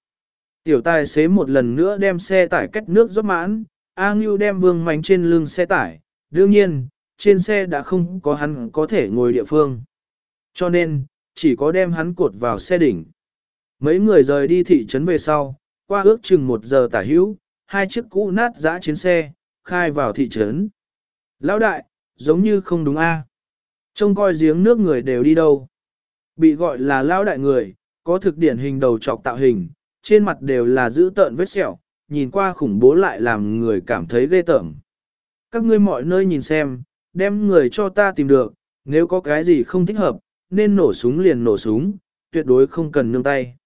Tiểu tài xế một lần nữa đem xe tải cách nước rót mãn, A Ngưu đem vương mánh trên lưng xe tải. Đương nhiên, trên xe đã không có hắn có thể ngồi địa phương. Cho nên, chỉ có đem hắn cột vào xe đỉnh. Mấy người rời đi thị trấn về sau, qua ước chừng một giờ tả hữu, hai chiếc cũ nát dã chiến xe, khai vào thị trấn. Lão đại, giống như không đúng a. Trông coi giếng nước người đều đi đâu. Bị gọi là lão đại người, có thực điển hình đầu trọc tạo hình, trên mặt đều là giữ tợn vết sẹo, nhìn qua khủng bố lại làm người cảm thấy ghê tởm. Các ngươi mọi nơi nhìn xem, đem người cho ta tìm được, nếu có cái gì không thích hợp, nên nổ súng liền nổ súng, tuyệt đối không cần nương tay.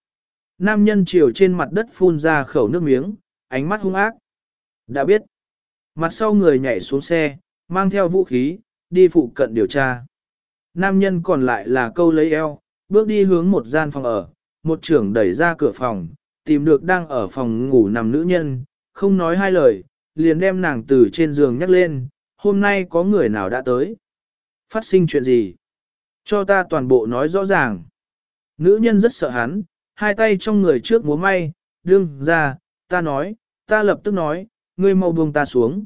Nam nhân chiều trên mặt đất phun ra khẩu nước miếng, ánh mắt hung ác. Đã biết. Mặt sau người nhảy xuống xe, mang theo vũ khí, đi phụ cận điều tra. Nam nhân còn lại là câu lấy eo, bước đi hướng một gian phòng ở, một trưởng đẩy ra cửa phòng, tìm được đang ở phòng ngủ nằm nữ nhân, không nói hai lời, liền đem nàng từ trên giường nhắc lên, hôm nay có người nào đã tới. Phát sinh chuyện gì? Cho ta toàn bộ nói rõ ràng. Nữ nhân rất sợ hắn, hai tay trong người trước múa may, đương ra, ta nói, ta lập tức nói, ngươi mau buông ta xuống.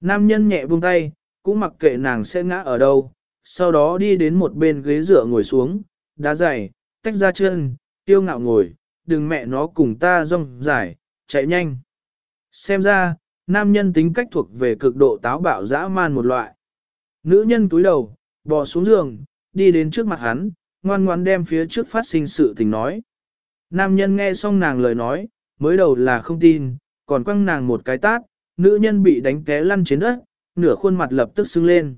Nam nhân nhẹ buông tay, cũng mặc kệ nàng sẽ ngã ở đâu, sau đó đi đến một bên ghế dựa ngồi xuống, đá dày, tách ra chân, tiêu ngạo ngồi, đừng mẹ nó cùng ta rong dài, chạy nhanh. Xem ra, nam nhân tính cách thuộc về cực độ táo bạo dã man một loại. Nữ nhân túi đầu, bò xuống giường, đi đến trước mặt hắn, ngoan ngoan đem phía trước phát sinh sự tình nói. Nam nhân nghe xong nàng lời nói, mới đầu là không tin, còn quăng nàng một cái tát, nữ nhân bị đánh té lăn trên đất, nửa khuôn mặt lập tức sưng lên.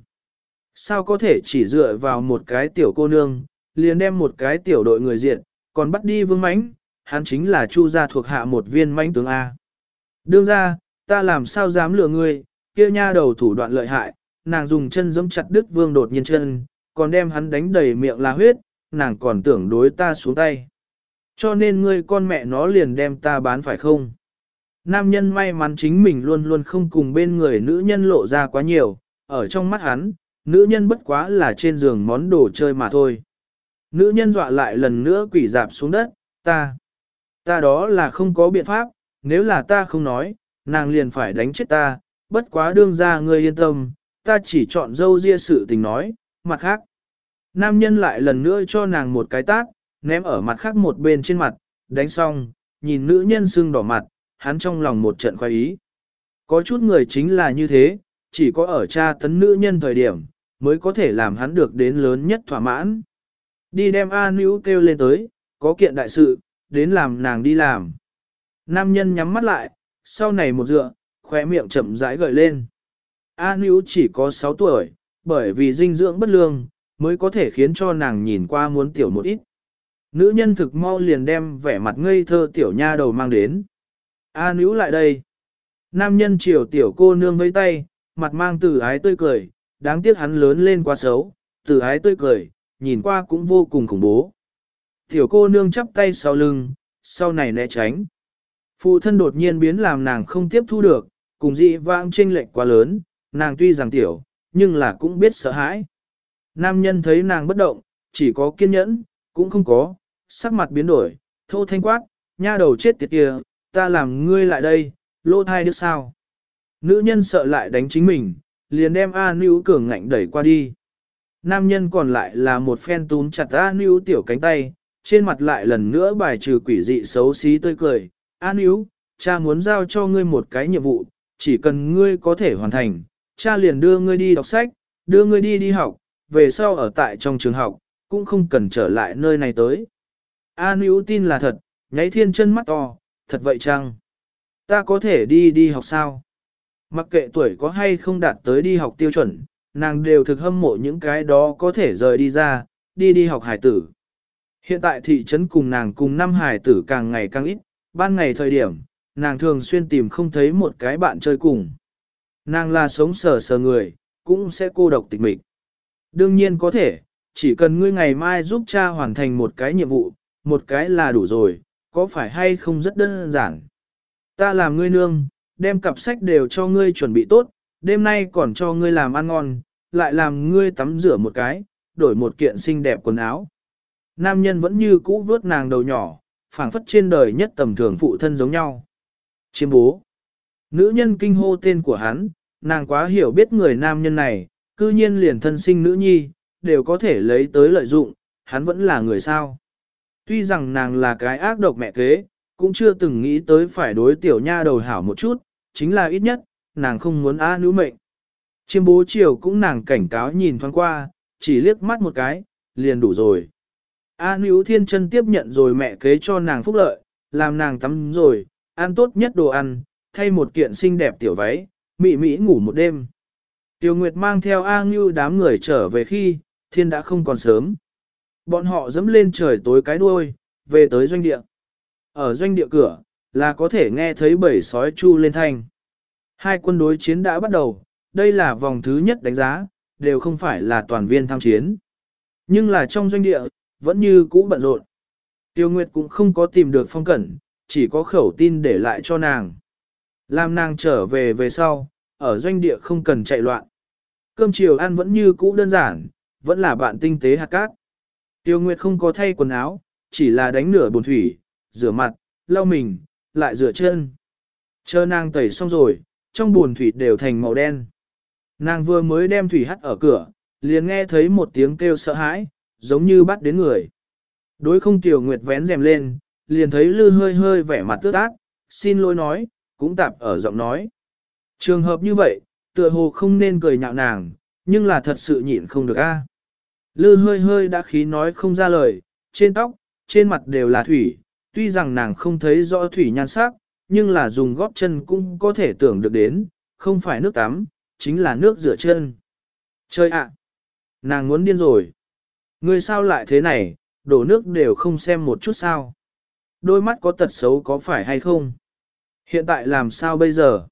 Sao có thể chỉ dựa vào một cái tiểu cô nương, liền đem một cái tiểu đội người diện, còn bắt đi vương mãnh, hắn chính là chu gia thuộc hạ một viên mãnh tướng A. Đương ra, ta làm sao dám lừa ngươi, kia nha đầu thủ đoạn lợi hại, nàng dùng chân giẫm chặt đứt vương đột nhiên chân, còn đem hắn đánh đầy miệng là huyết, nàng còn tưởng đối ta xuống tay. Cho nên ngươi con mẹ nó liền đem ta bán phải không? Nam nhân may mắn chính mình luôn luôn không cùng bên người nữ nhân lộ ra quá nhiều, ở trong mắt hắn, nữ nhân bất quá là trên giường món đồ chơi mà thôi. Nữ nhân dọa lại lần nữa quỷ dạp xuống đất, ta, ta đó là không có biện pháp, nếu là ta không nói, nàng liền phải đánh chết ta, bất quá đương ra ngươi yên tâm, ta chỉ chọn dâu ria sự tình nói, mặt khác. Nam nhân lại lần nữa cho nàng một cái tát, ném ở mặt khác một bên trên mặt, đánh xong, nhìn nữ nhân sưng đỏ mặt, hắn trong lòng một trận khoái ý. Có chút người chính là như thế, chỉ có ở cha tấn nữ nhân thời điểm, mới có thể làm hắn được đến lớn nhất thỏa mãn. Đi đem A Nữ kêu lên tới, có kiện đại sự, đến làm nàng đi làm. Nam nhân nhắm mắt lại, sau này một dựa, khóe miệng chậm rãi gợi lên. A Nữ chỉ có 6 tuổi, bởi vì dinh dưỡng bất lương, mới có thể khiến cho nàng nhìn qua muốn tiểu một ít. Nữ nhân thực mau liền đem vẻ mặt ngây thơ tiểu nha đầu mang đến. A Nữ lại đây. Nam nhân chiều tiểu cô nương với tay, mặt mang từ ái tươi cười, đáng tiếc hắn lớn lên quá xấu, từ ái tươi cười, nhìn qua cũng vô cùng khủng bố. Tiểu cô nương chắp tay sau lưng, sau này né tránh. Phụ thân đột nhiên biến làm nàng không tiếp thu được, cùng dị vãng chênh lệch quá lớn, nàng tuy rằng tiểu, nhưng là cũng biết sợ hãi. Nam nhân thấy nàng bất động, chỉ có kiên nhẫn, cũng không có, sắc mặt biến đổi, thô thanh quát, nha đầu chết tiệt kia, ta làm ngươi lại đây, lô thai được sao. Nữ nhân sợ lại đánh chính mình, liền đem A Nữ cường ngạnh đẩy qua đi. Nam nhân còn lại là một phen túm chặt A Nữ tiểu cánh tay, trên mặt lại lần nữa bài trừ quỷ dị xấu xí tươi cười. A Nữ, cha muốn giao cho ngươi một cái nhiệm vụ, chỉ cần ngươi có thể hoàn thành, cha liền đưa ngươi đi đọc sách, đưa ngươi đi đi học, về sau ở tại trong trường học, cũng không cần trở lại nơi này tới. An Nữu tin là thật, nháy thiên chân mắt to, thật vậy chăng? Ta có thể đi đi học sao? Mặc kệ tuổi có hay không đạt tới đi học tiêu chuẩn, nàng đều thực hâm mộ những cái đó có thể rời đi ra, đi đi học hải tử. Hiện tại thị trấn cùng nàng cùng năm hải tử càng ngày càng ít, ban ngày thời điểm, nàng thường xuyên tìm không thấy một cái bạn chơi cùng. Nàng là sống sờ sờ người, cũng sẽ cô độc tịch mịch. Đương nhiên có thể, chỉ cần ngươi ngày mai giúp cha hoàn thành một cái nhiệm vụ, một cái là đủ rồi, có phải hay không rất đơn giản. Ta làm ngươi nương, đem cặp sách đều cho ngươi chuẩn bị tốt, đêm nay còn cho ngươi làm ăn ngon, lại làm ngươi tắm rửa một cái, đổi một kiện xinh đẹp quần áo. Nam nhân vẫn như cũ vớt nàng đầu nhỏ, phảng phất trên đời nhất tầm thường phụ thân giống nhau. Chiêm bố. Nữ nhân kinh hô tên của hắn, nàng quá hiểu biết người nam nhân này, cư nhiên liền thân sinh nữ nhi, đều có thể lấy tới lợi dụng, hắn vẫn là người sao. Tuy rằng nàng là cái ác độc mẹ kế, cũng chưa từng nghĩ tới phải đối tiểu nha đầu hảo một chút, chính là ít nhất, nàng không muốn á nữ mệnh. Chiêm bố chiều cũng nàng cảnh cáo nhìn thoáng qua, chỉ liếc mắt một cái, liền đủ rồi. A nữ thiên chân tiếp nhận rồi mẹ kế cho nàng phúc lợi, làm nàng tắm rồi, ăn tốt nhất đồ ăn, thay một kiện xinh đẹp tiểu váy, mị mị ngủ một đêm. Tiêu Nguyệt mang theo A Ngưu đám người trở về khi, thiên đã không còn sớm. Bọn họ dẫm lên trời tối cái đuôi, về tới doanh địa. Ở doanh địa cửa, là có thể nghe thấy bầy sói chu lên thanh. Hai quân đối chiến đã bắt đầu, đây là vòng thứ nhất đánh giá, đều không phải là toàn viên tham chiến. Nhưng là trong doanh địa, vẫn như cũ bận rộn. Tiêu Nguyệt cũng không có tìm được phong cẩn, chỉ có khẩu tin để lại cho nàng. Làm nàng trở về về sau, ở doanh địa không cần chạy loạn. Cơm chiều ăn vẫn như cũ đơn giản, vẫn là bạn tinh tế hạt cát. Tiêu Nguyệt không có thay quần áo, chỉ là đánh nửa bồn thủy, rửa mặt, lau mình, lại rửa chân. Chờ nàng tẩy xong rồi, trong bồn thủy đều thành màu đen. Nàng vừa mới đem thủy hắt ở cửa, liền nghe thấy một tiếng kêu sợ hãi, giống như bắt đến người. Đối không Tiểu Nguyệt vén rèm lên, liền thấy Lư hơi hơi vẻ mặt tước ác, xin lỗi nói, cũng tạp ở giọng nói. Trường hợp như vậy, tựa hồ không nên cười nhạo nàng, nhưng là thật sự nhịn không được a. Lư hơi hơi đã khí nói không ra lời, trên tóc, trên mặt đều là thủy, tuy rằng nàng không thấy rõ thủy nhan sắc, nhưng là dùng góp chân cũng có thể tưởng được đến, không phải nước tắm, chính là nước rửa chân. Chơi ạ! nàng muốn điên rồi. Ngươi sao lại thế này, đổ nước đều không xem một chút sao. Đôi mắt có tật xấu có phải hay không? Hiện tại làm sao bây giờ?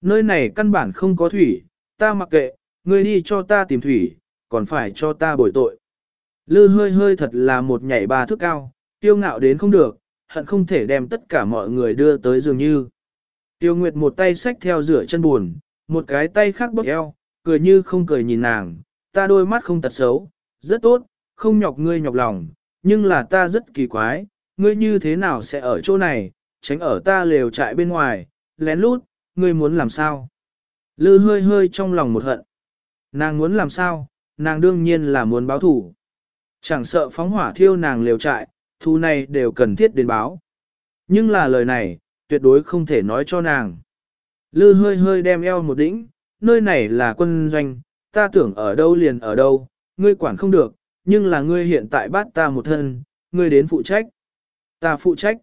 Nơi này căn bản không có thủy, ta mặc kệ, ngươi đi cho ta tìm thủy, còn phải cho ta bồi tội. Lư hơi hơi thật là một nhảy ba thước cao, tiêu ngạo đến không được, hận không thể đem tất cả mọi người đưa tới dường như. Tiêu Nguyệt một tay xách theo rửa chân buồn, một cái tay khác bóp eo, cười như không cười nhìn nàng, ta đôi mắt không tật xấu, rất tốt, không nhọc ngươi nhọc lòng, nhưng là ta rất kỳ quái, ngươi như thế nào sẽ ở chỗ này, tránh ở ta lều trại bên ngoài, lén lút, ngươi muốn làm sao? Lư hơi hơi trong lòng một hận. Nàng muốn làm sao, nàng đương nhiên là muốn báo thủ. Chẳng sợ phóng hỏa thiêu nàng lều trại, thu này đều cần thiết đến báo. Nhưng là lời này, tuyệt đối không thể nói cho nàng. Lư hơi hơi đem eo một đỉnh, nơi này là quân doanh, ta tưởng ở đâu liền ở đâu, ngươi quản không được, nhưng là ngươi hiện tại bắt ta một thân, ngươi đến phụ trách. Ta phụ trách.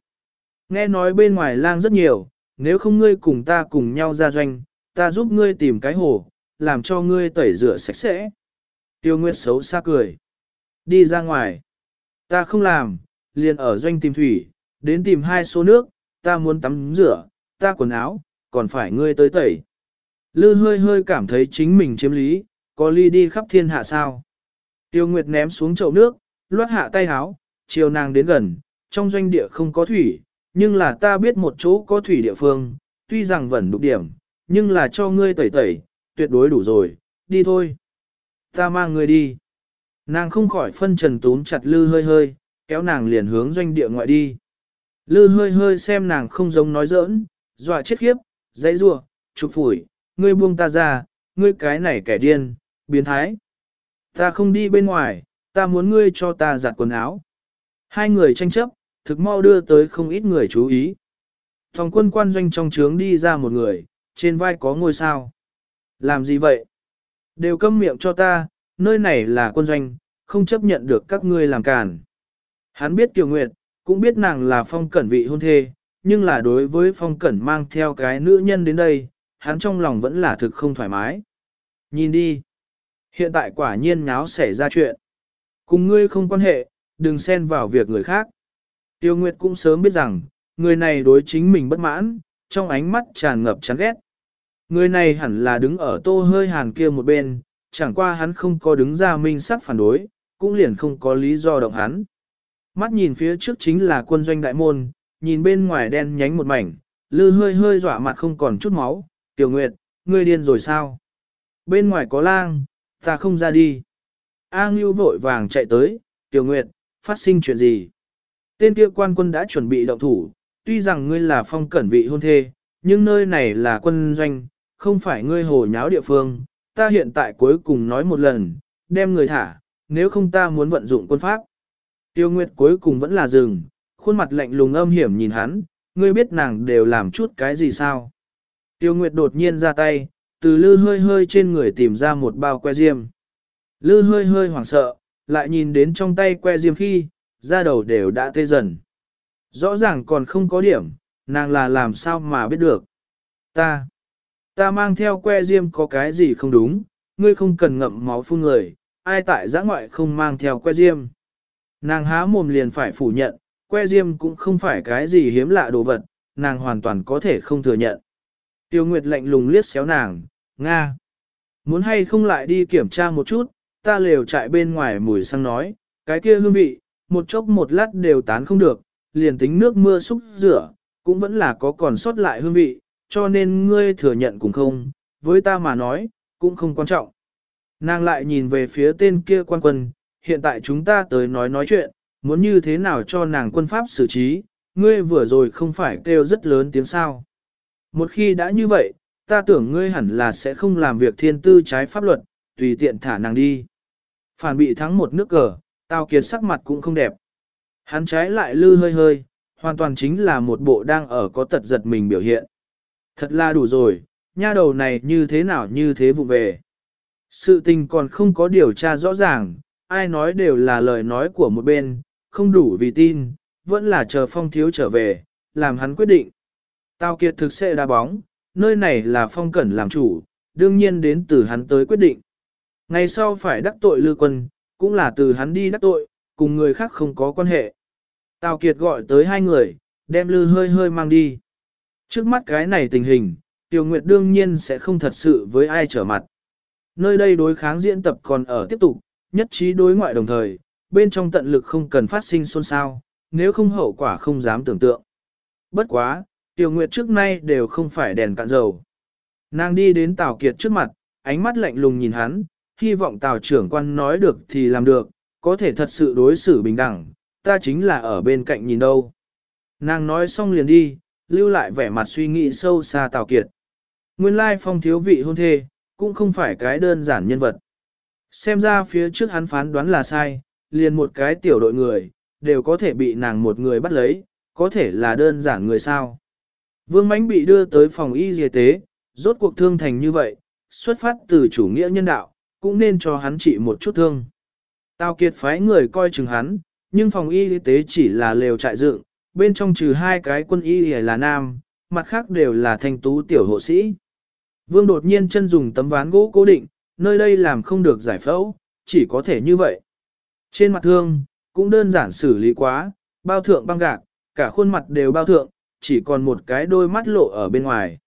Nghe nói bên ngoài lang rất nhiều, nếu không ngươi cùng ta cùng nhau ra doanh, ta giúp ngươi tìm cái hồ, làm cho ngươi tẩy rửa sạch sẽ. Tiêu Nguyệt xấu xa cười. Đi ra ngoài. Ta không làm, liền ở doanh tìm thủy, đến tìm hai số nước, ta muốn tắm rửa, ta quần áo, còn phải ngươi tới tẩy. Lư hơi hơi cảm thấy chính mình chiếm lý, có ly đi khắp thiên hạ sao. Tiêu Nguyệt ném xuống chậu nước, loát hạ tay háo, chiều nàng đến gần, trong doanh địa không có thủy, nhưng là ta biết một chỗ có thủy địa phương, tuy rằng vẫn đục điểm, nhưng là cho ngươi tẩy tẩy, tuyệt đối đủ rồi, đi thôi. Ta mang ngươi đi. Nàng không khỏi phân trần túm chặt lư hơi hơi, kéo nàng liền hướng doanh địa ngoại đi. Lư hơi hơi xem nàng không giống nói giỡn, dọa chết khiếp, dãy rua, chụp phủi, ngươi buông ta ra, ngươi cái này kẻ điên, biến thái. Ta không đi bên ngoài, ta muốn ngươi cho ta giặt quần áo. Hai người tranh chấp, thực mau đưa tới không ít người chú ý. Thòng quân quan doanh trong trướng đi ra một người, trên vai có ngôi sao. Làm gì vậy? Đều câm miệng cho ta, nơi này là quân doanh, không chấp nhận được các ngươi làm càn. Hắn biết Kiều Nguyệt, cũng biết nàng là phong cẩn vị hôn thê, nhưng là đối với phong cẩn mang theo cái nữ nhân đến đây, hắn trong lòng vẫn là thực không thoải mái. Nhìn đi. Hiện tại quả nhiên nháo xảy ra chuyện. Cùng ngươi không quan hệ, đừng xen vào việc người khác. Tiêu Nguyệt cũng sớm biết rằng, người này đối chính mình bất mãn, trong ánh mắt tràn ngập chán ghét. Người này hẳn là đứng ở tô hơi hàn kia một bên, chẳng qua hắn không có đứng ra minh sắc phản đối, cũng liền không có lý do động hắn. Mắt nhìn phía trước chính là quân doanh đại môn, nhìn bên ngoài đen nhánh một mảnh, lư hơi hơi dọa mặt không còn chút máu, tiểu nguyệt, ngươi điên rồi sao? Bên ngoài có lang, ta không ra đi. A Ngưu vội vàng chạy tới, Tiểu Nguyệt, phát sinh chuyện gì? Tên kia quan quân đã chuẩn bị động thủ, tuy rằng ngươi là phong cẩn vị hôn thê, nhưng nơi này là quân doanh, không phải ngươi hồ nháo địa phương. Ta hiện tại cuối cùng nói một lần, đem người thả, nếu không ta muốn vận dụng quân pháp. Tiêu Nguyệt cuối cùng vẫn là dừng, khuôn mặt lạnh lùng âm hiểm nhìn hắn, ngươi biết nàng đều làm chút cái gì sao? Tiêu Nguyệt đột nhiên ra tay, từ lư hơi hơi trên người tìm ra một bao que diêm. Lư hơi hơi hoảng sợ, lại nhìn đến trong tay que diêm khi, da đầu đều đã tê dần. Rõ ràng còn không có điểm, nàng là làm sao mà biết được. Ta, ta mang theo que diêm có cái gì không đúng, ngươi không cần ngậm máu phun người, ai tại giã ngoại không mang theo que diêm. Nàng há mồm liền phải phủ nhận, que diêm cũng không phải cái gì hiếm lạ đồ vật, nàng hoàn toàn có thể không thừa nhận. Tiêu Nguyệt lạnh lùng liếc xéo nàng, Nga. Muốn hay không lại đi kiểm tra một chút, ta lều trại bên ngoài mùi xăng nói, cái kia hương vị, một chốc một lát đều tán không được, liền tính nước mưa xúc rửa, cũng vẫn là có còn sót lại hương vị, cho nên ngươi thừa nhận cũng không, với ta mà nói, cũng không quan trọng. Nàng lại nhìn về phía tên kia quan quân, hiện tại chúng ta tới nói nói chuyện, muốn như thế nào cho nàng quân pháp xử trí, ngươi vừa rồi không phải kêu rất lớn tiếng sao. Một khi đã như vậy, ta tưởng ngươi hẳn là sẽ không làm việc thiên tư trái pháp luật, tùy tiện thả nàng đi. Phản bị thắng một nước cờ, tao kiệt sắc mặt cũng không đẹp. Hắn trái lại lư hơi hơi, hoàn toàn chính là một bộ đang ở có tật giật mình biểu hiện. Thật là đủ rồi, nha đầu này như thế nào như thế vụ về. Sự tình còn không có điều tra rõ ràng, ai nói đều là lời nói của một bên, không đủ vì tin, vẫn là chờ phong thiếu trở về, làm hắn quyết định. Tào kiệt thực sẽ đá bóng, nơi này là phong cẩn làm chủ, đương nhiên đến từ hắn tới quyết định. Ngày sau phải đắc tội lư quân, cũng là từ hắn đi đắc tội, cùng người khác không có quan hệ. Tào Kiệt gọi tới hai người, đem lư hơi hơi mang đi. Trước mắt cái này tình hình, Tiêu Nguyệt đương nhiên sẽ không thật sự với ai trở mặt. Nơi đây đối kháng diễn tập còn ở tiếp tục, nhất trí đối ngoại đồng thời, bên trong tận lực không cần phát sinh xôn xao, nếu không hậu quả không dám tưởng tượng. Bất quá, Tiêu Nguyệt trước nay đều không phải đèn cạn dầu. Nàng đi đến Tào Kiệt trước mặt, ánh mắt lạnh lùng nhìn hắn, hy vọng Tào trưởng quan nói được thì làm được, có thể thật sự đối xử bình đẳng, ta chính là ở bên cạnh nhìn đâu. Nàng nói xong liền đi, lưu lại vẻ mặt suy nghĩ sâu xa Tào Kiệt. Nguyên lai phong thiếu vị hôn thê, cũng không phải cái đơn giản nhân vật. Xem ra phía trước hắn phán đoán là sai, liền một cái tiểu đội người, đều có thể bị nàng một người bắt lấy, có thể là đơn giản người sao. Vương Mánh bị đưa tới phòng y y tế, rốt cuộc thương thành như vậy, xuất phát từ chủ nghĩa nhân đạo, cũng nên cho hắn trị một chút thương. Tào Kiệt phái người coi chừng hắn, nhưng phòng y tế chỉ là lều trại dựng, bên trong trừ hai cái quân y là nam, mặt khác đều là thanh tú tiểu hộ sĩ. Vương đột nhiên chân dùng tấm ván gỗ cố định, nơi đây làm không được giải phẫu, chỉ có thể như vậy. Trên mặt thương, cũng đơn giản xử lý quá, bao thượng băng gạc, cả khuôn mặt đều bao thượng, chỉ còn một cái đôi mắt lộ ở bên ngoài.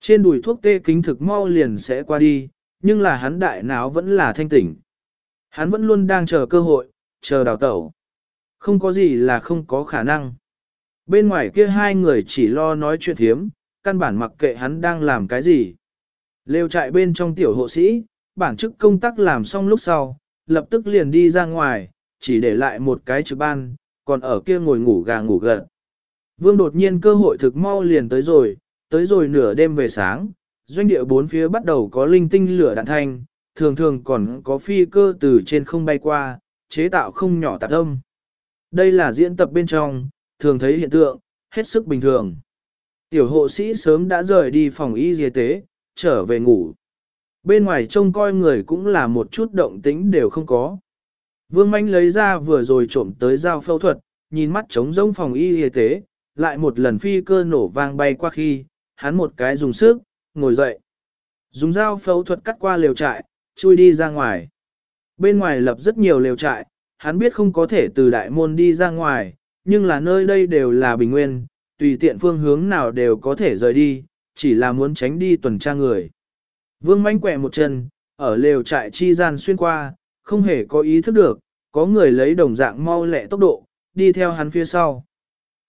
Trên đùi thuốc tê kính thực mau liền sẽ qua đi, nhưng là hắn đại não vẫn là thanh tỉnh. Hắn vẫn luôn đang chờ cơ hội, chờ đào tẩu. Không có gì là không có khả năng. Bên ngoài kia hai người chỉ lo nói chuyện thiếm, căn bản mặc kệ hắn đang làm cái gì. Lêu trại bên trong tiểu hộ sĩ, bản chức công tác làm xong lúc sau, lập tức liền đi ra ngoài, chỉ để lại một cái trực ban, còn ở kia ngồi ngủ gà ngủ gật. Vương đột nhiên cơ hội thực mau liền tới rồi, tới rồi nửa đêm về sáng, doanh địa bốn phía bắt đầu có linh tinh lửa đạn thanh, thường thường còn có phi cơ từ trên không bay qua, chế tạo không nhỏ tạp âm. Đây là diễn tập bên trong, thường thấy hiện tượng, hết sức bình thường. Tiểu hộ sĩ sớm đã rời đi phòng y y tế, trở về ngủ. Bên ngoài trông coi người cũng là một chút động tĩnh đều không có. Vương Manh lấy ra vừa rồi trộm tới dao phẫu thuật, nhìn mắt trống rỗng phòng y y tế, lại một lần phi cơ nổ vang bay qua khi, hắn một cái dùng sức, ngồi dậy. Dùng dao phẫu thuật cắt qua lều trại, chui đi ra ngoài. Bên ngoài lập rất nhiều lều trại, hắn biết không có thể từ đại môn đi ra ngoài, nhưng là nơi đây đều là bình nguyên, tùy tiện phương hướng nào đều có thể rời đi, chỉ là muốn tránh đi tuần tra người. Vương manh quẹ một chân, ở lều trại chi gian xuyên qua, không hề có ý thức được, có người lấy đồng dạng mau lẹ tốc độ, đi theo hắn phía sau.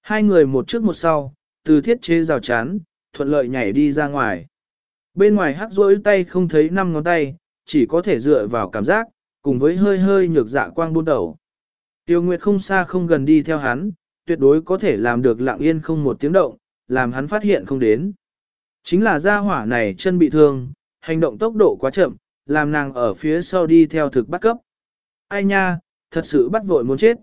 Hai người một trước một sau, từ thiết chế rào chắn, thuận lợi nhảy đi ra ngoài. Bên ngoài hắc rỗi tay không thấy năm ngón tay, chỉ có thể dựa vào cảm giác, cùng với hơi hơi nhược dạ quang buôn đầu. Tiêu Nguyệt không xa không gần đi theo hắn, tuyệt đối có thể làm được lặng yên không một tiếng động, làm hắn phát hiện không đến. Chính là gia hỏa này chân bị thương, hành động tốc độ quá chậm, làm nàng ở phía sau đi theo thực bắt cấp. Ai nha, thật sự bắt vội muốn chết.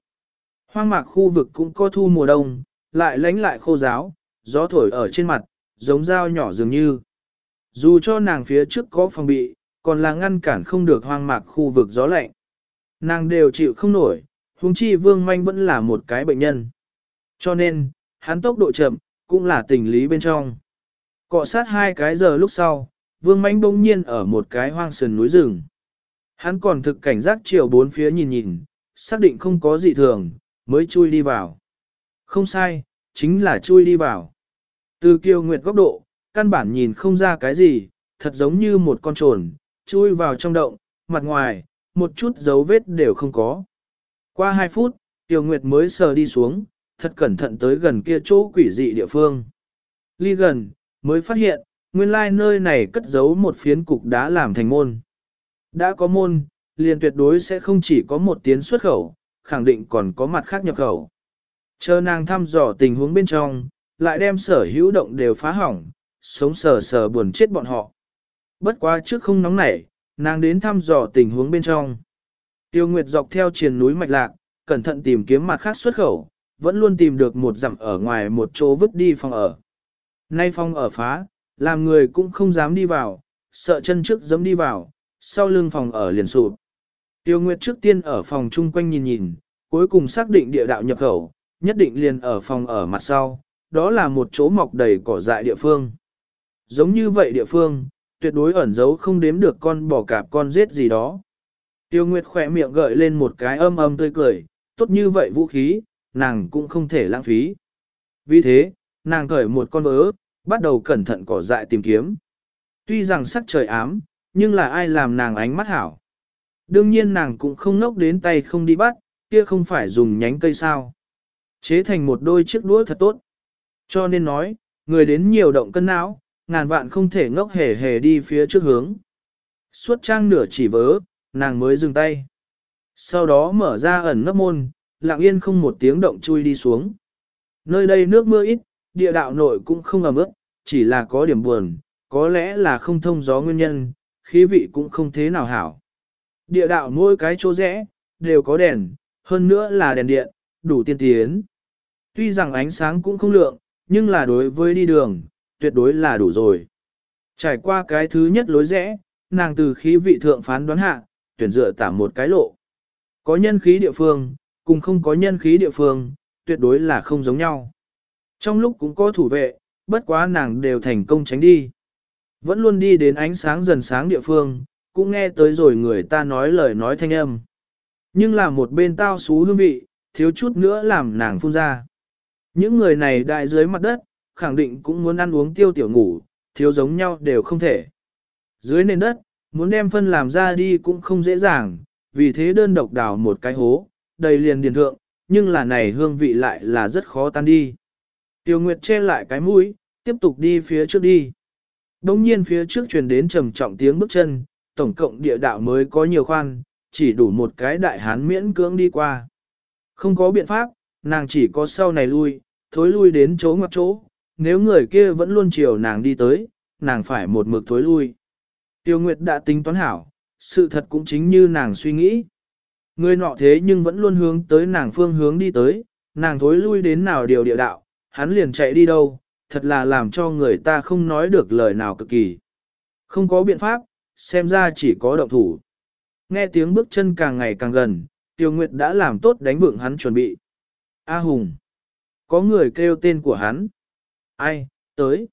Hoang mạc khu vực cũng có thu mùa đông, lại lánh lại khô giáo, gió thổi ở trên mặt, giống dao nhỏ dường như. Dù cho nàng phía trước có phòng bị, còn là ngăn cản không được hoang mạc khu vực gió lạnh. Nàng đều chịu không nổi, huống chi vương manh vẫn là một cái bệnh nhân. Cho nên, hắn tốc độ chậm, cũng là tình lý bên trong. Cọ sát hai cái giờ lúc sau, vương manh bỗng nhiên ở một cái hoang sườn núi rừng. Hắn còn thực cảnh giác chiều bốn phía nhìn nhìn, xác định không có gì thường, mới chui đi vào. Không sai, chính là chui đi vào. Từ kiều nguyệt góc độ, căn bản nhìn không ra cái gì, thật giống như một con trồn, chui vào trong động, mặt ngoài, một chút dấu vết đều không có. Qua 2 phút, Tiêu Nguyệt mới sờ đi xuống, thật cẩn thận tới gần kia chỗ quỷ dị địa phương. Ly gần, mới phát hiện, nguyên lai nơi này cất giấu một phiến cục đá làm thành môn. Đã có môn, liền tuyệt đối sẽ không chỉ có một tiến xuất khẩu, khẳng định còn có mặt khác nhập khẩu. Chờ nàng thăm dò tình huống bên trong, lại đem sở hữu động đều phá hỏng, sống sờ sờ buồn chết bọn họ. Bất quá trước không nóng nảy, nàng đến thăm dò tình huống bên trong. Tiêu Nguyệt dọc theo triền núi mạch lạc, cẩn thận tìm kiếm mặt khác xuất khẩu, vẫn luôn tìm được một dặm ở ngoài một chỗ vứt đi phòng ở. Nay phòng ở phá, làm người cũng không dám đi vào, sợ chân trước dẫm đi vào, sau lưng phòng ở liền sụp. Tiêu Nguyệt trước tiên ở phòng chung quanh nhìn nhìn, cuối cùng xác định địa đạo nhập khẩu, nhất định liền ở phòng ở mặt sau, đó là một chỗ mọc đầy cỏ dại địa phương. Giống như vậy địa phương, tuyệt đối ẩn giấu không đếm được con bò cạp con giết gì đó. Tiêu Nguyệt khỏe miệng gợi lên một cái âm âm tươi cười, tốt như vậy vũ khí, nàng cũng không thể lãng phí. Vì thế, nàng cởi một con vớ, bắt đầu cẩn thận cỏ dại tìm kiếm. Tuy rằng sắc trời ám, nhưng là ai làm nàng ánh mắt hảo. Đương nhiên nàng cũng không nốc đến tay không đi bắt, kia không phải dùng nhánh cây sao. Chế thành một đôi chiếc đũa thật tốt. Cho nên nói, người đến nhiều động cân não, ngàn vạn không thể ngốc hề hề đi phía trước hướng. Suốt trang nửa chỉ vớ, nàng mới dừng tay. Sau đó mở ra ẩn nấp môn, lặng yên không một tiếng động chui đi xuống. Nơi đây nước mưa ít, địa đạo nội cũng không ẩm ướt, chỉ là có điểm buồn, có lẽ là không thông gió nguyên nhân, khí vị cũng không thế nào hảo. Địa đạo mỗi cái chỗ rẽ, đều có đèn, hơn nữa là đèn điện, đủ tiên tiến. Tuy rằng ánh sáng cũng không lượng, nhưng là đối với đi đường, tuyệt đối là đủ rồi. Trải qua cái thứ nhất lối rẽ, nàng từ khí vị thượng phán đoán hạ, tuyển dựa tạm một cái lộ. Có nhân khí địa phương, cùng không có nhân khí địa phương, tuyệt đối là không giống nhau. Trong lúc cũng có thủ vệ, bất quá nàng đều thành công tránh đi. Vẫn luôn đi đến ánh sáng dần sáng địa phương, cũng nghe tới rồi người ta nói lời nói thanh âm. Nhưng là một bên tao xú hương vị, thiếu chút nữa làm nàng phun ra. Những người này đại dưới mặt đất, khẳng định cũng muốn ăn uống tiêu tiểu ngủ, thiếu giống nhau đều không thể. Dưới nền đất, muốn đem phân làm ra đi cũng không dễ dàng, vì thế đơn độc đào một cái hố, đầy liền điền thượng, nhưng là này hương vị lại là rất khó tan đi. Tiêu Nguyệt che lại cái mũi, tiếp tục đi phía trước đi. Đông nhiên phía trước truyền đến trầm trọng tiếng bước chân, tổng cộng địa đạo mới có nhiều khoan, chỉ đủ một cái đại hán miễn cưỡng đi qua. Không có biện pháp, nàng chỉ có sau này lui, thối lui đến chỗ ngoặc chỗ, nếu người kia vẫn luôn chiều nàng đi tới, nàng phải một mực thối lui. Tiêu Nguyệt đã tính toán hảo, sự thật cũng chính như nàng suy nghĩ. Người nọ thế nhưng vẫn luôn hướng tới nàng phương hướng đi tới, nàng thối lui đến nào điều địa đạo, hắn liền chạy đi đâu, thật là làm cho người ta không nói được lời nào cực kỳ. Không có biện pháp, xem ra chỉ có động thủ. Nghe tiếng bước chân càng ngày càng gần, Tiêu Nguyệt đã làm tốt đánh vượng hắn chuẩn bị. A Hùng. Có người kêu tên của hắn. Ai, tới.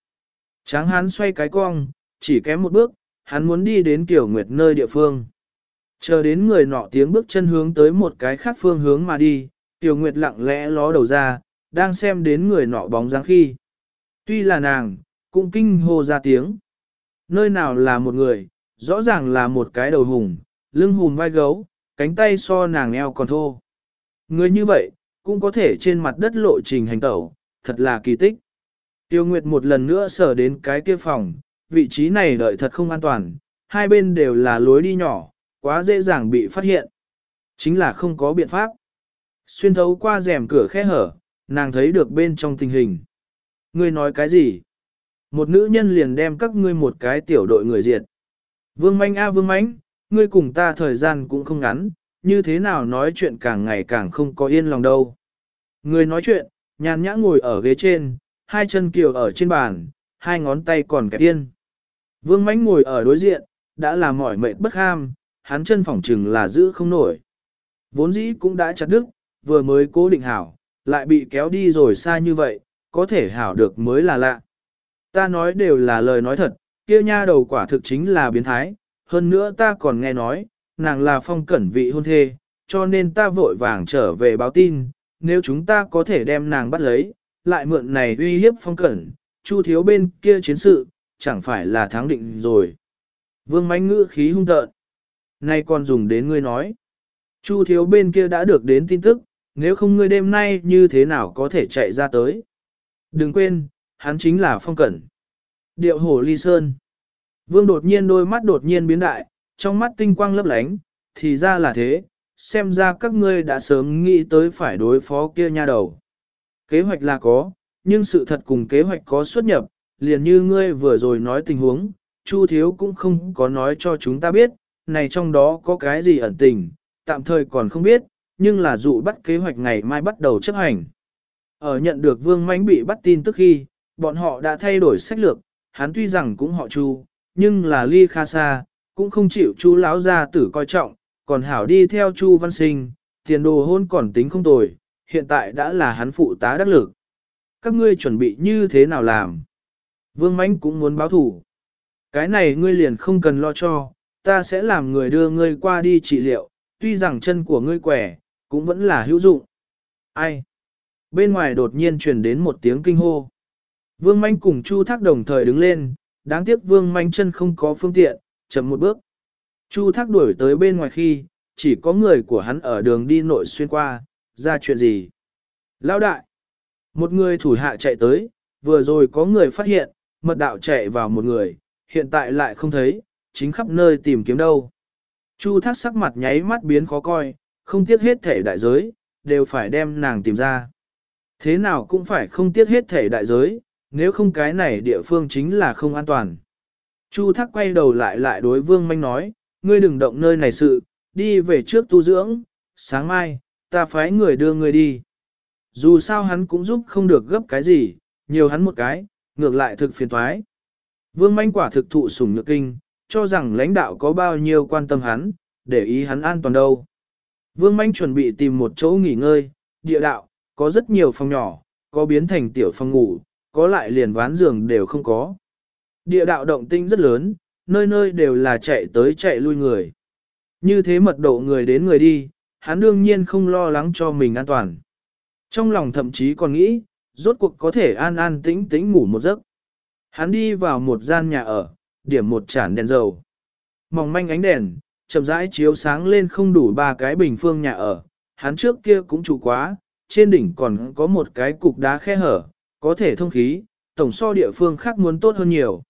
Tráng Hán xoay cái cong, chỉ kém một bước, hắn muốn đi đến Kiều Nguyệt nơi địa phương. Chờ đến người nọ tiếng bước chân hướng tới một cái khác phương hướng mà đi, Tiểu Nguyệt lặng lẽ ló đầu ra, đang xem đến người nọ bóng dáng khi. Tuy là nàng, cũng kinh hô ra tiếng. Nơi nào là một người, rõ ràng là một cái đầu hùng, lưng hùm vai gấu, cánh tay so nàng eo còn thô. Người như vậy, cũng có thể trên mặt đất lộ trình hành tẩu, thật là kỳ tích. Tiêu Nguyệt một lần nữa sở đến cái kia phòng, vị trí này đợi thật không an toàn, hai bên đều là lối đi nhỏ, quá dễ dàng bị phát hiện. Chính là không có biện pháp. Xuyên thấu qua rèm cửa khe hở, nàng thấy được bên trong tình hình. Ngươi nói cái gì? Một nữ nhân liền đem các ngươi một cái tiểu đội người diệt. Vương manh a vương mánh, ngươi cùng ta thời gian cũng không ngắn, như thế nào nói chuyện càng ngày càng không có yên lòng đâu. Người nói chuyện, nhàn nhã ngồi ở ghế trên, hai chân kiều ở trên bàn, hai ngón tay còn kẹp yên. Vương mãnh ngồi ở đối diện, đã là mỏi mệt bất ham, hắn chân phỏng trừng là giữ không nổi. Vốn dĩ cũng đã chặt đứt, vừa mới cố định hảo, lại bị kéo đi rồi xa như vậy, có thể hảo được mới là lạ. Ta nói đều là lời nói thật, kia nha đầu quả thực chính là biến thái, hơn nữa ta còn nghe nói, nàng là phong cẩn vị hôn thê, cho nên ta vội vàng trở về báo tin, nếu chúng ta có thể đem nàng bắt lấy, lại mượn này uy hiếp phong cẩn, chu thiếu bên kia chiến sự, chẳng phải là thắng định rồi. Vương mánh ngữ khí hung tợn. Nay còn dùng đến ngươi nói. Chu thiếu bên kia đã được đến tin tức, nếu không ngươi đêm nay như thế nào có thể chạy ra tới. Đừng quên, hắn chính là phong cẩn. Điệu hổ ly sơn. Vương đột nhiên đôi mắt đột nhiên biến đại, trong mắt tinh quang lấp lánh, thì ra là thế, xem ra các ngươi đã sớm nghĩ tới phải đối phó kia nha đầu. Kế hoạch là có, nhưng sự thật cùng kế hoạch có xuất nhập, liền như ngươi vừa rồi nói tình huống, Chu Thiếu cũng không có nói cho chúng ta biết, này trong đó có cái gì ẩn tình, tạm thời còn không biết, nhưng là dụ bắt kế hoạch ngày mai bắt đầu chấp hành. Ở nhận được Vương Mánh bị bắt tin tức khi, bọn họ đã thay đổi sách lược, hắn tuy rằng cũng họ Chu, nhưng là ly kha xa, cũng không chịu Chu lão gia tử coi trọng, còn hảo đi theo Chu Văn Sinh, tiền đồ hôn còn tính không tồi, hiện tại đã là hắn phụ tá đắc lực. Các ngươi chuẩn bị như thế nào làm? Vương Mánh cũng muốn báo thủ. Cái này ngươi liền không cần lo cho, ta sẽ làm người đưa ngươi qua đi trị liệu, tuy rằng chân của ngươi quẻ, cũng vẫn là hữu dụng. Ai? Bên ngoài đột nhiên truyền đến một tiếng kinh hô. Vương Manh cùng Chu Thác đồng thời đứng lên, đáng tiếc Vương Manh chân không có phương tiện, chậm một bước. Chu Thác đuổi tới bên ngoài khi, chỉ có người của hắn ở đường đi nội xuyên qua, ra chuyện gì? Lão đại! Một người thủ hạ chạy tới, vừa rồi có người phát hiện, mật đạo chạy vào một người, hiện tại lại không thấy, chính khắp nơi tìm kiếm đâu. Chu thác sắc mặt nháy mắt biến khó coi, không tiếc hết thể đại giới, đều phải đem nàng tìm ra. Thế nào cũng phải không tiếc hết thể đại giới, nếu không cái này địa phương chính là không an toàn. Chu thác quay đầu lại lại đối vương manh nói, ngươi đừng động nơi này sự, đi về trước tu dưỡng, sáng mai, ta phái người đưa ngươi đi. Dù sao hắn cũng giúp không được gấp cái gì, nhiều hắn một cái, ngược lại thực phiền toái. Vương manh quả thực thụ sủng nhược kinh, cho rằng lãnh đạo có bao nhiêu quan tâm hắn, để ý hắn an toàn đâu. Vương manh chuẩn bị tìm một chỗ nghỉ ngơi, địa đạo, có rất nhiều phòng nhỏ, có biến thành tiểu phòng ngủ, có lại liền ván giường đều không có. Địa đạo động tinh rất lớn, nơi nơi đều là chạy tới chạy lui người. Như thế mật độ người đến người đi, hắn đương nhiên không lo lắng cho mình an toàn. Trong lòng thậm chí còn nghĩ, rốt cuộc có thể an an tĩnh tĩnh ngủ một giấc. Hắn đi vào một gian nhà ở, điểm một chản đèn dầu. Mỏng manh ánh đèn, chậm rãi chiếu sáng lên không đủ ba cái bình phương nhà ở. Hắn trước kia cũng chủ quá, trên đỉnh còn có một cái cục đá khe hở, có thể thông khí, tổng so địa phương khác muốn tốt hơn nhiều.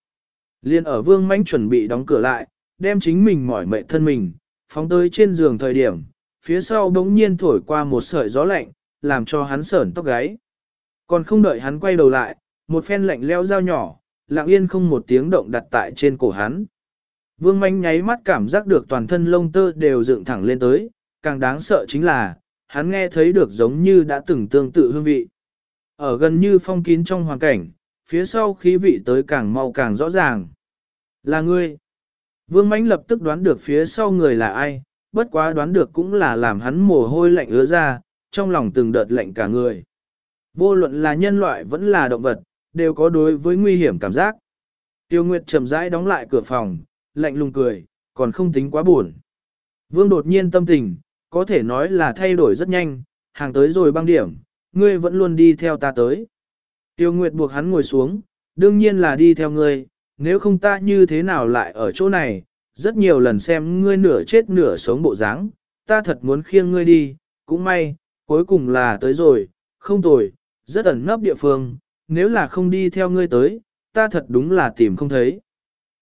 Liên ở vương mãnh chuẩn bị đóng cửa lại, đem chính mình mỏi mệt thân mình, phóng tới trên giường thời điểm, phía sau bỗng nhiên thổi qua một sợi gió lạnh, làm cho hắn sởn tóc gáy. Còn không đợi hắn quay đầu lại, một phen lạnh leo dao nhỏ, lặng yên không một tiếng động đặt tại trên cổ hắn. Vương manh nháy mắt cảm giác được toàn thân lông tơ đều dựng thẳng lên tới, càng đáng sợ chính là, hắn nghe thấy được giống như đã từng tương tự hương vị. Ở gần như phong kín trong hoàn cảnh, phía sau khí vị tới càng mau càng rõ ràng. Là ngươi. Vương mãnh lập tức đoán được phía sau người là ai, bất quá đoán được cũng là làm hắn mồ hôi lạnh ứa ra, trong lòng từng đợt lạnh cả người. Vô luận là nhân loại vẫn là động vật, đều có đối với nguy hiểm cảm giác. Tiêu Nguyệt chậm rãi đóng lại cửa phòng, lạnh lùng cười, còn không tính quá buồn. Vương đột nhiên tâm tình, có thể nói là thay đổi rất nhanh, hàng tới rồi băng điểm, ngươi vẫn luôn đi theo ta tới. Tiêu Nguyệt buộc hắn ngồi xuống, đương nhiên là đi theo ngươi, nếu không ta như thế nào lại ở chỗ này, rất nhiều lần xem ngươi nửa chết nửa sống bộ dáng, ta thật muốn khiêng ngươi đi, cũng may, cuối cùng là tới rồi, không tồi, rất ẩn nấp địa phương, nếu là không đi theo ngươi tới, ta thật đúng là tìm không thấy.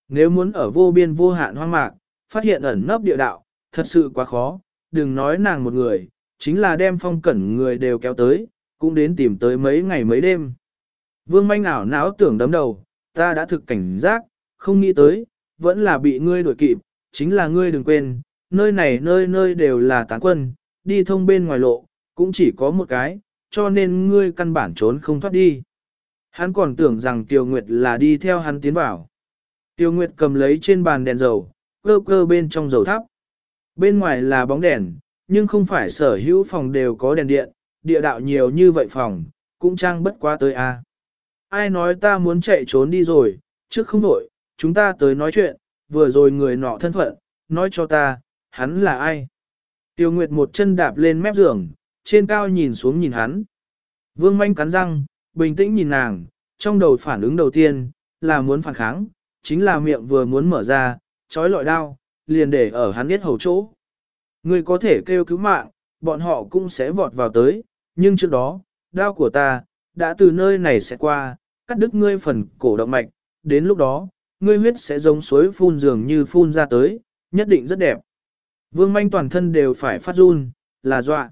Nếu muốn ở vô biên vô hạn hoang mạc, phát hiện ẩn nấp địa đạo, thật sự quá khó, đừng nói nàng một người, chính là đem phong cẩn người đều kéo tới, cũng đến tìm tới mấy ngày mấy đêm. Vương manh ảo não tưởng đấm đầu, ta đã thực cảnh giác, không nghĩ tới, vẫn là bị ngươi đuổi kịp, chính là ngươi đừng quên, nơi này nơi nơi đều là tán quân, đi thông bên ngoài lộ, cũng chỉ có một cái, cho nên ngươi căn bản trốn không thoát đi. Hắn còn tưởng rằng Tiêu Nguyệt là đi theo hắn tiến vào. Tiêu Nguyệt cầm lấy trên bàn đèn dầu, cơ cơ bên trong dầu thắp. Bên ngoài là bóng đèn, nhưng không phải sở hữu phòng đều có đèn điện, địa đạo nhiều như vậy phòng, cũng trang bất quá tới a. Ai nói ta muốn chạy trốn đi rồi, trước không đổi, chúng ta tới nói chuyện, vừa rồi người nọ thân phận, nói cho ta, hắn là ai. Tiêu Nguyệt một chân đạp lên mép giường, trên cao nhìn xuống nhìn hắn. Vương manh cắn răng, bình tĩnh nhìn nàng, trong đầu phản ứng đầu tiên, là muốn phản kháng, chính là miệng vừa muốn mở ra, trói lọi đao, liền để ở hắn biết hầu chỗ. Người có thể kêu cứu mạng, bọn họ cũng sẽ vọt vào tới, nhưng trước đó, đao của ta, đã từ nơi này sẽ qua, cắt đứt ngươi phần cổ động mạch, đến lúc đó, ngươi huyết sẽ giống suối phun dường như phun ra tới, nhất định rất đẹp. Vương manh toàn thân đều phải phát run, là dọa.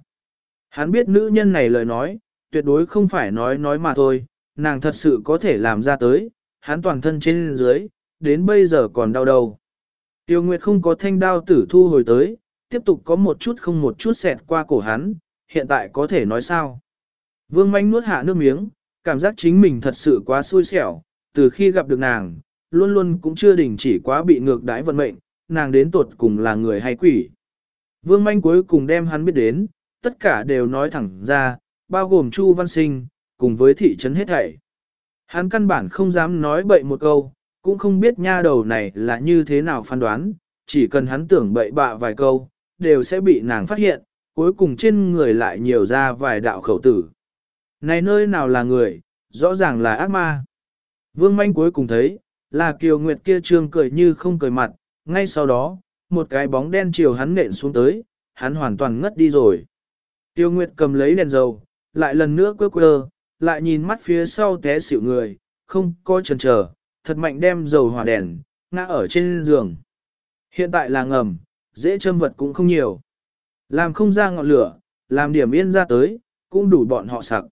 Hắn biết nữ nhân này lời nói, tuyệt đối không phải nói nói mà thôi, nàng thật sự có thể làm ra tới, hắn toàn thân trên dưới, đến bây giờ còn đau đầu. Tiêu Nguyệt không có thanh đao tử thu hồi tới, tiếp tục có một chút không một chút xẹt qua cổ hắn, hiện tại có thể nói sao. Vương manh nuốt hạ nước miếng, cảm giác chính mình thật sự quá xui xẻo, từ khi gặp được nàng, luôn luôn cũng chưa đình chỉ quá bị ngược đãi vận mệnh, nàng đến tuột cùng là người hay quỷ. Vương manh cuối cùng đem hắn biết đến, tất cả đều nói thẳng ra, bao gồm Chu Văn Sinh, cùng với thị trấn hết thảy. Hắn căn bản không dám nói bậy một câu, cũng không biết nha đầu này là như thế nào phán đoán, chỉ cần hắn tưởng bậy bạ vài câu, đều sẽ bị nàng phát hiện, cuối cùng trên người lại nhiều ra vài đạo khẩu tử. Này nơi nào là người, rõ ràng là ác ma. Vương manh cuối cùng thấy, là Kiều Nguyệt kia trương cười như không cười mặt, ngay sau đó, một cái bóng đen chiều hắn nện xuống tới, hắn hoàn toàn ngất đi rồi. Tiêu Nguyệt cầm lấy đèn dầu, lại lần nữa quơ quơ, lại nhìn mắt phía sau té xỉu người, không có chần chờ, thật mạnh đem dầu hỏa đèn, ngã ở trên giường. Hiện tại là ngầm, dễ châm vật cũng không nhiều. Làm không ra ngọn lửa, làm điểm yên ra tới, cũng đủ bọn họ sặc.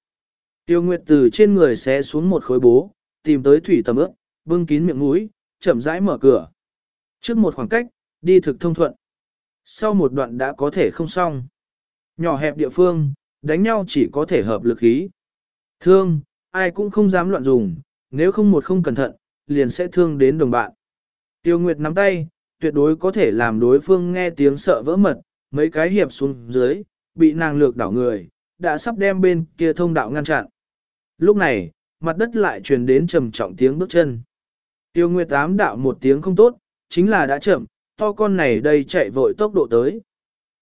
Tiêu Nguyệt từ trên người xé xuống một khối bố, tìm tới thủy tầm ướp, bưng kín miệng mũi, chậm rãi mở cửa. Trước một khoảng cách, đi thực thông thuận. Sau một đoạn đã có thể không xong. Nhỏ hẹp địa phương, đánh nhau chỉ có thể hợp lực khí. Thương, ai cũng không dám loạn dùng, nếu không một không cẩn thận, liền sẽ thương đến đồng bạn. Tiêu Nguyệt nắm tay, tuyệt đối có thể làm đối phương nghe tiếng sợ vỡ mật, mấy cái hiệp xuống dưới, bị nàng lược đảo người, đã sắp đem bên kia thông đạo ngăn chặn. Lúc này, mặt đất lại truyền đến trầm trọng tiếng bước chân. Tiêu Nguyệt ám đạo một tiếng không tốt, chính là đã chậm, to con này đây chạy vội tốc độ tới.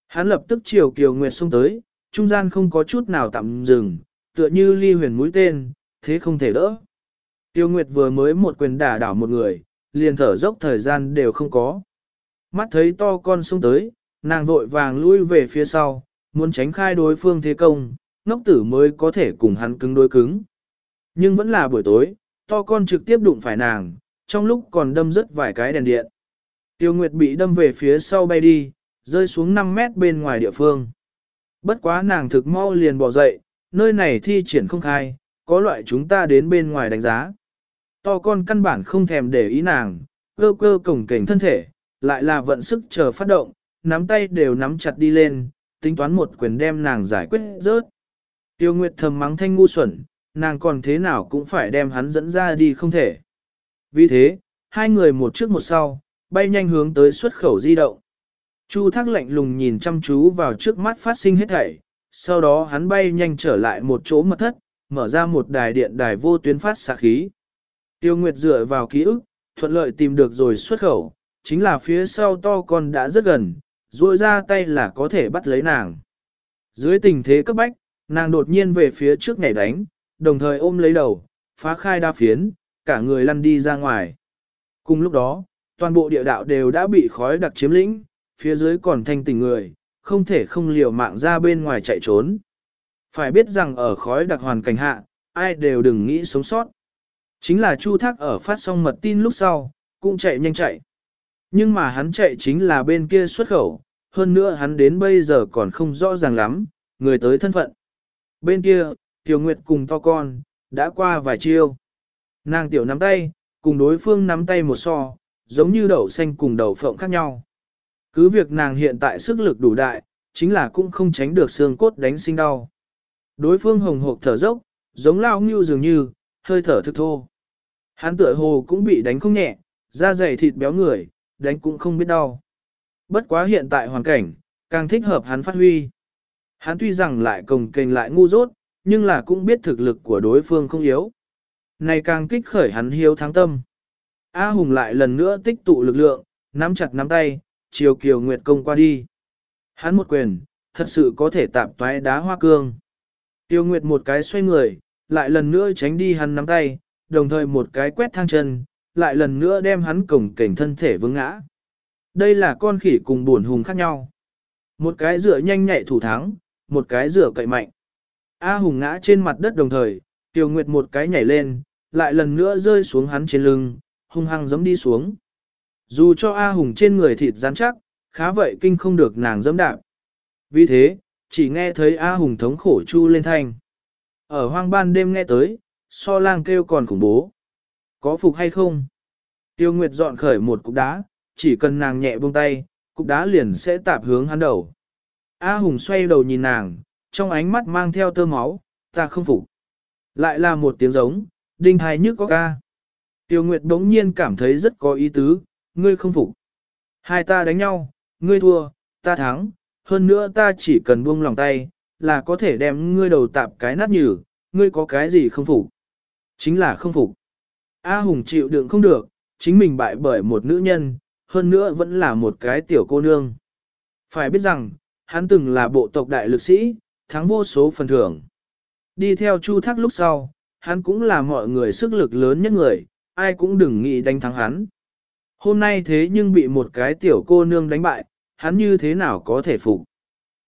Hắn lập tức chiều Kiều Nguyệt xông tới, trung gian không có chút nào tạm dừng, tựa như ly huyền mũi tên, thế không thể đỡ. Tiêu Nguyệt vừa mới một quyền đả đảo một người, liền thở dốc thời gian đều không có. Mắt thấy to con xông tới, nàng vội vàng lui về phía sau, muốn tránh khai đối phương thế công, ngốc tử mới có thể cùng hắn cứng đối cứng. Nhưng vẫn là buổi tối, to con trực tiếp đụng phải nàng, trong lúc còn đâm rớt vài cái đèn điện. Tiêu Nguyệt bị đâm về phía sau bay đi, rơi xuống 5 mét bên ngoài địa phương. Bất quá nàng thực mau liền bỏ dậy, nơi này thi triển không khai, có loại chúng ta đến bên ngoài đánh giá. To con căn bản không thèm để ý nàng, cơ cơ cổng cảnh thân thể, lại là vận sức chờ phát động, nắm tay đều nắm chặt đi lên, tính toán một quyền đem nàng giải quyết rớt. Tiêu Nguyệt thầm mắng thanh ngu xuẩn, nàng còn thế nào cũng phải đem hắn dẫn ra đi không thể. Vì thế, hai người một trước một sau, bay nhanh hướng tới xuất khẩu di động. Chu thác lạnh lùng nhìn chăm chú vào trước mắt phát sinh hết thảy, sau đó hắn bay nhanh trở lại một chỗ mật thất, mở ra một đài điện đài vô tuyến phát xạ khí. Tiêu Nguyệt dựa vào ký ức, thuận lợi tìm được rồi xuất khẩu, chính là phía sau to con đã rất gần, duỗi ra tay là có thể bắt lấy nàng. Dưới tình thế cấp bách, nàng đột nhiên về phía trước nhảy đánh, đồng thời ôm lấy đầu, phá khai đa phiến, cả người lăn đi ra ngoài. Cùng lúc đó, toàn bộ địa đạo đều đã bị khói đặc chiếm lĩnh, phía dưới còn thanh tình người, không thể không liều mạng ra bên ngoài chạy trốn. Phải biết rằng ở khói đặc hoàn cảnh hạ, ai đều đừng nghĩ sống sót. Chính là Chu Thác ở phát xong mật tin lúc sau, cũng chạy nhanh chạy. Nhưng mà hắn chạy chính là bên kia xuất khẩu, hơn nữa hắn đến bây giờ còn không rõ ràng lắm, người tới thân phận. Bên kia, Tiểu Nguyệt cùng to con, đã qua vài chiêu. Nàng tiểu nắm tay, cùng đối phương nắm tay một so, giống như đậu xanh cùng đậu phộng khác nhau. Cứ việc nàng hiện tại sức lực đủ đại, chính là cũng không tránh được xương cốt đánh sinh đau. Đối phương hồng hộc thở dốc, giống lao ngưu dường như, hơi thở thực thô. Hắn tựa hồ cũng bị đánh không nhẹ, da dày thịt béo người, đánh cũng không biết đau. Bất quá hiện tại hoàn cảnh, càng thích hợp hắn phát huy. Hắn tuy rằng lại cồng kềnh lại ngu dốt, nhưng là cũng biết thực lực của đối phương không yếu. Này càng kích khởi hắn hiếu thắng tâm. A Hùng lại lần nữa tích tụ lực lượng, nắm chặt nắm tay, chiều Kiều Nguyệt công qua đi. Hắn một quyền, thật sự có thể tạp toái đá hoa cương. Tiêu Nguyệt một cái xoay người, lại lần nữa tránh đi hắn nắm tay, đồng thời một cái quét thang chân, lại lần nữa đem hắn cổng cảnh thân thể vướng ngã. Đây là con khỉ cùng buồn hùng khác nhau. Một cái dựa nhanh nhạy thủ thắng, một cái dựa cậy mạnh. A hùng ngã trên mặt đất đồng thời, Tiêu Nguyệt một cái nhảy lên, lại lần nữa rơi xuống hắn trên lưng, hung hăng giẫm đi xuống. Dù cho A hùng trên người thịt rắn chắc, khá vậy kinh không được nàng giẫm đạp. Vì thế, chỉ nghe thấy A hùng thống khổ chu lên thanh. Ở hoang ban đêm nghe tới, so lang kêu còn khủng bố. Có phục hay không? Tiêu Nguyệt dọn khởi một cục đá, chỉ cần nàng nhẹ buông tay, cục đá liền sẽ tạp hướng hắn đầu. A Hùng xoay đầu nhìn nàng, trong ánh mắt mang theo tơ máu, ta không phục. Lại là một tiếng giống, đinh hài nhức có ca. Tiêu Nguyệt đống nhiên cảm thấy rất có ý tứ, ngươi không phục. Hai ta đánh nhau, ngươi thua, ta thắng, hơn nữa ta chỉ cần buông lòng tay, là có thể đem ngươi đầu tạp cái nát nhừ, ngươi có cái gì không phục. Chính là không phục. A Hùng chịu đựng không được, chính mình bại bởi một nữ nhân, hơn nữa vẫn là một cái tiểu cô nương. Phải biết rằng, hắn từng là bộ tộc đại lực sĩ, thắng vô số phần thưởng. Đi theo Chu Thác lúc sau, hắn cũng là mọi người sức lực lớn nhất người, ai cũng đừng nghĩ đánh thắng hắn. Hôm nay thế nhưng bị một cái tiểu cô nương đánh bại, hắn như thế nào có thể phục.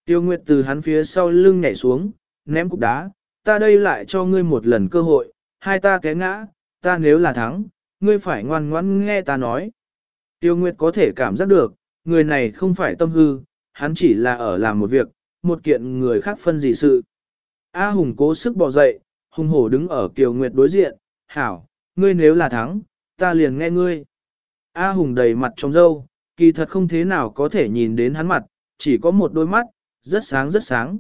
Tiêu Nguyệt từ hắn phía sau lưng nhảy xuống, ném cục đá, ta đây lại cho ngươi một lần cơ hội, hai ta té ngã, ta nếu là thắng, ngươi phải ngoan ngoãn nghe ta nói. Tiêu Nguyệt có thể cảm giác được, người này không phải tâm hư, hắn chỉ là ở làm một việc, một kiện người khác phân gì sự. A Hùng cố sức bò dậy, hùng hổ đứng ở Kiều Nguyệt đối diện, hảo, ngươi nếu là thắng, ta liền nghe ngươi. A Hùng đầy mặt trong râu, kỳ thật không thế nào có thể nhìn đến hắn mặt, chỉ có một đôi mắt, rất sáng rất sáng.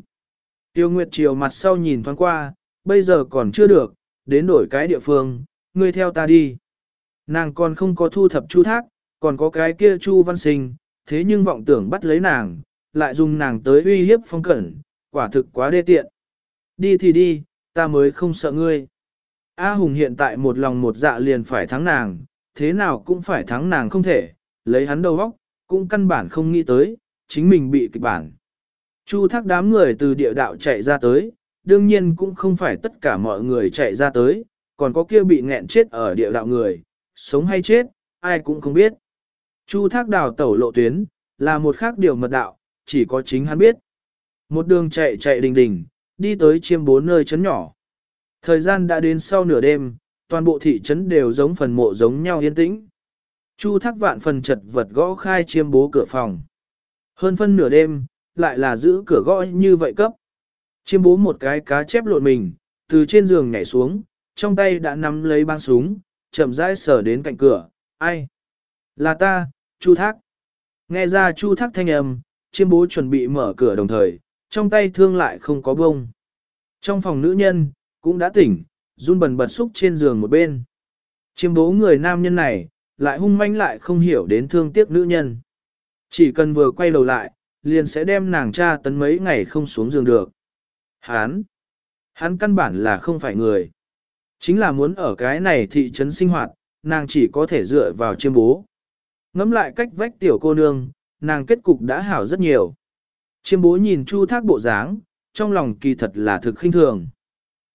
Tiêu Nguyệt chiều mặt sau nhìn thoáng qua, bây giờ còn chưa được, đến đổi cái địa phương, ngươi theo ta đi. Nàng còn không có thu thập chu thác, còn có cái kia chu văn sinh, thế nhưng vọng tưởng bắt lấy nàng, lại dùng nàng tới uy hiếp phong cẩn, quả thực quá đê tiện. Đi thì đi, ta mới không sợ ngươi. A Hùng hiện tại một lòng một dạ liền phải thắng nàng, thế nào cũng phải thắng nàng không thể, lấy hắn đầu óc, cũng căn bản không nghĩ tới, chính mình bị kịch bản. Chu thác đám người từ địa đạo chạy ra tới, đương nhiên cũng không phải tất cả mọi người chạy ra tới, còn có kia bị nghẹn chết ở địa đạo người, sống hay chết, ai cũng không biết. Chu thác đào tẩu lộ tuyến, là một khác điều mật đạo, chỉ có chính hắn biết. Một đường chạy chạy đình đình, đi tới chiêm bốn nơi chấn nhỏ. Thời gian đã đến sau nửa đêm, toàn bộ thị trấn đều giống phần mộ giống nhau yên tĩnh. Chu thác vạn phần chật vật gõ khai chiêm bố cửa phòng. Hơn phân nửa đêm, lại là giữ cửa gõ như vậy cấp. Chiêm bố một cái cá chép lộn mình, từ trên giường nhảy xuống, trong tay đã nắm lấy băng súng, chậm rãi sở đến cạnh cửa, ai? Là ta, Chu Thác. Nghe ra Chu Thác thanh âm, chiêm bố chuẩn bị mở cửa đồng thời, trong tay thương lại không có bông. Trong phòng nữ nhân, cũng đã tỉnh, run bần bật xúc trên giường một bên. Chiêm bố người nam nhân này, lại hung manh lại không hiểu đến thương tiếc nữ nhân. Chỉ cần vừa quay đầu lại, liền sẽ đem nàng cha tấn mấy ngày không xuống giường được. Hán! Hắn căn bản là không phải người. Chính là muốn ở cái này thị trấn sinh hoạt, nàng chỉ có thể dựa vào chiêm bố. Ngắm lại cách vách tiểu cô nương, nàng kết cục đã hảo rất nhiều. Chiêm bố nhìn Chu Thác bộ dáng, trong lòng kỳ thật là thực khinh thường.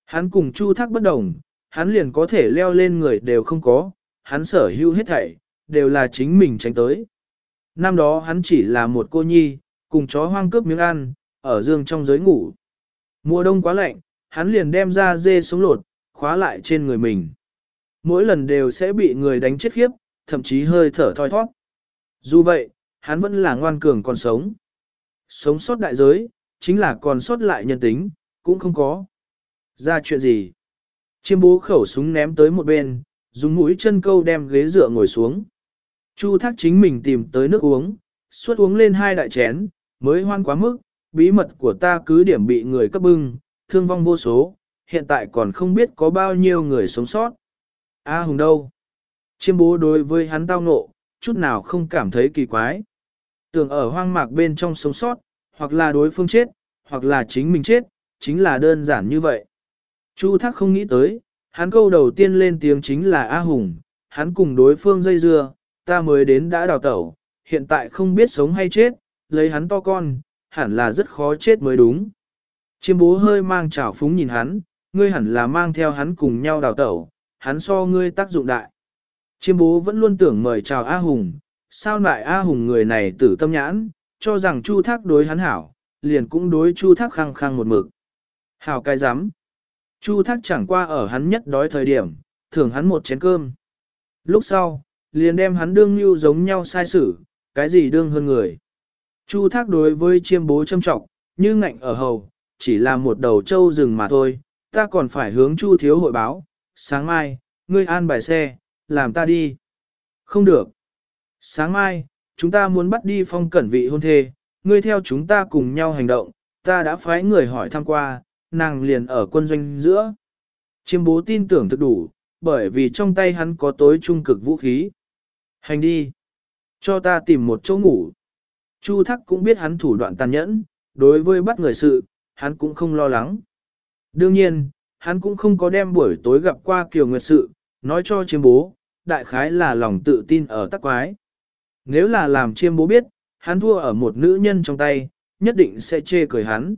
Hắn cùng Chu Thác bất đồng, hắn liền có thể leo lên người đều không có, hắn sở hữu hết thảy, đều là chính mình tránh tới. Năm đó hắn chỉ là một cô nhi, cùng chó hoang cướp miếng ăn, ở dương trong giới ngủ. Mùa đông quá lạnh, hắn liền đem ra dê sống lột, khóa lại trên người mình. Mỗi lần đều sẽ bị người đánh chết khiếp, thậm chí hơi thở thoi thoát. Dù vậy, hắn vẫn là ngoan cường còn sống. Sống sót đại giới, chính là còn sót lại nhân tính, cũng không có. Ra chuyện gì? Chiêm bố khẩu súng ném tới một bên, dùng mũi chân câu đem ghế dựa ngồi xuống. Chu thác chính mình tìm tới nước uống, suốt uống lên hai đại chén, mới hoan quá mức, bí mật của ta cứ điểm bị người cấp bưng, thương vong vô số, hiện tại còn không biết có bao nhiêu người sống sót. A Hùng đâu? Chiêm bố đối với hắn tao ngộ, chút nào không cảm thấy kỳ quái. Tưởng ở hoang mạc bên trong sống sót, hoặc là đối phương chết, hoặc là chính mình chết, chính là đơn giản như vậy. Chu Thác không nghĩ tới, hắn câu đầu tiên lên tiếng chính là A Hùng, hắn cùng đối phương dây dưa, ta mới đến đã đào tẩu, hiện tại không biết sống hay chết, lấy hắn to con, hẳn là rất khó chết mới đúng. Chiêm bố hơi mang trào phúng nhìn hắn, ngươi hẳn là mang theo hắn cùng nhau đào tẩu, hắn so ngươi tác dụng đại. Chiêm bố vẫn luôn tưởng mời chào A Hùng, sao lại A Hùng người này tử tâm nhãn, cho rằng Chu Thác đối hắn hảo, liền cũng đối Chu Thác khăng khăng một mực. Hảo cái rắm Chu Thác chẳng qua ở hắn nhất đói thời điểm, thưởng hắn một chén cơm. Lúc sau, liền đem hắn đương như giống nhau sai xử, cái gì đương hơn người. Chu Thác đối với chiêm bố châm trọng, như ngạnh ở hầu, chỉ là một đầu trâu rừng mà thôi, ta còn phải hướng Chu thiếu hội báo, sáng mai, ngươi an bài xe, làm ta đi. Không được. Sáng mai, chúng ta muốn bắt đi phong cẩn vị hôn thê, ngươi theo chúng ta cùng nhau hành động, ta đã phái người hỏi thăm qua, nàng liền ở quân doanh giữa. Chiêm bố tin tưởng thực đủ, bởi vì trong tay hắn có tối trung cực vũ khí. Hành đi. Cho ta tìm một chỗ ngủ. Chu Thắc cũng biết hắn thủ đoạn tàn nhẫn, đối với bắt người sự, hắn cũng không lo lắng. Đương nhiên, hắn cũng không có đem buổi tối gặp qua Kiều Nguyệt sự, nói cho chiêm bố, đại khái là lòng tự tin ở tắc quái. Nếu là làm chiêm bố biết, hắn thua ở một nữ nhân trong tay, nhất định sẽ chê cười hắn.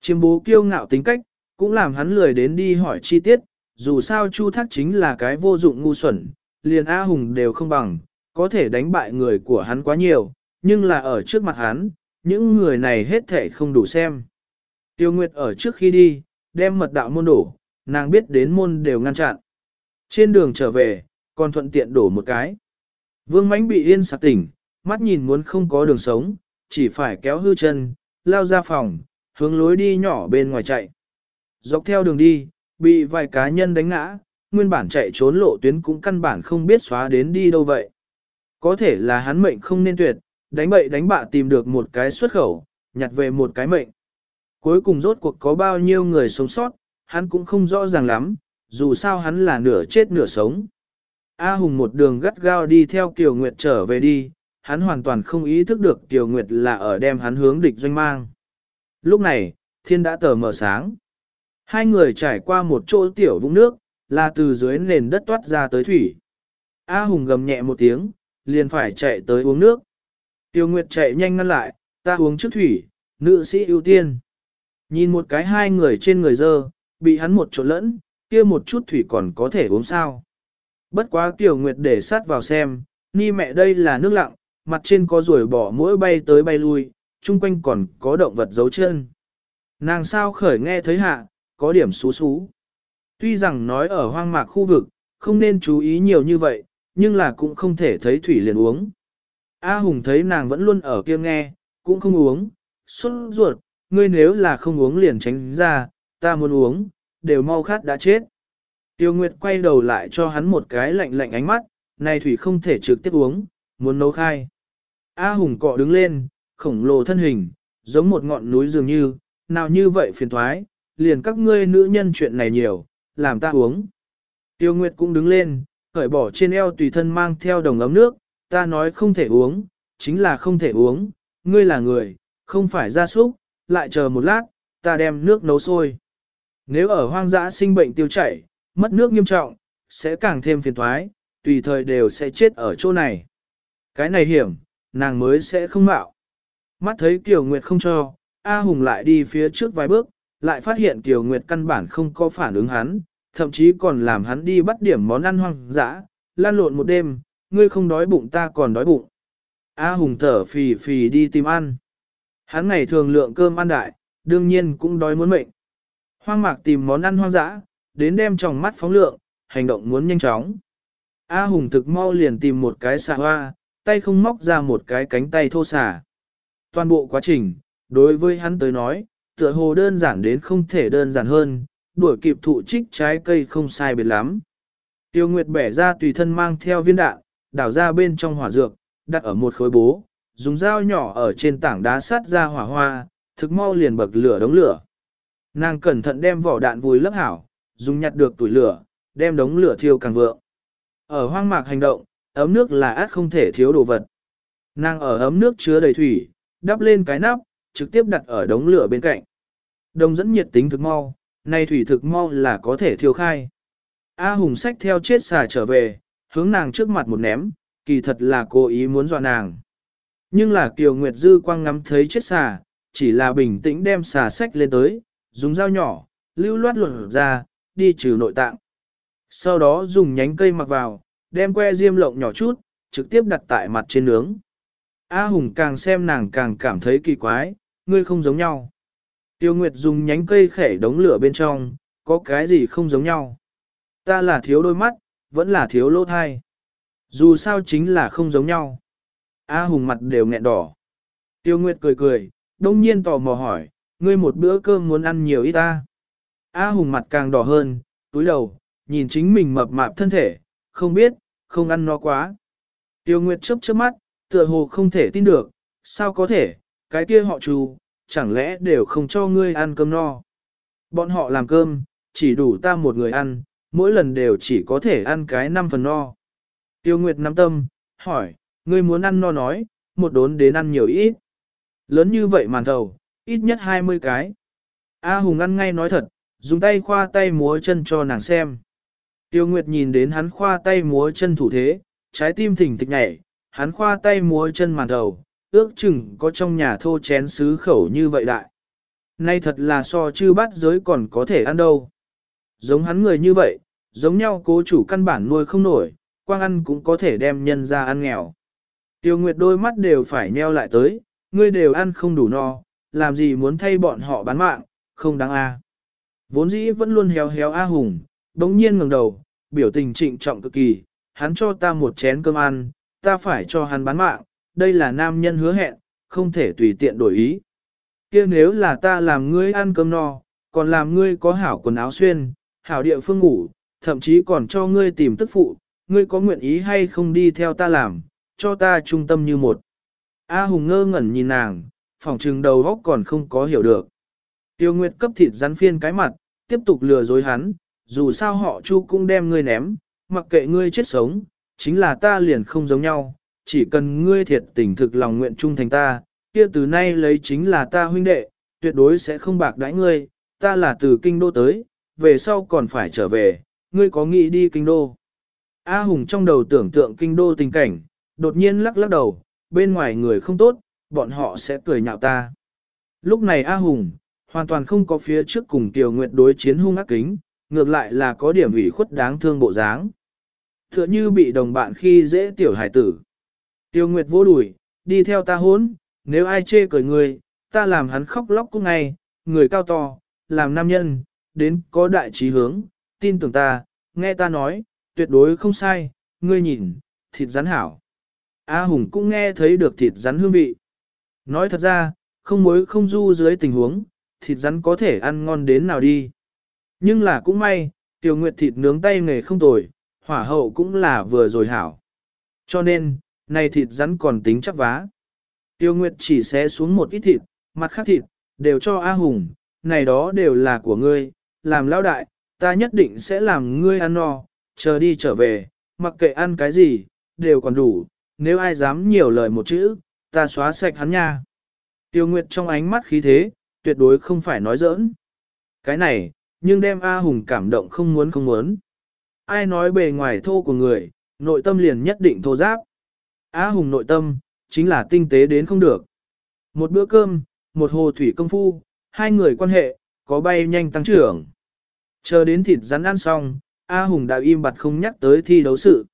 Chiêm bố kiêu ngạo tính cách, cũng làm hắn lười đến đi hỏi chi tiết, dù sao Chu Thác chính là cái vô dụng ngu xuẩn, liền A Hùng đều không bằng, có thể đánh bại người của hắn quá nhiều, nhưng là ở trước mặt hắn, những người này hết thể không đủ xem. Tiêu Nguyệt ở trước khi đi, đem mật đạo môn đổ, nàng biết đến môn đều ngăn chặn. Trên đường trở về, còn thuận tiện đổ một cái. Vương mãnh bị yên sạc tỉnh, mắt nhìn muốn không có đường sống, chỉ phải kéo hư chân, lao ra phòng, hướng lối đi nhỏ bên ngoài chạy. Dọc theo đường đi, bị vài cá nhân đánh ngã, nguyên bản chạy trốn lộ tuyến cũng căn bản không biết xóa đến đi đâu vậy. Có thể là hắn mệnh không nên tuyệt, đánh bậy đánh bạ tìm được một cái xuất khẩu, nhặt về một cái mệnh. Cuối cùng rốt cuộc có bao nhiêu người sống sót, hắn cũng không rõ ràng lắm, dù sao hắn là nửa chết nửa sống. A Hùng một đường gắt gao đi theo Kiều Nguyệt trở về đi, hắn hoàn toàn không ý thức được Kiều Nguyệt là ở đem hắn hướng địch doanh mang. Lúc này, thiên đã tờ mờ sáng. Hai người trải qua một chỗ tiểu vũng nước, là từ dưới nền đất toát ra tới thủy. A Hùng gầm nhẹ một tiếng, liền phải chạy tới uống nước. Tiêu Nguyệt chạy nhanh ngăn lại, ta uống trước thủy, nữ sĩ ưu tiên. Nhìn một cái hai người trên người dơ, bị hắn một chỗ lẫn, kia một chút thủy còn có thể uống sao. Bất quá Tiểu Nguyệt để sát vào xem, ni mẹ đây là nước lặng, mặt trên có ruồi bỏ mũi bay tới bay lui, chung quanh còn có động vật dấu chân. Nàng sao khởi nghe thấy hạ, có điểm xú xú. Tuy rằng nói ở hoang mạc khu vực, không nên chú ý nhiều như vậy, nhưng là cũng không thể thấy thủy liền uống. A Hùng thấy nàng vẫn luôn ở kia nghe, cũng không uống, xuất ruột, ngươi nếu là không uống liền tránh ra, ta muốn uống, đều mau khát đã chết. Tiêu Nguyệt quay đầu lại cho hắn một cái lạnh lạnh ánh mắt, này thủy không thể trực tiếp uống, muốn nấu khai. A Hùng cọ đứng lên, khổng lồ thân hình, giống một ngọn núi dường như, nào như vậy phiền thoái, liền các ngươi nữ nhân chuyện này nhiều, làm ta uống. Tiêu Nguyệt cũng đứng lên, cởi bỏ trên eo tùy thân mang theo đồng ấm nước, ta nói không thể uống, chính là không thể uống, ngươi là người, không phải gia súc, lại chờ một lát, ta đem nước nấu sôi. Nếu ở hoang dã sinh bệnh tiêu chảy, mất nước nghiêm trọng, sẽ càng thêm phiền thoái, tùy thời đều sẽ chết ở chỗ này. Cái này hiểm, nàng mới sẽ không mạo. Mắt thấy Kiều Nguyệt không cho, A Hùng lại đi phía trước vài bước, lại phát hiện Kiều Nguyệt căn bản không có phản ứng hắn, thậm chí còn làm hắn đi bắt điểm món ăn hoang dã, lan lộn một đêm, ngươi không đói bụng ta còn đói bụng. A Hùng thở phì phì đi tìm ăn. Hắn ngày thường lượng cơm ăn đại, đương nhiên cũng đói muốn mệnh. Hoang mạc tìm món ăn hoang dã, đến đem trong mắt phóng lượng, hành động muốn nhanh chóng. A Hùng thực mau liền tìm một cái xà hoa, tay không móc ra một cái cánh tay thô xà. Toàn bộ quá trình, đối với hắn tới nói, tựa hồ đơn giản đến không thể đơn giản hơn, đuổi kịp thụ trích trái cây không sai biệt lắm. Tiêu Nguyệt bẻ ra tùy thân mang theo viên đạn, đảo ra bên trong hỏa dược, đặt ở một khối bố, dùng dao nhỏ ở trên tảng đá sắt ra hỏa hoa, thực mau liền bậc lửa đống lửa. Nàng cẩn thận đem vỏ đạn vùi lấp hảo, dùng nhặt được tuổi lửa, đem đống lửa thiêu càng vượng. Ở hoang mạc hành động, ấm nước là át không thể thiếu đồ vật. Nàng ở ấm nước chứa đầy thủy, đắp lên cái nắp, trực tiếp đặt ở đống lửa bên cạnh. Đồng dẫn nhiệt tính thực mau, nay thủy thực mau là có thể thiêu khai. A Hùng sách theo chết xà trở về, hướng nàng trước mặt một ném, kỳ thật là cố ý muốn dọa nàng. Nhưng là Kiều Nguyệt Dư quang ngắm thấy chết xà, chỉ là bình tĩnh đem xà sách lên tới, dùng dao nhỏ, lưu loát luận ra, đi trừ nội tạng. Sau đó dùng nhánh cây mặc vào, đem que diêm lộng nhỏ chút, trực tiếp đặt tại mặt trên nướng. A Hùng càng xem nàng càng cảm thấy kỳ quái, ngươi không giống nhau. Tiêu Nguyệt dùng nhánh cây khẻ đống lửa bên trong, có cái gì không giống nhau. Ta là thiếu đôi mắt, vẫn là thiếu lỗ thai. Dù sao chính là không giống nhau. A Hùng mặt đều nghẹn đỏ. Tiêu Nguyệt cười cười, đông nhiên tò mò hỏi, ngươi một bữa cơm muốn ăn nhiều ít ta. A Hùng mặt càng đỏ hơn, túi đầu, nhìn chính mình mập mạp thân thể, không biết, không ăn no quá. Tiêu Nguyệt chớp chớp mắt, tựa hồ không thể tin được, sao có thể, cái kia họ trù, chẳng lẽ đều không cho ngươi ăn cơm no. Bọn họ làm cơm, chỉ đủ ta một người ăn, mỗi lần đều chỉ có thể ăn cái năm phần no. Tiêu Nguyệt nắm tâm, hỏi, ngươi muốn ăn no nói, một đốn đến ăn nhiều ít. Lớn như vậy màn thầu, ít nhất 20 cái. A Hùng ăn ngay nói thật, dùng tay khoa tay múa chân cho nàng xem. Tiêu Nguyệt nhìn đến hắn khoa tay múa chân thủ thế, trái tim thỉnh thịch nhảy, hắn khoa tay múa chân màn đầu, ước chừng có trong nhà thô chén sứ khẩu như vậy đại. Nay thật là so chư bát giới còn có thể ăn đâu. Giống hắn người như vậy, giống nhau cố chủ căn bản nuôi không nổi, quang ăn cũng có thể đem nhân ra ăn nghèo. Tiêu Nguyệt đôi mắt đều phải nheo lại tới, ngươi đều ăn không đủ no, làm gì muốn thay bọn họ bán mạng, không đáng a. Vốn dĩ vẫn luôn héo héo A Hùng, đống nhiên ngẩng đầu, biểu tình trịnh trọng cực kỳ, hắn cho ta một chén cơm ăn, ta phải cho hắn bán mạng, đây là nam nhân hứa hẹn, không thể tùy tiện đổi ý. kia nếu là ta làm ngươi ăn cơm no, còn làm ngươi có hảo quần áo xuyên, hảo địa phương ngủ, thậm chí còn cho ngươi tìm tức phụ, ngươi có nguyện ý hay không đi theo ta làm, cho ta trung tâm như một. A Hùng ngơ ngẩn nhìn nàng, phòng trừng đầu góc còn không có hiểu được. Tiêu Nguyệt cấp thịt rắn phiên cái mặt, tiếp tục lừa dối hắn, dù sao họ chu cũng đem ngươi ném, mặc kệ ngươi chết sống, chính là ta liền không giống nhau, chỉ cần ngươi thiệt tình thực lòng nguyện trung thành ta, kia từ nay lấy chính là ta huynh đệ, tuyệt đối sẽ không bạc đãi ngươi, ta là từ kinh đô tới, về sau còn phải trở về, ngươi có nghĩ đi kinh đô. A Hùng trong đầu tưởng tượng kinh đô tình cảnh, đột nhiên lắc lắc đầu, bên ngoài người không tốt, bọn họ sẽ cười nhạo ta. Lúc này A Hùng, hoàn toàn không có phía trước cùng Tiểu Nguyệt đối chiến hung ác kính, ngược lại là có điểm ủy khuất đáng thương bộ dáng. Tựa như bị đồng bạn khi dễ tiểu hải tử. Tiêu Nguyệt vô đuổi, đi theo ta hốn, nếu ai chê cười người, ta làm hắn khóc lóc cũng ngay, người cao to, làm nam nhân, đến có đại trí hướng, tin tưởng ta, nghe ta nói, tuyệt đối không sai, ngươi nhìn, thịt rắn hảo. A Hùng cũng nghe thấy được thịt rắn hương vị. Nói thật ra, không mối không du dưới tình huống, thịt rắn có thể ăn ngon đến nào đi. Nhưng là cũng may, tiểu nguyệt thịt nướng tay nghề không tồi, hỏa hậu cũng là vừa rồi hảo. Cho nên, này thịt rắn còn tính chắc vá. Tiêu Nguyệt chỉ xé xuống một ít thịt, mặt khác thịt, đều cho A Hùng, này đó đều là của ngươi, làm lão đại, ta nhất định sẽ làm ngươi ăn no, chờ đi trở về, mặc kệ ăn cái gì, đều còn đủ, nếu ai dám nhiều lời một chữ, ta xóa sạch hắn nha. Tiêu Nguyệt trong ánh mắt khí thế, tuyệt đối không phải nói giỡn. Cái này, nhưng đem A Hùng cảm động không muốn không muốn. Ai nói bề ngoài thô của người, nội tâm liền nhất định thô giáp. A Hùng nội tâm, chính là tinh tế đến không được. Một bữa cơm, một hồ thủy công phu, hai người quan hệ, có bay nhanh tăng trưởng. Chờ đến thịt rắn ăn xong, A Hùng đã im bặt không nhắc tới thi đấu sự.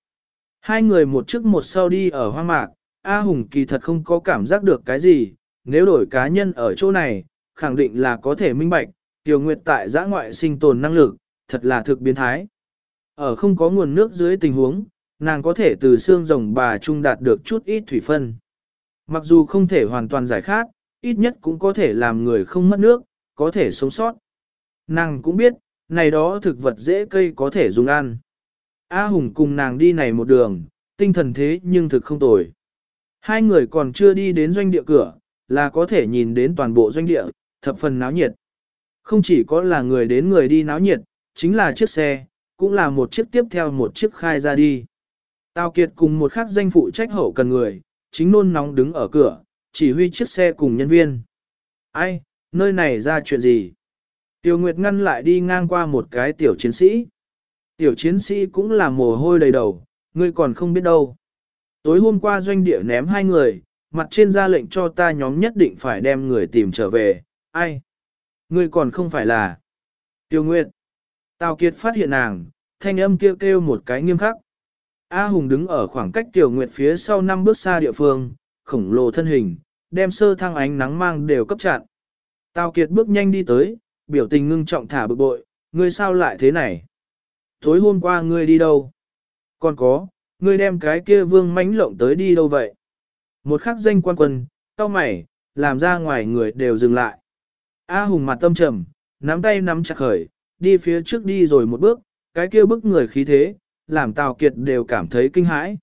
Hai người một trước một sau đi ở hoang mạc, A Hùng kỳ thật không có cảm giác được cái gì, nếu đổi cá nhân ở chỗ này, khẳng định là có thể minh bạch, Tiểu Nguyệt tại giã ngoại sinh tồn năng lực, thật là thực biến thái. Ở không có nguồn nước dưới tình huống, nàng có thể từ xương rồng bà trung đạt được chút ít thủy phân. Mặc dù không thể hoàn toàn giải khát, ít nhất cũng có thể làm người không mất nước, có thể sống sót. Nàng cũng biết, này đó thực vật dễ cây có thể dùng ăn. A Hùng cùng nàng đi này một đường, tinh thần thế nhưng thực không tồi. Hai người còn chưa đi đến doanh địa cửa, là có thể nhìn đến toàn bộ doanh địa, thập phần náo nhiệt. Không chỉ có là người đến người đi náo nhiệt, chính là chiếc xe, cũng là một chiếc tiếp theo một chiếc khai ra đi. Tào Kiệt cùng một khắc danh phụ trách hậu cần người, chính nôn nóng đứng ở cửa, chỉ huy chiếc xe cùng nhân viên. Ai, nơi này ra chuyện gì? Tiểu Nguyệt ngăn lại đi ngang qua một cái tiểu chiến sĩ. Tiểu chiến sĩ cũng là mồ hôi đầy đầu, ngươi còn không biết đâu. Tối hôm qua doanh địa ném hai người, mặt trên ra lệnh cho ta nhóm nhất định phải đem người tìm trở về, ai? Ngươi còn không phải là... Tiêu Nguyệt. Tào Kiệt phát hiện nàng, thanh âm kêu kêu một cái nghiêm khắc. A Hùng đứng ở khoảng cách Tiểu Nguyệt phía sau năm bước xa địa phương, khổng lồ thân hình, đem sơ thăng ánh nắng mang đều cấp chặn. Tào Kiệt bước nhanh đi tới, biểu tình ngưng trọng thả bực bội, ngươi sao lại thế này? Tối hôm qua ngươi đi đâu? Còn có, ngươi đem cái kia vương mánh lộng tới đi đâu vậy? Một khắc danh quan quân, tao mày, làm ra ngoài người đều dừng lại. A Hùng mặt tâm trầm, nắm tay nắm chặt khởi, đi phía trước đi rồi một bước, cái kia bức người khí thế, làm Tào Kiệt đều cảm thấy kinh hãi.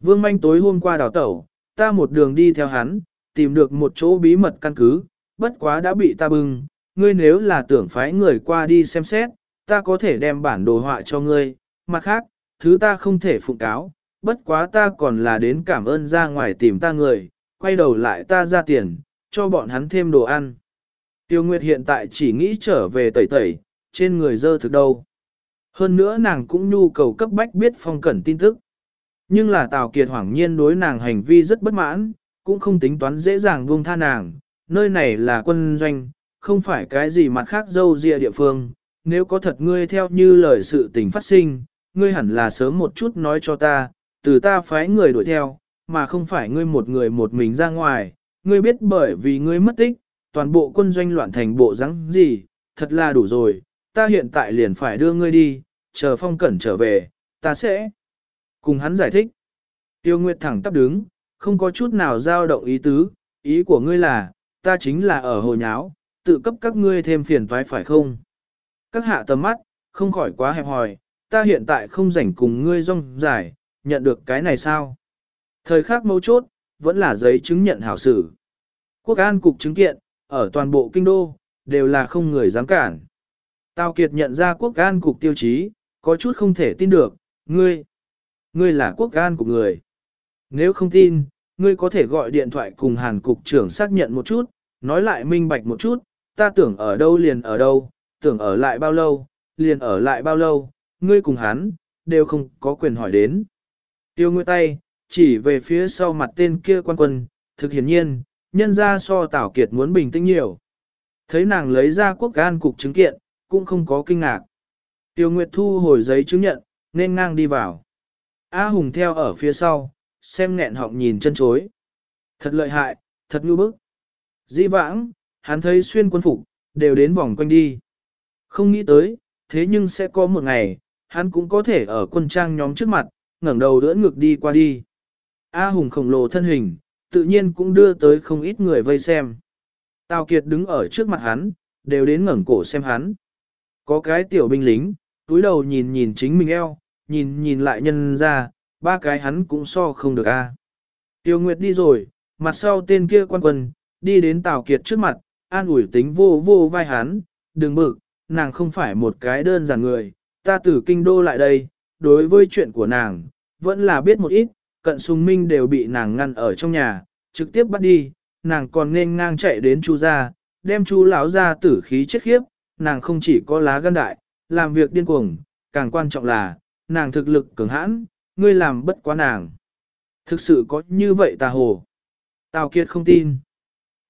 Vương manh tối hôm qua đào tẩu, ta một đường đi theo hắn, tìm được một chỗ bí mật căn cứ, bất quá đã bị ta bưng, ngươi nếu là tưởng phái người qua đi xem xét, ta có thể đem bản đồ họa cho ngươi, mặt khác, thứ ta không thể phụng cáo, bất quá ta còn là đến cảm ơn ra ngoài tìm ta người, quay đầu lại ta ra tiền, cho bọn hắn thêm đồ ăn. Tiêu Nguyệt hiện tại chỉ nghĩ trở về tẩy tẩy, trên người dơ thực đâu. Hơn nữa nàng cũng nhu cầu cấp bách biết phong cẩn tin tức. Nhưng là Tào Kiệt hoảng nhiên đối nàng hành vi rất bất mãn, cũng không tính toán dễ dàng buông tha nàng, nơi này là quân doanh, không phải cái gì mặt khác dâu dịa địa phương, nếu có thật ngươi theo như lời sự tình phát sinh, ngươi hẳn là sớm một chút nói cho ta, từ ta phái người đuổi theo, mà không phải ngươi một người một mình ra ngoài, ngươi biết bởi vì ngươi mất tích, toàn bộ quân doanh loạn thành bộ rắn gì, thật là đủ rồi, ta hiện tại liền phải đưa ngươi đi, chờ phong cẩn trở về, ta sẽ cùng hắn giải thích. Tiêu Nguyệt thẳng tắp đứng, không có chút nào dao động ý tứ, ý của ngươi là, ta chính là ở hồ nháo, tự cấp các ngươi thêm phiền toái phải không? Các hạ tầm mắt, không khỏi quá hẹp hòi, ta hiện tại không rảnh cùng ngươi rong giải, nhận được cái này sao? Thời khắc mấu chốt, vẫn là giấy chứng nhận hảo sử. Quốc an cục chứng kiện, ở toàn bộ kinh đô, đều là không người dám cản. Tào Kiệt nhận ra quốc an cục tiêu chí, có chút không thể tin được, ngươi, ngươi là quốc an của người. Nếu không tin, ngươi có thể gọi điện thoại cùng hàn cục trưởng xác nhận một chút, nói lại minh bạch một chút, ta tưởng ở đâu liền ở đâu, tưởng ở lại bao lâu, liền ở lại bao lâu, ngươi cùng hắn, đều không có quyền hỏi đến. Tiêu nguyệt tay, chỉ về phía sau mặt tên kia quan quân, thực hiển nhiên, nhân ra so Tảo Kiệt muốn bình tĩnh nhiều. Thấy nàng lấy ra quốc gan cục chứng kiện, cũng không có kinh ngạc. Tiêu Nguyệt thu hồi giấy chứng nhận, nên ngang đi vào. A Hùng theo ở phía sau, xem nghẹn họng nhìn chân chối. Thật lợi hại, thật nhu bức. Di vãng, hắn thấy xuyên quân phục, đều đến vòng quanh đi. Không nghĩ tới, thế nhưng sẽ có một ngày, hắn cũng có thể ở quân trang nhóm trước mặt, ngẩng đầu đỡ ngược đi qua đi. A Hùng khổng lồ thân hình, tự nhiên cũng đưa tới không ít người vây xem. Tào Kiệt đứng ở trước mặt hắn, đều đến ngẩng cổ xem hắn. Có cái tiểu binh lính, túi đầu nhìn nhìn chính mình eo, nhìn nhìn lại nhân ra, ba cái hắn cũng so không được a. Tiêu Nguyệt đi rồi, mặt sau tên kia quan quân, đi đến Tào Kiệt trước mặt, an ủi tính vô vô vai hắn, đừng bực, nàng không phải một cái đơn giản người, ta từ kinh đô lại đây, đối với chuyện của nàng, vẫn là biết một ít, cận sùng minh đều bị nàng ngăn ở trong nhà, trực tiếp bắt đi, nàng còn nên ngang chạy đến chu gia, đem chu lão gia tử khí chết khiếp, nàng không chỉ có lá gan đại, làm việc điên cuồng, càng quan trọng là, nàng thực lực cường hãn, ngươi làm bất quá nàng. Thực sự có như vậy tà hồ. Tào Kiệt không tin.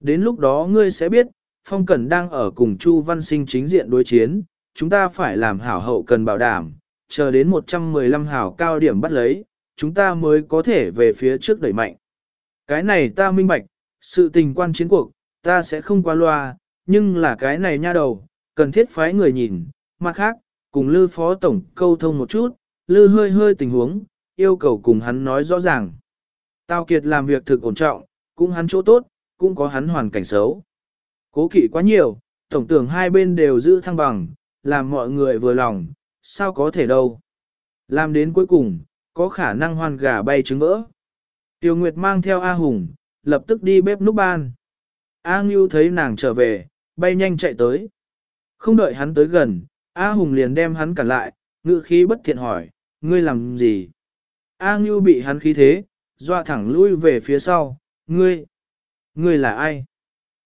Đến lúc đó ngươi sẽ biết, Phong Cẩn đang ở cùng Chu Văn Sinh chính diện đối chiến, chúng ta phải làm hảo hậu cần bảo đảm, chờ đến 115 hảo cao điểm bắt lấy, chúng ta mới có thể về phía trước đẩy mạnh. Cái này ta minh bạch, sự tình quan chiến cuộc, ta sẽ không qua loa, nhưng là cái này nha đầu, cần thiết phái người nhìn, mặt khác, cùng Lư Phó Tổng câu thông một chút, Lư hơi hơi tình huống, yêu cầu cùng hắn nói rõ ràng. Tào Kiệt làm việc thực ổn trọng, cũng hắn chỗ tốt, cũng có hắn hoàn cảnh xấu. Cố kỵ quá nhiều, tổng tưởng hai bên đều giữ thăng bằng, làm mọi người vừa lòng, sao có thể đâu. Làm đến cuối cùng, có khả năng hoan gà bay trứng vỡ. Tiêu Nguyệt mang theo A Hùng, lập tức đi bếp núc ban. A Ngưu thấy nàng trở về, bay nhanh chạy tới. Không đợi hắn tới gần, A Hùng liền đem hắn cản lại, ngự khí bất thiện hỏi, ngươi làm gì? A Ngưu bị hắn khí thế, doa thẳng lui về phía sau, ngươi, ngươi là ai?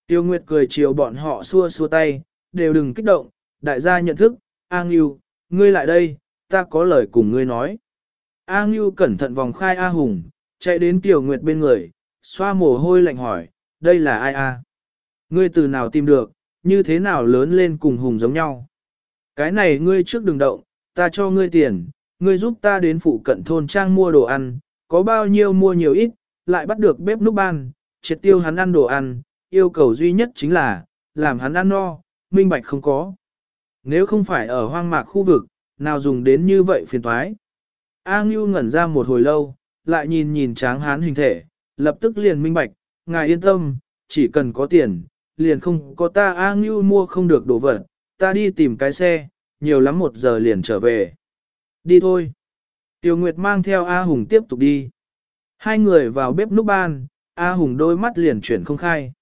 Tiêu Nguyệt cười chiều bọn họ xua xua tay, đều đừng kích động, đại gia nhận thức, A Ngưu, ngươi lại đây, ta có lời cùng ngươi nói. A Ngưu cẩn thận vòng khai A Hùng, chạy đến kiều Nguyệt bên người, xoa mồ hôi lạnh hỏi, đây là ai a? Ngươi từ nào tìm được, như thế nào lớn lên cùng Hùng giống nhau? Cái này ngươi trước đừng động, ta cho ngươi tiền, ngươi giúp ta đến phụ cận thôn trang mua đồ ăn, có bao nhiêu mua nhiều ít, lại bắt được bếp núc ban, triệt tiêu hắn ăn đồ ăn, yêu cầu duy nhất chính là, làm hắn ăn no, minh bạch không có. Nếu không phải ở hoang mạc khu vực, nào dùng đến như vậy phiền toái. A Ngưu ngẩn ra một hồi lâu, lại nhìn nhìn tráng hán hình thể, lập tức liền minh bạch, ngài yên tâm, chỉ cần có tiền, liền không có ta A Ngưu mua không được đồ vật, ta đi tìm cái xe, nhiều lắm một giờ liền trở về. Đi thôi. Tiêu Nguyệt mang theo A Hùng tiếp tục đi. Hai người vào bếp núc ban, A Hùng đôi mắt liền chuyển không khai.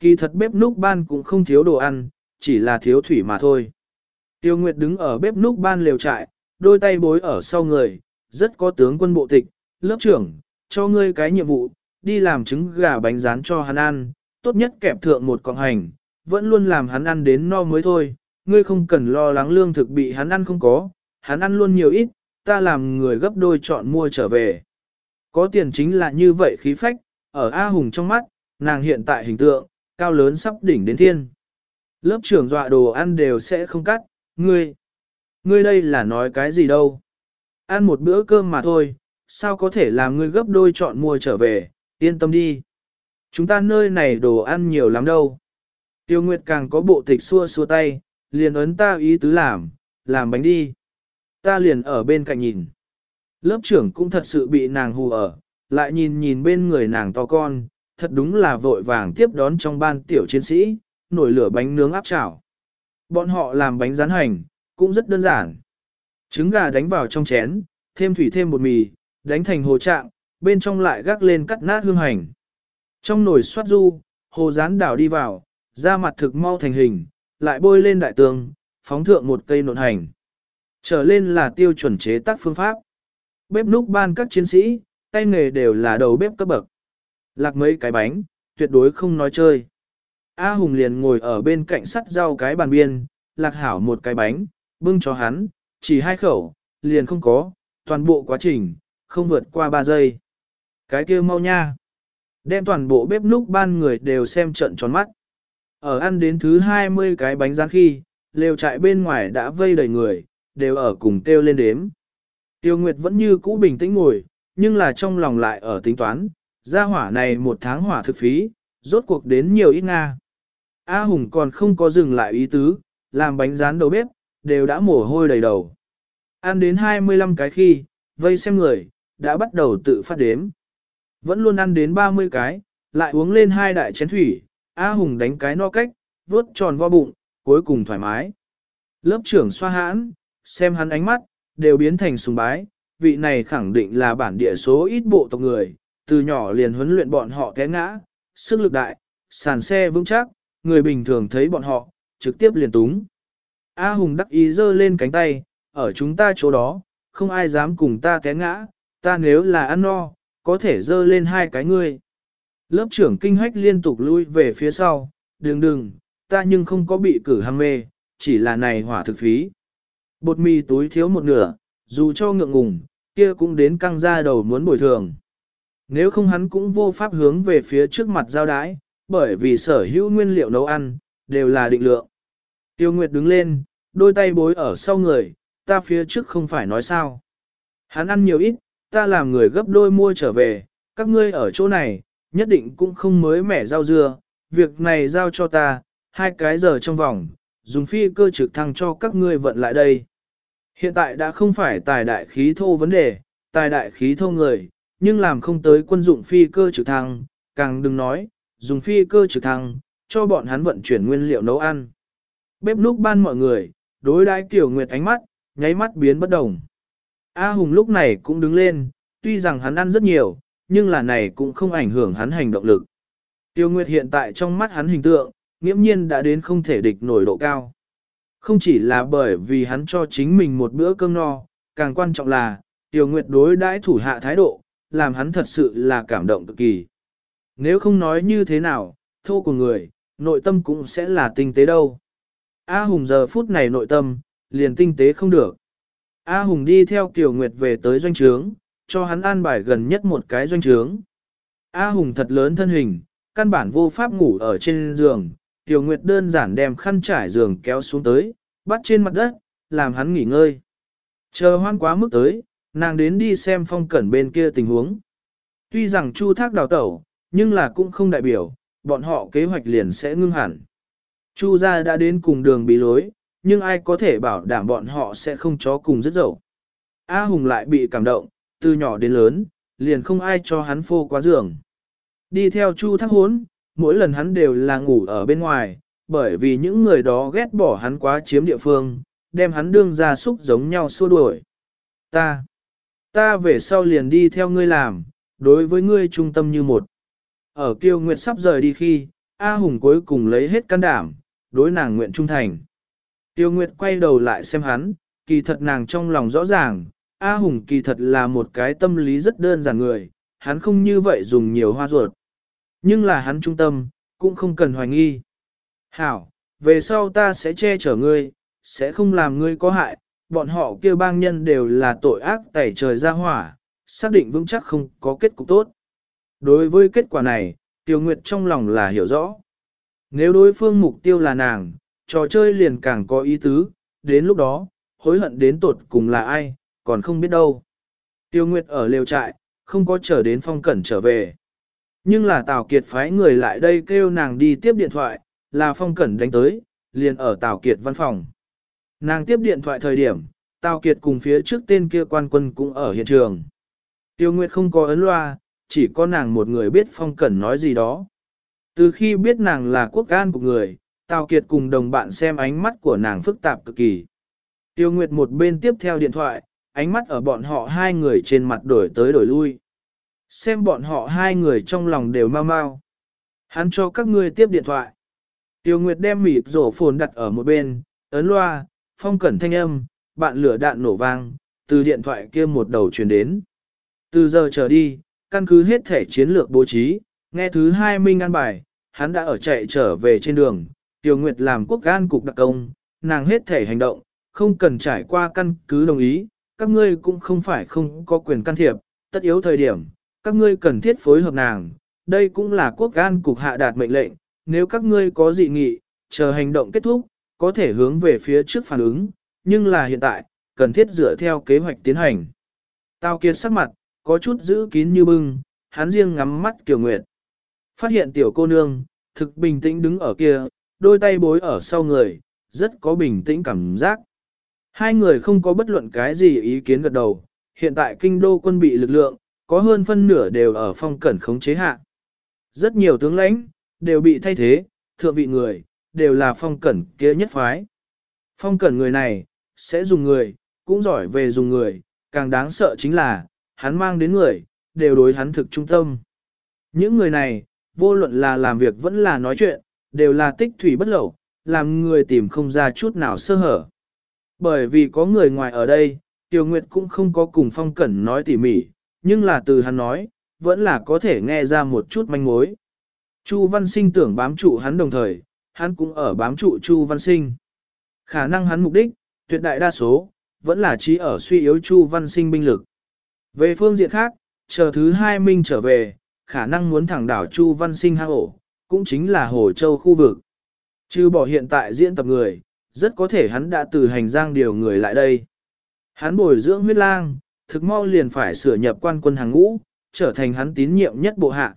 Kỳ thật bếp núc ban cũng không thiếu đồ ăn, chỉ là thiếu thủy mà thôi. Tiêu Nguyệt đứng ở bếp núc ban lều trại, đôi tay bối ở sau người, rất có tướng quân bộ tịch, lớp trưởng, cho ngươi cái nhiệm vụ, đi làm trứng gà bánh rán cho hắn ăn, tốt nhất kẹp thượng một con hành, vẫn luôn làm hắn ăn đến no mới thôi, ngươi không cần lo lắng lương thực bị hắn ăn không có, hắn ăn luôn nhiều ít, ta làm người gấp đôi chọn mua trở về. Có tiền chính là như vậy khí phách, ở A Hùng trong mắt, nàng hiện tại hình tượng, cao lớn sắp đỉnh đến thiên. Lớp trưởng dọa đồ ăn đều sẽ không cắt, ngươi. Ngươi đây là nói cái gì đâu. Ăn một bữa cơm mà thôi, sao có thể làm ngươi gấp đôi chọn mua trở về, yên tâm đi. Chúng ta nơi này đồ ăn nhiều lắm đâu. Tiêu Nguyệt càng có bộ tịch xua xua tay, liền ấn ta ý tứ làm, làm bánh đi. Ta liền ở bên cạnh nhìn. Lớp trưởng cũng thật sự bị nàng hù ở, lại nhìn nhìn bên người nàng to con, thật đúng là vội vàng tiếp đón trong ban tiểu chiến sĩ, nổi lửa bánh nướng áp chảo. Bọn họ làm bánh rán hành, cũng rất đơn giản. Trứng gà đánh vào trong chén, thêm thủy thêm bột mì, đánh thành hồ trạng, bên trong lại gác lên cắt nát hương hành. Trong nồi xoát du, hồ rán đảo đi vào, da mặt thực mau thành hình, lại bôi lên đại tường, phóng thượng một cây nộn hành. Trở lên là tiêu chuẩn chế tác phương pháp. Bếp núc ban các chiến sĩ, tay nghề đều là đầu bếp cấp bậc. Lạc mấy cái bánh, tuyệt đối không nói chơi. A Hùng liền ngồi ở bên cạnh sắt rau cái bàn biên, lạc hảo một cái bánh, bưng cho hắn, chỉ hai khẩu, liền không có, toàn bộ quá trình, không vượt qua ba giây. Cái kia mau nha. Đem toàn bộ bếp núc ban người đều xem trận tròn mắt. Ở ăn đến thứ 20 cái bánh rán khi, lều trại bên ngoài đã vây đầy người, đều ở cùng kêu lên đếm. Tiêu Nguyệt vẫn như cũ bình tĩnh ngồi, nhưng là trong lòng lại ở tính toán, gia hỏa này một tháng hỏa thực phí, rốt cuộc đến nhiều ít Nga. A Hùng còn không có dừng lại ý tứ, làm bánh rán đầu bếp, đều đã mồ hôi đầy đầu. Ăn đến 25 cái khi, vây xem người, đã bắt đầu tự phát đếm. Vẫn luôn ăn đến 30 cái, lại uống lên hai đại chén thủy, A Hùng đánh cái no cách, vuốt tròn vo bụng, cuối cùng thoải mái. Lớp trưởng xoa hãn, xem hắn ánh mắt, đều biến thành sùng bái, vị này khẳng định là bản địa số ít bộ tộc người, từ nhỏ liền huấn luyện bọn họ té ngã, sức lực đại, sàn xe vững chắc, người bình thường thấy bọn họ, trực tiếp liền túng. A Hùng đắc ý giơ lên cánh tay, ở chúng ta chỗ đó, không ai dám cùng ta té ngã, ta nếu là ăn no, có thể dơ lên hai cái ngươi. Lớp trưởng kinh hách liên tục lui về phía sau, đừng đừng, ta nhưng không có bị cử ham mê, chỉ là này hỏa thực phí. Bột mì túi thiếu một nửa, dù cho ngượng ngùng, kia cũng đến căng ra đầu muốn bồi thường. Nếu không hắn cũng vô pháp hướng về phía trước mặt giao đái, bởi vì sở hữu nguyên liệu nấu ăn, đều là định lượng. Tiêu Nguyệt đứng lên, đôi tay bối ở sau người, ta phía trước không phải nói sao. Hắn ăn nhiều ít, ta làm người gấp đôi mua trở về, các ngươi ở chỗ này, nhất định cũng không mới mẻ rau dưa, việc này giao cho ta, hai cái giờ trong vòng, dùng phi cơ trực thăng cho các ngươi vận lại đây. Hiện tại đã không phải tài đại khí thô vấn đề, tài đại khí thô người, nhưng làm không tới quân dụng phi cơ trực thăng, càng đừng nói, dùng phi cơ trực thăng, cho bọn hắn vận chuyển nguyên liệu nấu ăn. Bếp núc ban mọi người, đối đãi tiểu Nguyệt ánh mắt, nháy mắt biến bất đồng. A Hùng lúc này cũng đứng lên, tuy rằng hắn ăn rất nhiều, nhưng là này cũng không ảnh hưởng hắn hành động lực. Tiêu Nguyệt hiện tại trong mắt hắn hình tượng, nghiễm nhiên đã đến không thể địch nổi độ cao. Không chỉ là bởi vì hắn cho chính mình một bữa cơm no, càng quan trọng là, Tiêu Nguyệt đối đãi thủ hạ thái độ, làm hắn thật sự là cảm động cực kỳ. Nếu không nói như thế nào, thô của người, nội tâm cũng sẽ là tinh tế đâu. A Hùng giờ phút này nội tâm, liền tinh tế không được. A Hùng đi theo Kiều Nguyệt về tới doanh trướng, cho hắn an bài gần nhất một cái doanh trướng. A Hùng thật lớn thân hình, căn bản vô pháp ngủ ở trên giường, Kiều Nguyệt đơn giản đem khăn trải giường kéo xuống tới, bắt trên mặt đất, làm hắn nghỉ ngơi. Chờ hoan quá mức tới, nàng đến đi xem phong cẩn bên kia tình huống. Tuy rằng Chu Thác đào tẩu, nhưng là cũng không đại biểu, bọn họ kế hoạch liền sẽ ngưng hẳn. Chu gia đã đến cùng đường bị lối, nhưng ai có thể bảo đảm bọn họ sẽ không chó cùng rất dậu. A Hùng lại bị cảm động, từ nhỏ đến lớn, liền không ai cho hắn phô quá giường. Đi theo Chu Thác hốn, mỗi lần hắn đều là ngủ ở bên ngoài, bởi vì những người đó ghét bỏ hắn quá chiếm địa phương, đem hắn đương ra súc giống nhau xua đuổi. Ta, ta về sau liền đi theo ngươi làm, đối với ngươi trung tâm như một. Ở kiêu nguyệt sắp rời đi khi, A Hùng cuối cùng lấy hết can đảm, đối nàng nguyện trung thành. Tiêu Nguyệt quay đầu lại xem hắn, kỳ thật nàng trong lòng rõ ràng, A Hùng kỳ thật là một cái tâm lý rất đơn giản người, hắn không như vậy dùng nhiều hoa ruột. Nhưng là hắn trung tâm, cũng không cần hoài nghi. Hảo, về sau ta sẽ che chở ngươi, sẽ không làm ngươi có hại, bọn họ kêu bang nhân đều là tội ác tẩy trời ra hỏa, xác định vững chắc không có kết cục tốt. Đối với kết quả này, Tiêu Nguyệt trong lòng là hiểu rõ. Nếu đối phương mục tiêu là nàng, trò chơi liền càng có ý tứ, đến lúc đó, hối hận đến tột cùng là ai, còn không biết đâu. Tiêu Nguyệt ở lều trại, không có chờ đến phong cẩn trở về. Nhưng là Tào Kiệt phái người lại đây kêu nàng đi tiếp điện thoại, là phong cẩn đánh tới, liền ở Tào Kiệt văn phòng. Nàng tiếp điện thoại thời điểm, Tào Kiệt cùng phía trước tên kia quan quân cũng ở hiện trường. Tiêu Nguyệt không có ấn loa, chỉ có nàng một người biết phong cẩn nói gì đó. Từ khi biết nàng là quốc an của người, Tào Kiệt cùng đồng bạn xem ánh mắt của nàng phức tạp cực kỳ. Tiêu Nguyệt một bên tiếp theo điện thoại, ánh mắt ở bọn họ hai người trên mặt đổi tới đổi lui. Xem bọn họ hai người trong lòng đều mau mau. Hắn cho các ngươi tiếp điện thoại. Tiêu Nguyệt đem mịt rổ phồn đặt ở một bên, ấn loa, phong cẩn thanh âm, bạn lửa đạn nổ vang, từ điện thoại kia một đầu truyền đến. Từ giờ trở đi, căn cứ hết thể chiến lược bố trí, nghe thứ hai minh ăn bài, hắn đã ở chạy trở về trên đường, Tiểu Nguyệt làm quốc gan cục đặc công, nàng hết thể hành động, không cần trải qua căn cứ đồng ý, các ngươi cũng không phải không có quyền can thiệp, tất yếu thời điểm, các ngươi cần thiết phối hợp nàng, đây cũng là quốc gan cục hạ đạt mệnh lệnh, nếu các ngươi có dị nghị, chờ hành động kết thúc, có thể hướng về phía trước phản ứng, nhưng là hiện tại, cần thiết dựa theo kế hoạch tiến hành. Tao kiệt sắc mặt, có chút giữ kín như bưng, hắn riêng ngắm mắt Kiều Nguyệt. Phát hiện tiểu cô nương, thực bình tĩnh đứng ở kia, đôi tay bối ở sau người, rất có bình tĩnh cảm giác. Hai người không có bất luận cái gì ý kiến gật đầu, hiện tại kinh đô quân bị lực lượng, có hơn phân nửa đều ở phong cẩn khống chế hạ. Rất nhiều tướng lãnh, đều bị thay thế, thượng vị người, đều là phong cẩn kia nhất phái. Phong cẩn người này, sẽ dùng người, cũng giỏi về dùng người, càng đáng sợ chính là, hắn mang đến người, đều đối hắn thực trung tâm. Những người này, vô luận là làm việc vẫn là nói chuyện, đều là tích thủy bất lậu, làm người tìm không ra chút nào sơ hở. Bởi vì có người ngoài ở đây, Tiêu Nguyệt cũng không có cùng Phong Cẩn nói tỉ mỉ, nhưng là từ hắn nói, vẫn là có thể nghe ra một chút manh mối. Chu Văn Sinh tưởng bám trụ hắn đồng thời, hắn cũng ở bám trụ Chu Văn Sinh. Khả năng hắn mục đích, tuyệt đại đa số, vẫn là trí ở suy yếu Chu Văn Sinh binh lực. Về phương diện khác, chờ thứ hai minh trở về, khả năng muốn thẳng đảo Chu Văn Sinh hang ổ, cũng chính là Hồ Châu khu vực. Chứ bỏ hiện tại diễn tập người, rất có thể hắn đã từ hành giang điều người lại đây. Hắn bồi dưỡng huyết lang, thực mau liền phải sửa nhập quan quân hàng ngũ, trở thành hắn tín nhiệm nhất bộ hạ.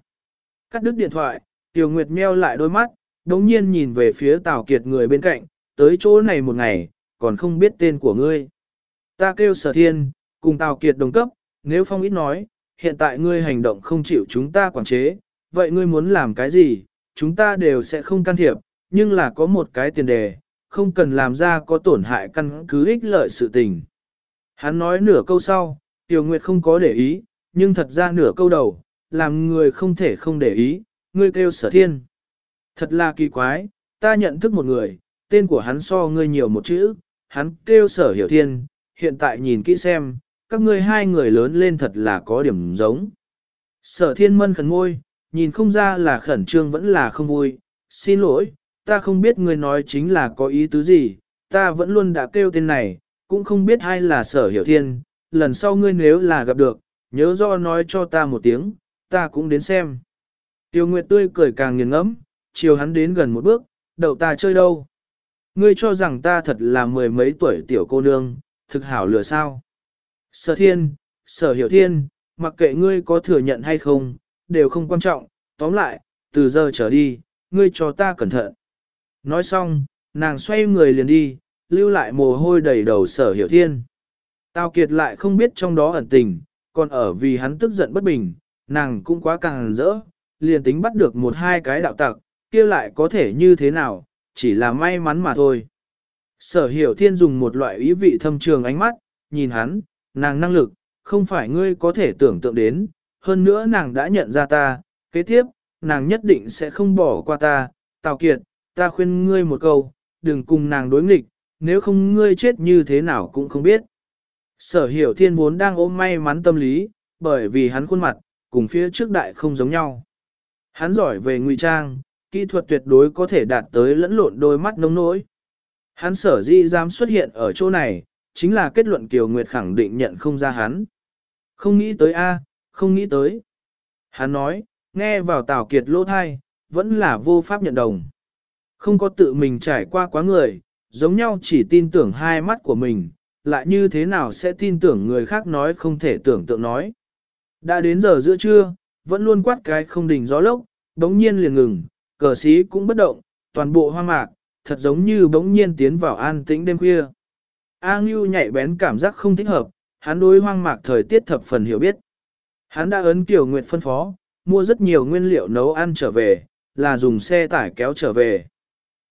Cắt đứt điện thoại, Tiểu Nguyệt meo lại đôi mắt, đống nhiên nhìn về phía Tào Kiệt người bên cạnh, tới chỗ này một ngày, còn không biết tên của ngươi. Ta kêu sở thiên, cùng Tào Kiệt đồng cấp, nếu phong ít nói, hiện tại ngươi hành động không chịu chúng ta quản chế, vậy ngươi muốn làm cái gì, chúng ta đều sẽ không can thiệp, nhưng là có một cái tiền đề, không cần làm ra có tổn hại căn cứ ích lợi sự tình. Hắn nói nửa câu sau, Tiểu Nguyệt không có để ý, nhưng thật ra nửa câu đầu, làm người không thể không để ý, ngươi kêu sở thiên. Thật là kỳ quái, ta nhận thức một người, tên của hắn so ngươi nhiều một chữ, hắn kêu sở hiểu thiên, hiện tại nhìn kỹ xem, các ngươi hai người lớn lên thật là có điểm giống. Sở thiên mân khẩn ngôi, nhìn không ra là khẩn trương vẫn là không vui, xin lỗi, ta không biết ngươi nói chính là có ý tứ gì, ta vẫn luôn đã kêu tên này, cũng không biết ai là sở hiểu thiên, lần sau ngươi nếu là gặp được, nhớ do nói cho ta một tiếng, ta cũng đến xem. Tiêu Nguyệt tươi cười càng nghiền ngẫm, chiều hắn đến gần một bước, đậu ta chơi đâu. Ngươi cho rằng ta thật là mười mấy tuổi tiểu cô nương, thực hảo lừa sao. Sở thiên, sở hiểu thiên, mặc kệ ngươi có thừa nhận hay không, đều không quan trọng, tóm lại, từ giờ trở đi, ngươi cho ta cẩn thận. Nói xong, nàng xoay người liền đi, lưu lại mồ hôi đầy đầu sở hiểu thiên. Tào Kiệt lại không biết trong đó ẩn tình, còn ở vì hắn tức giận bất bình, nàng cũng quá càng rỡ, liền tính bắt được một hai cái đạo tặc, kia lại có thể như thế nào, chỉ là may mắn mà thôi. Sở hiểu thiên dùng một loại ý vị thâm trường ánh mắt, nhìn hắn, nàng năng lực, không phải ngươi có thể tưởng tượng đến, hơn nữa nàng đã nhận ra ta, kế tiếp, nàng nhất định sẽ không bỏ qua ta, Tào Kiệt, ta khuyên ngươi một câu, đừng cùng nàng đối nghịch, nếu không ngươi chết như thế nào cũng không biết. Sở hiểu thiên vốn đang ôm may mắn tâm lý, bởi vì hắn khuôn mặt, cùng phía trước đại không giống nhau. Hắn giỏi về ngụy trang, kỹ thuật tuyệt đối có thể đạt tới lẫn lộn đôi mắt nông nỗi. Hắn sở di dám xuất hiện ở chỗ này, chính là kết luận Kiều Nguyệt khẳng định nhận không ra hắn. Không nghĩ tới a, không nghĩ tới. Hắn nói, nghe vào Tào Kiệt lỗ thai, vẫn là vô pháp nhận đồng. Không có tự mình trải qua quá người, giống nhau chỉ tin tưởng hai mắt của mình, lại như thế nào sẽ tin tưởng người khác nói không thể tưởng tượng nói. Đã đến giờ giữa trưa, vẫn luôn quát cái không đỉnh gió lốc, bỗng nhiên liền ngừng, cờ sĩ cũng bất động, toàn bộ hoang mạc, thật giống như bỗng nhiên tiến vào an tĩnh đêm khuya. A Ngưu nhạy bén cảm giác không thích hợp, hắn đối hoang mạc thời tiết thập phần hiểu biết. Hắn đã ấn Tiểu Nguyệt phân phó, mua rất nhiều nguyên liệu nấu ăn trở về, là dùng xe tải kéo trở về.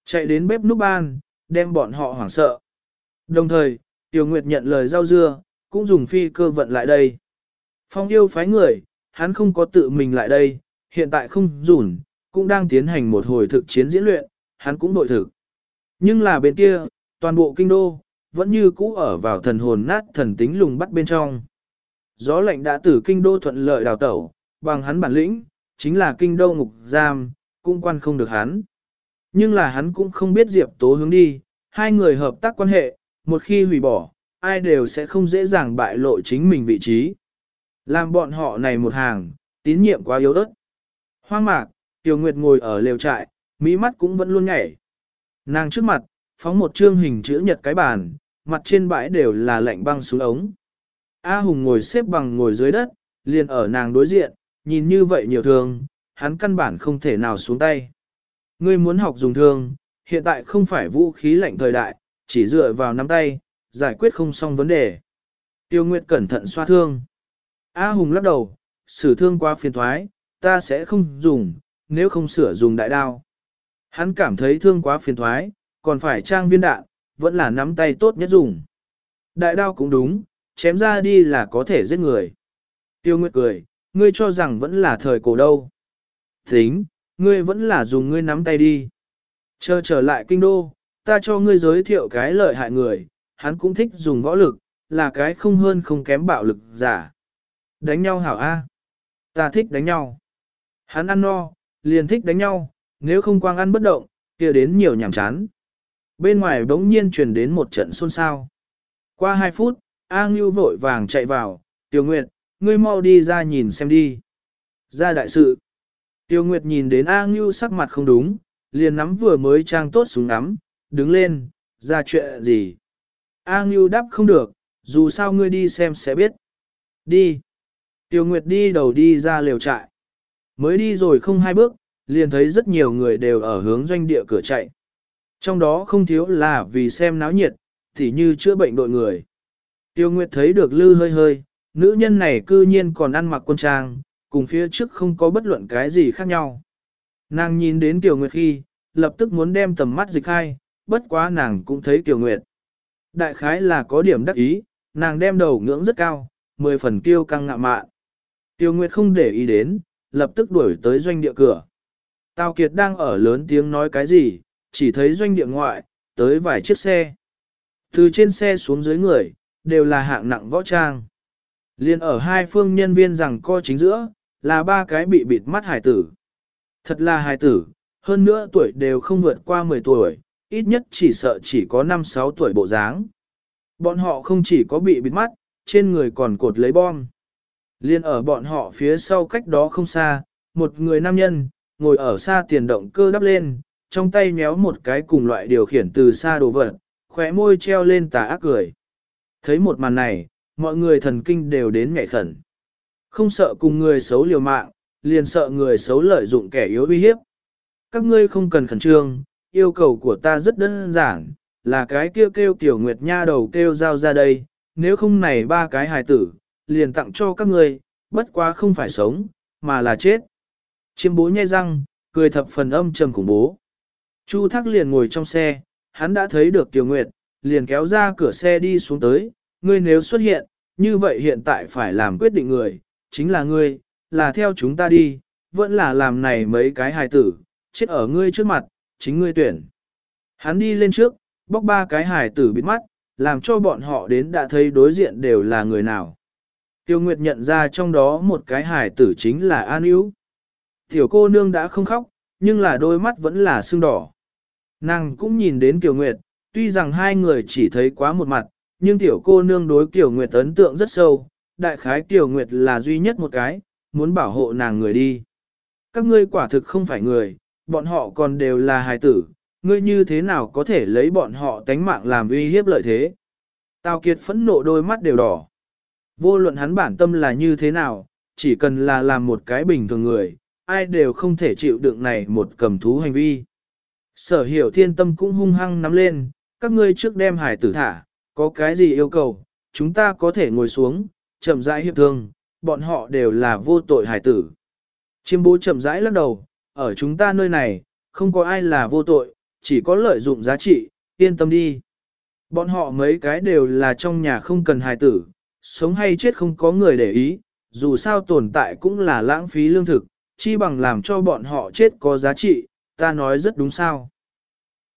Chạy đến bếp núc ban, đem bọn họ hoảng sợ. Đồng thời, Tiểu Nguyệt nhận lời rau dưa, cũng dùng phi cơ vận lại đây. Phong yêu phái người, hắn không có tự mình lại đây, hiện tại không rủn, cũng đang tiến hành một hồi thực chiến diễn luyện, hắn cũng đội thực. Nhưng là bên kia, toàn bộ kinh đô, vẫn như cũ ở vào thần hồn nát thần tính lùng bắt bên trong. Gió lạnh đã từ kinh đô thuận lợi đào tẩu, bằng hắn bản lĩnh, chính là kinh đô ngục giam, cũng quan không được hắn. Nhưng là hắn cũng không biết Diệp Tố hướng đi, hai người hợp tác quan hệ, một khi hủy bỏ, ai đều sẽ không dễ dàng bại lộ chính mình vị trí. Làm bọn họ này một hàng, tín nhiệm quá yếu ớt. Hoang mạc, Tiểu Nguyệt ngồi ở lều trại, mỹ mắt cũng vẫn luôn nhảy. Nàng trước mặt, phóng một chương hình chữ nhật cái bàn, mặt trên bãi đều là lạnh băng xuống ống. A Hùng ngồi xếp bằng ngồi dưới đất, liền ở nàng đối diện, nhìn như vậy nhiều thương, hắn căn bản không thể nào xuống tay. Ngươi muốn học dùng thương, hiện tại không phải vũ khí lạnh thời đại, chỉ dựa vào nắm tay, giải quyết không xong vấn đề. Tiêu Nguyệt cẩn thận xoa thương. A Hùng lắc đầu, sử thương quá phiền thoái, ta sẽ không dùng, nếu không sửa dùng đại đao. Hắn cảm thấy thương quá phiền thoái, còn phải trang viên đạn, vẫn là nắm tay tốt nhất dùng. Đại đao cũng đúng, chém ra đi là có thể giết người. Tiêu Nguyệt cười, ngươi cho rằng vẫn là thời cổ đâu. Tính, ngươi vẫn là dùng ngươi nắm tay đi. Chờ trở lại kinh đô, ta cho ngươi giới thiệu cái lợi hại người, hắn cũng thích dùng võ lực, là cái không hơn không kém bạo lực giả. Đánh nhau hảo A. Ta thích đánh nhau. Hắn ăn no, liền thích đánh nhau, nếu không quang ăn bất động, kia đến nhiều nhảm chán. Bên ngoài bỗng nhiên truyền đến một trận xôn xao. Qua hai phút, A Ngưu vội vàng chạy vào, Tiểu Nguyệt, ngươi mau đi ra nhìn xem đi. Ra đại sự. Tiêu Nguyệt nhìn đến A Ngưu sắc mặt không đúng, liền nắm vừa mới trang tốt súng nắm, đứng lên, ra chuyện gì. A Ngưu đáp không được, dù sao ngươi đi xem sẽ biết. Đi. Tiêu Nguyệt đi đầu đi ra lều trại. Mới đi rồi không hai bước, liền thấy rất nhiều người đều ở hướng doanh địa cửa chạy. Trong đó không thiếu là vì xem náo nhiệt, thì như chữa bệnh đội người. Tiêu Nguyệt thấy được lư hơi hơi, nữ nhân này cư nhiên còn ăn mặc quân trang, cùng phía trước không có bất luận cái gì khác nhau. Nàng nhìn đến Tiêu Nguyệt khi, lập tức muốn đem tầm mắt dịch hai, bất quá nàng cũng thấy Tiêu Nguyệt. Đại khái là có điểm đắc ý, nàng đem đầu ngưỡng rất cao, mười phần kiêu căng ngạ mạn. Tiêu Nguyệt không để ý đến, lập tức đuổi tới doanh địa cửa. Tào Kiệt đang ở lớn tiếng nói cái gì, chỉ thấy doanh địa ngoại, tới vài chiếc xe. Từ trên xe xuống dưới người, đều là hạng nặng võ trang. Liên ở hai phương nhân viên rằng co chính giữa, là ba cái bị bịt mắt hải tử. Thật là hải tử, hơn nữa tuổi đều không vượt qua 10 tuổi, ít nhất chỉ sợ chỉ có 5-6 tuổi bộ dáng. Bọn họ không chỉ có bị bịt mắt, trên người còn cột lấy bom. Liên ở bọn họ phía sau cách đó không xa, một người nam nhân, ngồi ở xa tiền động cơ đắp lên, trong tay méo một cái cùng loại điều khiển từ xa đồ vật, khóe môi treo lên tà ác cười. Thấy một màn này, mọi người thần kinh đều đến nhảy khẩn. Không sợ cùng người xấu liều mạng, liền sợ người xấu lợi dụng kẻ yếu uy hiếp. Các ngươi không cần khẩn trương, yêu cầu của ta rất đơn giản, là cái kêu kêu tiểu nguyệt nha đầu kêu giao ra đây, nếu không này ba cái hài tử, liền tặng cho các ngươi, bất quá không phải sống, mà là chết. Chiêm bố nhai răng, cười thập phần âm trầm khủng bố. Chu Thác liền ngồi trong xe, hắn đã thấy được Tiểu Nguyệt, liền kéo ra cửa xe đi xuống tới, ngươi nếu xuất hiện, như vậy hiện tại phải làm quyết định người, chính là ngươi, là theo chúng ta đi, vẫn là làm này mấy cái hài tử, chết ở ngươi trước mặt, chính ngươi tuyển. Hắn đi lên trước, bóc ba cái hài tử bịt mắt, làm cho bọn họ đến đã thấy đối diện đều là người nào. Tiêu Nguyệt nhận ra trong đó một cái hài tử chính là An Yêu. Tiểu cô nương đã không khóc, nhưng là đôi mắt vẫn là sưng đỏ. Nàng cũng nhìn đến Kiều Nguyệt, tuy rằng hai người chỉ thấy quá một mặt, nhưng tiểu cô nương đối Kiều Nguyệt ấn tượng rất sâu, đại khái Kiều Nguyệt là duy nhất một cái, muốn bảo hộ nàng người đi. Các ngươi quả thực không phải người, bọn họ còn đều là hài tử, ngươi như thế nào có thể lấy bọn họ tánh mạng làm uy hiếp lợi thế. Tào Kiệt phẫn nộ đôi mắt đều đỏ. Vô luận hắn bản tâm là như thế nào, chỉ cần là làm một cái bình thường người, ai đều không thể chịu đựng này một cầm thú hành vi. Sở hiểu thiên tâm cũng hung hăng nắm lên, các ngươi trước đem hải tử thả, có cái gì yêu cầu, chúng ta có thể ngồi xuống, chậm rãi hiệp thương, bọn họ đều là vô tội hải tử. Chiêm bố chậm rãi lắc đầu, ở chúng ta nơi này, không có ai là vô tội, chỉ có lợi dụng giá trị, yên tâm đi. Bọn họ mấy cái đều là trong nhà không cần hài tử, sống hay chết không có người để ý, dù sao tồn tại cũng là lãng phí lương thực, chi bằng làm cho bọn họ chết có giá trị, ta nói rất đúng sao.